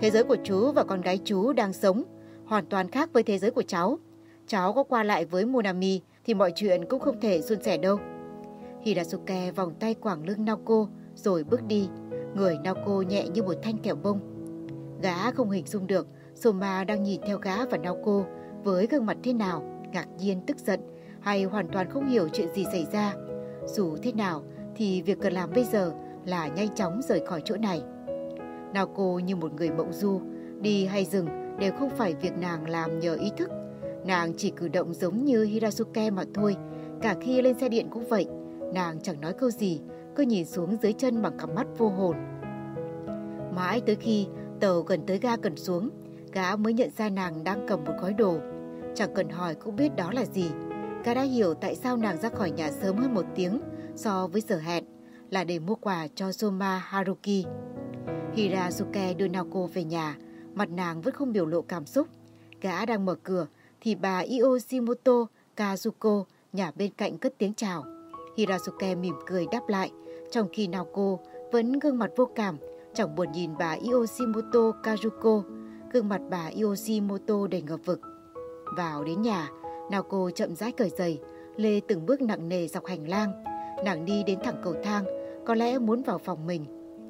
thế giới của chú và con gái chú đang sống, hoàn toàn khác với thế giới của cháu. Cháu có qua lại với Monami thì mọi chuyện cũng không thể suôn sẻ đâu. Hirasuke vòng tay quảng lưng Naoko rồi bước đi, người Naoko nhẹ như một thanh kẹo bông. Gã không hình dung được Soma đang nhìn theo gã và Naoko với gương mặt thế nào, ngạc nhiên tức giận hay hoàn toàn không hiểu chuyện gì xảy ra. Dù thế nào thì việc cần làm bây giờ là nhanh chóng rời khỏi chỗ này. Naoko như một người mộng du, đi hay dừng đều không phải việc nàng làm nhờ ý thức. Nàng chỉ cử động giống như Hirasuke mà thôi, cả khi lên xe điện cũng vậy. Nàng chẳng nói câu gì, cứ nhìn xuống dưới chân bằng cặp mắt vô hồn. Mãi tới khi tàu gần tới ga cần xuống, gã mới nhận ra nàng đang cầm một gói đồ. Chẳng cần hỏi cũng biết đó là gì. Gã đã hiểu tại sao nàng ra khỏi nhà sớm hơn một tiếng so với giờ hẹn, là để mua quà cho Soma Haruki. Hirazuke đưa Naoko về nhà, mặt nàng vẫn không biểu lộ cảm xúc. Gã đang mở cửa thì bà Iosimoto Kazuko nhà bên cạnh cất tiếng chào. Hirazuke mỉm cười đáp lại, trong khi Naoko vẫn gương mặt vô cảm, chẳng buồn nhìn bà Iosimoto Kazuko, gương mặt bà Iosimoto đầy ngập vực. Vào đến nhà, Naoko chậm rãi cởi giày, lê từng bước nặng nề dọc hành lang. Nàng đi đến thẳng cầu thang, có lẽ muốn vào phòng mình.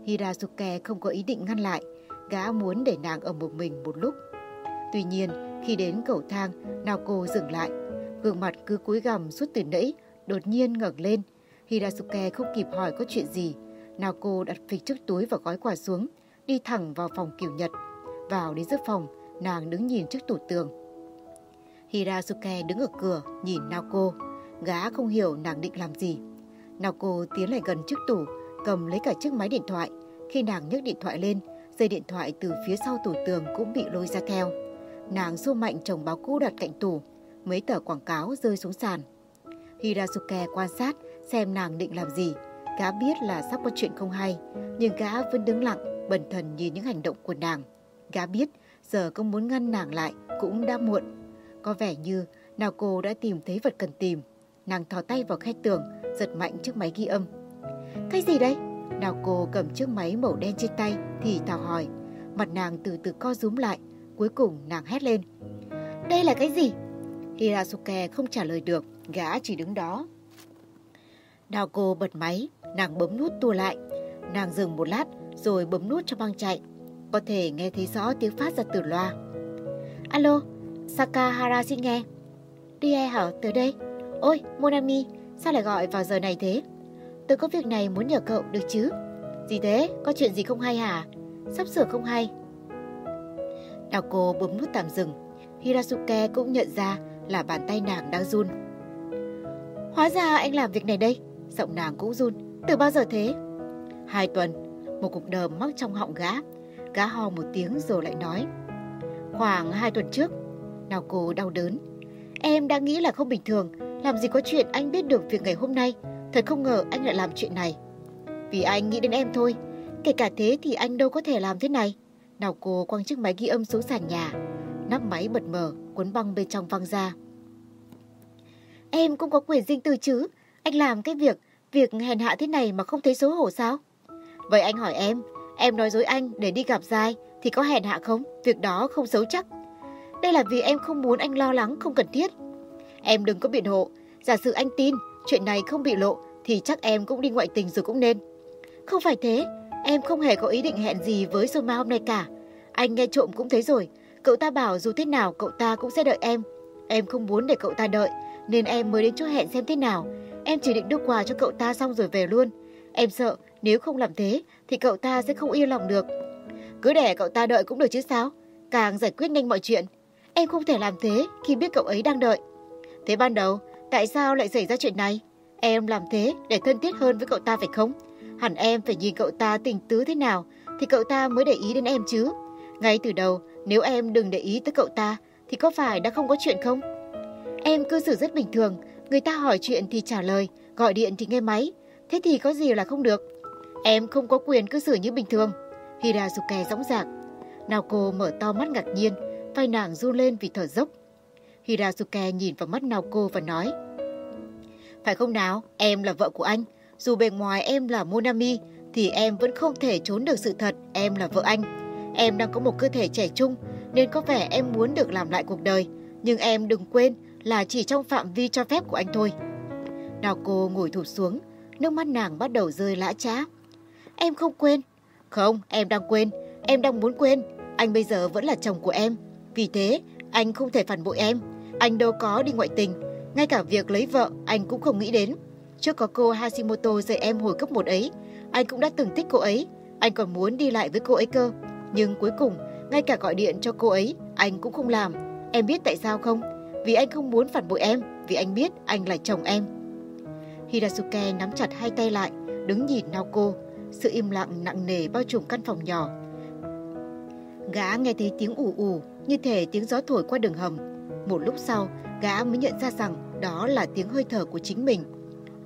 Hirazuke không có ý định ngăn lại, gã muốn để nàng ở một mình một lúc. Tuy nhiên, khi đến cầu thang, Naoko dừng lại. Gương mặt cứ cúi gằm suốt từ nãy, đột nhiên ngẩng lên. Hirasuke không kịp hỏi có chuyện gì. Naoko đặt phịch chiếc túi và gói quà xuống, đi thẳng vào phòng kiểu nhật. Vào đến giữa phòng, nàng đứng nhìn trước tủ tường. Hirasuke đứng ở cửa nhìn Naoko. Gã không hiểu nàng định làm gì. Naoko tiến lại gần trước tủ, cầm lấy cả chiếc máy điện thoại. Khi nàng nhấc điện thoại lên, dây điện thoại từ phía sau tủ tường cũng bị lôi ra theo. Nàng xô mạnh chồng báo cũ đặt cạnh tủ, mấy tờ quảng cáo rơi xuống sàn. Hirasuke quan sát xem nàng định làm gì. Gã biết là sắp có chuyện không hay, nhưng gã vẫn đứng lặng, bần thần nhìn những hành động của nàng. Gã biết giờ có muốn ngăn nàng lại cũng đã muộn. Có vẻ như nào cô đã tìm thấy vật cần tìm. Nàng thò tay vào khe tường, giật mạnh chiếc máy ghi âm. Cái gì đấy? Nào cô cầm chiếc máy màu đen trên tay thì thào hỏi. Mặt nàng từ từ co rúm lại, cuối cùng nàng hét lên. Đây là cái gì? Hirasuke không trả lời được, gã chỉ đứng đó. Đào cô bật máy, nàng bấm nút tua lại. Nàng dừng một lát rồi bấm nút cho băng chạy. Có thể nghe thấy rõ tiếng phát ra từ loa. Alo, Sakahara xin nghe. Rie hả, tới đây. Ôi, Monami, sao lại gọi vào giờ này thế? Tôi có việc này muốn nhờ cậu được chứ? Gì thế, có chuyện gì không hay hả? Sắp sửa không hay. Naoko bấm nút tạm dừng. Hirasuke cũng nhận ra là bàn tay nàng đang run. Hóa ra anh làm việc này đây. Giọng nàng cũng run. Từ bao giờ thế? Hai tuần. Một cục đờm mắc trong họng gã. Gã ho một tiếng rồi lại nói. Khoảng hai tuần trước. Naoko đau đớn. Em đang nghĩ là không bình thường. Làm gì có chuyện anh biết được việc ngày hôm nay. Thật không ngờ anh lại làm chuyện này. Vì anh nghĩ đến em thôi. Kể cả thế thì anh đâu có thể làm thế này. Nào cô quăng chiếc máy ghi âm xuống sàn nhà. Nắp máy bật mở, cuốn băng bên trong văng ra. Em cũng có quyền riêng tư chứ. Anh làm cái việc, việc hèn hạ thế này mà không thấy xấu hổ sao? Vậy anh hỏi em, em nói dối anh để đi gặp Giai thì có hèn hạ không? Việc đó không xấu chắc. Đây là vì em không muốn anh lo lắng không cần thiết. Em đừng có biện hộ. Giả sử anh tin chuyện này không bị lộ thì chắc em cũng đi ngoại tình rồi cũng nên. Không phải thế, em không hề có ý định hẹn gì với Soma hôm nay cả. Anh nghe trộm cũng thấy rồi, cậu ta bảo dù thế nào cậu ta cũng sẽ đợi em. Em không muốn để cậu ta đợi, nên em mới đến chỗ hẹn xem thế nào. Em chỉ định đưa quà cho cậu ta xong rồi về luôn. Em sợ nếu không làm thế thì cậu ta sẽ không yên lòng được. Cứ để cậu ta đợi cũng được chứ sao? Càng giải quyết nhanh mọi chuyện. Em không thể làm thế khi biết cậu ấy đang đợi. Thế ban đầu, tại sao lại xảy ra chuyện này? Em làm thế để thân thiết hơn với cậu ta phải không? Hẳn em phải nhìn cậu ta tình tứ thế nào thì cậu ta mới để ý đến em chứ. Ngay từ đầu, nếu em đừng để ý tới cậu ta thì có phải đã không có chuyện không? Em cư xử rất bình thường, người ta hỏi chuyện thì trả lời, gọi điện thì nghe máy. Thế thì có gì là không được? Em không có quyền cư xử như bình thường. Hirazuke dõng dạc. Naoko mở to mắt ngạc nhiên, vai nàng run lên vì thở dốc. Hirazuke nhìn vào mắt Naoko và nói. Phải không nào, em là vợ của anh. Dù bề ngoài em là Monami, thì em vẫn không thể trốn được sự thật em là vợ anh. Em đang có một cơ thể trẻ trung, nên có vẻ em muốn được làm lại cuộc đời. Nhưng em đừng quên là chỉ trong phạm vi cho phép của anh thôi. Nào cô ngồi thụt xuống, nước mắt nàng bắt đầu rơi lã trá. Em không quên. Không, em đang quên. Em đang muốn quên. Anh bây giờ vẫn là chồng của em. Vì thế, anh không thể phản bội em. Anh đâu có đi ngoại tình. Ngay cả việc lấy vợ, anh cũng không nghĩ đến. Trước có cô Hashimoto dạy em hồi cấp 1 ấy, anh cũng đã từng thích cô ấy. Anh còn muốn đi lại với cô ấy cơ. Nhưng cuối cùng, ngay cả gọi điện cho cô ấy, anh cũng không làm. Em biết tại sao không? Vì anh không muốn phản bội em, vì anh biết anh là chồng em. Hirasuke nắm chặt hai tay lại, đứng nhìn Naoko. Sự im lặng nặng nề bao trùm căn phòng nhỏ. Gã nghe thấy tiếng ù ù, như thể tiếng gió thổi qua đường hầm. Một lúc sau, gã mới nhận ra rằng đó là tiếng hơi thở của chính mình.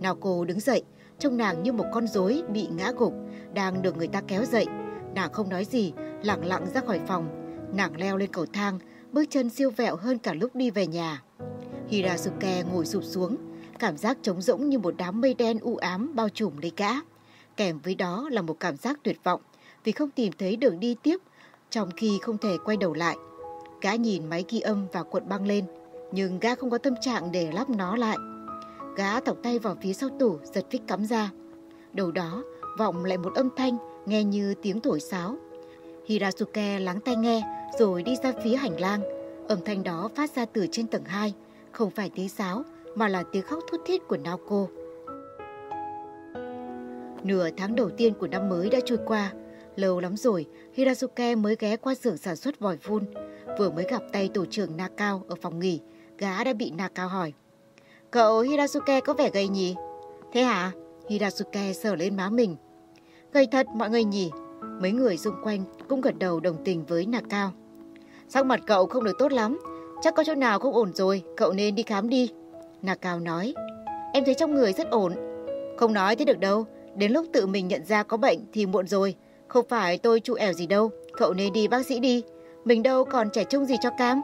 Naoko đứng dậy, trông nàng như một con rối bị ngã gục, đang được người ta kéo dậy. Nàng không nói gì, lặng lặng ra khỏi phòng. Nàng leo lên cầu thang, bước chân siêu vẹo hơn cả lúc đi về nhà. Hirasuke ngồi sụp xuống, cảm giác trống rỗng như một đám mây đen u ám bao trùm lấy gã. Kèm với đó là một cảm giác tuyệt vọng vì không tìm thấy đường đi tiếp trong khi không thể quay đầu lại. Gã nhìn máy ghi âm và cuộn băng lên, nhưng gã không có tâm trạng để lắp nó lại. Gã thọc tay vào phía sau tủ giật vít cắm ra. Đầu đó vọng lại một âm thanh nghe như tiếng thổi sáo. Hirasuke lắng tai nghe rồi đi ra phía hành lang. Âm thanh đó phát ra từ trên tầng 2, không phải tiếng sáo mà là tiếng khóc thút thít của Naoko. Nửa tháng đầu tiên của năm mới đã trôi qua. Lâu lắm rồi, Hirasuke mới ghé qua xưởng sản xuất vòi vun. Vừa mới gặp tay tổ trưởng Nakao ở phòng nghỉ, gã đã bị Nakao hỏi. Cậu Hirasuke có vẻ gầy nhỉ? Thế hả? Hirasuke sờ lên má mình. Gầy thật mọi người nhỉ? Mấy người xung quanh cũng gật đầu đồng tình với Nakao. Sắc mặt cậu không được tốt lắm, chắc có chỗ nào không ổn rồi, cậu nên đi khám đi. Nakao nói, em thấy trong người rất ổn. Không nói thế được đâu, đến lúc tự mình nhận ra có bệnh thì muộn rồi. Không phải tôi trụ ẻo gì đâu, cậu nên đi bác sĩ đi. Mình đâu còn trẻ trung gì cho cam.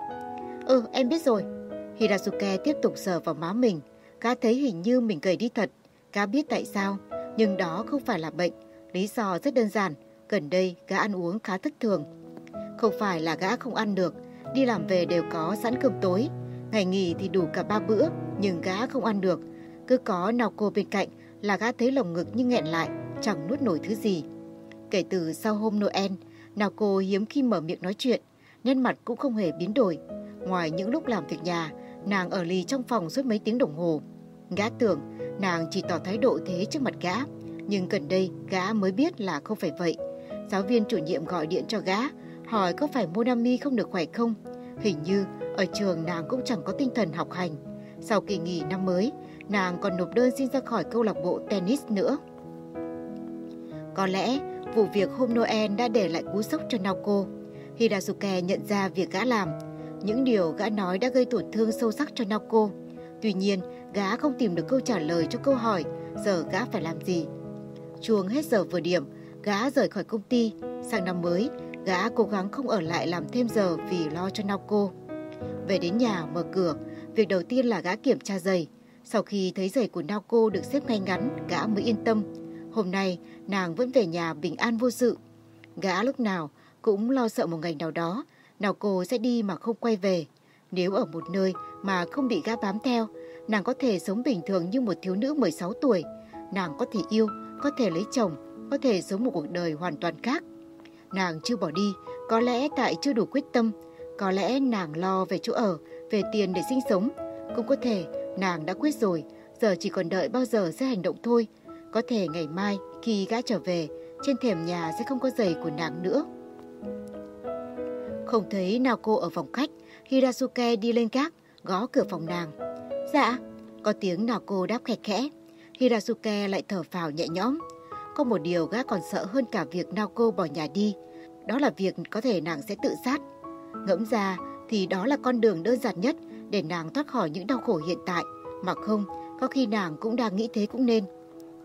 Ừ, em biết rồi. Hirasuke tiếp tục sờ vào má mình. Cá thấy hình như mình gầy đi thật. Cá biết tại sao, nhưng đó không phải là bệnh. Lý do rất đơn giản, gần đây gã ăn uống khá thất thường. Không phải là gã không ăn được, đi làm về đều có sẵn cơm tối. Ngày nghỉ thì đủ cả ba bữa, nhưng gã không ăn được. Cứ có nào cô bên cạnh là gã thấy lồng ngực như nghẹn lại, chẳng nuốt nổi thứ gì. Kể từ sau hôm Noel, nào cô hiếm khi mở miệng nói chuyện, nhân mặt cũng không hề biến đổi. Ngoài những lúc làm việc nhà, nàng ở lì trong phòng suốt mấy tiếng đồng hồ. Gã tưởng nàng chỉ tỏ thái độ thế trước mặt gã, nhưng gần đây gã mới biết là không phải vậy. Giáo viên chủ nhiệm gọi điện cho gã, hỏi có phải Monami không được khỏe không. Hình như ở trường nàng cũng chẳng có tinh thần học hành. Sau kỳ nghỉ năm mới, nàng còn nộp đơn xin ra khỏi câu lạc bộ tennis nữa. Có lẽ vụ việc hôm Noel đã để lại cú sốc cho Naoko. Hirasuke nhận ra việc gã làm. Những điều gã nói đã gây tổn thương sâu sắc cho Naoko. Tuy nhiên, gã không tìm được câu trả lời cho câu hỏi giờ gã phải làm gì. Chuông hết giờ vừa điểm, gã rời khỏi công ty. Sang năm mới, gã cố gắng không ở lại làm thêm giờ vì lo cho Naoko. Về đến nhà mở cửa, việc đầu tiên là gã kiểm tra giày. Sau khi thấy giày của Naoko được xếp ngay ngắn, gã mới yên tâm. Hôm nay, nàng vẫn về nhà bình an vô sự. Gã lúc nào cũng lo sợ một ngày nào đó, nào cô sẽ đi mà không quay về. Nếu ở một nơi mà không bị gã bám theo, nàng có thể sống bình thường như một thiếu nữ 16 tuổi. Nàng có thể yêu, có thể lấy chồng, có thể sống một cuộc đời hoàn toàn khác. Nàng chưa bỏ đi, có lẽ tại chưa đủ quyết tâm, có lẽ nàng lo về chỗ ở, về tiền để sinh sống. Cũng có thể nàng đã quyết rồi, giờ chỉ còn đợi bao giờ sẽ hành động thôi. Có thể ngày mai khi gã trở về, trên thềm nhà sẽ không có giày của nàng nữa. Không thấy Naoko ở phòng khách, Hirasuke đi lên gác, gõ cửa phòng nàng. Dạ, có tiếng Naoko đáp khẽ khẽ. Hirasuke lại thở phào nhẹ nhõm. Có một điều gã còn sợ hơn cả việc Naoko bỏ nhà đi. Đó là việc có thể nàng sẽ tự sát. Ngẫm ra thì đó là con đường đơn giản nhất để nàng thoát khỏi những đau khổ hiện tại. Mà không, có khi nàng cũng đang nghĩ thế cũng nên.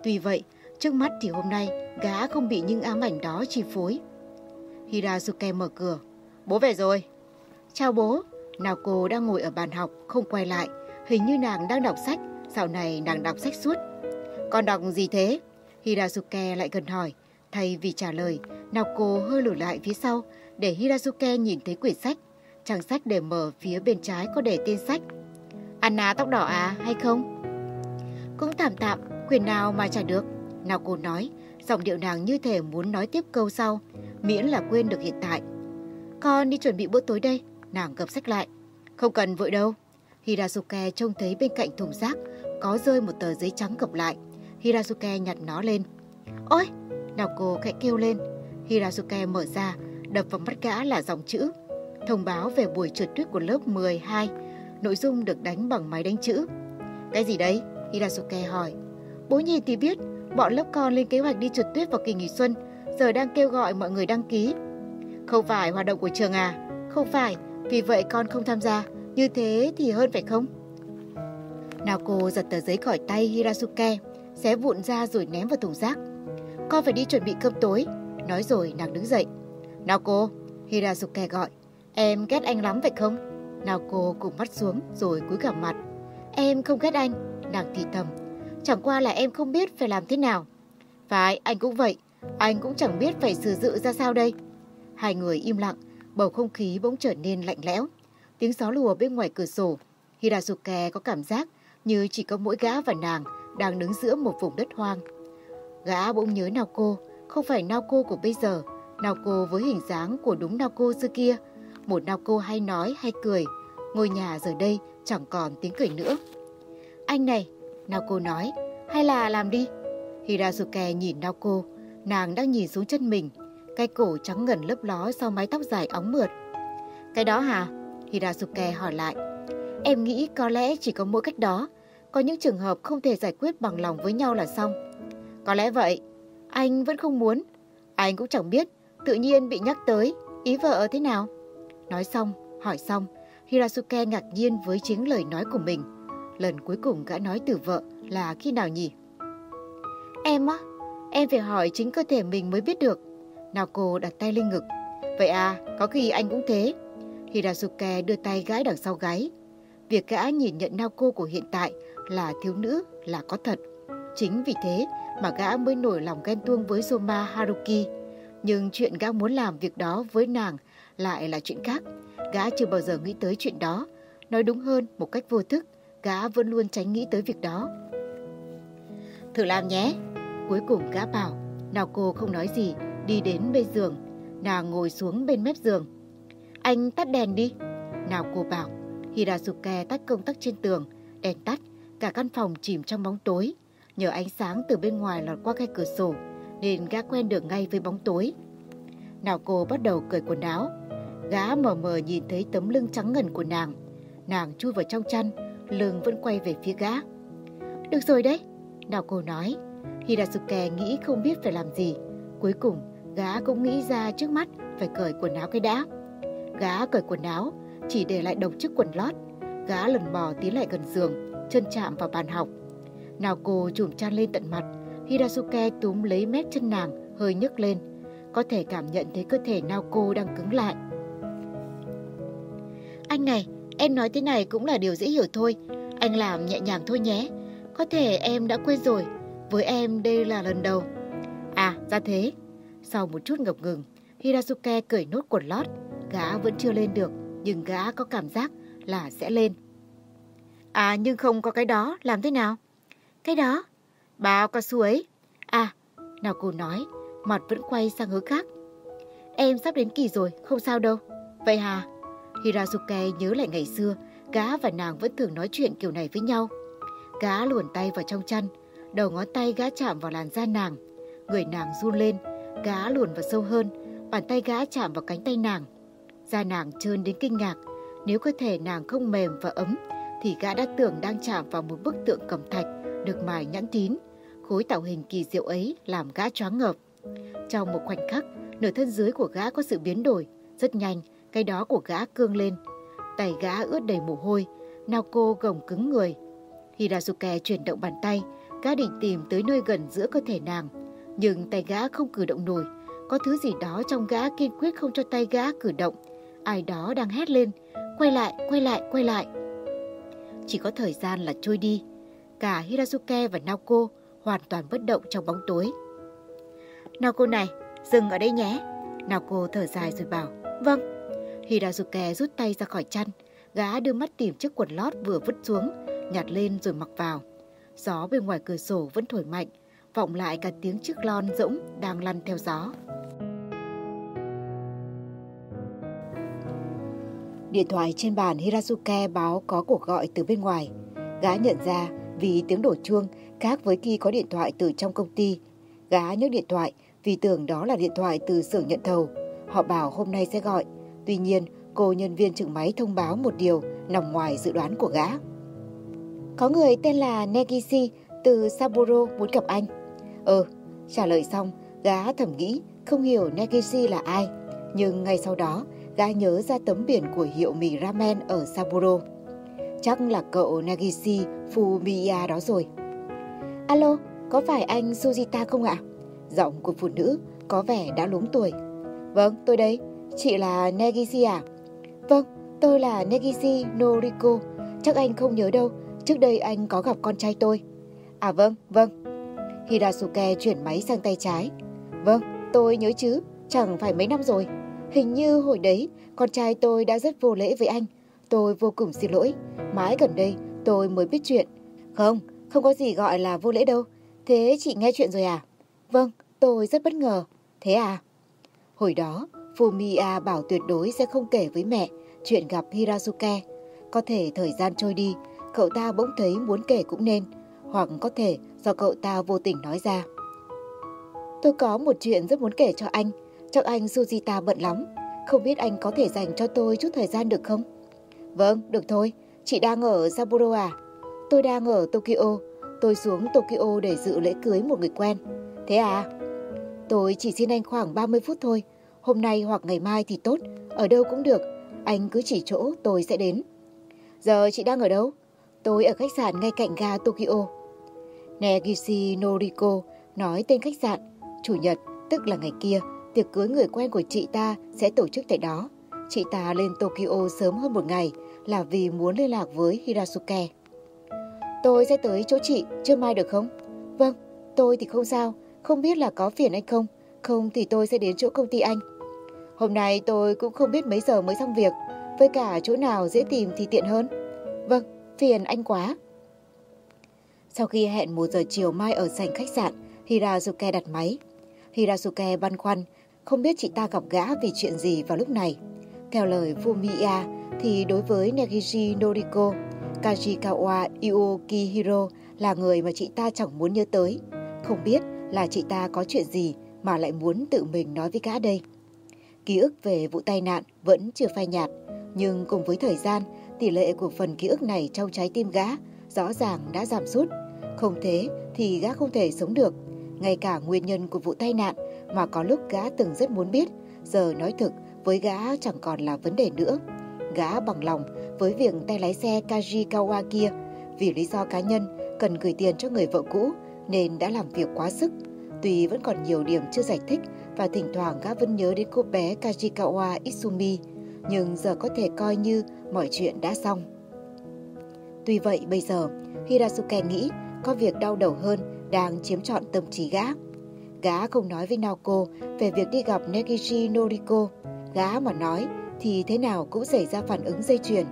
Tuy vậy, trước mắt thì hôm nay gã không bị những ám ảnh đó chi phối. Hirasuke mở cửa. Bố về rồi. Chào bố. nào cô đang ngồi ở bàn học, không quay lại. Hình như nàng đang đọc sách. Dạo này nàng đọc sách suốt. Con đọc gì thế? Hirasuke lại gần hỏi. Thay vì trả lời, nào cô hơi lùi lại phía sau để Hirasuke nhìn thấy quyển sách. Trang sách để mở phía bên trái có để tên sách. Anna tóc đỏ à hay không? Cũng tạm tạm, quyền nào mà trả được. nào cô nói, giọng điệu nàng như thể muốn nói tiếp câu sau, miễn là quên được hiện tại. Con đi chuẩn bị bữa tối đây, nàng cầm sách lại. Không cần vội đâu. Hirasuke trông thấy bên cạnh thùng rác có rơi một tờ giấy trắng gập lại. Hirasuke nhặt nó lên. Ôi! Naoko khẽ kêu lên. Hirasuke mở ra, đập vào mắt gã là dòng chữ. Thông báo về buổi trượt tuyết của lớp 12. Nội dung được đánh bằng máy đánh chữ. Cái gì đấy? Hirasuke hỏi. Bố nhìn thì biết, bọn lớp con lên kế hoạch đi trượt tuyết vào kỳ nghỉ xuân, giờ đang kêu gọi mọi người đăng ký. Không phải hoạt động của trường à? Không phải, vì vậy con không tham gia. Như thế thì hơn phải không? Naoko giật tờ giấy khỏi tay Hirasuke, xé vụn ra rồi ném vào thùng rác. Con phải đi chuẩn bị cơm tối. Nói rồi nàng đứng dậy. Naoko, Hirasuke gọi. Em ghét anh lắm vậy không? Naoko cùng mắt xuống rồi cúi gằm mặt. Em không ghét anh, nàng thì thầm. Chẳng qua là em không biết phải làm thế nào. Phải, anh cũng vậy. Anh cũng chẳng biết phải xử dự ra sao đây. Hai người im lặng, bầu không khí bỗng trở nên lạnh lẽo. Tiếng gió lùa bên ngoài cửa sổ. Hirasuke có cảm giác như chỉ có mỗi gã và nàng đang đứng giữa một vùng đất hoang. Gã bỗng nhớ Naoko, không phải Naoko của bây giờ, Naoko với hình dáng của đúng Naoko xưa kia. Một Naoko hay nói hay cười, ngôi nhà giờ đây chẳng còn tiếng cười nữa. Anh này, Naoko nói, hay là làm đi. Hirasuke nhìn Naoko, nàng đang nhìn xuống chân mình, cái cổ trắng ngần lấp ló sau mái tóc dài óng mượt. Cái đó hả? Hirasuke hỏi lại. Em nghĩ có lẽ chỉ có mỗi cách đó. Có những trường hợp không thể giải quyết bằng lòng với nhau là xong. Có lẽ vậy. Anh vẫn không muốn. Anh cũng chẳng biết. Tự nhiên bị nhắc tới. Ý vợ thế nào? Nói xong, hỏi xong. Hirasuke ngạc nhiên với chính lời nói của mình. Lần cuối cùng gã nói từ vợ là khi nào nhỉ? Em á, em phải hỏi chính cơ thể mình mới biết được. Naoko đặt tay lên ngực. Vậy à, có khi anh cũng thế. Hirasuke đưa tay gãi đằng sau gáy. Việc gã nhìn nhận Naoko của hiện tại là thiếu nữ là có thật. Chính vì thế mà gã mới nổi lòng ghen tuông với Soma Haruki. Nhưng chuyện gã muốn làm việc đó với nàng lại là chuyện khác. Gã chưa bao giờ nghĩ tới chuyện đó. Nói đúng hơn, một cách vô thức, gã vẫn luôn tránh nghĩ tới việc đó. Thử làm nhé. Cuối cùng gã bảo, nào cô không nói gì, đi đến bên giường. Nàng ngồi xuống bên mép giường. Anh tắt đèn đi. Nào cô bảo, Hirasuke tắt công tắc trên tường, đèn tắt, cả căn phòng chìm trong bóng tối. Nhờ ánh sáng từ bên ngoài lọt qua khe cửa sổ, nên gã quen được ngay với bóng tối. Nào cô bắt đầu cởi quần áo. Gã mờ mờ nhìn thấy tấm lưng trắng ngần của nàng. Nàng chui vào trong chăn, lưng vẫn quay về phía gã. Được rồi đấy, nào cô nói. Hirasuke nghĩ không biết phải làm gì. Cuối cùng, gã cũng nghĩ ra trước mắt phải cởi quần áo cái đã. Gã cởi quần áo, chỉ để lại độc chiếc quần lót. Gã lần mò tiến lại gần giường, chân chạm vào bàn học. Naoko chùm chăn lên tận mặt, Hirasuke túm lấy mép chân nàng, hơi nhấc lên. Có thể cảm nhận thấy cơ thể Naoko đang cứng lại. Anh này, em nói thế này cũng là điều dễ hiểu thôi. Anh làm nhẹ nhàng thôi nhé. Có thể em đã quên rồi. Với em đây là lần đầu. À, ra thế. Sau một chút ngập ngừng, Hirasuke cởi nốt quần lót. Gã vẫn chưa lên được, nhưng gã có cảm giác là sẽ lên. À, nhưng không có cái đó, làm thế nào? Cái đó? Bao cao su ấy. À, nào cô nói, mặt vẫn quay sang hướng khác. Em sắp đến kỳ rồi, không sao đâu. Vậy hà? hirasuke nhớ lại ngày xưa, gã và nàng vẫn thường nói chuyện kiểu này với nhau. Gã luồn tay vào trong chăn, đầu ngón tay gã chạm vào làn da nàng. Người nàng run lên, gã luồn vào sâu hơn, bàn tay gã chạm vào cánh tay nàng. Da nàng trơn đến kinh ngạc, nếu cơ thể nàng không mềm và ấm thì gã đã tưởng đang chạm vào một bức tượng cẩm thạch được mài nhẵn tín. Khối tạo hình kỳ diệu ấy làm gã choáng ngợp. Trong một khoảnh khắc, nửa thân dưới của gã có sự biến đổi. Rất nhanh, cái đó của gã cương lên. Tay gã ướt đầy mồ hôi, Naoko gồng cứng người. Hirazuke chuyển động bàn tay, gã định tìm tới nơi gần giữa cơ thể nàng. Nhưng tay gã không cử động nổi, có thứ gì đó trong gã kiên quyết không cho tay gã cử động. Ai đó đang hét lên, quay lại, quay lại, quay lại. Chỉ có thời gian là trôi đi. Cả Hirazuke và Naoko hoàn toàn bất động trong bóng tối. Naoko này, dừng ở đây nhé. Naoko thở dài rồi bảo, vâng. Hirazuke rút tay ra khỏi chăn, gã đưa mắt tìm chiếc quần lót vừa vứt xuống, nhặt lên rồi mặc vào. Gió bên ngoài cửa sổ vẫn thổi mạnh, vọng lại cả tiếng chiếc lon rỗng đang lăn theo gió. Điện thoại trên bàn Hirazuke báo có cuộc gọi từ bên ngoài. Gã nhận ra vì tiếng đổ chuông khác với khi có điện thoại từ trong công ty. Gã nhấc điện thoại vì tưởng đó là điện thoại từ xưởng nhận thầu. Họ bảo hôm nay sẽ gọi. Tuy nhiên, cô nhân viên trực máy thông báo một điều nằm ngoài dự đoán của gã. Có người tên là Negishi từ Sapporo muốn gặp anh. Ừ, trả lời xong, gã thầm nghĩ không hiểu Negishi là ai. Nhưng ngay sau đó, gã nhớ ra tấm biển của hiệu mì ramen ở Sapporo. Chắc là cậu Nagishi Fumiya đó rồi. Alo, có phải anh Sujita không ạ? Giọng của phụ nữ có vẻ đã lúng tuổi. Vâng, tôi đây. Chị là Negishi à? Vâng, tôi là Negishi Noriko. Chắc anh không nhớ đâu. Trước đây anh có gặp con trai tôi. À vâng, vâng. Hirasuke chuyển máy sang tay trái. Vâng, tôi nhớ chứ. Chẳng phải mấy năm rồi. Hình như hồi đấy, con trai tôi đã rất vô lễ với anh. Tôi vô cùng xin lỗi. Mãi gần đây, tôi mới biết chuyện. Không, không có gì gọi là vô lễ đâu. Thế chị nghe chuyện rồi à? Vâng, tôi rất bất ngờ. Thế à? Hồi đó, Fumiya bảo tuyệt đối sẽ không kể với mẹ chuyện gặp Hirazuke. Có thể thời gian trôi đi, cậu ta bỗng thấy muốn kể cũng nên, hoặc có thể do cậu ta vô tình nói ra. Tôi có một chuyện rất muốn kể cho anh, Chắc anh Sujita bận lắm. Không biết anh có thể dành cho tôi chút thời gian được không? Vâng, được thôi. Chị đang ở Sapporo à? Tôi đang ở Tokyo. Tôi xuống Tokyo để dự lễ cưới một người quen. Thế à? Tôi chỉ xin anh khoảng 30 phút thôi. Hôm nay hoặc ngày mai thì tốt. Ở đâu cũng được. Anh cứ chỉ chỗ tôi sẽ đến. Giờ chị đang ở đâu? Tôi ở khách sạn ngay cạnh ga Tokyo. Negishi Noriko nói tên khách sạn. Chủ nhật, tức là ngày kia, tiệc cưới người quen của chị ta sẽ tổ chức tại đó. Chị ta lên Tokyo sớm hơn một ngày là vì muốn liên lạc với Hirasuke. Tôi sẽ tới chỗ chị chưa mai được không? Vâng, tôi thì không sao, không biết là có phiền anh không, không thì tôi sẽ đến chỗ công ty anh. Hôm nay tôi cũng không biết mấy giờ mới xong việc, với cả chỗ nào dễ tìm thì tiện hơn. Vâng, phiền anh quá. Sau khi hẹn một giờ chiều mai ở sảnh khách sạn, Hirasuke đặt máy. Hirasuke băn khoăn không biết chị ta gặp gã vì chuyện gì vào lúc này. Theo lời Fumiya thì đối với Negishi Noriko, Kajikawa Iokihiro là người mà chị ta chẳng muốn nhớ tới. Không biết là chị ta có chuyện gì mà lại muốn tự mình nói với gã đây. Ký ức về vụ tai nạn vẫn chưa phai nhạt, nhưng cùng với thời gian, tỷ lệ của phần ký ức này trong trái tim gã rõ ràng đã giảm sút. Không thế thì gã không thể sống được. Ngay cả nguyên nhân của vụ tai nạn mà có lúc gã từng rất muốn biết, giờ nói thực với gã chẳng còn là vấn đề nữa. Gã bằng lòng với việc tay lái xe Kajikawa kia vì lý do cá nhân cần gửi tiền cho người vợ cũ nên đã làm việc quá sức. Tuy vẫn còn nhiều điểm chưa giải thích và thỉnh thoảng gã vẫn nhớ đến cô bé Kajikawa Isumi, nhưng giờ có thể coi như mọi chuyện đã xong. Tuy vậy bây giờ, Hirasuke nghĩ có việc đau đầu hơn đang chiếm trọn tâm trí gã. Gã không nói với Naoko về việc đi gặp Negishi Noriko. Gã mà nói thì thế nào cũng xảy ra phản ứng dây chuyền.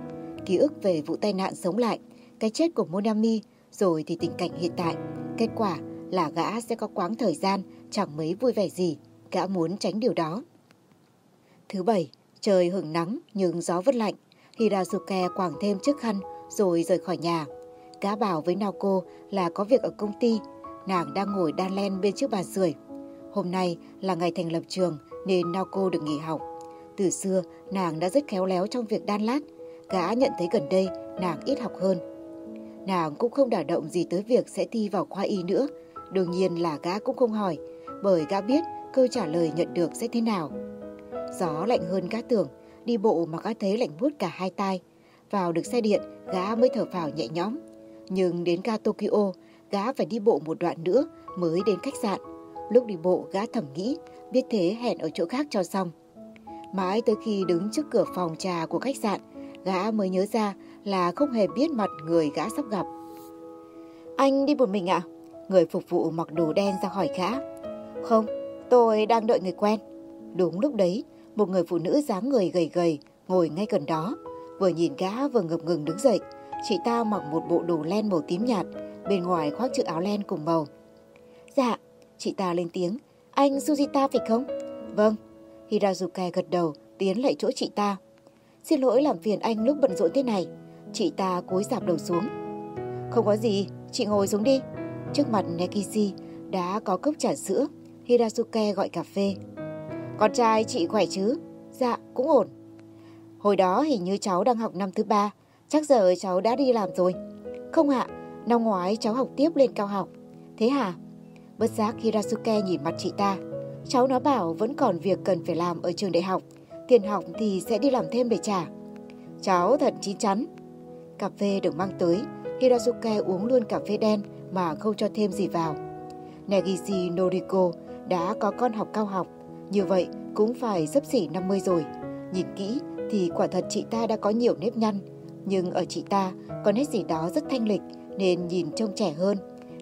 Ký ức về vụ tai nạn sống lại, cái chết của Monami, rồi thì tình cảnh hiện tại. Kết quả là gã sẽ có quãng thời gian chẳng mấy vui vẻ gì. Gã muốn tránh điều đó. Thứ bảy, trời hưởng nắng nhưng gió vẫn lạnh. Hirazuke quàng thêm chiếc khăn rồi rời khỏi nhà. Gã bảo với Naoko là có việc ở công ty. Nàng đang ngồi đan len bên chiếc bàn sưởi. Hôm nay là ngày thành lập trường nên Naoko được nghỉ học. Từ xưa, nàng đã rất khéo léo trong việc đan lát. Gã nhận thấy gần đây nàng ít học hơn. Nàng cũng không đả động gì tới việc sẽ thi vào khoa y nữa. Đương nhiên là gã cũng không hỏi, bởi gã biết câu trả lời nhận được sẽ thế nào. Gió lạnh hơn gã tưởng, đi bộ mà gã thấy lạnh buốt cả hai tay. Vào được xe điện, gã mới thở phào nhẹ nhõm. Nhưng đến ga Tokyo, gã phải đi bộ một đoạn nữa mới đến khách sạn. Lúc đi bộ gã thầm nghĩ, biết thế hẹn ở chỗ khác cho xong. Mãi tới khi đứng trước cửa phòng trà của khách sạn, gã mới nhớ ra là không hề biết mặt người gã sắp gặp. Anh đi một mình ạ? Người phục vụ mặc đồ đen ra hỏi gã. Không, tôi đang đợi người quen. Đúng lúc đấy, một người phụ nữ dáng người gầy gầy ngồi ngay gần đó. Vừa nhìn gã vừa ngập ngừng đứng dậy. Chị ta mặc một bộ đồ len màu tím nhạt, bên ngoài khoác chiếc áo len cùng màu. Dạ, chị ta lên tiếng. Anh Sujita phải không? Vâng. Hirazuka gật đầu, tiến lại chỗ chị ta. Xin lỗi làm phiền anh lúc bận rộn thế này. Chị ta cúi dạp đầu xuống. Không có gì, chị ngồi xuống đi. Trước mặt Nekishi đã có cốc trà sữa. Hirasuke gọi cà phê. Con trai chị khỏe chứ? Dạ, cũng ổn. Hồi đó hình như cháu đang học năm thứ ba. Chắc giờ cháu đã đi làm rồi. Không ạ, năm ngoái cháu học tiếp lên cao học. Thế hả? Bất giác Hirasuke nhìn mặt chị ta. Cháu nó bảo vẫn còn việc cần phải làm ở trường đại học. Tiền học thì sẽ đi làm thêm để trả. Cháu thật chín chắn. Cà phê được mang tới, hirasuke uống luôn cà phê đen mà không cho thêm gì vào. Negishi Noriko đã có con học cao học, như vậy cũng phải sấp xỉ 50 rồi. Nhìn kỹ thì quả thật chị ta đã có nhiều nếp nhăn, nhưng ở chị ta có nét gì đó rất thanh lịch nên nhìn trông trẻ hơn.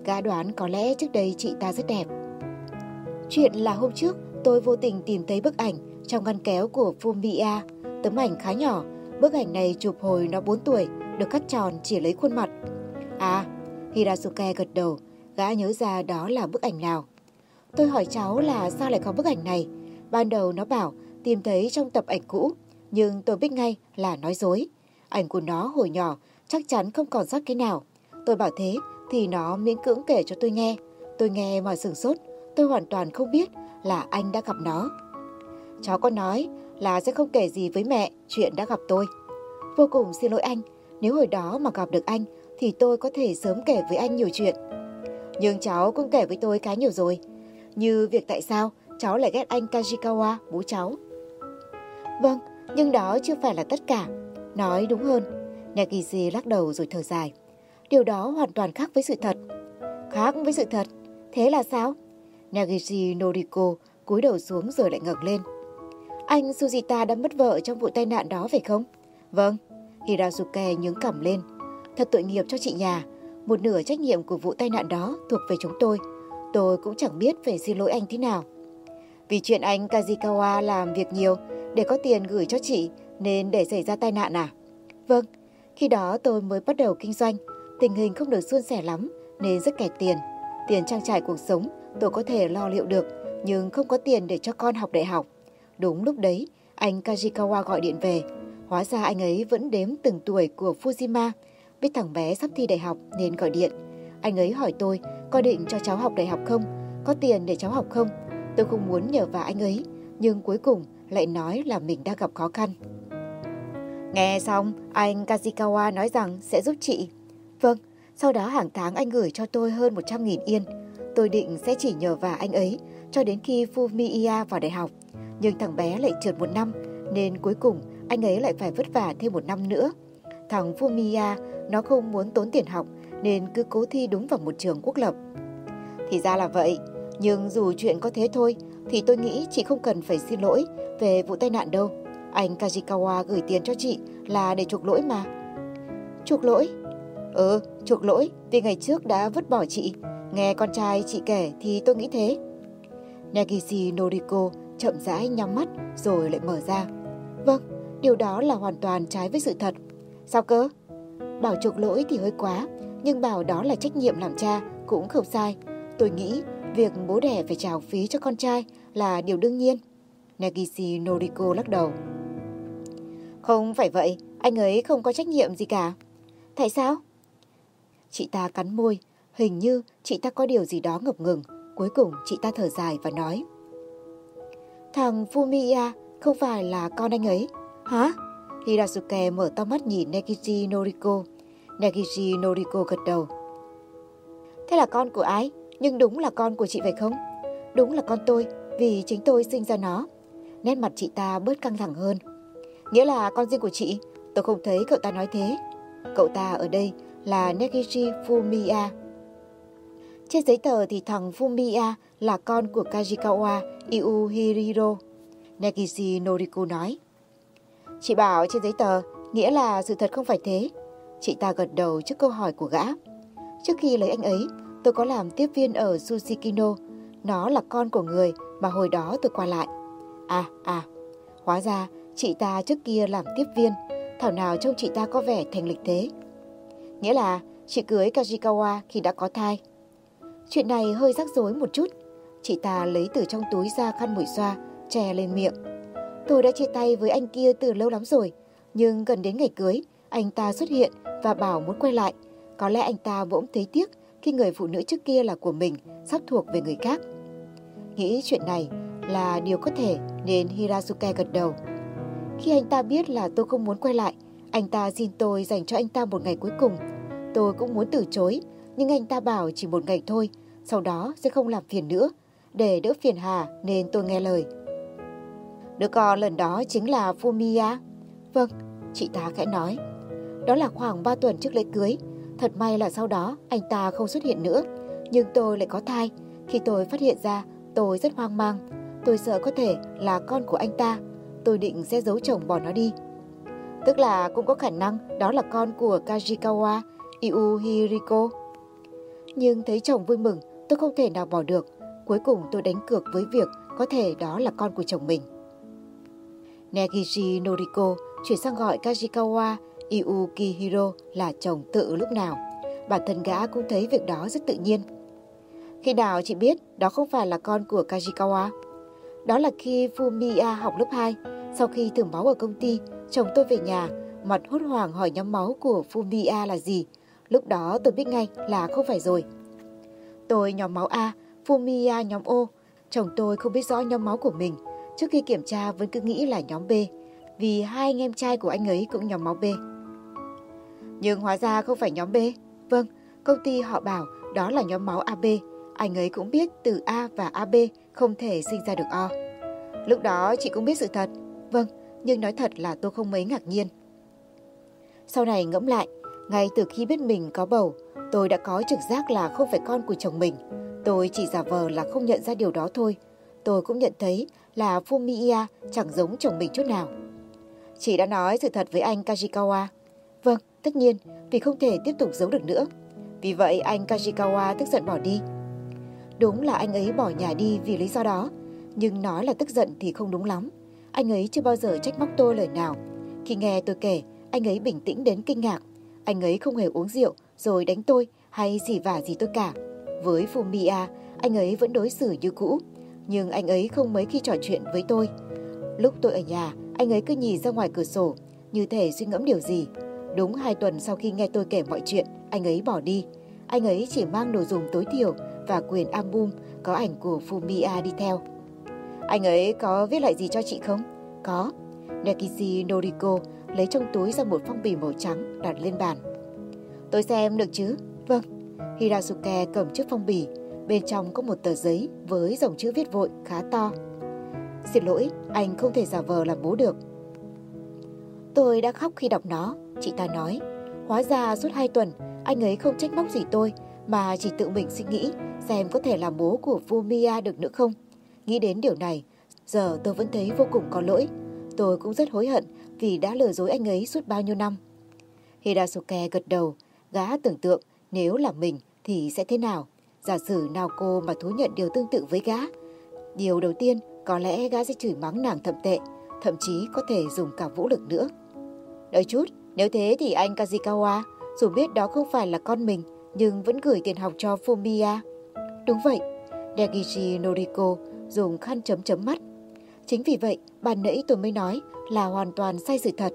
Gã đoán có lẽ trước đây chị ta rất đẹp. Chuyện là hôm trước tôi vô tình tìm thấy bức ảnh trong ngăn kéo của Fumia. Tấm ảnh khá nhỏ, bức ảnh này chụp hồi nó 4 tuổi, được cắt tròn chỉ lấy khuôn mặt. À, Hirasuke gật đầu, gã nhớ ra đó là bức ảnh nào. Tôi hỏi cháu là sao lại có bức ảnh này. Ban đầu nó bảo tìm thấy trong tập ảnh cũ, nhưng tôi biết ngay là nói dối. Ảnh của nó hồi nhỏ chắc chắn không còn sót cái nào. Tôi bảo thế thì nó miễn cưỡng kể cho tôi nghe. Tôi nghe mà sửng sốt, tôi hoàn toàn không biết là anh đã gặp nó. Cháu có nói là sẽ không kể gì với mẹ chuyện đã gặp tôi. Vô cùng xin lỗi anh, nếu hồi đó mà gặp được anh thì tôi có thể sớm kể với anh nhiều chuyện. Nhưng cháu cũng kể với tôi khá nhiều rồi. Như việc tại sao cháu lại ghét anh Kajikawa, bố cháu. Vâng, nhưng đó chưa phải là tất cả. Nói đúng hơn, Negishi lắc đầu rồi thở dài. Điều đó hoàn toàn khác với sự thật. Khác với sự thật? Thế là sao? Negishi Noriko cúi đầu xuống rồi lại ngẩng lên. Anh Sujita đã mất vợ trong vụ tai nạn đó phải không? Vâng. Hirazuke nhướng cằm lên. Thật tội nghiệp cho chị nhà. Một nửa trách nhiệm của vụ tai nạn đó thuộc về chúng tôi. Tôi cũng chẳng biết phải xin lỗi anh thế nào. Vì chuyện anh Kazikawa làm việc nhiều để có tiền gửi cho chị nên để xảy ra tai nạn à? Vâng, khi đó tôi mới bắt đầu kinh doanh. Tình hình không được suôn sẻ lắm nên rất kẹt tiền. Tiền trang trải cuộc sống tôi có thể lo liệu được nhưng không có tiền để cho con học đại học. Đúng lúc đấy, anh Kajikawa gọi điện về. Hóa ra anh ấy vẫn đếm từng tuổi của Fujima. Biết thằng bé sắp thi đại học nên gọi điện. Anh ấy hỏi tôi có định cho cháu học đại học không? Có tiền để cháu học không? Tôi không muốn nhờ vào anh ấy, nhưng cuối cùng lại nói là mình đang gặp khó khăn. Nghe xong, anh Kazikawa nói rằng sẽ giúp chị. Vâng, Sau đó hàng tháng anh gửi cho tôi hơn 100.000 yên. Tôi định sẽ chỉ nhờ vả anh ấy cho đến khi Fumiya vào đại học. Nhưng thằng bé lại trượt một năm nên cuối cùng anh ấy lại phải vất vả thêm một năm nữa. Thằng Fumiya nó không muốn tốn tiền học nên cứ cố thi đúng vào một trường quốc lập. Thì ra là vậy, nhưng dù chuyện có thế thôi thì tôi nghĩ chị không cần phải xin lỗi về vụ tai nạn đâu. Anh Kajikawa gửi tiền cho chị là để chuộc lỗi mà. Chuộc lỗi? Ừ, chuộc lỗi vì ngày trước đã vứt bỏ chị. Nghe con trai chị kể thì tôi nghĩ thế. Nagishi Noriko chậm rãi nhắm mắt rồi lại mở ra. Vâng, điều đó là hoàn toàn trái với sự thật. Sao cơ? Bảo chuộc lỗi thì hơi quá, nhưng bảo đó là trách nhiệm làm cha cũng không sai. Tôi nghĩ việc bố đẻ phải trả phí cho con trai là điều đương nhiên. Nagishi Noriko lắc đầu. Không phải vậy, anh ấy không có trách nhiệm gì cả. Tại sao? Chị ta cắn môi, hình như chị ta có điều gì đó ngập ngừng. Cuối cùng chị ta thở dài và nói. Thằng Fumiya không phải là con anh ấy. Hả? Hirasuke mở to mắt nhìn Negishi Noriko. Negishi Noriko gật đầu. Thế là con của ai? Nhưng đúng là con của chị phải không? Đúng là con tôi, vì chính tôi sinh ra nó. Nét mặt chị ta bớt căng thẳng hơn. Nghĩa là con riêng của chị, tôi không thấy cậu ta nói thế. Cậu ta ở đây là Negishi Fumiya. Trên giấy tờ thì thằng Fumiya là con của Kajikawa Iuhiriro. Negishi Noriko nói. Chị bảo trên giấy tờ, nghĩa là sự thật không phải thế. Chị ta gật đầu trước câu hỏi của gã. Trước khi lấy anh ấy, tôi có làm tiếp viên ở Sushikino. Nó là con của người mà hồi đó tôi qua lại. À, à, hóa ra chị ta trước kia làm tiếp viên, thảo nào trông chị ta có vẻ thành lịch thế. Nghĩa là chị cưới Kajikawa khi đã có thai. Chuyện này hơi rắc rối một chút. Chị ta lấy từ trong túi ra khăn mũi xoa, che lên miệng. Tôi đã chia tay với anh kia từ lâu lắm rồi, nhưng gần đến ngày cưới, anh ta xuất hiện và bảo muốn quay lại. Có lẽ anh ta bỗng thấy tiếc khi người phụ nữ trước kia là của mình sắp thuộc về người khác. Nghĩ chuyện này là điều có thể nên Hirasuke gật đầu. Khi anh ta biết là tôi không muốn quay lại, anh ta xin tôi dành cho anh ta một ngày cuối cùng. Tôi cũng muốn từ chối, nhưng anh ta bảo chỉ một ngày thôi, sau đó sẽ không làm phiền nữa. Để đỡ phiền hà nên tôi nghe lời. Đứa con lần đó chính là Fumiya. Vâng, chị ta khẽ nói. Đó là khoảng 3 tuần trước lễ cưới. Thật may là sau đó anh ta không xuất hiện nữa. Nhưng tôi lại có thai. Khi tôi phát hiện ra, tôi rất hoang mang. Tôi sợ có thể là con của anh ta. Tôi định sẽ giấu chồng bỏ nó đi. Tức là cũng có khả năng đó là con của Kajikawa Iuhiriko. Nhưng thấy chồng vui mừng, tôi không thể nào bỏ được. Cuối cùng tôi đánh cược với việc có thể đó là con của chồng mình. Negishi Noriko chuyển sang gọi Kajikawa Iukihiro là chồng tự lúc nào. Bản thân gã cũng thấy việc đó rất tự nhiên. Khi nào chị biết đó không phải là con của Kajikawa? Đó là khi Fumia học lớp 2. Sau khi thử máu ở công ty, chồng tôi về nhà, mặt hốt hoảng hỏi nhóm máu của Fumia là gì. Lúc đó tôi biết ngay là không phải rồi. Tôi nhóm máu A, Fumia nhóm O. Chồng tôi không biết rõ nhóm máu của mình. Trước khi kiểm tra vẫn cứ nghĩ là nhóm B, vì hai anh em trai của anh ấy cũng nhóm máu B. Nhưng hóa ra không phải nhóm B. Vâng, công ty họ bảo đó là nhóm máu AB. Anh ấy cũng biết từ A và AB không thể sinh ra được O. Lúc đó chị cũng biết sự thật. Vâng, nhưng nói thật là tôi không mấy ngạc nhiên. Sau này ngẫm lại, ngay từ khi biết mình có bầu, tôi đã có trực giác là không phải con của chồng mình. Tôi chỉ giả vờ là không nhận ra điều đó thôi. Tôi cũng nhận thấy là Fumiya chẳng giống chồng mình chút nào. Chị đã nói sự thật với anh Kajikawa. Vâng, tất nhiên, vì không thể tiếp tục giấu được nữa. Vì vậy anh Kajikawa tức giận bỏ đi. Đúng là anh ấy bỏ nhà đi vì lý do đó, nhưng nói là tức giận thì không đúng lắm. Anh ấy chưa bao giờ trách móc tôi lời nào. Khi nghe tôi kể, anh ấy bình tĩnh đến kinh ngạc. Anh ấy không hề uống rượu rồi đánh tôi hay gì vả gì tôi cả. Với Fumia, anh ấy vẫn đối xử như cũ, nhưng anh ấy không mấy khi trò chuyện với tôi. Lúc tôi ở nhà, anh ấy cứ nhìn ra ngoài cửa sổ, như thể suy ngẫm điều gì. Đúng hai tuần sau khi nghe tôi kể mọi chuyện, anh ấy bỏ đi. Anh ấy chỉ mang đồ dùng tối thiểu và quyền album có ảnh của fumia đi theo. Anh ấy có viết lại gì cho chị không? Có. Nekishi Noriko lấy trong túi ra một phong bì màu trắng đặt lên bàn. Tôi xem được chứ? Vâng, Hirasuke cầm chiếc phong bì, bên trong có một tờ giấy với dòng chữ viết vội khá to. Xin lỗi, anh không thể giả vờ làm bố được. Tôi đã khóc khi đọc nó, chị ta nói. Hóa ra suốt hai tuần, anh ấy không trách móc gì tôi, mà chỉ tự mình suy nghĩ xem có thể làm bố của Fumia được nữa không. Nghĩ đến điều này, giờ tôi vẫn thấy vô cùng có lỗi. Tôi cũng rất hối hận vì đã lừa dối anh ấy suốt bao nhiêu năm. Hidasuke gật đầu, gã tưởng tượng nếu là mình thì sẽ thế nào. Giả sử nào cô mà thú nhận điều tương tự với gã. Điều đầu tiên, có lẽ gã sẽ chửi mắng nàng thậm tệ, thậm chí có thể dùng cả vũ lực nữa. Đợi chút, nếu thế thì anh Kazikawa, dù biết đó không phải là con mình, nhưng vẫn gửi tiền học cho Fumiya. Đúng vậy, Negishi Noriko dùng khăn chấm chấm mắt. Chính vì vậy, bàn nãy tôi mới nói là hoàn toàn sai sự thật.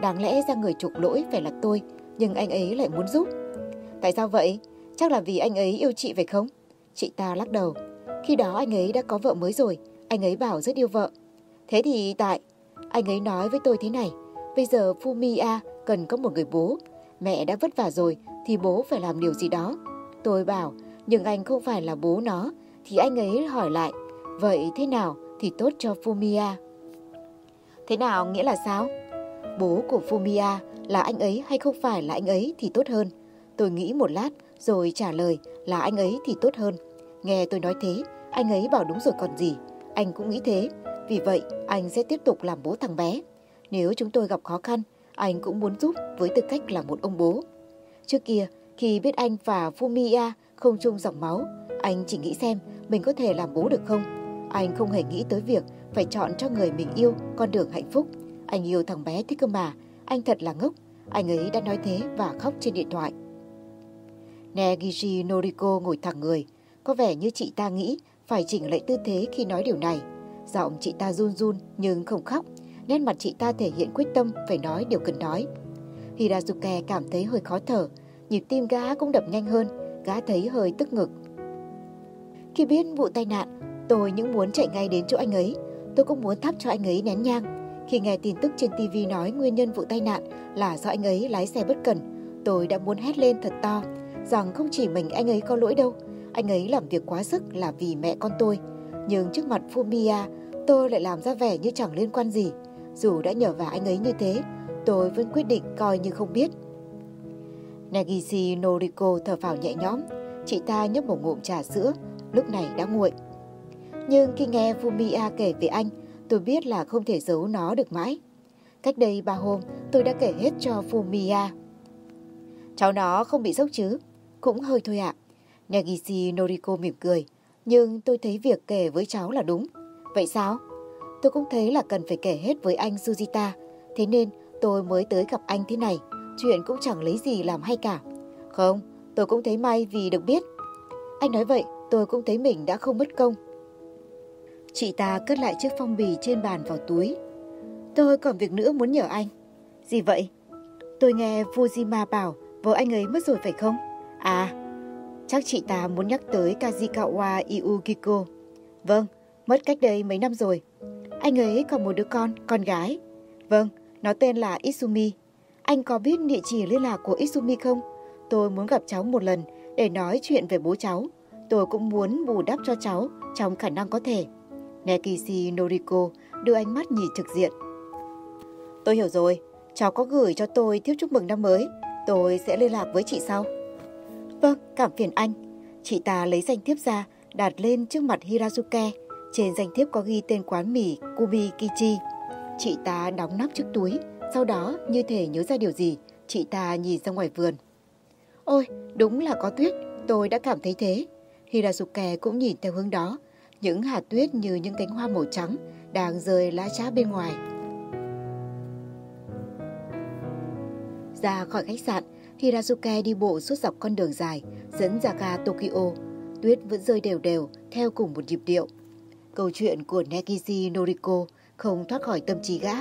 Đáng lẽ ra người trục lỗi phải là tôi, nhưng anh ấy lại muốn giúp. Tại sao vậy? Chắc là vì anh ấy yêu chị phải không? Chị ta lắc đầu. Khi đó anh ấy đã có vợ mới rồi, anh ấy bảo rất yêu vợ. Thế thì tại, anh ấy nói với tôi thế này, bây giờ Fumia cần có một người bố. Mẹ đã vất vả rồi thì bố phải làm điều gì đó. Tôi bảo, nhưng anh không phải là bố nó, thì anh ấy hỏi lại, vậy thế nào thì tốt cho Fumia? Thế nào nghĩa là sao? Bố của Fumia là anh ấy hay không phải là anh ấy thì tốt hơn. Tôi nghĩ một lát rồi trả lời là anh ấy thì tốt hơn. Nghe tôi nói thế, anh ấy bảo đúng rồi còn gì. Anh cũng nghĩ thế. Vì vậy, anh sẽ tiếp tục làm bố thằng bé. Nếu chúng tôi gặp khó khăn, anh cũng muốn giúp với tư cách là một ông bố. Trước kia, khi biết anh và Fumia không chung dòng máu, anh chỉ nghĩ xem mình có thể làm bố được không. Anh không hề nghĩ tới việc phải chọn cho người mình yêu con đường hạnh phúc. Anh yêu thằng bé thích cơ mà, anh thật là ngốc. Anh ấy đã nói thế và khóc trên điện thoại. Negishi Noriko ngồi thẳng người, có vẻ như chị ta nghĩ phải chỉnh lại tư thế khi nói điều này. Giọng chị ta run run nhưng không khóc, nét mặt chị ta thể hiện quyết tâm phải nói điều cần nói. Hirazuke cảm thấy hơi khó thở, nhịp tim gã cũng đập nhanh hơn, gã thấy hơi tức ngực. Khi biết vụ tai nạn, tôi những muốn chạy ngay đến chỗ anh ấy, tôi cũng muốn thắp cho anh ấy nén nhang. Khi nghe tin tức trên TV nói nguyên nhân vụ tai nạn là do anh ấy lái xe bất cẩn, tôi đã muốn hét lên thật to rằng không chỉ mình anh ấy có lỗi đâu, anh ấy làm việc quá sức là vì mẹ con tôi. Nhưng trước mặt Fumia, tôi lại làm ra vẻ như chẳng liên quan gì. Dù đã nhờ vả anh ấy như thế, tôi vẫn quyết định coi như không biết. Nagishi Noriko thở phào nhẹ nhõm, chị ta nhấp một ngụm trà sữa, lúc này đã nguội. Nhưng khi nghe Fumia kể về anh, tôi biết là không thể giấu nó được mãi. Cách đây ba hôm, tôi đã kể hết cho Fumia. Cháu nó không bị sốc chứ? Cũng hơi thôi ạ. Nagishi Noriko mỉm cười. Nhưng tôi thấy việc kể với cháu là đúng. Vậy sao? Tôi cũng thấy là cần phải kể hết với anh Sujita. Thế nên tôi mới tới gặp anh thế này. Chuyện cũng chẳng lấy gì làm hay cả. Không, tôi cũng thấy may vì được biết. Anh nói vậy, tôi cũng thấy mình đã không mất công. Chị ta cất lại chiếc phong bì trên bàn vào túi. Tôi còn việc nữa muốn nhờ anh. Gì vậy? Tôi nghe Fujima bảo vợ anh ấy mất rồi phải không? À, chắc chị ta muốn nhắc tới Kazikawa Iukiko. Vâng, mất cách đây mấy năm rồi. Anh ấy còn một đứa con, con gái. Vâng, nó tên là Isumi. Anh có biết địa chỉ liên lạc của Isumi không? Tôi muốn gặp cháu một lần để nói chuyện về bố cháu. Tôi cũng muốn bù đắp cho cháu trong khả năng có thể. Nekishi Noriko đưa ánh mắt nhìn trực diện. Tôi hiểu rồi, cháu có gửi cho tôi thiếp chúc mừng năm mới. Tôi sẽ liên lạc với chị sau. Vâng, cảm phiền anh. Chị ta lấy danh thiếp ra, đặt lên trước mặt Hirazuke. Trên danh thiếp có ghi tên quán mì Kubi Kichi. Chị ta đóng nắp trước túi, sau đó như thể nhớ ra điều gì, chị ta nhìn ra ngoài vườn. Ôi, đúng là có tuyết, tôi đã cảm thấy thế. Hirazuke cũng nhìn theo hướng đó, những hạt tuyết như những cánh hoa màu trắng đang rơi lá trá bên ngoài. Ra khỏi khách sạn, Hirazuke đi bộ suốt dọc con đường dài, dẫn ra ga Tokyo. Tuyết vẫn rơi đều đều, theo cùng một nhịp điệu. Câu chuyện của Negishi Noriko không thoát khỏi tâm trí gã.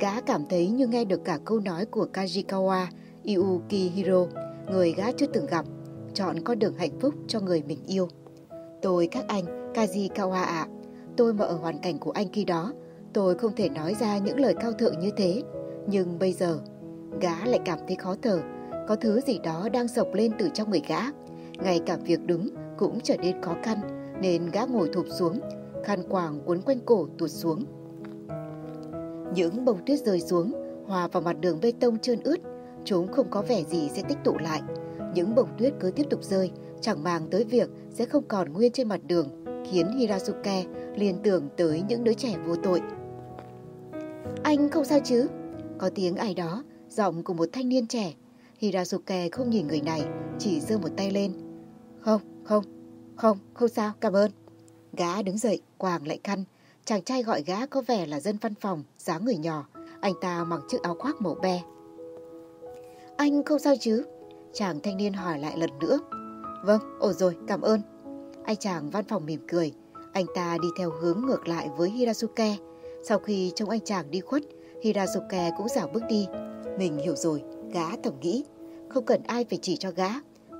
Gã cảm thấy như nghe được cả câu nói của Kajikawa Iukihiro, người gã chưa từng gặp, chọn con đường hạnh phúc cho người mình yêu. Tôi các anh, Kajikawa ạ, tôi mà ở hoàn cảnh của anh khi đó, tôi không thể nói ra những lời cao thượng như thế. Nhưng bây giờ, gã lại cảm thấy khó thở, Có thứ gì đó đang sộc lên từ trong người gã. Ngay cả việc đứng cũng trở nên khó khăn, nên gã ngồi thụp xuống, khăn quàng quấn quanh cổ tuột xuống. Những bông tuyết rơi xuống, hòa vào mặt đường bê tông trơn ướt, chúng không có vẻ gì sẽ tích tụ lại. Những bông tuyết cứ tiếp tục rơi, chẳng màng tới việc sẽ không còn nguyên trên mặt đường, khiến Hirasuke liên tưởng tới những đứa trẻ vô tội. Anh không sao chứ? Có tiếng ai đó, giọng của một thanh niên trẻ. Hirasuke không nhìn người này, chỉ giơ một tay lên. Không, không, không, không sao, cảm ơn. Gã đứng dậy, quàng lại khăn. Chàng trai gọi gã có vẻ là dân văn phòng, dáng người nhỏ. Anh ta mặc chiếc áo khoác màu be. Anh không sao chứ? Chàng thanh niên hỏi lại lần nữa. Vâng, ổn rồi, cảm ơn. Anh chàng văn phòng mỉm cười. Anh ta đi theo hướng ngược lại với Hirasuke. Sau khi trông anh chàng đi khuất, Hirasuke cũng dảo bước đi. Mình hiểu rồi, gã thầm nghĩ. Không cần ai phải chỉ cho gã.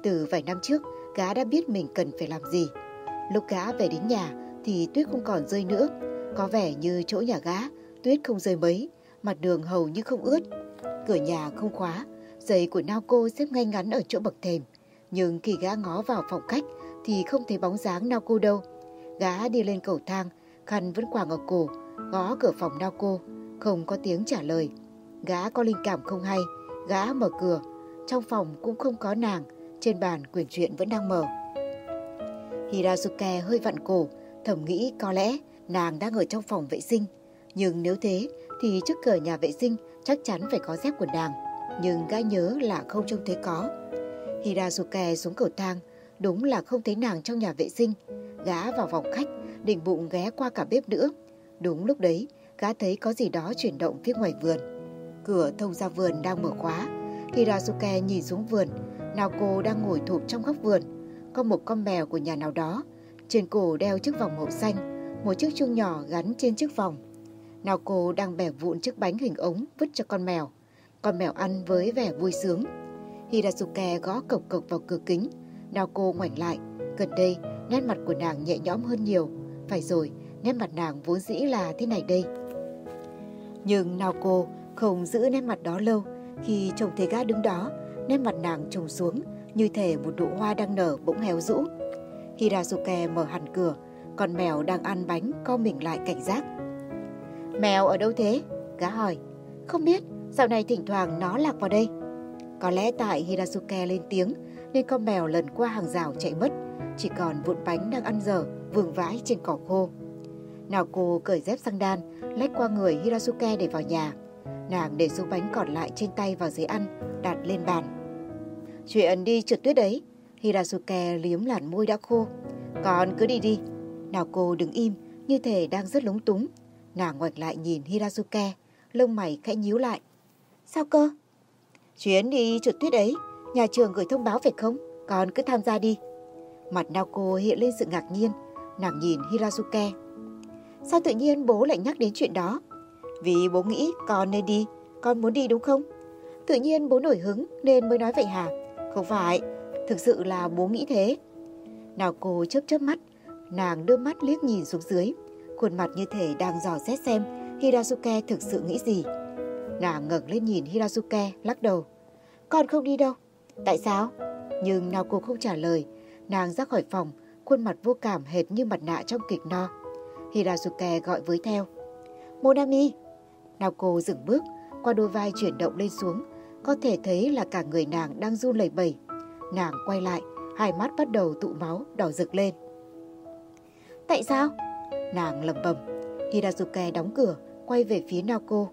Từ vài năm trước, gã đã biết mình cần phải làm gì. Lúc gã về đến nhà thì tuyết không còn rơi nữa. Có vẻ như chỗ nhà gã, tuyết không rơi mấy, mặt đường hầu như không ướt. Cửa nhà không khóa, giày của nao cô xếp ngay ngắn ở chỗ bậc thềm. Nhưng khi gã ngó vào phòng khách thì không thấy bóng dáng nao cô đâu. Gã đi lên cầu thang, khăn vẫn quàng ở cổ, gõ cửa phòng nao cô không có tiếng trả lời. Gã có linh cảm không hay, gã mở cửa, trong phòng cũng không có nàng, trên bàn quyển truyện vẫn đang mở. Hirasuke hơi vặn cổ, thầm nghĩ có lẽ nàng đang ở trong phòng vệ sinh. Nhưng nếu thế thì trước cửa nhà vệ sinh chắc chắn phải có dép của nàng. Nhưng gã nhớ là không trông thấy có. Hirasuke xuống cầu thang, đúng là không thấy nàng trong nhà vệ sinh. Gã vào phòng khách, định bụng ghé qua cả bếp nữa. Đúng lúc đấy, gã thấy có gì đó chuyển động phía ngoài vườn. Cửa thông ra vườn đang mở khóa. Hirasuke nhìn xuống vườn, Naoko đang ngồi thụp trong góc vườn. Có một con mèo của nhà nào đó. Trên cổ đeo chiếc vòng màu xanh, một chiếc chuông nhỏ gắn trên chiếc vòng. Naoko đang bẻ vụn chiếc bánh hình ống vứt cho con mèo. Con mèo ăn với vẻ vui sướng. Hirasuke gõ cộc cộc vào cửa kính. Naoko ngoảnh lại. Gần đây, nét mặt của nàng nhẹ nhõm hơn nhiều. Phải rồi, nét mặt nàng vốn dĩ là thế này đây. Nhưng Naoko không giữ nét mặt đó lâu. Khi trông thấy gã đứng đó, nét mặt nàng trùng xuống như thể một nụ hoa đang nở bỗng héo rũ. Hirasuke mở hẳn cửa, con mèo đang ăn bánh co mình lại cảnh giác. Mèo ở đâu thế? Gã hỏi. Không biết, dạo này thỉnh thoảng nó lạc vào đây. Có lẽ tại Hirasuke lên tiếng nên con mèo lần qua hàng rào chạy mất, chỉ còn vụn bánh đang ăn dở vương vãi trên cỏ khô. Nào cô cởi dép sang đan, lách qua người Hirasuke để vào nhà. Nàng để số bánh còn lại trên tay vào giấy ăn, đặt lên bàn. Chuyện đi trượt tuyết đấy. Hirasuke liếm làn môi đã khô. con cứ đi đi. Nào cô đứng im, như thể đang rất lúng túng. Nàng ngoảnh lại nhìn Hirazuke, lông mày khẽ nhíu lại. Sao cơ? Chuyến đi trượt tuyết ấy, nhà trường gửi thông báo phải không? Con cứ tham gia đi. Mặt Naoko hiện lên sự ngạc nhiên. Nàng nhìn Hirazuke. Sao tự nhiên bố lại nhắc đến chuyện đó? Vì bố nghĩ con nên đi, con muốn đi đúng không? Tự nhiên bố nổi hứng nên mới nói vậy hả? Không phải, thực sự là bố nghĩ thế. Nào cô chớp chớp mắt, nàng đưa mắt liếc nhìn xuống dưới. Khuôn mặt như thể đang dò xét xem Hirasuke thực sự nghĩ gì. Nàng ngẩng lên nhìn Hirasuke, lắc đầu. Con không đi đâu. Tại sao? Nhưng nào cô không trả lời. Nàng ra khỏi phòng, khuôn mặt vô cảm hệt như mặt nạ trong kịch no. Hirasuke gọi với theo. Monami! Nào cô dừng bước, qua đôi vai chuyển động lên xuống, có thể thấy là cả người nàng đang run lẩy bẩy. Nàng quay lại, hai mắt bắt đầu tụ máu, đỏ rực lên. Tại sao? Nàng lầm bầm. Hirazuke đóng cửa, quay về phía Naoko.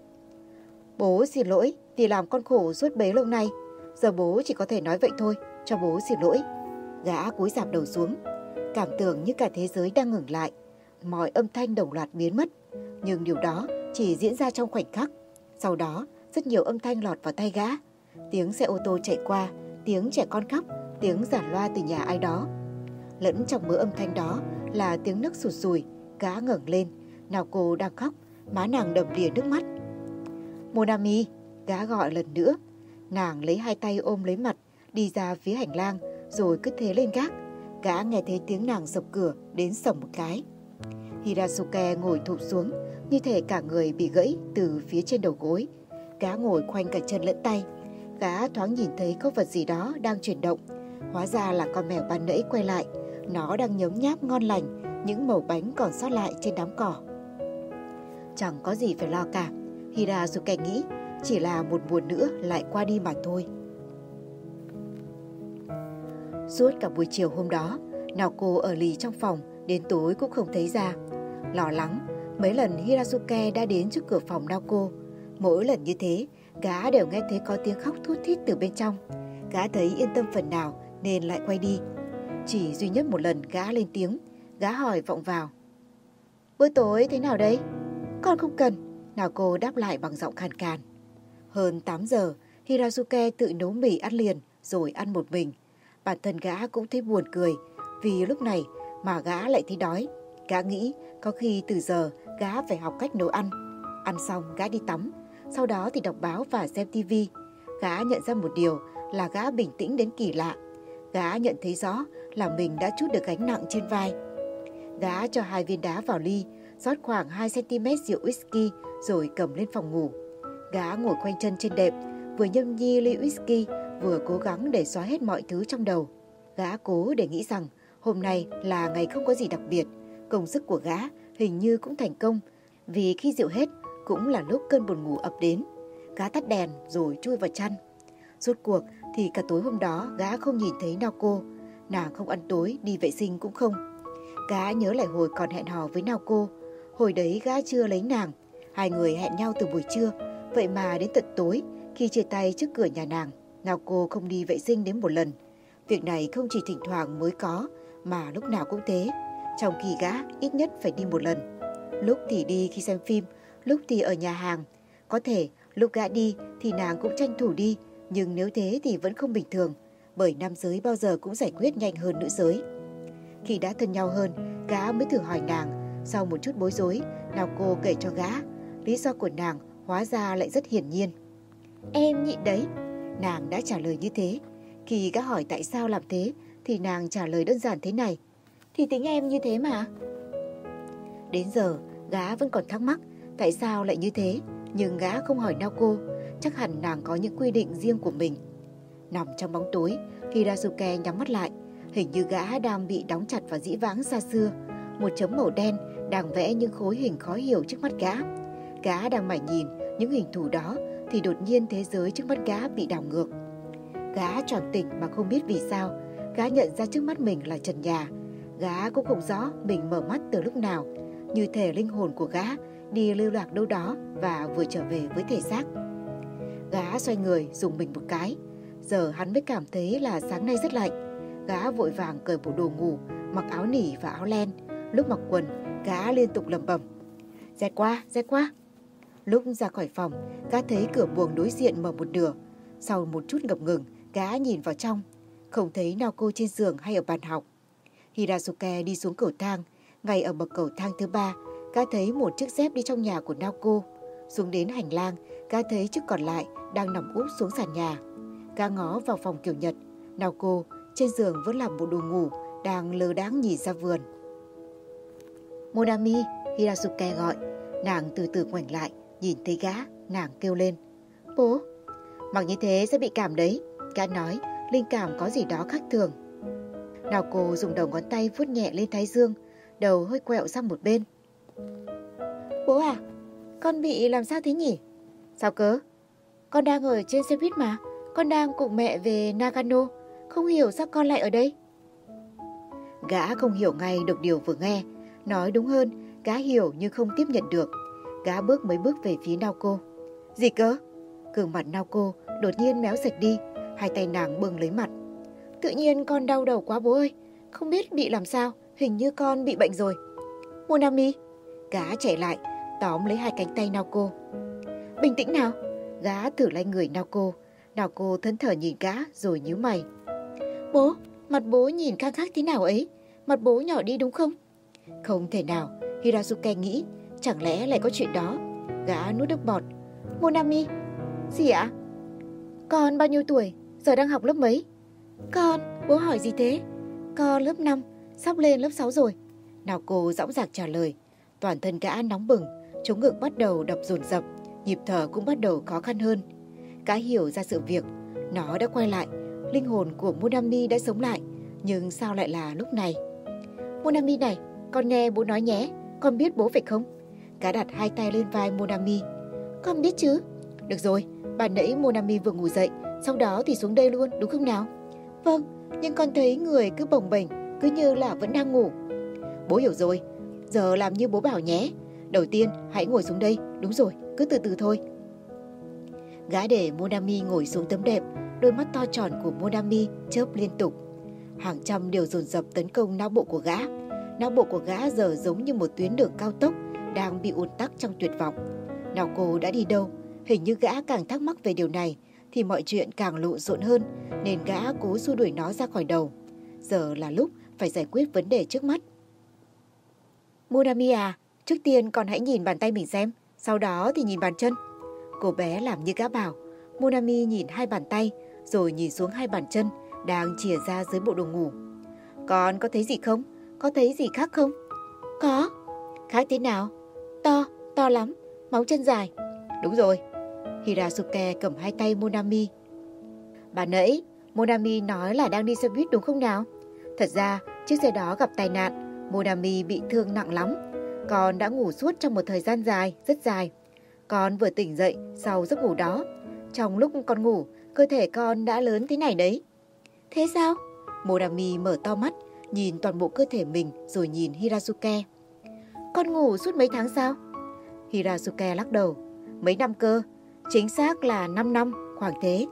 Bố xin lỗi vì làm con khổ suốt bấy lâu nay. Giờ bố chỉ có thể nói vậy thôi, cho bố xin lỗi. Gã cúi giảm đầu xuống, cảm tưởng như cả thế giới đang ngừng lại. Mọi âm thanh đồng loạt biến mất, nhưng điều đó chỉ diễn ra trong khoảnh khắc. Sau đó, rất nhiều âm thanh lọt vào tay gã. Tiếng xe ô tô chạy qua, tiếng trẻ con khóc, tiếng giản loa từ nhà ai đó. Lẫn trong mớ âm thanh đó là tiếng nước sụt sùi, gã ngẩng lên, nào cô đang khóc, má nàng đầm đìa nước mắt. Monami, gã gọi lần nữa. Nàng lấy hai tay ôm lấy mặt, đi ra phía hành lang, rồi cứ thế lên gác. Gã nghe thấy tiếng nàng sập cửa đến sầm một cái. Hirasuke ngồi thụp xuống, như thể cả người bị gãy từ phía trên đầu gối. Gã ngồi khoanh cả chân lẫn tay. Gã thoáng nhìn thấy có vật gì đó đang chuyển động. Hóa ra là con mèo ban nãy quay lại. Nó đang nhấm nháp ngon lành những mẩu bánh còn sót lại trên đám cỏ. Chẳng có gì phải lo cả. Hirazuke nghĩ chỉ là một mùa nữa lại qua đi mà thôi. Suốt cả buổi chiều hôm đó, nào cô ở lì trong phòng, đến tối cũng không thấy ra. Lo lắng, mấy lần Hirazuke đã đến trước cửa phòng Naoko. Mỗi lần như thế, gã đều nghe thấy có tiếng khóc thút thít từ bên trong. Gã thấy yên tâm phần nào nên lại quay đi. Chỉ duy nhất một lần gã lên tiếng, gã hỏi vọng vào. Bữa tối thế nào đấy? Con không cần. Nào cô đáp lại bằng giọng khàn khàn. Hơn 8 giờ, Hirazuke tự nấu mì ăn liền rồi ăn một mình. Bản thân gã cũng thấy buồn cười vì lúc này mà gã lại thấy đói. Gã nghĩ có khi từ giờ gã phải học cách nấu ăn. Ăn xong gã đi tắm, sau đó thì đọc báo và xem tivi. Gã nhận ra một điều là gã bình tĩnh đến kỳ lạ. Gã nhận thấy rõ là mình đã chút được gánh nặng trên vai. Gã cho hai viên đá vào ly, rót khoảng 2cm rượu whisky rồi cầm lên phòng ngủ. Gã ngồi quanh chân trên đệm, vừa nhâm nhi ly whisky, vừa cố gắng để xóa hết mọi thứ trong đầu. Gã cố để nghĩ rằng hôm nay là ngày không có gì đặc biệt, công sức của gã hình như cũng thành công, vì khi rượu hết cũng là lúc cơn buồn ngủ ập đến. Gã tắt đèn rồi chui vào chăn. Rốt cuộc thì cả tối hôm đó gã không nhìn thấy Naoko, nàng không ăn tối, đi vệ sinh cũng không. Gã nhớ lại hồi còn hẹn hò với nào cô, hồi đấy gã chưa lấy nàng, hai người hẹn nhau từ buổi trưa, vậy mà đến tận tối khi chia tay trước cửa nhà nàng, nào cô không đi vệ sinh đến một lần. Việc này không chỉ thỉnh thoảng mới có, mà lúc nào cũng thế, trong khi gã ít nhất phải đi một lần. Lúc thì đi khi xem phim, lúc thì ở nhà hàng. Có thể lúc gã đi thì nàng cũng tranh thủ đi, nhưng nếu thế thì vẫn không bình thường, bởi nam giới bao giờ cũng giải quyết nhanh hơn nữ giới. Khi đã thân nhau hơn, gã mới thử hỏi nàng, sau một chút bối rối, nào cô kể cho gã, lý do của nàng hóa ra lại rất hiển nhiên. Em nhịn đấy, nàng đã trả lời như thế. Khi gã hỏi tại sao làm thế, thì nàng trả lời đơn giản thế này. Thì tính em như thế mà. Đến giờ, gã vẫn còn thắc mắc tại sao lại như thế, nhưng gã không hỏi Naoko, chắc hẳn nàng có những quy định riêng của mình. Nằm trong bóng tối, Hirazuke nhắm mắt lại, hình như gã đang bị đóng chặt vào dĩ vãng xa xưa. Một chấm màu đen đang vẽ những khối hình khó hiểu trước mắt gã. Gã đang mải nhìn những hình thù đó thì đột nhiên thế giới trước mắt gã bị đảo ngược. Gã tròn tỉnh mà không biết vì sao, gã nhận ra trước mắt mình là trần nhà. Gã cũng không rõ mình mở mắt từ lúc nào, như thể linh hồn của gã đi lưu lạc đâu đó và vừa trở về với thể xác. Gã xoay người dùng mình một cái, giờ hắn mới cảm thấy là sáng nay rất lạnh. Gã vội vàng cởi bộ đồ ngủ, mặc áo nỉ và áo len. Lúc mặc quần, gã liên tục lầm bầm. Rét quá, rét quá. Lúc ra khỏi phòng, gã thấy cửa buồng đối diện mở một nửa. Sau một chút ngập ngừng, gã nhìn vào trong. Không thấy Naoko trên giường hay ở bàn học. Hirazuke đi xuống cầu thang. Ngay ở bậc cầu thang thứ ba, gã thấy một chiếc dép đi trong nhà của Naoko. Xuống đến hành lang, gã thấy chiếc còn lại đang nằm úp xuống sàn nhà. Gã ngó vào phòng kiểu Nhật. Naoko trên giường vẫn là bộ đồ ngủ, đang lơ đáng nhìn ra vườn. Monami, Hirazuke gọi. Nàng từ từ ngoảnh lại, nhìn thấy gã, nàng kêu lên. Bố, mặc như thế sẽ bị cảm đấy. Gã nói, linh cảm có gì đó khác thường. Nào cô dùng đầu ngón tay vuốt nhẹ lên thái dương, đầu hơi quẹo sang một bên. Bố à, con bị làm sao thế nhỉ? Sao cớ? Con đang ở trên xe buýt mà, con đang cùng mẹ về Nagano, không hiểu sao con lại ở đây. Gã không hiểu ngay được điều vừa nghe, nói đúng hơn, gã hiểu nhưng không tiếp nhận được. Gã bước mấy bước về phía Naoko. Gì cơ? Cường mặt Naoko đột nhiên méo sạch đi, hai tay nàng bưng lấy mặt. Tự nhiên con đau đầu quá bố ơi, không biết bị làm sao, hình như con bị bệnh rồi. Monami, gã chạy lại, tóm lấy hai cánh tay Naoko. Bình tĩnh nào, gã thử lấy người Naoko. Naoko thẫn thờ nhìn gã rồi nhíu mày. Bố, mặt bố nhìn khác khác thế nào ấy? Mặt bố nhỏ đi đúng không? Không thể nào, Hirazuke nghĩ, chẳng lẽ lại có chuyện đó? Gã nuốt nước bọt. Monami, gì ạ? Con bao nhiêu tuổi? Giờ đang học lớp mấy? Con, bố hỏi gì thế? Con lớp 5, sắp lên lớp 6 rồi. Nào cô dõng dạc trả lời. Toàn thân gã nóng bừng, chống ngực bắt đầu đập dồn dập, nhịp thở cũng bắt đầu khó khăn hơn. Cá hiểu ra sự việc, Nó đã quay lại, linh hồn của Monami đã sống lại, nhưng sao lại là lúc này? Monami này, con nghe bố nói nhé, con biết bố phải không? Cá đặt hai tay lên vai Monami. Con biết chứ? Được rồi, bà nãy Monami vừa ngủ dậy, sau đó thì xuống đây luôn, đúng không nào? Vâng, nhưng con thấy người cứ bồng bềnh, cứ như là vẫn đang ngủ. Bố hiểu rồi, giờ làm như bố bảo nhé. Đầu tiên, hãy ngồi xuống đây, đúng rồi, cứ từ từ thôi. Gã để Monami ngồi xuống tấm đệm, đôi mắt to tròn của Monami chớp liên tục. Hàng trăm điều dồn dập tấn công não bộ của gã. Não bộ của gã giờ giống như một tuyến đường cao tốc đang bị ùn tắc trong tuyệt vọng. Nào cô đã đi đâu? Hình như gã càng thắc mắc về điều này thì mọi chuyện càng lộn xộn hơn nên gã cố xua đuổi nó ra khỏi đầu. Giờ là lúc phải giải quyết vấn đề trước mắt. Monami à, trước tiên con hãy nhìn bàn tay mình xem, sau đó thì nhìn bàn chân. Cô bé làm như gã bảo. Monami nhìn hai bàn tay, rồi nhìn xuống hai bàn chân, đang chìa ra dưới bộ đồ ngủ. Con có thấy gì không? Có thấy gì khác không? Có. Khác thế nào? To, to lắm, móng chân dài. Đúng rồi. Hirasuke cầm hai tay Monami. Bà nãy, Monami nói là đang đi xe buýt đúng không nào? Thật ra, chiếc xe đó gặp tai nạn, Monami bị thương nặng lắm. Con đã ngủ suốt trong một thời gian dài, rất dài. Con vừa tỉnh dậy sau giấc ngủ đó. Trong lúc con ngủ, cơ thể con đã lớn thế này đấy. Thế sao? Monami mở to mắt, nhìn toàn bộ cơ thể mình rồi nhìn Hirasuke. Con ngủ suốt mấy tháng sao? Hirasuke lắc đầu. Mấy năm cơ, chính xác là 5 năm, khoảng thế.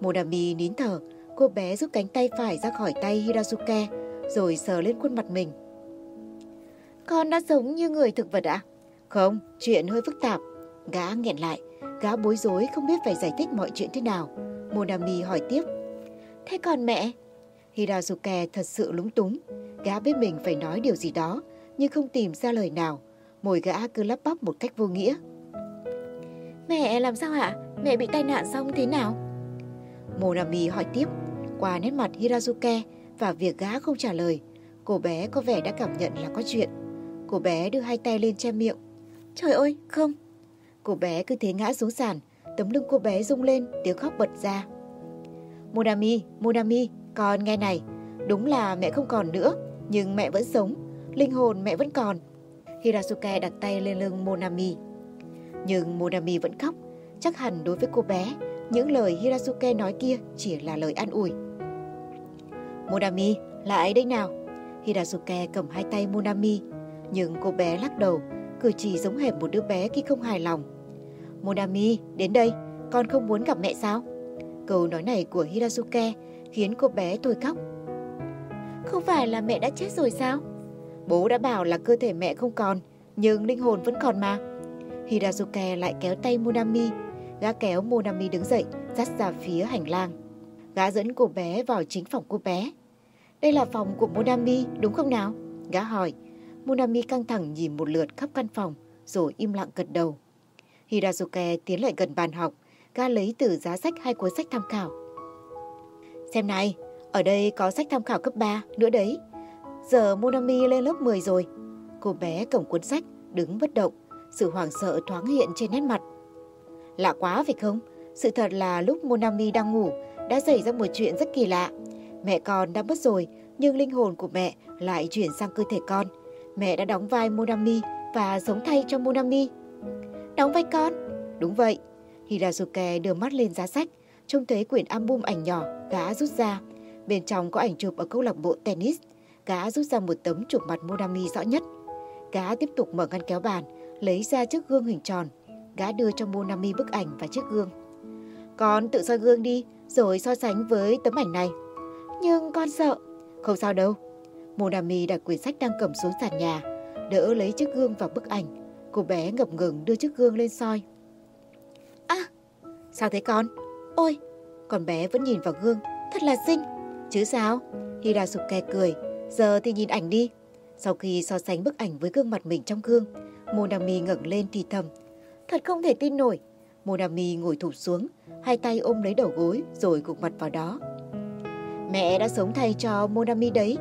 Monami nín thở, cô bé rút cánh tay phải ra khỏi tay Hirasuke, rồi sờ lên khuôn mặt mình. Con đã giống như người thực vật ạ? Không, chuyện hơi phức tạp. Gã nghẹn lại, gã bối rối không biết phải giải thích mọi chuyện thế nào. Monami hỏi tiếp. Thế còn mẹ? Hirazuke thật sự lúng túng. Gã biết mình phải nói điều gì đó, nhưng không tìm ra lời nào. Môi gã cứ lắp bắp một cách vô nghĩa. Mẹ làm sao ạ? Mẹ bị tai nạn xong thế nào? Monami hỏi tiếp. Qua nét mặt Hirazuke và việc gã không trả lời, cô bé có vẻ đã cảm nhận là có chuyện. Cô bé đưa hai tay lên che miệng. Trời ơi, không. Cô bé cứ thế ngã xuống sàn, tấm lưng cô bé rung lên, tiếng khóc bật ra. Monami, Monami, con nghe này, đúng là mẹ không còn nữa, nhưng mẹ vẫn sống, linh hồn mẹ vẫn còn. Hirasuke đặt tay lên lưng Monami. Nhưng Monami vẫn khóc, chắc hẳn đối với cô bé, những lời Hirasuke nói kia chỉ là lời an ủi. Monami, lại đây nào. Hirasuke cầm hai tay Monami, nhưng cô bé lắc đầu, cử chỉ giống hệt một đứa bé khi không hài lòng. Monami, đến đây, con không muốn gặp mẹ sao? Câu nói này của Hirasuke khiến cô bé thôi khóc. Không phải là mẹ đã chết rồi sao? Bố đã bảo là cơ thể mẹ không còn, nhưng linh hồn vẫn còn mà. Hirasuke lại kéo tay Monami, gã kéo Monami đứng dậy, dắt ra phía hành lang. Gã dẫn cô bé vào chính phòng cô bé. Đây là phòng của Monami, đúng không nào? Gã hỏi. Monami căng thẳng nhìn một lượt khắp căn phòng, rồi im lặng gật đầu. Hirazuke tiến lại gần bàn học, ga lấy từ giá sách hai cuốn sách tham khảo. Xem này, ở đây có sách tham khảo cấp 3 nữa đấy. Giờ Monami lên lớp 10 rồi. Cô bé cầm cuốn sách, đứng bất động, sự hoảng sợ thoáng hiện trên nét mặt. Lạ quá phải không? Sự thật là lúc Monami đang ngủ, đã xảy ra một chuyện rất kỳ lạ. Mẹ con đã mất rồi, nhưng linh hồn của mẹ lại chuyển sang cơ thể con. Mẹ đã đóng vai Monami và sống thay cho Monami. Đóng vai con? Đúng vậy. Hirazuke đưa mắt lên giá sách, trông thấy quyển album ảnh nhỏ gã rút ra. Bên trong có ảnh chụp ở câu lạc bộ tennis. Gã rút ra một tấm chụp mặt Monami rõ nhất. Gã tiếp tục mở ngăn kéo bàn, lấy ra chiếc gương hình tròn. Gã đưa cho Monami bức ảnh và chiếc gương. Con tự soi gương đi, rồi so sánh với tấm ảnh này. Nhưng con sợ. Không sao đâu. Monami đặt quyển sách đang cầm xuống sàn nhà, đỡ lấy chiếc gương và bức ảnh. Cô bé ngập ngừng đưa chiếc gương lên soi. À, sao thế con? Ôi, con bé vẫn nhìn vào gương, thật là xinh. Chứ sao? Hirasuke cười, giờ thì nhìn ảnh đi. Sau khi so sánh bức ảnh với gương mặt mình trong gương, Monami ngẩng lên thì thầm. Thật không thể tin nổi. Monami ngồi thụp xuống, hai tay ôm lấy đầu gối rồi gục mặt vào đó. Mẹ đã sống thay cho Monami đấy.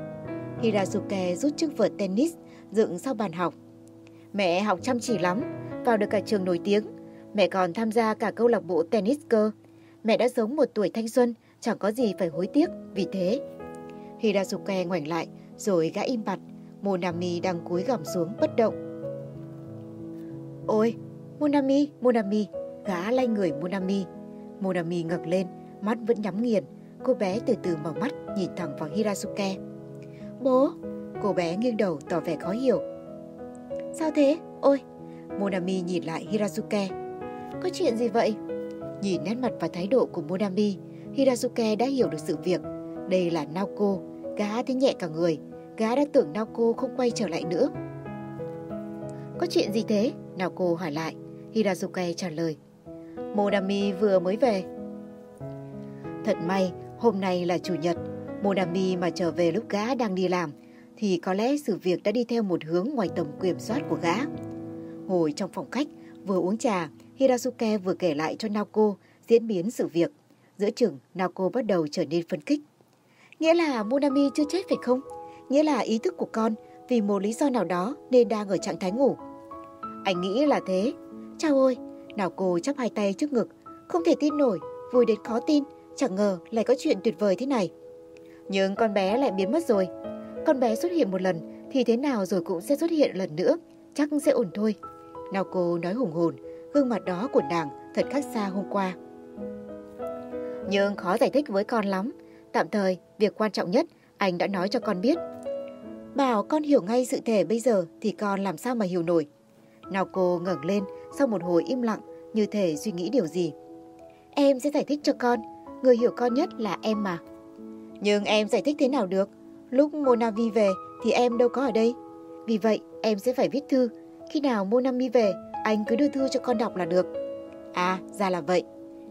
Hirasuke rút chiếc vợt tennis dựng sau bàn học. Mẹ học chăm chỉ lắm, vào được cả trường nổi tiếng. Mẹ còn tham gia cả câu lạc bộ tennis cơ. Mẹ đã sống một tuổi thanh xuân, chẳng có gì phải hối tiếc, vì thế. Hirazuke ngoảnh lại, rồi gã im bặt. Monami đang cúi gằm xuống bất động. Ôi, Monami, Monami, gã lay người Monami. Monami ngẩng lên, mắt vẫn nhắm nghiền. Cô bé từ từ mở mắt, nhìn thẳng vào Hirazuke. Bố, cô bé nghiêng đầu tỏ vẻ khó hiểu. Sao thế? Ôi, Monami nhìn lại Hirazuke. Có chuyện gì vậy? Nhìn nét mặt và thái độ của Monami, Hirazuke đã hiểu được sự việc. Đây là Naoko, gã thấy nhẹ cả người. Gã đã tưởng Naoko không quay trở lại nữa. Có chuyện gì thế? Naoko hỏi lại. Hirazuke trả lời. Monami vừa mới về. Thật may, hôm nay là chủ nhật. Monami mà trở về lúc gã đang đi làm, thì có lẽ sự việc đã đi theo một hướng ngoài tầm kiểm soát của gã. Ngồi trong phòng khách, vừa uống trà, Hirasuke vừa kể lại cho Naoko diễn biến sự việc. Giữa chừng, Naoko bắt đầu trở nên phấn khích. Nghĩa là Monami chưa chết phải không? Nghĩa là ý thức của con vì một lý do nào đó nên đang ở trạng thái ngủ. Anh nghĩ là thế. Chào ôi, Naoko chắp hai tay trước ngực. Không thể tin nổi, vui đến khó tin, chẳng ngờ lại có chuyện tuyệt vời thế này. Nhưng con bé lại biến mất rồi. Con bé xuất hiện một lần thì thế nào rồi cũng sẽ xuất hiện lần nữa, chắc sẽ ổn thôi. Naoko nói hùng hồn, gương mặt đó của nàng thật khác xa hôm qua. Nhưng khó giải thích với con lắm. Tạm thời, việc quan trọng nhất anh đã nói cho con biết. Bảo con hiểu ngay sự thể bây giờ thì con làm sao mà hiểu nổi. Naoko ngẩng lên sau một hồi im lặng như thể suy nghĩ điều gì. Em sẽ giải thích cho con, người hiểu con nhất là em mà. Nhưng em giải thích thế nào được? Lúc Monami về thì em đâu có ở đây. Vì vậy, em sẽ phải viết thư. Khi nào Monami về, anh cứ đưa thư cho con đọc là được. À, ra là vậy.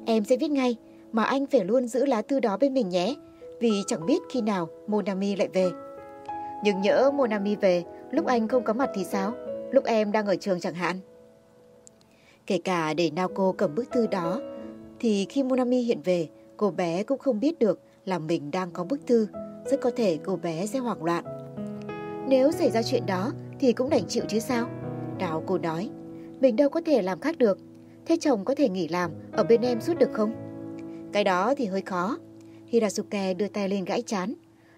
Em sẽ viết ngay, mà anh phải luôn giữ lá thư đó bên mình nhé, vì chẳng biết khi nào Monami lại về. Nhưng nhỡ Monami về, lúc anh không có mặt thì sao? Lúc em đang ở trường chẳng hạn. Kể cả để Naoko cầm bức thư đó, thì khi Monami hiện về, cô bé cũng không biết được là mình đang có bức thư. Rất có thể cô bé sẽ hoảng loạn. Nếu xảy ra chuyện đó thì cũng đành chịu chứ sao? Đào cô nói, mình đâu có thể làm khác được. Thế chồng có thể nghỉ làm ở bên em suốt được không? Cái đó thì hơi khó. Hirasuke đưa tay lên gãi chán.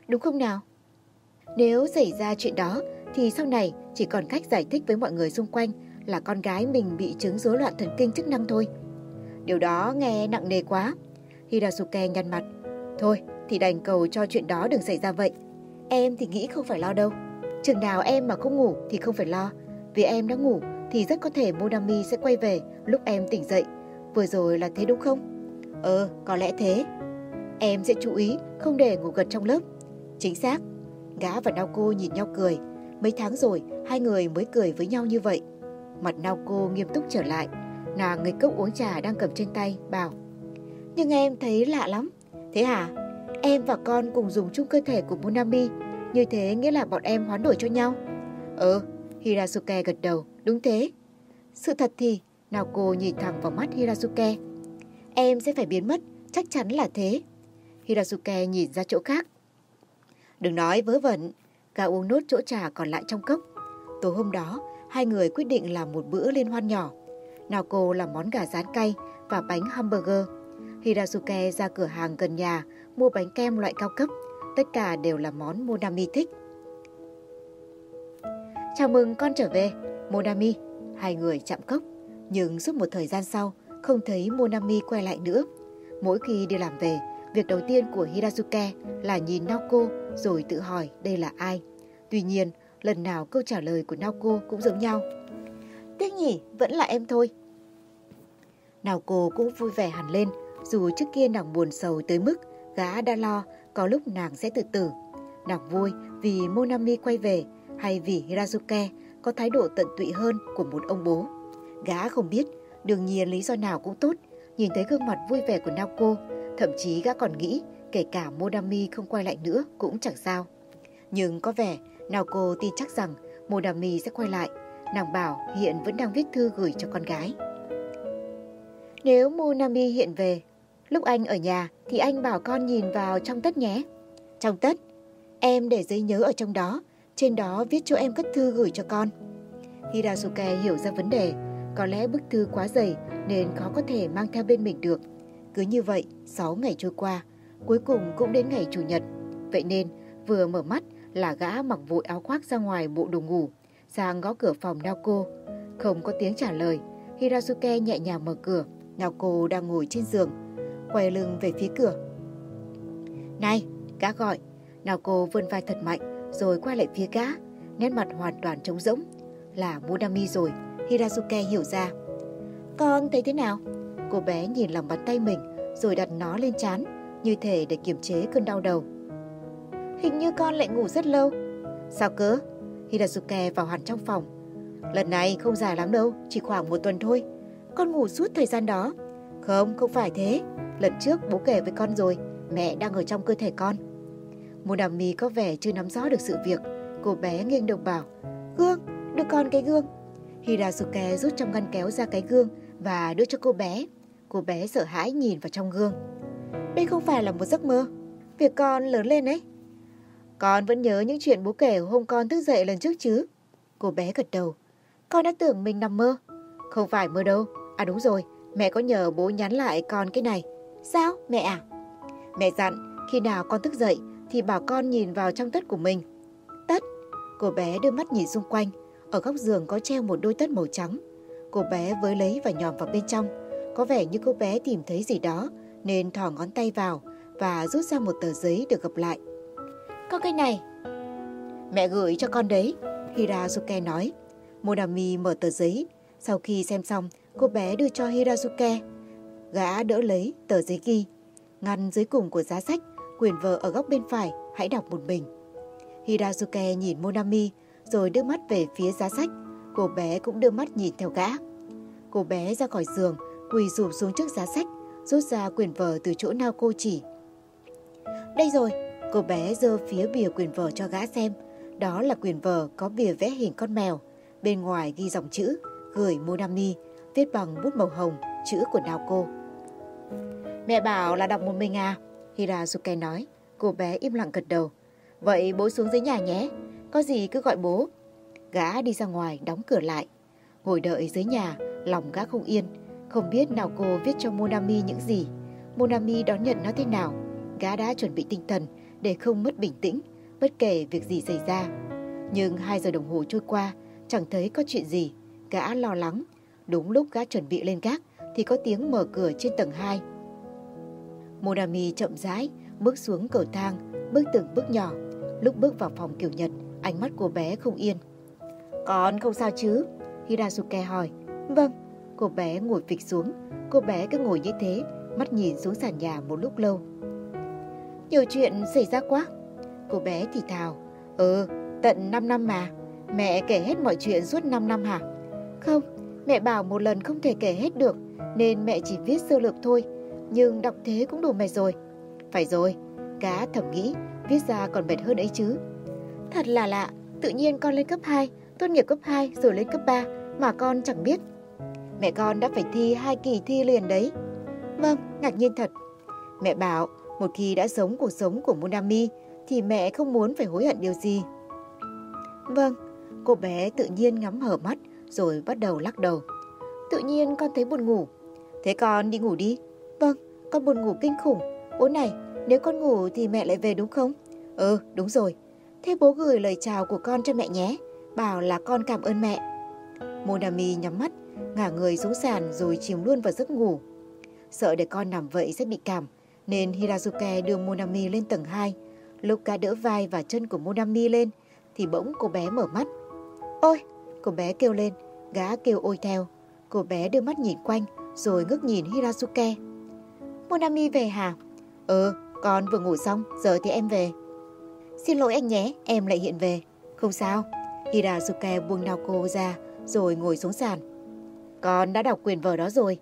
Đúng không nào? Nếu xảy ra chuyện đó thì sau này chỉ còn cách giải thích với mọi người xung quanh là con gái mình bị chứng rối loạn thần kinh chức năng thôi. Điều đó nghe nặng nề quá. Hirasuke nhăn mặt. Thôi thì đành cầu cho chuyện đó đừng xảy ra vậy. Em thì nghĩ không phải lo đâu. Chừng nào em mà không ngủ thì không phải lo. Vì em đã ngủ thì rất có thể Monami sẽ quay về lúc em tỉnh dậy. Vừa rồi là thế đúng không? Ờ, có lẽ thế. Em sẽ chú ý không để ngủ gật trong lớp. Chính xác. Gã và Naoko nhìn nhau cười. Mấy tháng rồi, hai người mới cười với nhau như vậy. Mặt Naoko nghiêm túc trở lại. Nàng người cốc uống trà đang cầm trên tay, bảo. Nhưng em thấy lạ lắm. Thế hả? Em và con cùng dùng chung cơ thể của Monami. Như thế nghĩa là bọn em hoán đổi cho nhau. Ừ, Hirasuke gật đầu. Đúng thế. Sự thật thì, Naoko nhìn thẳng vào mắt Hirasuke. Em sẽ phải biến mất, chắc chắn là thế. Hirasuke nhìn ra chỗ khác. Đừng nói vớ vẩn, gã uống nốt chỗ trà còn lại trong cốc. Tối hôm đó, hai người quyết định làm một bữa liên hoan nhỏ. Naoko làm món gà rán cay và bánh hamburger. Hirasuke ra cửa hàng gần nhà mua bánh kem loại cao cấp. Tất cả đều là món Monami thích. Chào mừng con trở về, Monami. Hai người chạm cốc. Nhưng suốt một thời gian sau, không thấy Monami quay lại nữa. Mỗi khi đi làm về, việc đầu tiên của Hirazuke là nhìn Naoko rồi tự hỏi đây là ai. Tuy nhiên, lần nào câu trả lời của Naoko cũng giống nhau. Tiếc nhỉ, vẫn là em thôi. Naoko cũng vui vẻ hẳn lên, dù trước kia nàng buồn sầu tới mức gã đã lo có lúc nàng sẽ tự tử. Nàng vui vì Monami quay về hay vì Hirazuke có thái độ tận tụy hơn của một ông bố. Gã không biết, đương nhiên lý do nào cũng tốt, nhìn thấy gương mặt vui vẻ của Naoko, thậm chí gã còn nghĩ kể cả Monami không quay lại nữa cũng chẳng sao. Nhưng có vẻ Naoko tin chắc rằng Monami sẽ quay lại, nàng bảo hiện vẫn đang viết thư gửi cho con gái. Nếu Monami hiện về, lúc anh ở nhà thì anh bảo con nhìn vào trong tất nhé. Trong tất, em để giấy nhớ ở trong đó, trên đó viết cho em cất thư gửi cho con. Hirasuke hiểu ra vấn đề, có lẽ bức thư quá dày nên khó có thể mang theo bên mình được. Cứ như vậy, 6 ngày trôi qua, cuối cùng cũng đến ngày Chủ nhật. Vậy nên, vừa mở mắt là gã mặc vội áo khoác ra ngoài bộ đồ ngủ, sang gõ cửa phòng Naoko. Không có tiếng trả lời, Hirasuke nhẹ nhàng mở cửa, Naoko đang ngồi trên giường, quay lưng về phía cửa. Này, gã gọi, Nào cô vươn vai thật mạnh, rồi quay lại phía gã, nét mặt hoàn toàn trống rỗng. Là Mudami rồi, Hirasuke hiểu ra. Con thấy thế nào? Cô bé nhìn lòng bàn tay mình, rồi đặt nó lên chán, như thể để kiềm chế cơn đau đầu. Hình như con lại ngủ rất lâu. Sao cớ? Hirasuke vào hẳn trong phòng. Lần này không dài lắm đâu, chỉ khoảng một tuần thôi. Con ngủ suốt thời gian đó. Không, không phải thế. Lần trước bố kể với con rồi, mẹ đang ở trong cơ thể con. Monami có vẻ chưa nắm rõ được sự việc. Cô bé nghiêng đầu bảo, gương, đưa con cái gương. Hirasuke rút trong ngăn kéo ra cái gương và đưa cho cô bé. Cô bé sợ hãi nhìn vào trong gương. Đây không phải là một giấc mơ. Việc con lớn lên ấy. Con vẫn nhớ những chuyện bố kể hôm con thức dậy lần trước chứ? Cô bé gật đầu. Con đã tưởng mình nằm mơ. Không phải mơ đâu. À đúng rồi, mẹ có nhờ bố nhắn lại con cái này. Sao, mẹ à? Mẹ dặn, khi nào con thức dậy thì bảo con nhìn vào trong tất của mình. Tất? Cô bé đưa mắt nhìn xung quanh. Ở góc giường có treo một đôi tất màu trắng. Cô bé với lấy và nhòm vào bên trong. Có vẻ như cô bé tìm thấy gì đó nên thò ngón tay vào và rút ra một tờ giấy được gập lại. Có cái này. Mẹ gửi cho con đấy, Hirazuke nói. Monami mở tờ giấy. Sau khi xem xong, cô bé đưa cho Hirazuke. Gã đỡ lấy tờ giấy ghi. Ngăn dưới cùng của giá sách, quyển vở ở góc bên phải, hãy đọc một mình. Hirazuke nhìn Monami rồi đưa mắt về phía giá sách. Cô bé cũng đưa mắt nhìn theo gã. Cô bé ra khỏi giường, quỳ rụp xuống trước giá sách, rút ra quyển vở từ chỗ nào cô chỉ. Đây rồi, cô bé dơ phía bìa quyển vở cho gã xem. Đó là quyển vở có bìa vẽ hình con mèo. Bên ngoài ghi dòng chữ, gửi Monami, viết bằng bút màu hồng, chữ của Naoko. Mẹ bảo là đọc một mình à? Hirazuke nói. Cô bé im lặng gật đầu. Vậy bố xuống dưới nhà nhé. Có gì cứ gọi bố. Gã đi ra ngoài đóng cửa lại. Ngồi đợi dưới nhà, lòng gã không yên. Không biết nào cô viết cho Monami những gì. Monami đón nhận nó thế nào. Gã đã chuẩn bị tinh thần để không mất bình tĩnh, bất kể việc gì xảy ra. Nhưng 2 giờ đồng hồ trôi qua, chẳng thấy có chuyện gì. Gã lo lắng. Đúng lúc gã chuẩn bị lên gác, thì có tiếng mở cửa trên tầng 2. Monami chậm rãi, bước xuống cầu thang, bước từng bước nhỏ. Lúc bước vào phòng kiểu Nhật, ánh mắt cô bé không yên. Con không sao chứ? Hirasuke hỏi. Vâng. Cô bé ngồi phịch xuống. Cô bé cứ ngồi như thế, mắt nhìn xuống sàn nhà một lúc lâu. Nhiều chuyện xảy ra quá. Cô bé thì thào. Ừ, tận 5 năm mà. Mẹ kể hết mọi chuyện suốt 5 năm hả? Không, mẹ bảo một lần không thể kể hết được, nên mẹ chỉ viết sơ lược thôi. Nhưng đọc thế cũng đủ mệt rồi. Phải rồi, cá thầm nghĩ, viết ra còn mệt hơn ấy chứ. Thật là lạ, tự nhiên con lên cấp 2, tốt nghiệp cấp 2 rồi lên cấp 3 mà con chẳng biết. Mẹ con đã phải thi hai kỳ thi liền đấy. Vâng, ngạc nhiên thật. Mẹ bảo, một khi đã sống cuộc sống của Monami thì mẹ không muốn phải hối hận điều gì. Vâng, cô bé tự nhiên ngắm hở mắt rồi bắt đầu lắc đầu. Tự nhiên con thấy buồn ngủ. Thế con đi ngủ đi. Vâng, con buồn ngủ kinh khủng. Bố này, nếu con ngủ thì mẹ lại về đúng không? Ừ, đúng rồi. Thế bố gửi lời chào của con cho mẹ nhé. Bảo là con cảm ơn mẹ. Monami nhắm mắt, ngả người xuống sàn rồi chìm luôn vào giấc ngủ. Sợ để con nằm vậy sẽ bị cảm, nên Hirazuke đưa Monami lên tầng 2. Luka đỡ vai và chân của Monami lên, thì bỗng cô bé mở mắt. Ôi! Cô bé kêu lên, gã kêu ôi theo. Cô bé đưa mắt nhìn quanh, rồi ngước nhìn Hirazuke. Monami về hả? Ừ, con vừa ngủ xong, giờ thì em về. Xin lỗi anh nhé, em lại hiện về. Không sao. Hirazuke buông Naoko ra, rồi ngồi xuống sàn. Con đã đọc quyền vở đó rồi.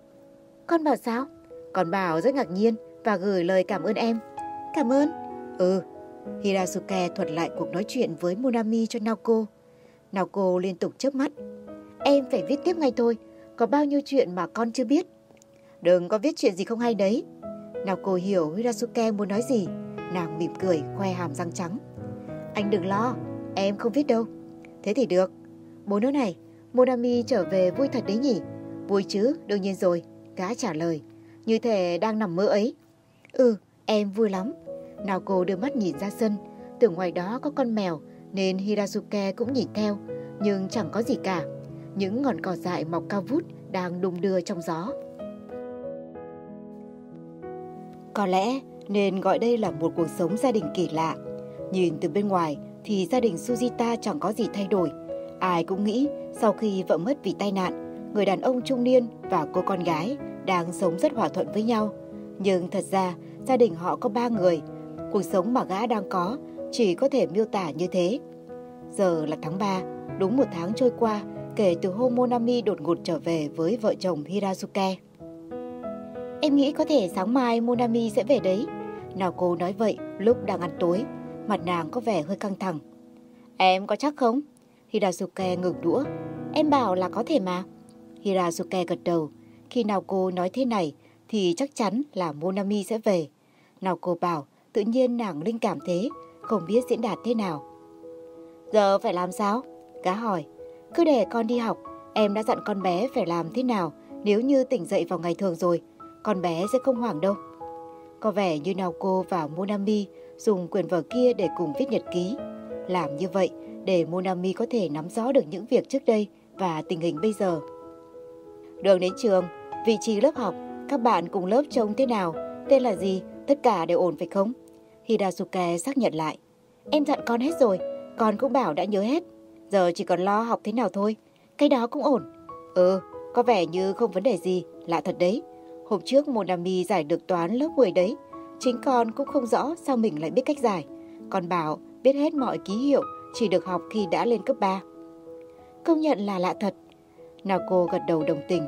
Con bảo sao? Con bảo rất ngạc nhiên và gửi lời cảm ơn em. Cảm ơn. Ừ. Hirasuke thuật lại cuộc nói chuyện với Monami cho Naoko. Naoko liên tục chớp mắt. Em phải viết tiếp ngay thôi. Có bao nhiêu chuyện mà con chưa biết. Đừng có viết chuyện gì không hay đấy. nào cô hiểu Hirasuke muốn nói gì. Nàng mỉm cười, khoe hàm răng trắng. Anh đừng lo, em không viết đâu. Thế thì được. Bố nói này, Monami trở về vui thật đấy nhỉ? Vui chứ, đương nhiên rồi. Gã trả lời. như thể đang nằm mơ ấy. Ừ, em vui lắm. nào cô đưa mắt nhìn ra sân, tưởng ngoài đó có con mèo nên Hirasuke cũng nhìn theo, nhưng chẳng có gì cả. Những ngọn cỏ dại mọc cao vút đang đung đưa trong gió. Có lẽ nên gọi đây là một cuộc sống gia đình kỳ lạ. Nhìn từ bên ngoài thì gia đình Sujita chẳng có gì thay đổi. Ai cũng nghĩ sau khi vợ mất vì tai nạn, người đàn ông trung niên và cô con gái đang sống rất hòa thuận với nhau. Nhưng thật ra gia đình họ có ba người. Cuộc sống mà gã đang có chỉ có thể miêu tả như thế. Giờ là tháng 3, đúng một tháng trôi qua kể từ hôm Monami đột ngột trở về với vợ chồng Hirazuke. Em nghĩ có thể sáng mai Monami sẽ về đấy. Nào cô nói vậy lúc đang ăn tối, mặt nàng có vẻ hơi căng thẳng. Em có chắc không? Hirazuke ngừng đũa. Em bảo là có thể mà. Hirazuke gật đầu. Khi nào cô nói thế này thì chắc chắn là Monami sẽ về. Nào cô bảo tự nhiên nàng linh cảm thế, không biết diễn đạt thế nào. Giờ phải làm sao? Gá hỏi. Cứ để con đi học, em đã dặn con bé phải làm thế nào nếu như tỉnh dậy vào ngày thường rồi. Con bé sẽ không hoảng đâu. Có vẻ như Naoko và Monami dùng quyển vở kia để cùng viết nhật ký. Làm như vậy để Monami có thể nắm rõ được những việc trước đây và tình hình bây giờ. Đường đến trường, vị trí lớp học, các bạn cùng lớp trông thế nào, tên là gì, tất cả đều ổn phải không? Hidasuke xác nhận lại. Em dặn con hết rồi, con cũng bảo đã nhớ hết. Giờ chỉ còn lo học thế nào thôi, cái đó cũng ổn. Ừ, có vẻ như không vấn đề gì, lạ thật đấy. Hôm trước Monami giải được toán lớp 10 đấy. Chính con cũng không rõ sao mình lại biết cách giải. Con bảo biết hết mọi ký hiệu, chỉ được học khi đã lên cấp 3. Công nhận là lạ thật. Nào cô gật đầu đồng tình.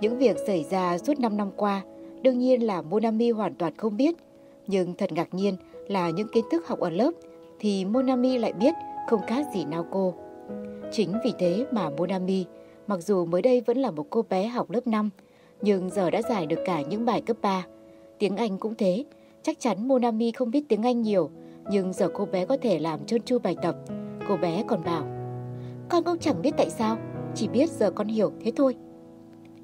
Những việc xảy ra suốt 5 năm qua, đương nhiên là Monami hoàn toàn không biết. Nhưng thật ngạc nhiên là những kiến thức học ở lớp thì Monami lại biết không khác gì Naoko. Chính vì thế mà Monami, mặc dù mới đây vẫn là một cô bé học lớp 5, nhưng giờ đã giải được cả những bài cấp 3. Tiếng Anh cũng thế, chắc chắn Monami không biết tiếng Anh nhiều, nhưng giờ cô bé có thể làm trơn tru bài tập. Cô bé còn bảo, con cũng chẳng biết tại sao, chỉ biết giờ con hiểu thế thôi.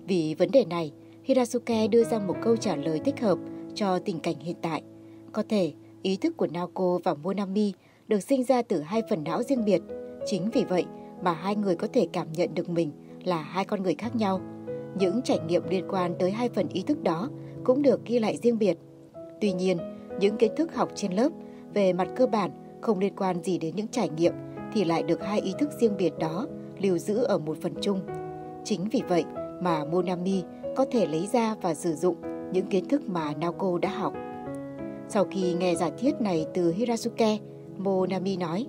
Vì vấn đề này, Hirasuke đưa ra một câu trả lời thích hợp cho tình cảnh hiện tại. Có thể ý thức của Naoko và Monami được sinh ra từ hai phần não riêng biệt. Chính vì vậy mà hai người có thể cảm nhận được mình là hai con người khác nhau. Những trải nghiệm liên quan tới hai phần ý thức đó cũng được ghi lại riêng biệt. Tuy nhiên, những kiến thức học trên lớp về mặt cơ bản không liên quan gì đến những trải nghiệm thì lại được hai ý thức riêng biệt đó lưu giữ ở một phần chung. Chính vì vậy mà Monami có thể lấy ra và sử dụng những kiến thức mà Naoko đã học. Sau khi nghe giả thiết này từ Hirasuke, Monami nói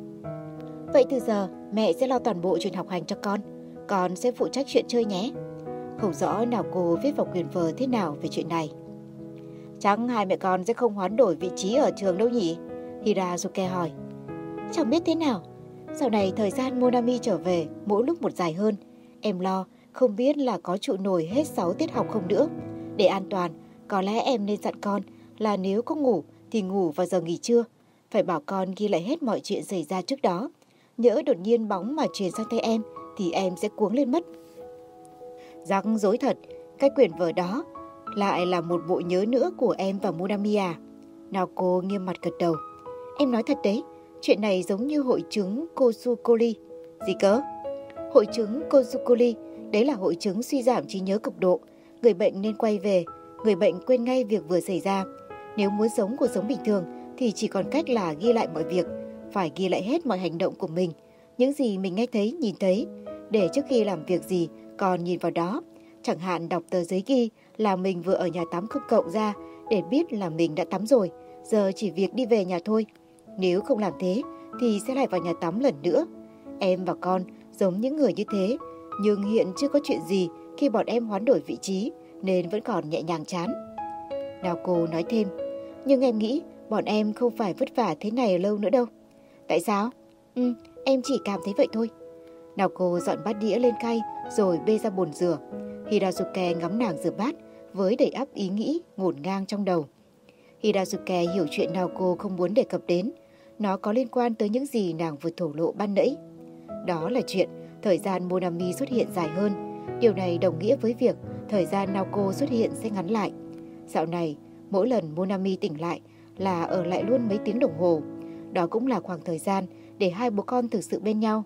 Vậy từ giờ mẹ sẽ lo toàn bộ chuyện học hành cho con, con sẽ phụ trách chuyện chơi nhé. Không rõ nào cô viết vào quyền vở thế nào về chuyện này. Chắc hai mẹ con sẽ không hoán đổi vị trí ở trường đâu nhỉ? Hirazuke hỏi. Chẳng biết thế nào. Sau này thời gian Monami trở về mỗi lúc một dài hơn. Em lo không biết là có trụ nổi hết 6 tiết học không nữa. Để an toàn, có lẽ em nên dặn con là nếu có ngủ thì ngủ vào giờ nghỉ trưa. Phải bảo con ghi lại hết mọi chuyện xảy ra trước đó. Nhỡ đột nhiên bóng mà truyền sang tay em thì em sẽ cuống lên mất. Rắc dối thật, cái quyển vở đó lại là một bộ nhớ nữa của em và Munamiya. Nào cô nghiêm mặt gật đầu. Em nói thật đấy, chuyện này giống như hội chứng Kosukoli. Gì cơ? Hội chứng Kosukoli, đấy là hội chứng suy giảm trí nhớ cực độ. Người bệnh nên quay về, người bệnh quên ngay việc vừa xảy ra. Nếu muốn sống cuộc sống bình thường thì chỉ còn cách là ghi lại mọi việc, phải ghi lại hết mọi hành động của mình, những gì mình nghe thấy, nhìn thấy, để trước khi làm việc gì còn nhìn vào đó. Chẳng hạn đọc tờ giấy ghi là mình vừa ở nhà tắm không cộng ra để biết là mình đã tắm rồi, giờ chỉ việc đi về nhà thôi. Nếu không làm thế thì sẽ lại vào nhà tắm lần nữa. Em và con giống những người như thế, nhưng hiện chưa có chuyện gì khi bọn em hoán đổi vị trí nên vẫn còn nhẹ nhàng chán. Nào cô nói thêm, nhưng em nghĩ bọn em không phải vất vả thế này lâu nữa đâu. Tại sao? Ừ, em chỉ cảm thấy vậy thôi. Nào cô dọn bát đĩa lên khay rồi bê ra bồn rửa. Hirazuke ngắm nàng rửa bát với đầy ắp ý nghĩ ngổn ngang trong đầu. Hirazuke hiểu chuyện nào cô không muốn đề cập đến. Nó có liên quan tới những gì nàng vừa thổ lộ ban nãy. Đó là chuyện thời gian Monami xuất hiện dài hơn. Điều này đồng nghĩa với việc thời gian Naoko xuất hiện sẽ ngắn lại. Dạo này, mỗi lần Monami tỉnh lại là ở lại luôn mấy tiếng đồng hồ. Đó cũng là khoảng thời gian để hai bố con thực sự bên nhau.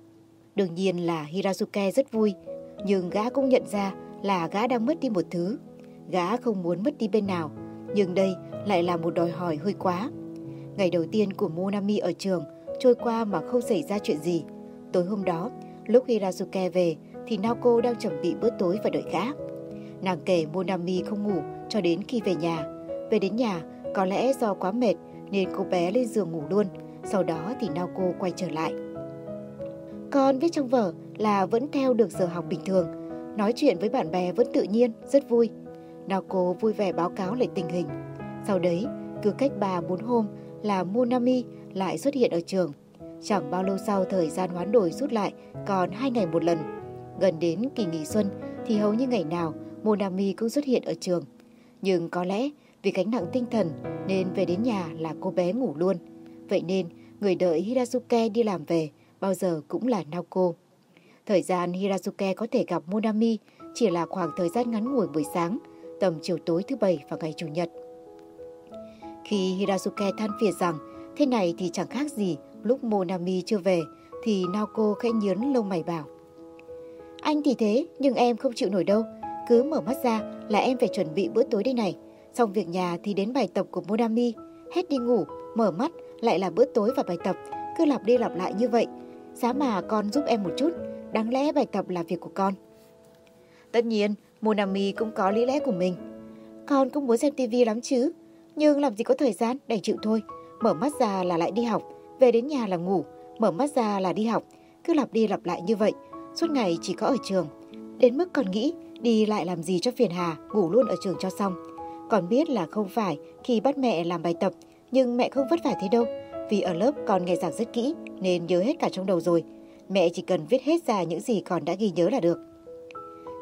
Đương nhiên là Hirazuke rất vui, nhưng gã cũng nhận ra là gã đang mất đi một thứ. Gã không muốn mất đi bên nào, nhưng đây lại là một đòi hỏi hơi quá. Ngày đầu tiên của Monami ở trường trôi qua mà không xảy ra chuyện gì. Tối hôm đó, lúc Hirazuke về thì Naoko đang chuẩn bị bữa tối và đợi gã. Nàng kể Monami không ngủ cho đến khi về nhà. Về đến nhà, có lẽ do quá mệt nên cô bé lên giường ngủ luôn. Sau đó thì Naoko quay trở lại. Con viết trong vở là vẫn theo được giờ học bình thường. Nói chuyện với bạn bè vẫn tự nhiên, rất vui. Naoko vui vẻ báo cáo lại tình hình. Sau đấy, cứ cách 3-4 hôm là Monami lại xuất hiện ở trường. Chẳng bao lâu sau thời gian hoán đổi rút lại còn 2 ngày một lần. Gần đến kỳ nghỉ xuân thì hầu như ngày nào Monami cũng xuất hiện ở trường. Nhưng có lẽ vì gánh nặng tinh thần nên về đến nhà là cô bé ngủ luôn. Vậy nên người đợi Hirazuke đi làm về bao giờ cũng là Naoko. Thời gian Hirazuke có thể gặp Monami chỉ là khoảng thời gian ngắn ngủi buổi sáng, tầm chiều tối thứ bảy và ngày chủ nhật. Khi Hirazuke than phiền rằng thế này thì chẳng khác gì lúc Monami chưa về thì Naoko khẽ nhớn lông mày bảo. Anh thì thế, nhưng em không chịu nổi đâu. Cứ mở mắt ra là em phải chuẩn bị bữa tối đây này. Xong việc nhà thì đến bài tập của Monami. Hết đi ngủ, mở mắt lại là bữa tối và bài tập. Cứ lặp đi lặp lại như vậy. Giá mà con giúp em một chút. Đáng lẽ bài tập là việc của con. Tất nhiên, Monami cũng có lý lẽ của mình. Con cũng muốn xem tivi lắm chứ. Nhưng làm gì có thời gian, đành chịu thôi. Mở mắt ra là lại đi học, về đến nhà là ngủ, mở mắt ra là đi học. Cứ lặp đi lặp lại như vậy, suốt ngày chỉ có ở trường. Đến mức còn nghĩ đi lại làm gì cho phiền hà, ngủ luôn ở trường cho xong. Còn biết là không phải khi bắt mẹ làm bài tập, nhưng mẹ không vất vả thế đâu. Vì ở lớp con nghe giảng rất kỹ nên nhớ hết cả trong đầu rồi. Mẹ chỉ cần viết hết ra những gì con đã ghi nhớ là được.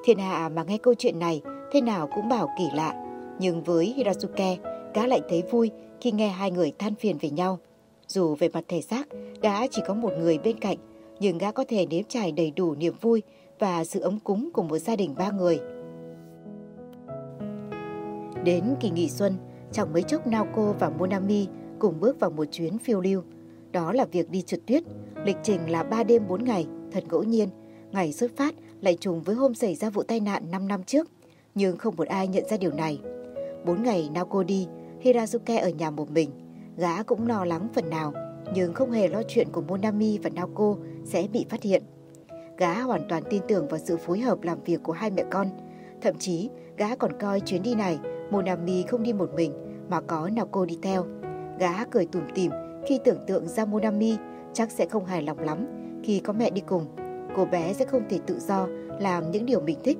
Thiên hạ mà nghe câu chuyện này thế nào cũng bảo kỳ lạ. Nhưng với Hirasuke, gã lại thấy vui khi nghe hai người than phiền về nhau. Dù về mặt thể xác, gã chỉ có một người bên cạnh, nhưng gã có thể nếm trải đầy đủ niềm vui và sự ấm cúng của một gia đình ba người. Đến kỳ nghỉ xuân, chẳng mấy chốc Naoko và Monami cùng bước vào một chuyến phiêu lưu. Đó là việc đi trượt tuyết, lịch trình là 3 đêm 4 ngày, thật ngẫu nhiên. Ngày xuất phát lại trùng với hôm xảy ra vụ tai nạn 5 năm trước, nhưng không một ai nhận ra điều này. 4 ngày Naoko đi, Hirazuke ở nhà một mình. Gã cũng lo lắng phần nào, nhưng không hề lo chuyện của Monami và Naoko sẽ bị phát hiện. Gã hoàn toàn tin tưởng vào sự phối hợp làm việc của hai mẹ con. Thậm chí, gã còn coi chuyến đi này Monami không đi một mình mà có Naoko đi theo. Gã cười tủm tỉm khi tưởng tượng ra Monami chắc sẽ không hài lòng lắm khi có mẹ đi cùng. Cô bé sẽ không thể tự do làm những điều mình thích.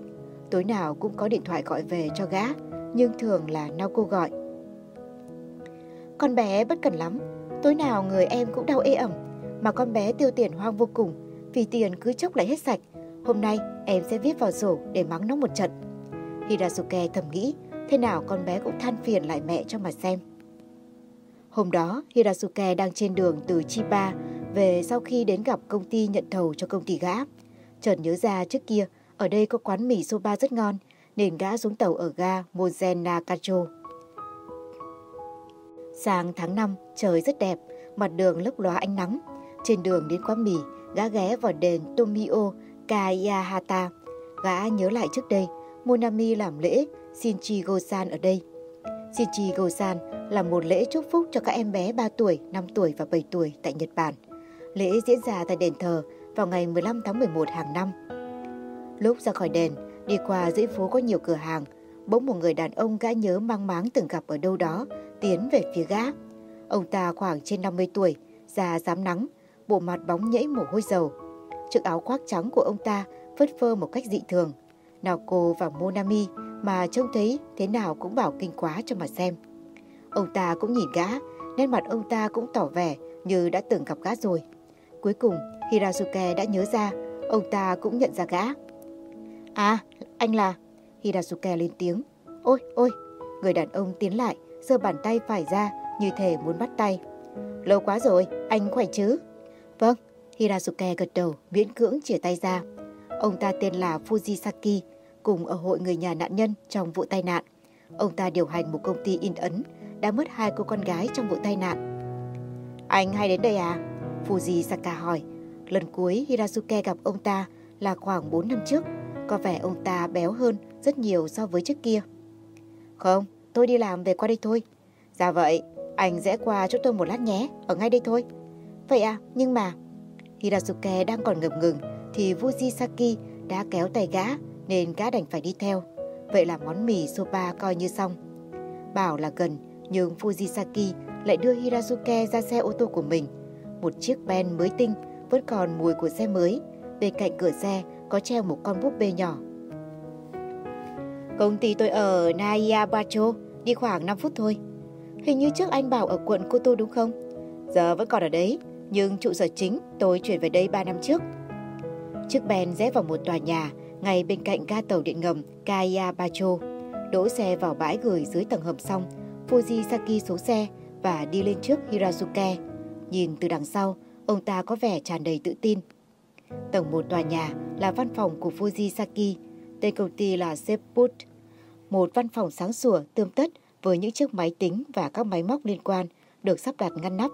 Tối nào cũng có điện thoại gọi về cho gã, nhưng thường là Naoko gọi. Con bé bất cần lắm, tối nào người em cũng đau ê ẩm, mà con bé tiêu tiền hoang vô cùng, vì tiền cứ chốc lại hết sạch. Hôm nay em sẽ viết vào sổ để mắng nó một trận. Hirasuke thầm nghĩ, thế nào con bé cũng than phiền lại mẹ cho mà xem. Hôm đó, Hirasuke đang trên đường từ Chiba về sau khi đến gặp công ty nhận thầu cho công ty gã. Chợt nhớ ra trước kia, ở đây có quán mì soba rất ngon, nên gã xuống tàu ở ga Mozen Nakacho. Sang tháng 5, trời rất đẹp, mặt đường lấp lóa ánh nắng. Trên đường đến quán mì, gã ghé vào đền Tomio Kayahata. Gã nhớ lại trước đây, Monami làm lễ Shinchi Gosan ở đây. Shinchi Gosan là một lễ chúc phúc cho các em bé 3 tuổi, 5 tuổi và 7 tuổi tại Nhật Bản. Lễ diễn ra tại đền thờ vào ngày 15 tháng 11 hàng năm. Lúc ra khỏi đền, đi qua dãy phố có nhiều cửa hàng, bỗng một người đàn ông gã nhớ mang máng từng gặp ở đâu đó tiến về phía gã. Ông ta khoảng trên 50 tuổi, già dám nắng, bộ mặt bóng nhẫy mồ hôi dầu. Chiếc áo khoác trắng của ông ta phất phơ một cách dị thường. Naoko và Monami mà trông thấy thế nào cũng bảo kinh quá cho mà xem. Ông ta cũng nhìn gã, nét mặt ông ta cũng tỏ vẻ như đã từng gặp gã rồi. Cuối cùng, Hirasuke đã nhớ ra, ông ta cũng nhận ra gã. À, anh là... Hirasuke lên tiếng. Ôi, ôi! Người đàn ông tiến lại, giơ bàn tay phải ra như thể muốn bắt tay. Lâu quá rồi, anh khỏe chứ? Vâng, Hirasuke gật đầu, miễn cưỡng chia tay ra. Ông ta tên là Fujisaki, cùng ở hội người nhà nạn nhân trong vụ tai nạn. Ông ta điều hành một công ty in ấn, đã mất hai cô con gái trong vụ tai nạn. Anh hay đến đây à? Fujisaka hỏi. Lần cuối Hirasuke gặp ông ta là khoảng 4 năm trước. Có vẻ ông ta béo hơn rất nhiều so với trước kia. Không, tôi đi làm về qua đây thôi. Dạ vậy, anh rẽ qua chỗ tôi một lát nhé, ở ngay đây thôi. Vậy à, nhưng mà... Hirasuke đang còn ngập ngừng thì Fujisaki đã kéo tay gã nên gã đành phải đi theo. Vậy là món mì soba coi như xong. Bảo là gần, nhưng Fujisaki lại đưa Hirasuke ra xe ô tô của mình. Một chiếc Ben mới tinh, vẫn còn mùi của xe mới. Bên cạnh cửa xe có treo một con búp bê nhỏ. Công ty tôi ở Nayabacho, đi khoảng 5 phút thôi. Hình như trước anh bảo ở quận Cô Tô đúng không? Giờ vẫn còn ở đấy, nhưng trụ sở chính tôi chuyển về đây 3 năm trước. Chiếc Ben rẽ vào một tòa nhà ngay bên cạnh ga tàu điện ngầm Kaya Bacho, Đỗ xe vào bãi gửi dưới tầng hầm xong, Fujisaki xuống xe và đi lên trước Hirazuke. Nhìn từ đằng sau, ông ta có vẻ tràn đầy tự tin. Tầng một tòa nhà là văn phòng của Fujisaki, tên công ty là Seput. Một văn phòng sáng sủa, tươm tất với những chiếc máy tính và các máy móc liên quan được sắp đặt ngăn nắp.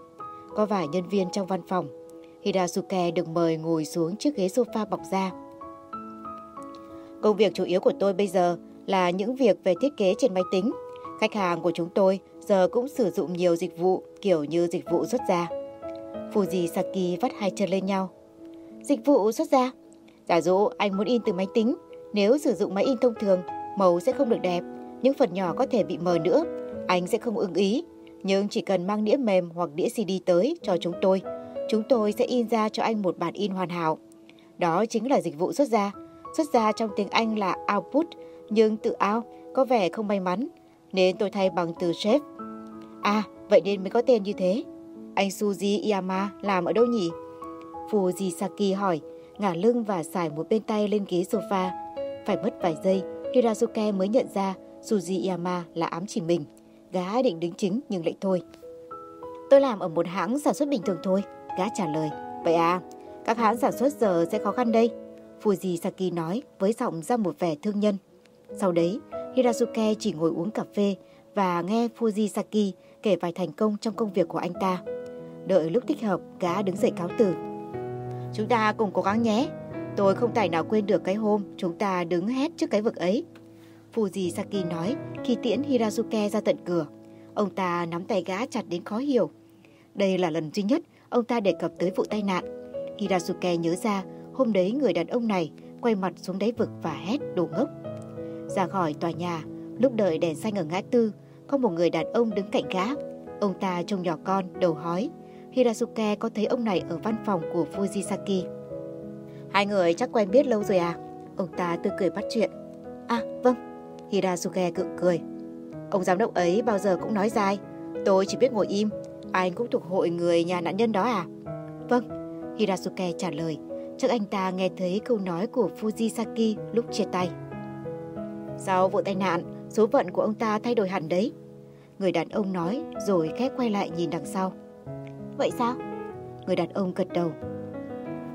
Có vài nhân viên trong văn phòng. Hidasuke được mời ngồi xuống chiếc ghế sofa bọc da. Công việc chủ yếu của tôi bây giờ là những việc về thiết kế trên máy tính. Khách hàng của chúng tôi giờ cũng sử dụng nhiều dịch vụ kiểu như dịch vụ xuất ra. Fuji Saki vắt hai chân lên nhau. Dịch vụ xuất ra? Giả dụ anh muốn in từ máy tính, nếu sử dụng máy in thông thường, màu sẽ không được đẹp, những phần nhỏ có thể bị mờ nữa. Anh sẽ không ưng ý, nhưng chỉ cần mang đĩa mềm hoặc đĩa CD tới cho chúng tôi, chúng tôi sẽ in ra cho anh một bản in hoàn hảo. Đó chính là dịch vụ xuất ra. Xuất ra trong tiếng Anh là output, nhưng từ out có vẻ không may mắn, nên tôi thay bằng từ chef. À, vậy nên mới có tên như thế. Anh Suji Iyama làm ở đâu nhỉ? Fujisaki hỏi, ngả lưng và xài một bên tay lên ghế sofa. Phải mất vài giây, Hirasuke mới nhận ra Suji Iyama là ám chỉ mình. Gã định đứng chính nhưng lại thôi. Tôi làm ở một hãng sản xuất bình thường thôi, gã trả lời. Vậy à, các hãng sản xuất giờ sẽ khó khăn đây. Fujisaki nói với giọng ra một vẻ thương nhân. Sau đấy, Hirasuke chỉ ngồi uống cà phê và nghe Fujisaki kể vài thành công trong công việc của anh ta. Đợi lúc thích hợp, gã đứng dậy cáo từ. Chúng ta cùng cố gắng nhé. Tôi không tài nào quên được cái hôm chúng ta đứng hét trước cái vực ấy. Fujisaki nói khi tiễn Hirasuke ra tận cửa. Ông ta nắm tay gã chặt đến khó hiểu. Đây là lần duy nhất ông ta đề cập tới vụ tai nạn. Hirasuke nhớ ra hôm đấy người đàn ông này quay mặt xuống đáy vực và hét đồ ngốc. Ra khỏi tòa nhà, lúc đợi đèn xanh ở ngã tư, có một người đàn ông đứng cạnh gã. Ông ta trông nhỏ con, đầu hói. Hirasuke có thấy ông này ở văn phòng của Fujisaki. Hai người chắc quen biết lâu rồi à? Ông ta tươi cười bắt chuyện. À, vâng. Hirasuke cự cười. Ông giám đốc ấy bao giờ cũng nói dài. Tôi chỉ biết ngồi im. Anh cũng thuộc hội người nhà nạn nhân đó à? Vâng. Hirasuke trả lời. Chắc anh ta nghe thấy câu nói của Fujisaki lúc chia tay. Sau vụ tai nạn, số phận của ông ta thay đổi hẳn đấy. Người đàn ông nói rồi khép quay lại nhìn đằng sau. Vậy sao? Người đàn ông gật đầu.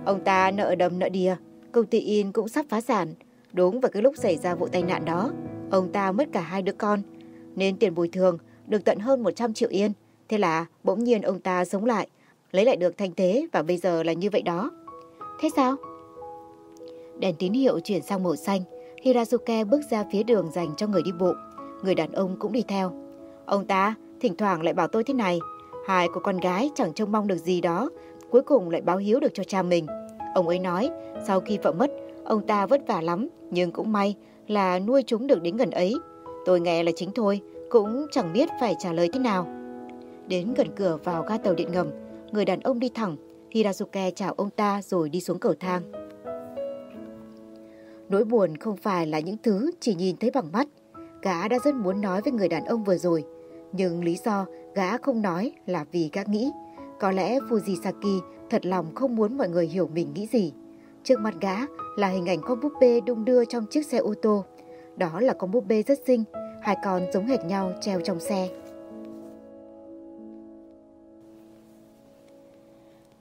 Ông ta nợ đầm nợ đìa, công ty in cũng sắp phá sản. Đúng vào cái lúc xảy ra vụ tai nạn đó, ông ta mất cả hai đứa con. Nên tiền bồi thường được tận hơn 100 triệu yên. Thế là bỗng nhiên ông ta sống lại, lấy lại được thanh thế và bây giờ là như vậy đó. Thế sao? Đèn tín hiệu chuyển sang màu xanh, Hirazuke bước ra phía đường dành cho người đi bộ. Người đàn ông cũng đi theo. Ông ta thỉnh thoảng lại bảo tôi thế này. Hai cô con gái chẳng trông mong được gì đó, cuối cùng lại báo hiếu được cho cha mình. Ông ấy nói, sau khi vợ mất, ông ta vất vả lắm, nhưng cũng may là nuôi chúng được đến gần ấy. Tôi nghe là chính thôi, cũng chẳng biết phải trả lời thế nào. Đến gần cửa vào ga tàu điện ngầm, người đàn ông đi thẳng. Hirasuke chào ông ta rồi đi xuống cầu thang. Nỗi buồn không phải là những thứ chỉ nhìn thấy bằng mắt. Gã đã rất muốn nói với người đàn ông vừa rồi. Nhưng lý do gã không nói là vì gã nghĩ. Có lẽ Fujisaki thật lòng không muốn mọi người hiểu mình nghĩ gì. Trước mặt gã là hình ảnh con búp bê đung đưa trong chiếc xe ô tô. Đó là con búp bê rất xinh, hai con giống hệt nhau treo trong xe.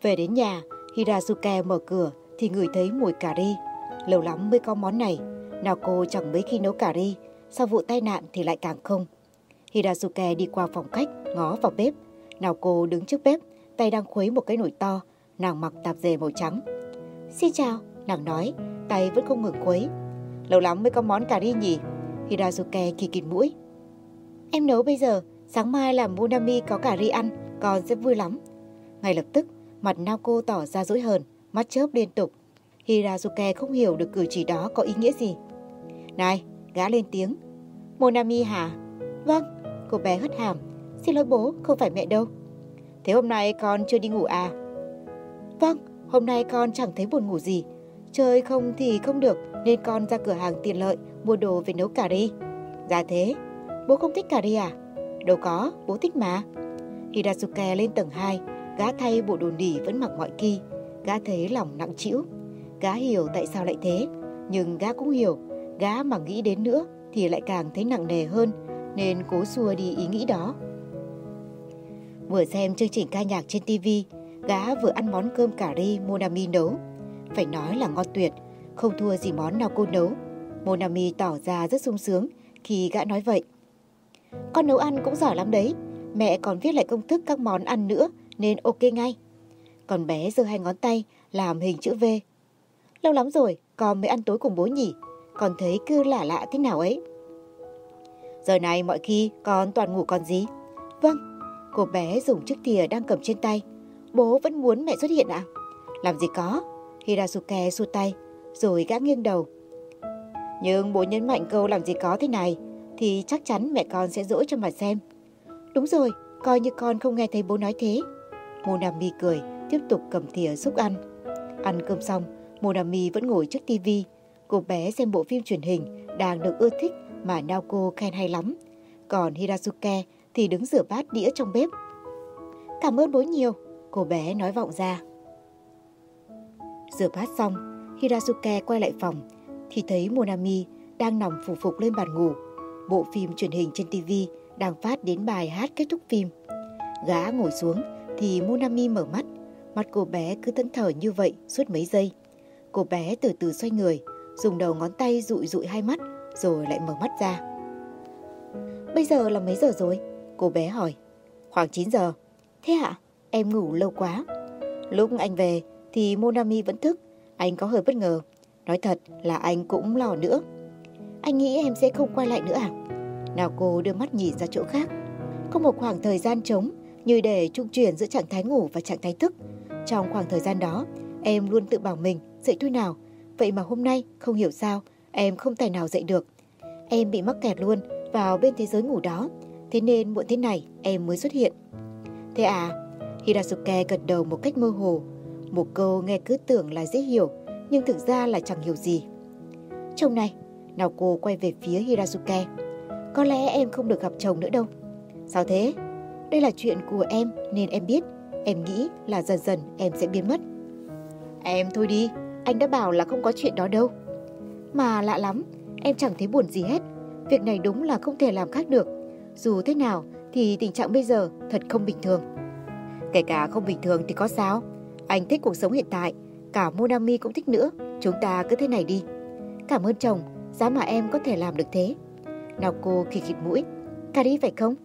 Về đến nhà, Hirazuke mở cửa thì ngửi thấy mùi cà ri. Lâu lắm mới có món này. Nào cô chẳng mấy khi nấu cà ri. sau vụ tai nạn thì lại càng không. Hirazuke đi qua phòng khách, ngó vào bếp. Nào cô đứng trước bếp, tay đang khuấy một cái nồi to, nàng mặc tạp dề màu trắng. Xin chào, nàng nói, tay vẫn không ngừng khuấy. Lâu lắm mới có món cà ri nhỉ? Hirazuke kỳ kịt mũi. Em nấu bây giờ, sáng mai làm Munami có cà ri ăn, con sẽ vui lắm. Ngay lập tức, mặt Naoko tỏ ra dỗi hờn, mắt chớp liên tục. Hirazuke không hiểu được cử chỉ đó có ý nghĩa gì. Này, gã lên tiếng. Monami hả? Vâng, cô bé hất hàm. Xin lỗi bố, không phải mẹ đâu. Thế hôm nay con chưa đi ngủ à? Vâng, hôm nay con chẳng thấy buồn ngủ gì. Chơi không thì không được nên con ra cửa hàng tiện lợi mua đồ về nấu cà ri. Dạ thế, bố không thích cà ri à? Đâu có, bố thích mà. Hirazuke lên tầng 2, gã thay bộ đồ nỉ vẫn mặc mọi kỳ. Gã thấy lòng nặng trĩu. Gã hiểu tại sao lại thế, nhưng gã cũng hiểu, gã mà nghĩ đến nữa thì lại càng thấy nặng nề hơn, nên cố xua đi ý nghĩ đó. Vừa xem chương trình ca nhạc trên tivi gã vừa ăn món cơm cà ri Monami nấu. Phải nói là ngon tuyệt, không thua gì món nào cô nấu. Monami tỏ ra rất sung sướng khi gã nói vậy. Con nấu ăn cũng giỏi lắm đấy, mẹ còn viết lại công thức các món ăn nữa nên ok ngay. Còn bé giơ hai ngón tay làm hình chữ V. Lâu lắm rồi con mới ăn tối cùng bố nhỉ, con thấy cứ lạ lạ thế nào ấy. Giờ này mọi khi con toàn ngủ còn gì? Vâng, cô bé dùng chiếc thìa đang cầm trên tay. Bố vẫn muốn mẹ xuất hiện ạ? À? Làm gì có? Hirasuke xua tay, rồi gã nghiêng đầu. Nhưng bố nhấn mạnh câu làm gì có thế này, thì chắc chắn mẹ con sẽ dỗi cho mà xem. Đúng rồi, coi như con không nghe thấy bố nói thế. Monami cười, tiếp tục cầm thìa xúc ăn. Ăn cơm xong, Monami vẫn ngồi trước tivi. Cô bé xem bộ phim truyền hình đang được ưa thích mà Naoko khen hay lắm. Còn Hirasuke thì đứng rửa bát đĩa trong bếp. Cảm ơn bố nhiều, cô bé nói vọng ra. Rửa bát xong, Hirasuke quay lại phòng thì thấy Monami đang nằm phủ phục lên bàn ngủ. Bộ phim truyền hình trên TV đang phát đến bài hát kết thúc phim. Gã ngồi xuống thì Munami mở mắt. mặt cô bé cứ thẫn thờ như vậy suốt mấy giây. Cô bé từ từ xoay người, dùng đầu ngón tay dụi dụi hai mắt rồi lại mở mắt ra. Bây giờ là mấy giờ rồi? Cô bé hỏi. Khoảng 9 giờ. Thế ạ? Em ngủ lâu quá. Lúc anh về thì Monami vẫn thức. Anh có hơi bất ngờ. Nói thật là anh cũng lo nữa. Anh nghĩ em sẽ không quay lại nữa à? Nào cô đưa mắt nhìn ra chỗ khác. Có một khoảng thời gian trống như để trung chuyển giữa trạng thái ngủ và trạng thái thức. Trong khoảng thời gian đó, em luôn tự bảo mình dậy thôi nào. Vậy mà hôm nay không hiểu sao em không tài nào dậy được. Em bị mắc kẹt luôn vào bên thế giới ngủ đó. Thế nên muộn thế này em mới xuất hiện. Thế à? Hirasuke gật đầu một cách mơ hồ. Một câu nghe cứ tưởng là dễ hiểu, nhưng thực ra là chẳng hiểu gì. Chồng này, nào cô quay về phía Hirasuke. Có lẽ em không được gặp chồng nữa đâu. Sao thế? Đây là chuyện của em nên em biết. Em nghĩ là dần dần em sẽ biến mất. Em thôi đi, anh đã bảo là không có chuyện đó đâu. Mà lạ lắm, em chẳng thấy buồn gì hết. Việc này đúng là không thể làm khác được. Dù thế nào thì tình trạng bây giờ thật không bình thường. Kể cả không bình thường thì có sao? Anh thích cuộc sống hiện tại, cả Monami cũng thích nữa. Chúng ta cứ thế này đi. Cảm ơn chồng, giá mà em có thể làm được thế. Nào cô khịt khịt mũi. Cà đi phải không?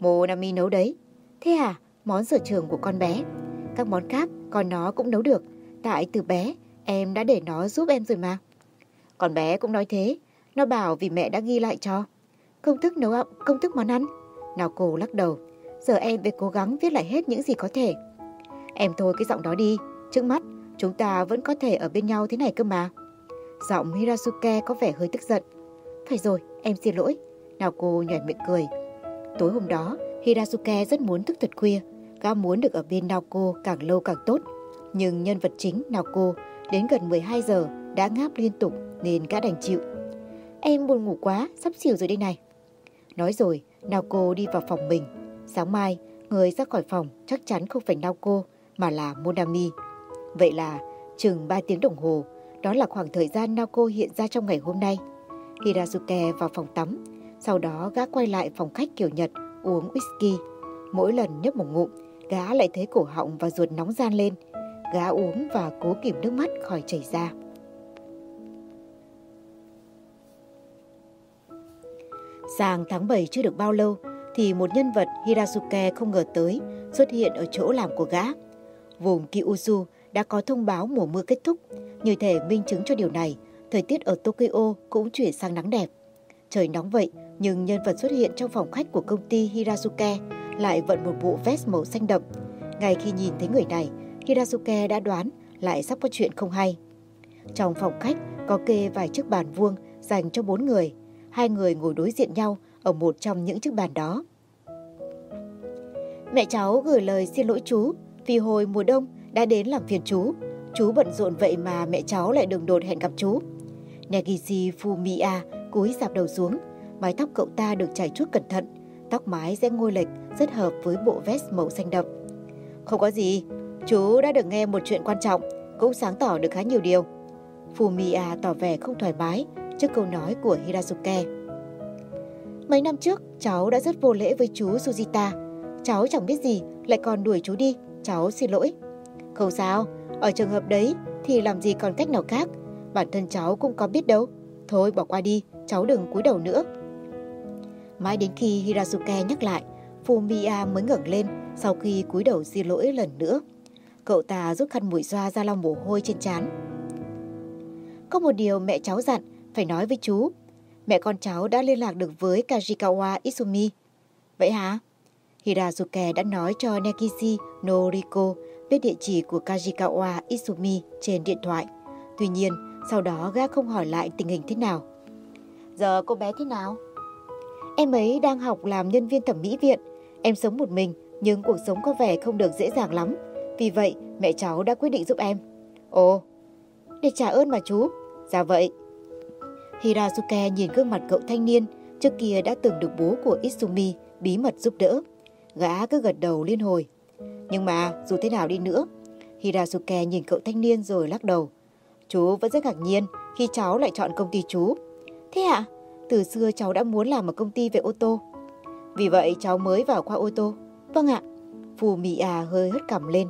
Mô Monami nấu đấy. Thế à, món sở trường của con bé. Các món khác con nó cũng nấu được. Tại từ bé, em đã để nó giúp em rồi mà. Con bé cũng nói thế. Nó bảo vì mẹ đã ghi lại cho. Công thức nấu ăn, công thức món ăn. Nào cô lắc đầu. Giờ em phải cố gắng viết lại hết những gì có thể. Em thôi cái giọng đó đi. Trước mắt, chúng ta vẫn có thể ở bên nhau thế này cơ mà. Giọng Hirasuke có vẻ hơi tức giận. Phải rồi, em xin lỗi. Nào cô nhảy miệng cười. Tối hôm đó, Hirasuke rất muốn thức thật khuya. Gã muốn được ở bên Naoko càng lâu càng tốt. Nhưng nhân vật chính Naoko đến gần 12 giờ đã ngáp liên tục nên gã đành chịu. Em buồn ngủ quá, sắp xỉu rồi đây này. Nói rồi, Naoko đi vào phòng mình. Sáng mai, người ra khỏi phòng chắc chắn không phải Naoko mà là Monami. Vậy là chừng 3 tiếng đồng hồ, đó là khoảng thời gian Naoko hiện ra trong ngày hôm nay. Hirasuke vào phòng tắm, sau đó gã quay lại phòng khách kiểu Nhật uống whisky. Mỗi lần nhấp một ngụm, gã lại thấy cổ họng và ruột nóng gian lên. Gã uống và cố kìm nước mắt khỏi chảy ra. Sang tháng 7 chưa được bao lâu thì một nhân vật Hirasuke không ngờ tới xuất hiện ở chỗ làm của gã. Vùng Kyushu đã có thông báo mùa mưa kết thúc, như thể minh chứng cho điều này, thời tiết ở Tokyo cũng chuyển sang nắng đẹp. Trời nóng vậy, nhưng nhân vật xuất hiện trong phòng khách của công ty Hirasuke lại vận một bộ vest màu xanh đậm. Ngay khi nhìn thấy người này, Hirasuke đã đoán lại sắp có chuyện không hay. Trong phòng khách có kê vài chiếc bàn vuông dành cho bốn người. Hai người ngồi đối diện nhau ở một trong những chiếc bàn đó. Mẹ cháu gửi lời xin lỗi chú vì hồi mùa đông đã đến làm phiền chú. Chú bận rộn vậy mà mẹ cháu lại đường đột hẹn gặp chú. Negishi Fumiya cúi dạp đầu xuống. Mái tóc cậu ta được chải chuốt cẩn thận. Tóc mái sẽ ngôi lệch rất hợp với bộ vest màu xanh đậm. Không có gì, chú đã được nghe một chuyện quan trọng, cũng sáng tỏ được khá nhiều điều. Fumiya tỏ vẻ không thoải mái trước câu nói của Hirasuke. Mấy năm trước, cháu đã rất vô lễ với chú Sujita. Cháu chẳng biết gì, lại còn đuổi chú đi. Cháu xin lỗi. Không sao, ở trường hợp đấy thì làm gì còn cách nào khác. Bản thân cháu cũng có biết đâu. Thôi bỏ qua đi, cháu đừng cúi đầu nữa. Mãi đến khi Hirasuke nhắc lại, Fumiya mới ngẩng lên sau khi cúi đầu xin lỗi lần nữa. Cậu ta rút khăn mũi xoa ra lau mồ hôi trên trán. Có một điều mẹ cháu dặn phải nói với chú. Mẹ con cháu đã liên lạc được với Kajikawa Isumi. Vậy hả? Hirazuke đã nói cho Nekishi Noriko biết địa chỉ của Kajikawa Isumi trên điện thoại. Tuy nhiên, sau đó gã không hỏi lại tình hình thế nào. Giờ cô bé thế nào? Em ấy đang học làm nhân viên thẩm mỹ viện. Em sống một mình, nhưng cuộc sống có vẻ không được dễ dàng lắm. Vì vậy, mẹ cháu đã quyết định giúp em. Ồ, để trả ơn mà chú. Dạ vậy. Hirazuke nhìn gương mặt cậu thanh niên, trước kia đã từng được bố của Isumi bí mật giúp đỡ. Gã cứ gật đầu liên hồi. Nhưng mà dù thế nào đi nữa, Hirazuke nhìn cậu thanh niên rồi lắc đầu. Chú vẫn rất ngạc nhiên khi cháu lại chọn công ty chú. Thế ạ? À? Từ xưa cháu đã muốn làm ở công ty về ô tô. Vì vậy cháu mới vào khoa ô tô. Vâng ạ. Fumiya hơi hất cằm lên.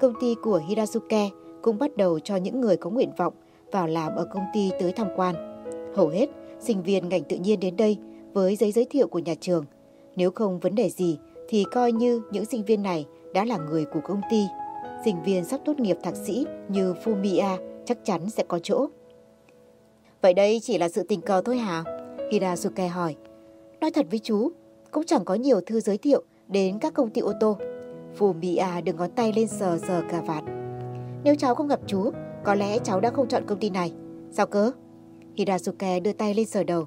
Công ty của Hirazuke cũng bắt đầu cho những người có nguyện vọng vào làm ở công ty tới tham quan. Hầu hết, sinh viên ngành tự nhiên đến đây với giấy giới thiệu của nhà trường. Nếu không vấn đề gì thì coi như những sinh viên này đã là người của công ty. Sinh viên sắp tốt nghiệp thạc sĩ như Fumia chắc chắn sẽ có chỗ. Vậy đây chỉ là sự tình cờ thôi hả? Hirasuke hỏi. Nói thật với chú, cũng chẳng có nhiều thư giới thiệu đến các công ty ô tô. Fumiya đừng ngón tay lên sờ sờ cà vạt. Nếu cháu không gặp chú, có lẽ cháu đã không chọn công ty này. Sao cơ? Hirasuke đưa tay lên sờ đầu.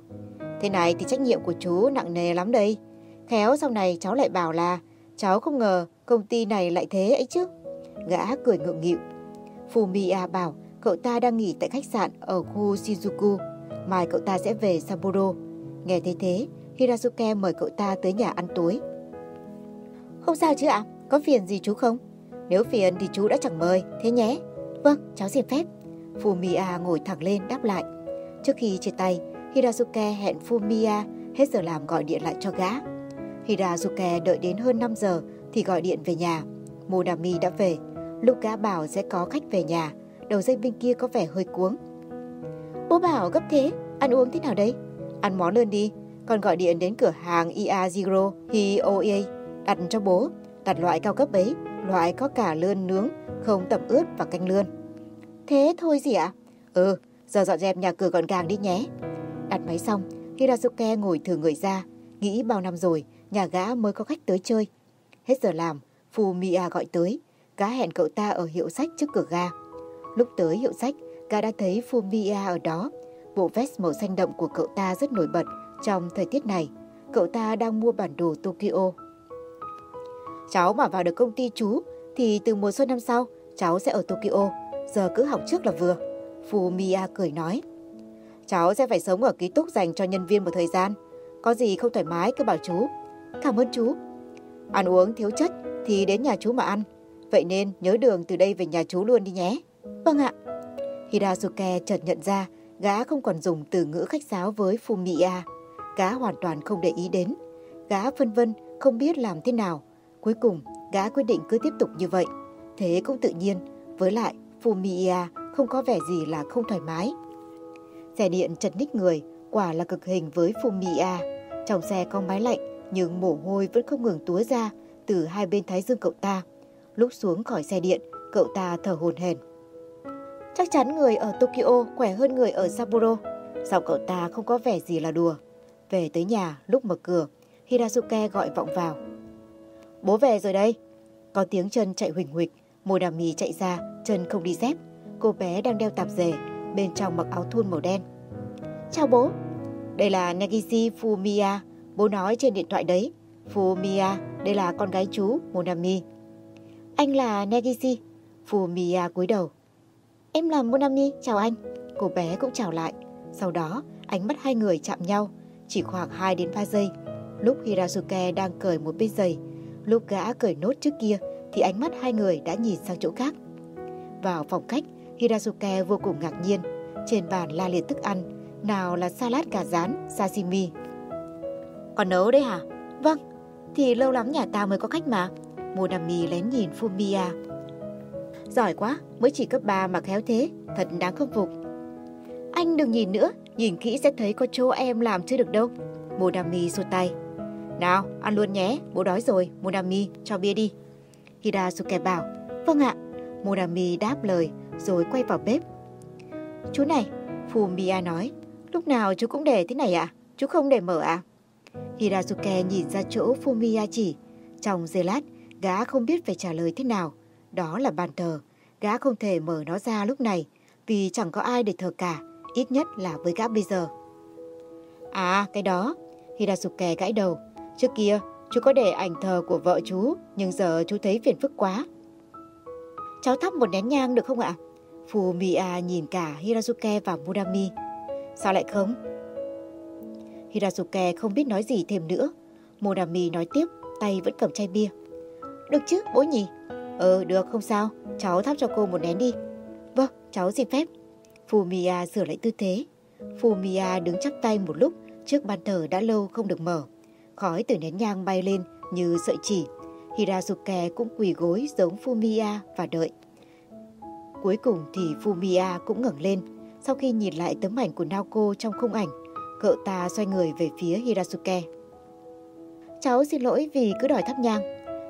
Thế này thì trách nhiệm của chú nặng nề lắm đây. Khéo sau này cháu lại bảo là cháu không ngờ công ty này lại thế ấy chứ. Gã cười ngượng nghịu. Fumiya bảo cậu ta đang nghỉ tại khách sạn ở khu Shinjuku. Mai cậu ta sẽ về Sapporo. Nghe thấy thế, Hirasuke mời cậu ta tới nhà ăn tối. Không sao chứ ạ, có phiền gì chú không? Nếu phiền thì chú đã chẳng mời, thế nhé. Vâng, cháu xin phép. Fumiya ngồi thẳng lên đáp lại. Trước khi chia tay, Hirasuke hẹn Fumiya hết giờ làm gọi điện lại cho gã. Hirasuke đợi đến hơn 5 giờ thì gọi điện về nhà. Monami đã về. Lúc gã bảo sẽ có khách về nhà, đầu dây bên kia có vẻ hơi cuống. Bố bảo gấp thế, ăn uống thế nào đây? Ăn món lươn đi, Con gọi điện đến cửa hàng Ia Zero HIOA, đặt cho bố, đặt loại cao cấp ấy, loại có cả lươn nướng, không tẩm ướt và canh lươn. Thế thôi gì ạ? Ừ, giờ dọn dẹp nhà cửa gọn gàng đi nhé. Đặt máy xong, Hirasuke ngồi thử người ra, nghĩ bao năm rồi, nhà gã mới có khách tới chơi. Hết giờ làm, Fumiya gọi tới, gã hẹn cậu ta ở hiệu sách trước cửa ga. Lúc tới hiệu sách, gã đã thấy Fumia ở đó. Bộ vest màu xanh đậm của cậu ta rất nổi bật trong thời tiết này. Cậu ta đang mua bản đồ Tokyo. Cháu mà vào được công ty chú, thì từ mùa xuân năm sau, cháu sẽ ở Tokyo. Giờ cứ học trước là vừa. Fumia cười nói. Cháu sẽ phải sống ở ký túc dành cho nhân viên một thời gian. Có gì không thoải mái cứ bảo chú. Cảm ơn chú. Ăn uống thiếu chất thì đến nhà chú mà ăn. Vậy nên nhớ đường từ đây về nhà chú luôn đi nhé. Vâng ạ. Hirasuke chợt nhận ra gã không còn dùng từ ngữ khách sáo với Fumiya. Gã hoàn toàn không để ý đến. Gã phân vân không biết làm thế nào. Cuối cùng, gã quyết định cứ tiếp tục như vậy. Thế cũng tự nhiên. Với lại, Fumiya không có vẻ gì là không thoải mái. Xe điện chật ních người, quả là cực hình với Fumiya. Trong xe có máy lạnh nhưng mồ hôi vẫn không ngừng túa ra từ hai bên thái dương cậu ta. Lúc xuống khỏi xe điện, cậu ta thở hồn hển. Chắc chắn người ở Tokyo khỏe hơn người ở Sapporo. Sao cậu ta không có vẻ gì là đùa. Về tới nhà, lúc mở cửa, Hirasuke gọi vọng vào. Bố về rồi đây. Có tiếng chân chạy huỳnh huỳnh, Modami chạy ra, chân không đi dép. Cô bé đang đeo tạp dề, bên trong mặc áo thun màu đen. Chào bố. Đây là Nagishi Fumiya, bố nói trên điện thoại đấy. Fumiya, đây là con gái chú, Monami. Anh là Nagishi. Fumiya cúi đầu. Em là Monami, chào anh. Cô bé cũng chào lại. Sau đó, ánh mắt hai người chạm nhau, chỉ khoảng 2 đến 3 giây. Lúc Hirasuke đang cởi một bên giày, lúc gã cởi nốt trước kia thì ánh mắt hai người đã nhìn sang chỗ khác. Vào phòng khách, Hirasuke vô cùng ngạc nhiên. Trên bàn la liệt thức ăn, nào là salad cà rán, sashimi. Còn nấu đấy hả? Vâng, thì lâu lắm nhà ta mới có khách mà. Monami lén nhìn Fumiya. Giỏi quá, mới chỉ cấp 3 mà khéo thế, thật đáng khâm phục. Anh đừng nhìn nữa, nhìn kỹ sẽ thấy có chỗ em làm chưa được đâu. Monami xua tay. Nào, ăn luôn nhé, bố đói rồi, Monami, cho bia đi. Hirasuke bảo, vâng ạ. Monami đáp lời, rồi quay vào bếp. Chú này, Fumiya nói, lúc nào chú cũng để thế này ạ? À? Chú không để mở à? Hirasuke nhìn ra chỗ Fumiya chỉ. Trong giây lát, gã không biết phải trả lời thế nào. Đó là bàn thờ. Gã không thể mở nó ra lúc này vì chẳng có ai để thờ cả, ít nhất là với gã bây giờ. À, cái đó. Hirasuke gãi đầu. Trước kia, chú có để ảnh thờ của vợ chú, nhưng giờ chú thấy phiền phức quá. Cháu thắp một nén nhang được không ạ? Fumiya nhìn cả Hirasuke và Murami. Sao lại không? Hirasuke không biết nói gì thêm nữa. Murami nói tiếp, tay vẫn cầm chai bia. Được chứ, bố nhỉ? Ờ, được, không sao. Cháu thắp cho cô một nén đi. Vâng, cháu xin phép. Fumia sửa lại tư thế. Fumia đứng chắp tay một lúc trước bàn thờ đã lâu không được mở. Khói từ nén nhang bay lên như sợi chỉ. Hirasuke cũng quỳ gối giống Fumia và đợi. Cuối cùng thì Fumia cũng ngẩng lên. Sau khi nhìn lại tấm ảnh của Naoko trong khung ảnh, cậu ta xoay người về phía Hirasuke. Cháu xin lỗi vì cứ đòi thắp nhang.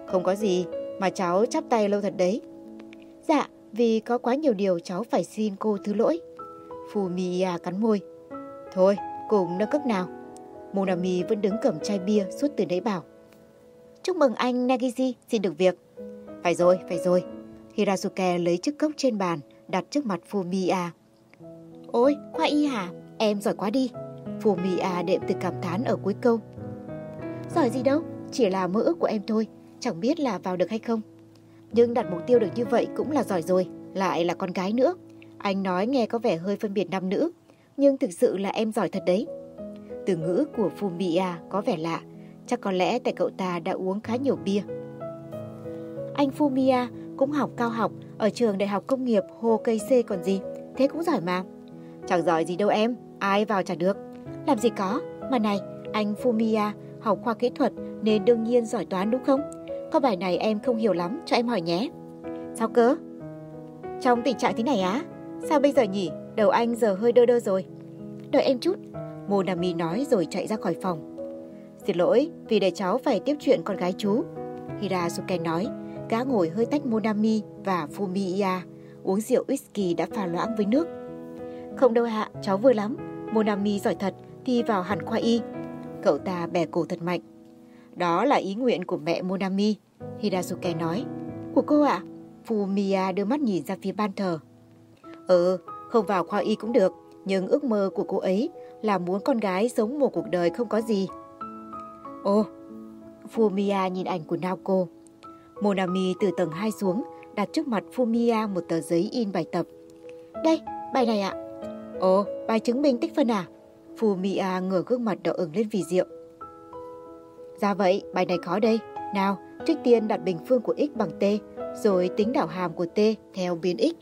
Không có gì, mà cháu chắp tay lâu thật đấy. Dạ, vì có quá nhiều điều cháu phải xin cô thứ lỗi. Fumiya cắn môi. Thôi, cùng nâng cốc nào. Monami vẫn đứng cầm chai bia suốt từ đấy bảo. Chúc mừng anh Nagishi xin được việc. Phải rồi, phải rồi. Hirasuke lấy chiếc cốc trên bàn đặt trước mặt Fumiya. Ôi, khoa y hả? Em giỏi quá đi. Fumiya đệm từ cảm thán ở cuối câu. Giỏi gì đâu, chỉ là mơ ước của em thôi, chẳng biết là vào được hay không. Nhưng đặt mục tiêu được như vậy cũng là giỏi rồi, lại là con gái nữa. Anh nói nghe có vẻ hơi phân biệt nam nữ, nhưng thực sự là em giỏi thật đấy. Từ ngữ của Fumia có vẻ lạ, chắc có lẽ tại cậu ta đã uống khá nhiều bia. Anh Fumia cũng học cao học ở trường Đại học Công nghiệp hồ cây c còn gì, thế cũng giỏi mà. Chẳng giỏi gì đâu em, ai vào chả được. Làm gì có, mà này, anh Fumia học khoa kỹ thuật nên đương nhiên giỏi toán đúng không? Câu bài này em không hiểu lắm, cho em hỏi nhé. Sao cơ? Trong tình trạng thế này á? Sao bây giờ nhỉ? Đầu anh giờ hơi đơ đơ rồi. Đợi em chút. Monami nói rồi chạy ra khỏi phòng. Xin lỗi vì để cháu phải tiếp chuyện con gái chú. Hirasuke nói, gã ngồi hơi tách Monami và Fumiya, uống rượu whisky đã pha loãng với nước. Không đâu hạ, cháu vui lắm. Monami giỏi thật, thi vào hẳn khoa y. Cậu ta bè cổ thật mạnh. Đó là ý nguyện của mẹ Monami, Hidasuke nói. Của cô ạ? À? Fumiya đưa mắt nhìn ra phía ban thờ. Ừ, không vào khoa y cũng được, nhưng ước mơ của cô ấy là muốn con gái sống một cuộc đời không có gì. Ô, Fumiya nhìn ảnh của Naoko. Monami từ tầng 2 xuống, đặt trước mặt Fumiya một tờ giấy in bài tập. Đây, bài này ạ. Ồ, bài chứng minh tích phân à? Fumiya ngửa gương mặt đỏ ửng lên vì rượu. Ra vậy, bài này khó đây. Nào, trước tiên đặt bình phương của x bằng t, rồi tính đảo hàm của t theo biến x.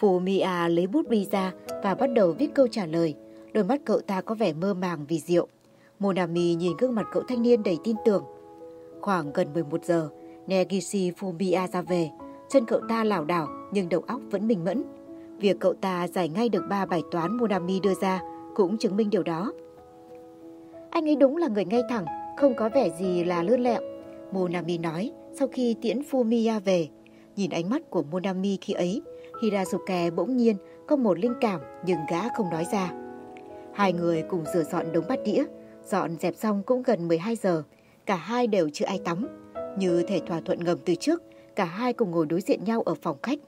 Fumiya lấy bút bi ra và bắt đầu viết câu trả lời. Đôi mắt cậu ta có vẻ mơ màng vì rượu. Monami nhìn gương mặt cậu thanh niên đầy tin tưởng. Khoảng gần 11 giờ, Negishi Fumia ra về. Chân cậu ta lảo đảo nhưng đầu óc vẫn minh mẫn. Việc cậu ta giải ngay được ba bài toán Monami đưa ra cũng chứng minh điều đó. Anh ấy đúng là người ngay thẳng, không có vẻ gì là lươn lẹo. Monami nói sau khi tiễn Fumiya về. Nhìn ánh mắt của Monami khi ấy, Hirasuke bỗng nhiên có một linh cảm nhưng gã không nói ra. Hai người cùng rửa dọn đống bát đĩa, dọn dẹp xong cũng gần 12 giờ. Cả hai đều chưa ai tắm. Như thể thỏa thuận ngầm từ trước, cả hai cùng ngồi đối diện nhau ở phòng khách.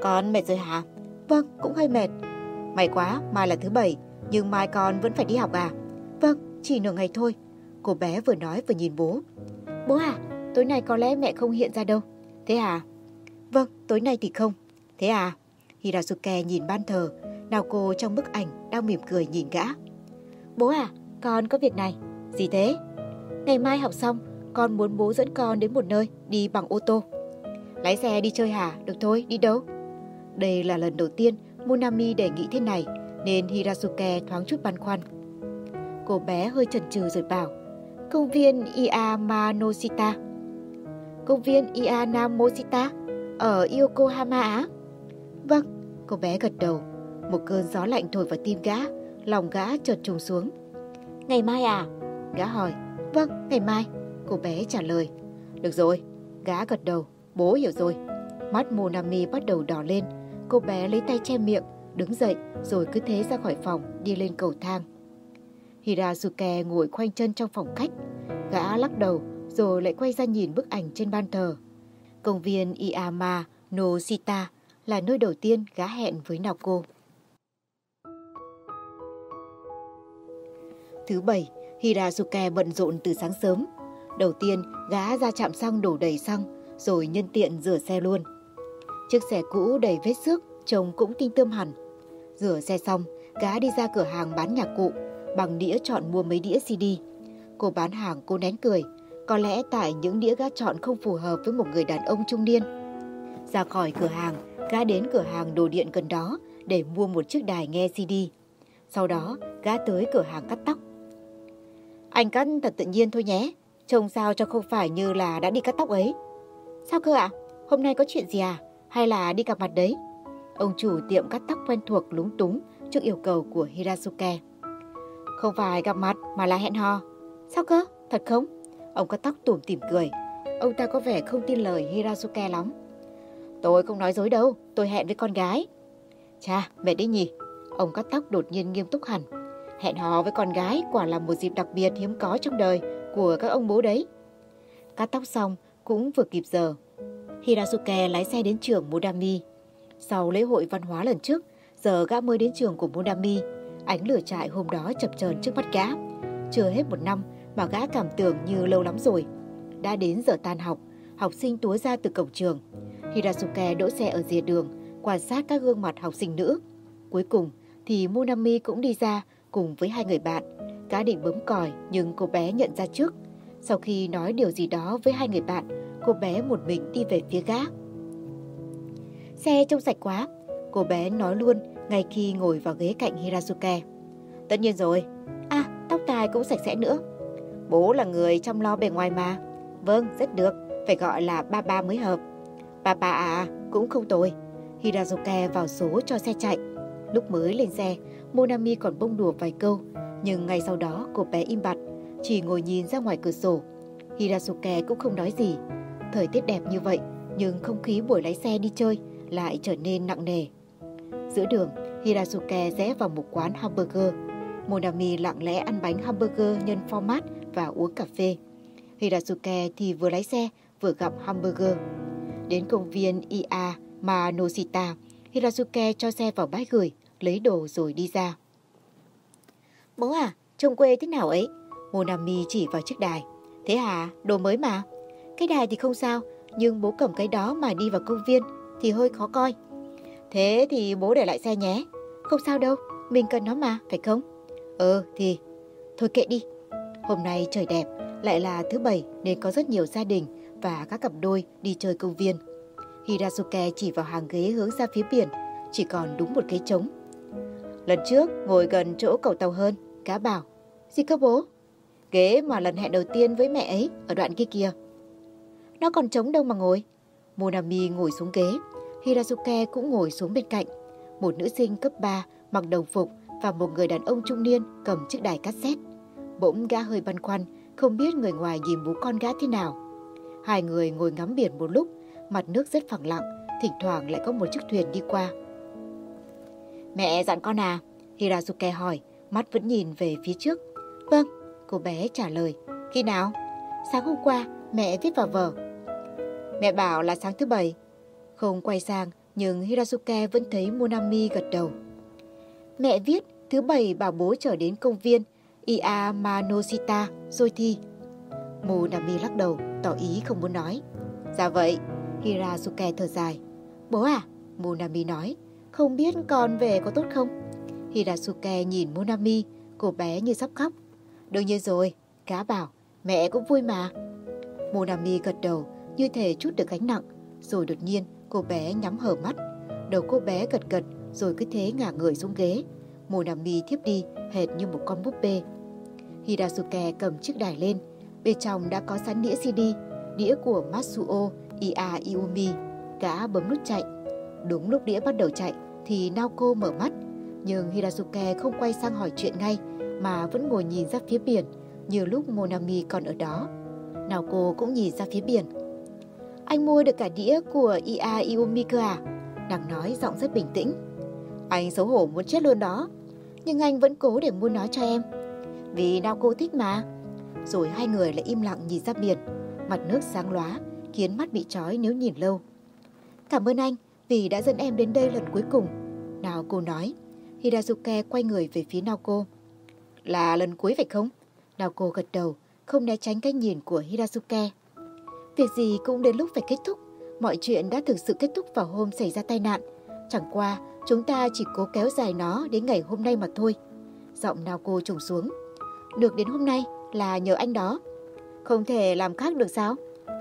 Con mệt rồi hả? Vâng, cũng hơi mệt. May quá, mai là thứ bảy, nhưng mai con vẫn phải đi học à? Vâng, chỉ nửa ngày thôi. Cô bé vừa nói vừa nhìn bố. Bố à, tối nay có lẽ mẹ không hiện ra đâu. Thế à? Vâng, tối nay thì không. Thế à? Hirasuke nhìn ban thờ, nào cô trong bức ảnh đang mỉm cười nhìn gã. Bố à, con có việc này. Gì thế? Ngày mai học xong, con muốn bố dẫn con đến một nơi đi bằng ô tô. Lái xe đi chơi hả? Được thôi, đi đâu? Đây là lần đầu tiên Munami đề nghị thế này, nên Hirasuke thoáng chút băn khoăn. Cô bé hơi chần chừ rồi bảo, công viên Iamanosita. Công viên Ianamoshita ở Yokohama á? Vâng, cô bé gật đầu. Một cơn gió lạnh thổi vào tim gã, lòng gã chợt trùng xuống. Ngày mai à? Gã hỏi. Vâng, ngày mai. Cô bé trả lời. Được rồi. Gã gật đầu. Bố hiểu rồi. Mắt Monami bắt đầu đỏ lên. Cô bé lấy tay che miệng, đứng dậy rồi cứ thế ra khỏi phòng, đi lên cầu thang. Hirasuke ngồi khoanh chân trong phòng khách. Gã lắc đầu rồi lại quay ra nhìn bức ảnh trên ban thờ. Công viên Iama no Shita là nơi đầu tiên gã hẹn với Naoko. Thứ bảy, Hirasuke bận rộn từ sáng sớm. Đầu tiên, gã ra chạm xăng đổ đầy xăng, rồi nhân tiện rửa xe luôn. Chiếc xe cũ đầy vết xước, trông cũng tinh tươm hẳn. Rửa xe xong, gã đi ra cửa hàng bán nhạc cụ, bằng đĩa chọn mua mấy đĩa CD. Cô bán hàng cô nén cười, có lẽ tại những đĩa gã chọn không phù hợp với một người đàn ông trung niên. Ra khỏi cửa hàng, gã đến cửa hàng đồ điện gần đó để mua một chiếc đài nghe CD. Sau đó, gã tới cửa hàng cắt tóc. Anh cắt thật tự nhiên thôi nhé, trông sao cho không phải như là đã đi cắt tóc ấy. Sao cơ ạ? Hôm nay có chuyện gì à? Hay là đi gặp mặt đấy? Ông chủ tiệm cắt tóc quen thuộc lúng túng trước yêu cầu của Hirasuke. Không phải gặp mặt mà là hẹn hò. Sao cơ? Thật không? Ông cắt tóc tủm tỉm cười. Ông ta có vẻ không tin lời Hirasuke lắm. Tôi không nói dối đâu, tôi hẹn với con gái. Chà, mệt đi nhỉ? Ông cắt tóc đột nhiên nghiêm túc hẳn. Hẹn hò với con gái quả là một dịp đặc biệt hiếm có trong đời của các ông bố đấy. Cắt tóc xong cũng vừa kịp giờ. Hirasuke lái xe đến trường Modami. Sau lễ hội văn hóa lần trước, giờ gã mới đến trường của Modami. Ánh lửa trại hôm đó chập chờn trước mắt gã. Chưa hết một năm mà gã cảm tưởng như lâu lắm rồi. Đã đến giờ tan học, học sinh túa ra từ cổng trường. Hirasuke đỗ xe ở rìa đường, quan sát các gương mặt học sinh nữ. Cuối cùng thì Munami cũng đi ra cùng với hai người bạn. Gã định bấm còi nhưng cô bé nhận ra trước. Sau khi nói điều gì đó với hai người bạn, cô bé một mình đi về phía gã. Xe trông sạch quá, cô bé nói luôn ngay khi ngồi vào ghế cạnh Hirazuke, Tất nhiên rồi. À, tóc tai cũng sạch sẽ nữa. Bố là người chăm lo bề ngoài mà. Vâng, rất được, phải gọi là ba ba mới hợp. Ba ba à, à, cũng không tồi. Hirazuke vào số cho xe chạy. Lúc mới lên xe, Monami còn bông đùa vài câu, nhưng ngay sau đó cô bé im bặt, chỉ ngồi nhìn ra ngoài cửa sổ. Hirazuke cũng không nói gì. Thời tiết đẹp như vậy, nhưng không khí buổi lái xe đi chơi lại trở nên nặng nề. Giữa đường, Hirasuke rẽ vào một quán hamburger. Monami lặng lẽ ăn bánh hamburger nhân format và uống cà phê. Hirasuke thì vừa lái xe vừa gặp hamburger. Đến công viên Ia Manoshita, Hirasuke cho xe vào bãi gửi, lấy đồ rồi đi ra. Bố à, trông quê thế nào ấy? Monami chỉ vào chiếc đài. Thế hả, đồ mới mà. Cái đài thì không sao, nhưng bố cầm cái đó mà đi vào công viên thì hơi khó coi. Thế thì bố để lại xe nhé. Không sao đâu, mình cần nó mà, phải không? Ừ thì, thôi kệ đi. Hôm nay trời đẹp, lại là thứ bảy nên có rất nhiều gia đình và các cặp đôi đi chơi công viên. Hirasuke chỉ vào hàng ghế hướng ra phía biển, chỉ còn đúng một ghế trống. Lần trước ngồi gần chỗ cầu tàu hơn, cá bảo. Gì cơ bố? Ghế mà lần hẹn đầu tiên với mẹ ấy ở đoạn kia kìa. Nó còn trống đâu mà ngồi. Monami ngồi xuống ghế, Hirasuke cũng ngồi xuống bên cạnh. Một nữ sinh cấp 3 mặc đồng phục và một người đàn ông trung niên cầm chiếc đài cassette. Bỗng gã hơi băn khoăn, không biết người ngoài nhìn bố con gã thế nào. Hai người ngồi ngắm biển một lúc, mặt nước rất phẳng lặng, thỉnh thoảng lại có một chiếc thuyền đi qua. Mẹ dặn con à? Hirazuke hỏi, mắt vẫn nhìn về phía trước. Vâng, cô bé trả lời. Khi nào? Sáng hôm qua, mẹ viết vào vở. Mẹ bảo là sáng thứ bảy. Không quay sang, nhưng Hirazuke vẫn thấy Monami gật đầu. Mẹ viết thứ bảy bảo bố trở đến công viên Iamanoshita rồi thi. Monami lắc đầu, tỏ ý không muốn nói. Dạ vậy, Hirazuke thở dài. Bố à, Monami nói, không biết con về có tốt không? Hirasuke nhìn Monami, cô bé như sắp khóc. Đương nhiên rồi, cá bảo, mẹ cũng vui mà. Monami gật đầu, như thể chút được gánh nặng. Rồi đột nhiên, cô bé nhắm hờ mắt. Đầu cô bé gật gật, rồi cứ thế ngả người xuống ghế. Monami thiếp đi, hệt như một con búp bê. Hidasuke cầm chiếc đài lên. Bên trong đã có sẵn đĩa CD, đĩa của Matsuo Ia Iumi. Gã bấm nút chạy. Đúng lúc đĩa bắt đầu chạy, thì Naoko mở mắt. Nhưng Hidasuke không quay sang hỏi chuyện ngay, mà vẫn ngồi nhìn ra phía biển, như lúc Monami còn ở đó. Naoko cũng nhìn ra phía biển. Anh mua được cả đĩa của Ia Iumika. cơ à? Nàng nói giọng rất bình tĩnh. Anh xấu hổ muốn chết luôn đó. Nhưng anh vẫn cố để mua nó cho em. Vì Naoko thích mà. Rồi hai người lại im lặng nhìn ra biển. Mặt nước sáng lóa, khiến mắt bị trói nếu nhìn lâu. Cảm ơn anh vì đã dẫn em đến đây lần cuối cùng. Nào cô nói. Hirazuke quay người về phía Naoko. Là lần cuối phải không? Naoko gật đầu, không né tránh cái nhìn của Hirazuke. Việc gì cũng đến lúc phải kết thúc. Mọi chuyện đã thực sự kết thúc vào hôm xảy ra tai nạn. Chẳng qua, chúng ta chỉ cố kéo dài nó đến ngày hôm nay mà thôi. Giọng cô trùng xuống. Được đến hôm nay là nhờ anh đó. Không thể làm khác được sao?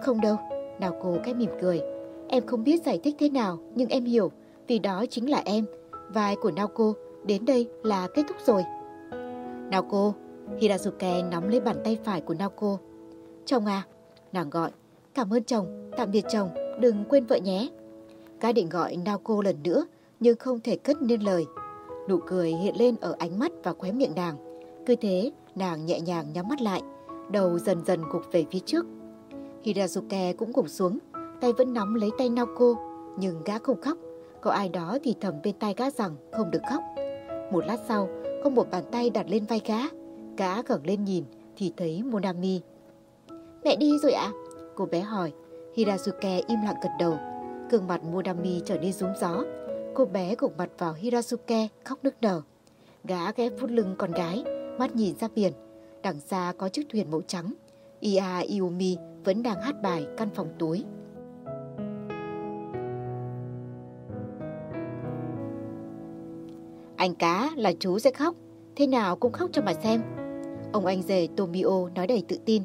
Không đâu. Nào cô cái mỉm cười. Em không biết giải thích thế nào, nhưng em hiểu, vì đó chính là em. Vai của Naoko đến đây là kết thúc rồi. Naoko, Hirazuke nắm lấy bàn tay phải của Naoko. Chồng à, nàng gọi. Cảm ơn chồng, tạm biệt chồng, đừng quên vợ nhé. Cái định gọi Naoko lần nữa, nhưng không thể cất nên lời. Nụ cười hiện lên ở ánh mắt và khóe miệng nàng. Cứ thế, nàng nhẹ nhàng nhắm mắt lại, đầu dần dần gục về phía trước. Hirazuke cũng gục xuống, tay vẫn nắm lấy tay Naoko, nhưng gã không khóc. Có ai đó thì thầm bên tai gã rằng không được khóc. Một lát sau, có một bàn tay đặt lên vai gã. Gã ngẩng lên nhìn thì thấy Monami. Mẹ đi rồi ạ? Cô bé hỏi. Hirazuke im lặng gật đầu. Gương mặt Monami trở nên rúm gió. Cô bé gục mặt vào Hirazuke khóc nức nở. Gã ghé vút lưng con gái, mắt nhìn ra biển. Đằng xa có chiếc thuyền màu trắng. Ia Iumi vẫn đang hát bài căn phòng tối. Anh cá là chú sẽ khóc, thế nào cũng khóc cho mà xem. Ông anh rể Tomio nói đầy tự tin.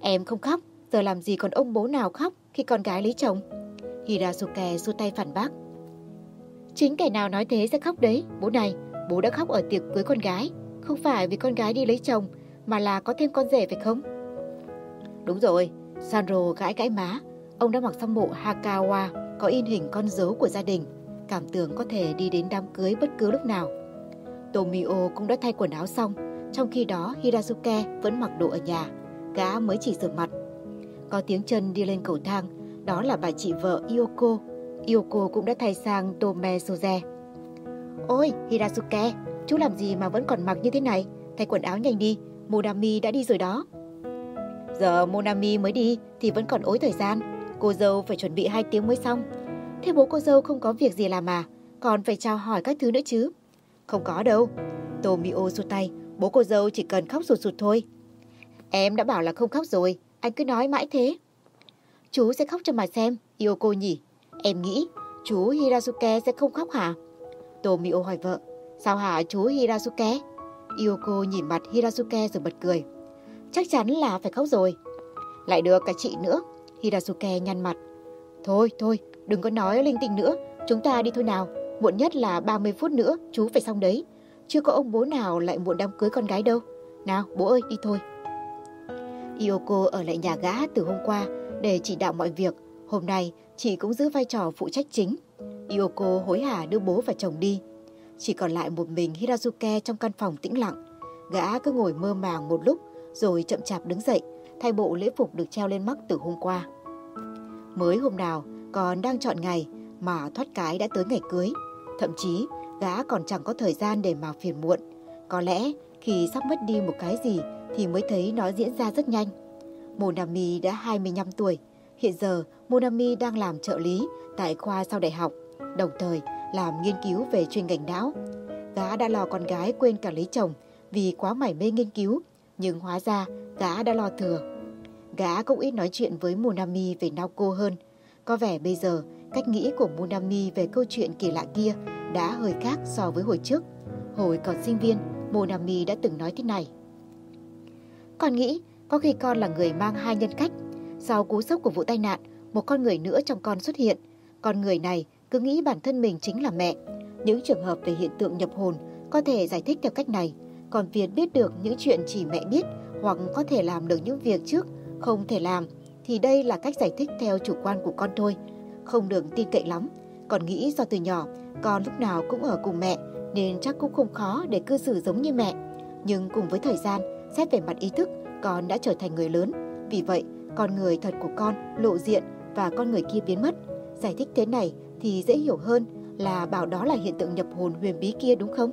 Em không khóc, giờ làm gì còn ông bố nào khóc khi con gái lấy chồng? Hirasuke xua tay phản bác. Chính kẻ nào nói thế sẽ khóc đấy, bố này, bố đã khóc ở tiệc cưới con gái, không phải vì con gái đi lấy chồng, mà là có thêm con rể phải không? Đúng rồi, Sanro gãi gãi má, ông đã mặc xong bộ Hakawa có in hình con dấu của gia đình cảm tưởng có thể đi đến đám cưới bất cứ lúc nào. Tomio cũng đã thay quần áo xong, trong khi đó Hirasuke vẫn mặc đồ ở nhà, gã mới chỉ rửa mặt. Có tiếng chân đi lên cầu thang, đó là bà chị vợ Yoko. Yoko cũng đã thay sang Tome Soze. Ôi, Hirasuke, chú làm gì mà vẫn còn mặc như thế này? Thay quần áo nhanh đi, Monami đã đi rồi đó. Giờ Monami mới đi thì vẫn còn ối thời gian. Cô dâu phải chuẩn bị 2 tiếng mới xong. Thế bố cô dâu không có việc gì làm mà, còn phải chào hỏi các thứ nữa chứ. Không có đâu. Tomio xua tay, bố cô dâu chỉ cần khóc sụt sụt thôi. Em đã bảo là không khóc rồi, anh cứ nói mãi thế. Chú sẽ khóc cho mà xem, Yoko nhỉ. Em nghĩ chú Hirazuke sẽ không khóc hả? Tomio hỏi vợ. Sao hả chú Hirazuke? Yoko nhìn mặt Hirazuke rồi bật cười. Chắc chắn là phải khóc rồi. Lại được cả chị nữa. Hirazuke nhăn mặt. Thôi, thôi, Đừng có nói linh tinh nữa, chúng ta đi thôi nào. Muộn nhất là 30 phút nữa, chú phải xong đấy. Chưa có ông bố nào lại muộn đám cưới con gái đâu. Nào, bố ơi, đi thôi. Yoko ở lại nhà gã từ hôm qua để chỉ đạo mọi việc. Hôm nay, chị cũng giữ vai trò phụ trách chính. Yoko hối hả đưa bố và chồng đi. Chỉ còn lại một mình Hirazuke trong căn phòng tĩnh lặng. Gã cứ ngồi mơ màng một lúc rồi chậm chạp đứng dậy, thay bộ lễ phục được treo lên mắt từ hôm qua. Mới hôm nào còn đang chọn ngày mà thoát cái đã tới ngày cưới. Thậm chí gã còn chẳng có thời gian để mà phiền muộn. Có lẽ khi sắp mất đi một cái gì thì mới thấy nó diễn ra rất nhanh. Monami đã 25 tuổi. Hiện giờ Monami đang làm trợ lý tại khoa sau đại học, đồng thời làm nghiên cứu về chuyên ngành não. Gã đã lo con gái quên cả lấy chồng vì quá mải mê nghiên cứu, nhưng hóa ra gã đã lo thừa. Gã cũng ít nói chuyện với Monami về Naoko hơn. Có vẻ bây giờ cách nghĩ của Monami về câu chuyện kỳ lạ kia đã hơi khác so với hồi trước. Hồi còn sinh viên, Monami đã từng nói thế này. Con nghĩ có khi con là người mang hai nhân cách. Sau cú sốc của vụ tai nạn, một con người nữa trong con xuất hiện. Con người này cứ nghĩ bản thân mình chính là mẹ. Những trường hợp về hiện tượng nhập hồn có thể giải thích theo cách này. Còn việc biết được những chuyện chỉ mẹ biết hoặc có thể làm được những việc trước không thể làm thì đây là cách giải thích theo chủ quan của con thôi. Không được tin cậy lắm. Còn nghĩ do từ nhỏ con lúc nào cũng ở cùng mẹ nên chắc cũng không khó để cư xử giống như mẹ. Nhưng cùng với thời gian, xét về mặt ý thức, con đã trở thành người lớn. Vì vậy, con người thật của con lộ diện và con người kia biến mất. Giải thích thế này thì dễ hiểu hơn là bảo đó là hiện tượng nhập hồn huyền bí kia đúng không?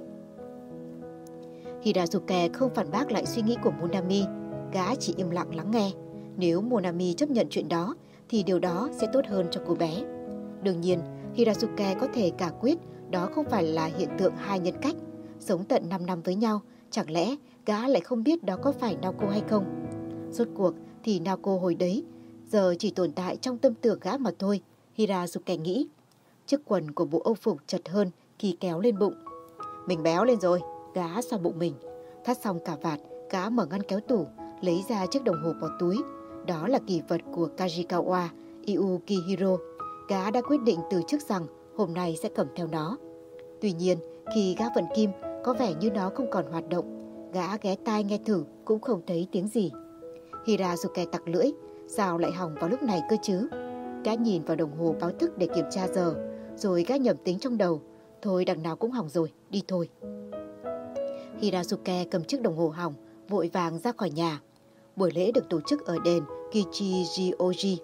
Hirazuke không phản bác lại suy nghĩ của Monami, gã chỉ im lặng lắng nghe. Nếu Monami chấp nhận chuyện đó thì điều đó sẽ tốt hơn cho cô bé. Đương nhiên, Hirazuke có thể cả quyết đó không phải là hiện tượng hai nhân cách. Sống tận 5 năm với nhau, chẳng lẽ gã lại không biết đó có phải Naoko hay không? Rốt cuộc thì Naoko hồi đấy, giờ chỉ tồn tại trong tâm tưởng gã mà thôi, Hirazuke nghĩ. Chiếc quần của bộ âu phục chật hơn khi kéo lên bụng. Mình béo lên rồi, gã xoa bụng mình. Thắt xong cả vạt, gã mở ngăn kéo tủ, lấy ra chiếc đồng hồ bỏ túi. Đó là kỳ vật của Kajikawa Iukihiro. Gã đã quyết định từ trước rằng hôm nay sẽ cầm theo nó. Tuy nhiên, khi gã vận kim, có vẻ như nó không còn hoạt động. Gã ghé tai nghe thử cũng không thấy tiếng gì. Hirazuke tặc lưỡi, sao lại hỏng vào lúc này cơ chứ? Gã nhìn vào đồng hồ báo thức để kiểm tra giờ, rồi gã nhầm tính trong đầu. Thôi đằng nào cũng hỏng rồi, đi thôi. Hirazuke cầm chiếc đồng hồ hỏng, vội vàng ra khỏi nhà. Buổi lễ được tổ chức ở đền Kichijioji.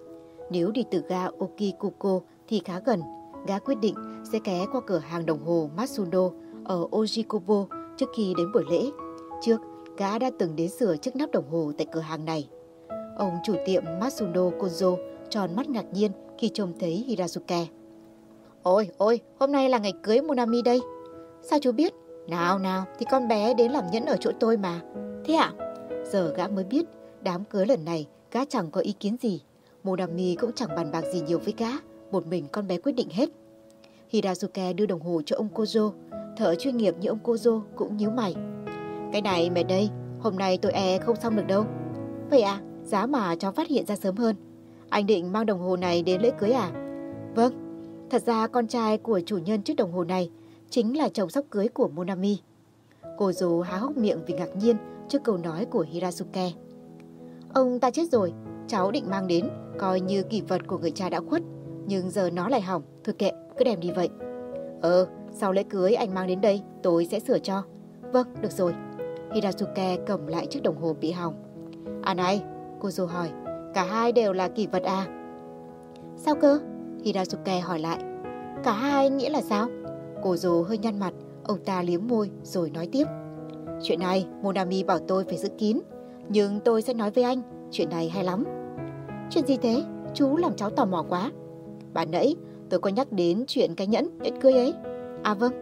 Nếu đi từ ga Okikuko thì khá gần. Gã quyết định sẽ ghé qua cửa hàng đồng hồ Matsuno ở Ojikobo trước khi đến buổi lễ. Trước, gã đã từng đến sửa chiếc nắp đồng hồ tại cửa hàng này. Ông chủ tiệm Matsuno Kozo tròn mắt ngạc nhiên khi trông thấy Hirazuke. Ôi, ôi, hôm nay là ngày cưới Monami đây. Sao chú biết? Nào nào, thì con bé đến làm nhẫn ở chỗ tôi mà. Thế ạ? À? Giờ gã mới biết, đám cưới lần này gã chẳng có ý kiến gì. Monami cũng chẳng bàn bạc gì nhiều với gã, một mình con bé quyết định hết. Hirazuke đưa đồng hồ cho ông Kozo, thợ chuyên nghiệp như ông Kozo cũng nhíu mày. Cái này mẹ đây, hôm nay tôi e không xong được đâu. Vậy à, giá mà cháu phát hiện ra sớm hơn. Anh định mang đồng hồ này đến lễ cưới à? Vâng, thật ra con trai của chủ nhân chiếc đồng hồ này chính là chồng sắp cưới của Monami. Cô dù há hốc miệng vì ngạc nhiên trước câu nói của Hirasuke. Ông ta chết rồi, cháu định mang đến, coi như kỷ vật của người cha đã khuất. Nhưng giờ nó lại hỏng, thôi kệ, cứ đem đi vậy. Ờ, sau lễ cưới anh mang đến đây, tôi sẽ sửa cho. Vâng, được rồi. Hirasuke cầm lại chiếc đồng hồ bị hỏng. À này, cô dù hỏi, cả hai đều là kỷ vật à? Sao cơ? Hirasuke hỏi lại. Cả hai nghĩa là sao? Cô dù hơi nhăn mặt, ông ta liếm môi rồi nói tiếp. Chuyện này Monami bảo tôi phải giữ kín, nhưng tôi sẽ nói với anh, chuyện này hay lắm. Chuyện gì thế? Chú làm cháu tò mò quá. Bạn nãy tôi có nhắc đến chuyện cái nhẫn nhẫn cưới ấy. À vâng,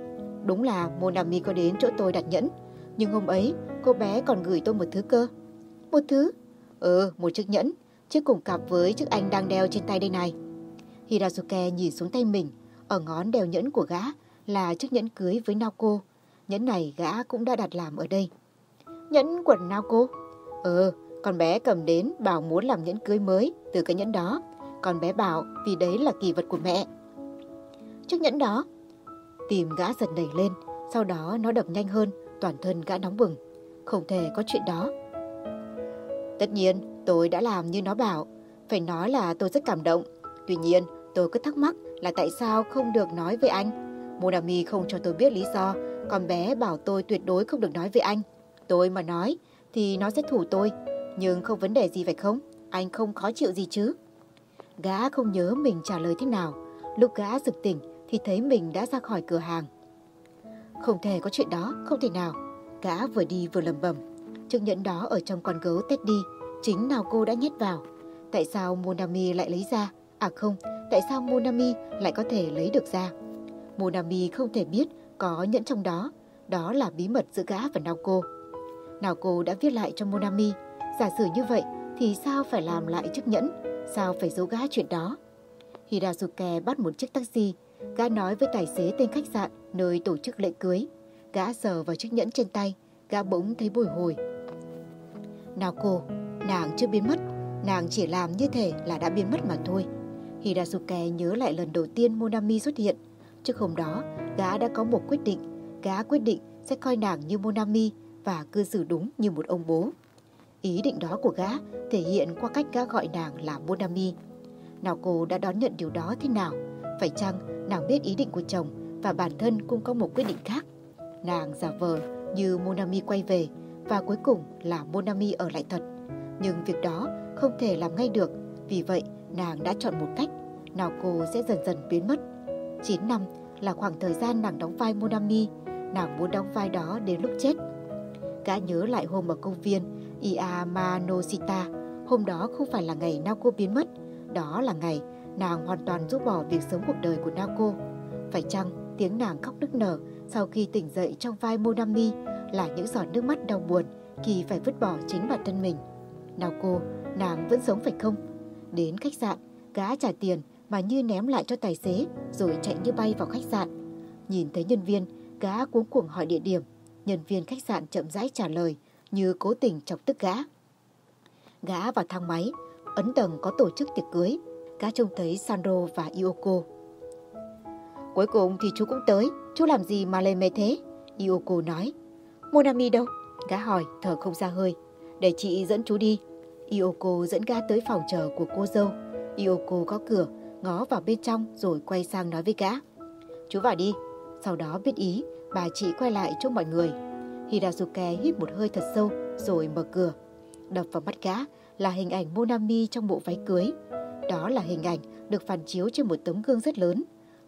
đúng là Monami có đến chỗ tôi đặt nhẫn, nhưng hôm ấy cô bé còn gửi tôi một thứ cơ. Một thứ? Ừ, một chiếc nhẫn, chiếc cùng cặp với chiếc anh đang đeo trên tay đây này. Hirazuke nhìn xuống tay mình, ở ngón đeo nhẫn của gã là chiếc nhẫn cưới với Naoko. Nhẫn này gã cũng đã đặt làm ở đây. Nhẫn của Naoko? Ừ, con bé cầm đến bảo muốn làm nhẫn cưới mới từ cái nhẫn đó. Con bé bảo vì đấy là kỳ vật của mẹ. Chiếc nhẫn đó, tìm gã giật nảy lên, sau đó nó đập nhanh hơn, toàn thân gã nóng bừng. Không thể có chuyện đó. Tất nhiên, tôi đã làm như nó bảo. Phải nói là tôi rất cảm động. Tuy nhiên, tôi cứ thắc mắc là tại sao không được nói với anh. Monami không cho tôi biết lý do Con bé bảo tôi tuyệt đối không được nói với anh. Tôi mà nói thì nó sẽ thủ tôi. Nhưng không vấn đề gì phải không? Anh không khó chịu gì chứ? Gã không nhớ mình trả lời thế nào. Lúc gã sực tỉnh thì thấy mình đã ra khỏi cửa hàng. Không thể có chuyện đó, không thể nào. Gã vừa đi vừa lầm bầm. Chiếc nhẫn đó ở trong con gấu Teddy, chính nào cô đã nhét vào. Tại sao Monami lại lấy ra? À không, tại sao Monami lại có thể lấy được ra? Monami không thể biết có nhẫn trong đó. Đó là bí mật giữa gã và Naoko. Naoko đã viết lại cho Monami. Giả sử như vậy thì sao phải làm lại chiếc nhẫn? Sao phải giấu gã chuyện đó? Hirazuke bắt một chiếc taxi. Gã nói với tài xế tên khách sạn nơi tổ chức lễ cưới. Gã sờ vào chiếc nhẫn trên tay. Gã bỗng thấy bồi hồi. nào cô, nàng chưa biến mất. Nàng chỉ làm như thể là đã biến mất mà thôi. Hirazuke nhớ lại lần đầu tiên Monami xuất hiện. Trước hôm đó, gã đã có một quyết định. Gã quyết định sẽ coi nàng như Monami và cư xử đúng như một ông bố. Ý định đó của gã thể hiện qua cách gã gọi nàng là Monami. Nào cô đã đón nhận điều đó thế nào? Phải chăng nàng biết ý định của chồng và bản thân cũng có một quyết định khác? Nàng giả vờ như Monami quay về và cuối cùng là Monami ở lại thật. Nhưng việc đó không thể làm ngay được, vì vậy nàng đã chọn một cách, nào cô sẽ dần dần biến mất. 9 năm là khoảng thời gian nàng đóng vai Monami, nàng muốn đóng vai đó đến lúc chết. Gã nhớ lại hôm ở công viên Iamanoshita, hôm đó không phải là ngày Naoko biến mất, đó là ngày nàng hoàn toàn rút bỏ việc sống cuộc đời của Naoko. Phải chăng tiếng nàng khóc nức nở sau khi tỉnh dậy trong vai Monami là những giọt nước mắt đau buồn khi phải vứt bỏ chính bản thân mình. Naoko, nàng vẫn sống phải không? Đến khách sạn, gã trả tiền mà như ném lại cho tài xế rồi chạy như bay vào khách sạn. Nhìn thấy nhân viên, gã cuống cuồng hỏi địa điểm. Nhân viên khách sạn chậm rãi trả lời như cố tình chọc tức gã. Gã vào thang máy, ấn tầng có tổ chức tiệc cưới. Gã trông thấy Sandro và Ioko. Cuối cùng thì chú cũng tới, chú làm gì mà lề mề thế? Ioko nói. Monami đâu? Gã hỏi, thở không ra hơi. Để chị dẫn chú đi. Ioko dẫn gã tới phòng chờ của cô dâu. Ioko có cửa, ngó vào bên trong rồi quay sang nói với gã. Chú vào đi. Sau đó biết ý, bà chị quay lại cho mọi người. Hirazuke hít một hơi thật sâu rồi mở cửa. Đập vào mắt gã là hình ảnh Monami trong bộ váy cưới. Đó là hình ảnh được phản chiếu trên một tấm gương rất lớn.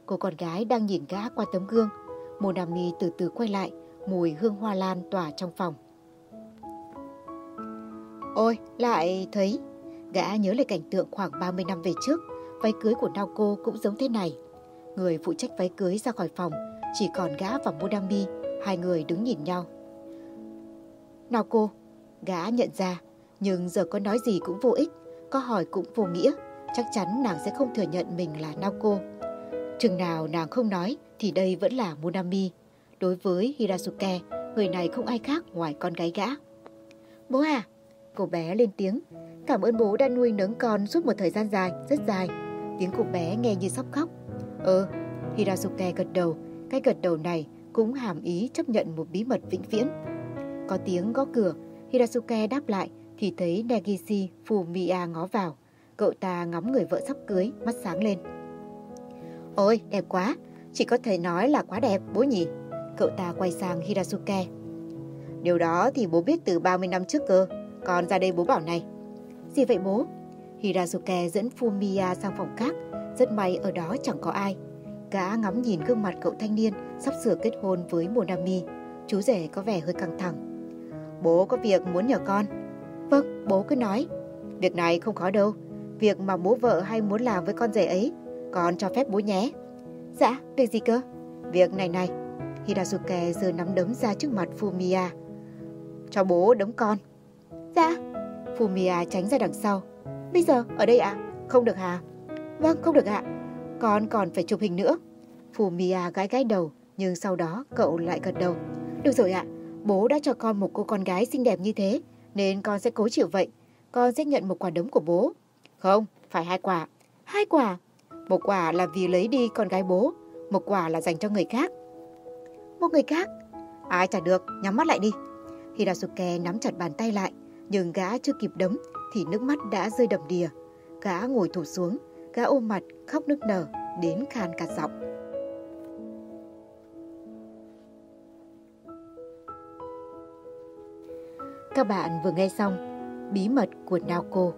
Cô con gái đang nhìn gã qua tấm gương. Monami từ từ quay lại, mùi hương hoa lan tỏa trong phòng. Ôi, lại thấy. Gã nhớ lại cảnh tượng khoảng 30 năm về trước, váy cưới của Naoko cũng giống thế này. Người phụ trách váy cưới ra khỏi phòng, chỉ còn gã và Monami, hai người đứng nhìn nhau. Naoko, gã nhận ra, nhưng giờ có nói gì cũng vô ích, có hỏi cũng vô nghĩa, chắc chắn nàng sẽ không thừa nhận mình là Naoko. Chừng nào nàng không nói thì đây vẫn là Munami. Đối với Hirasuke, người này không ai khác ngoài con gái gã. Bố à, cô bé lên tiếng, cảm ơn bố đã nuôi nấng con suốt một thời gian dài, rất dài. Tiếng cô bé nghe như sắp khóc. Ừ, Hirasuke gật đầu, cái gật đầu này cũng hàm ý chấp nhận một bí mật vĩnh viễn. Có tiếng gõ cửa, Hirasuke đáp lại thì thấy Negishi Fumiya ngó vào. Cậu ta ngắm người vợ sắp cưới, mắt sáng lên. Ôi, đẹp quá, chỉ có thể nói là quá đẹp, bố nhỉ? Cậu ta quay sang Hirasuke. Điều đó thì bố biết từ 30 năm trước cơ, còn ra đây bố bảo này. Gì vậy bố? Hirasuke dẫn Fumiya sang phòng khác, rất may ở đó chẳng có ai. Gã ngắm nhìn gương mặt cậu thanh niên sắp sửa kết hôn với Monami. Chú rể có vẻ hơi căng thẳng. Bố có việc muốn nhờ con. Vâng, bố cứ nói. Việc này không khó đâu. Việc mà bố vợ hay muốn làm với con rể ấy. Con cho phép bố nhé. Dạ, việc gì cơ? Việc này này. Hirazuke giơ nắm đấm ra trước mặt Fumia, Cho bố đấm con. Dạ. Fumia tránh ra đằng sau. Bây giờ, ở đây ạ? Không được hả? Vâng, không được ạ. Con còn phải chụp hình nữa. Fumia gái gái đầu, nhưng sau đó cậu lại gật đầu. Được rồi ạ, bố đã cho con một cô con gái xinh đẹp như thế, nên con sẽ cố chịu vậy. Con sẽ nhận một quả đấm của bố. Không, phải hai quả. Hai quả? Một quả là vì lấy đi con gái bố, một quả là dành cho người khác. Một người khác? Ai chả được, nhắm mắt lại đi. Hirasuke nắm chặt bàn tay lại, nhưng gã chưa kịp đấm thì nước mắt đã rơi đầm đìa. Gã ngồi thụp xuống, gã ôm mặt khóc nức nở đến khan cả giọng. Các bạn vừa nghe xong Bí mật của Naoko.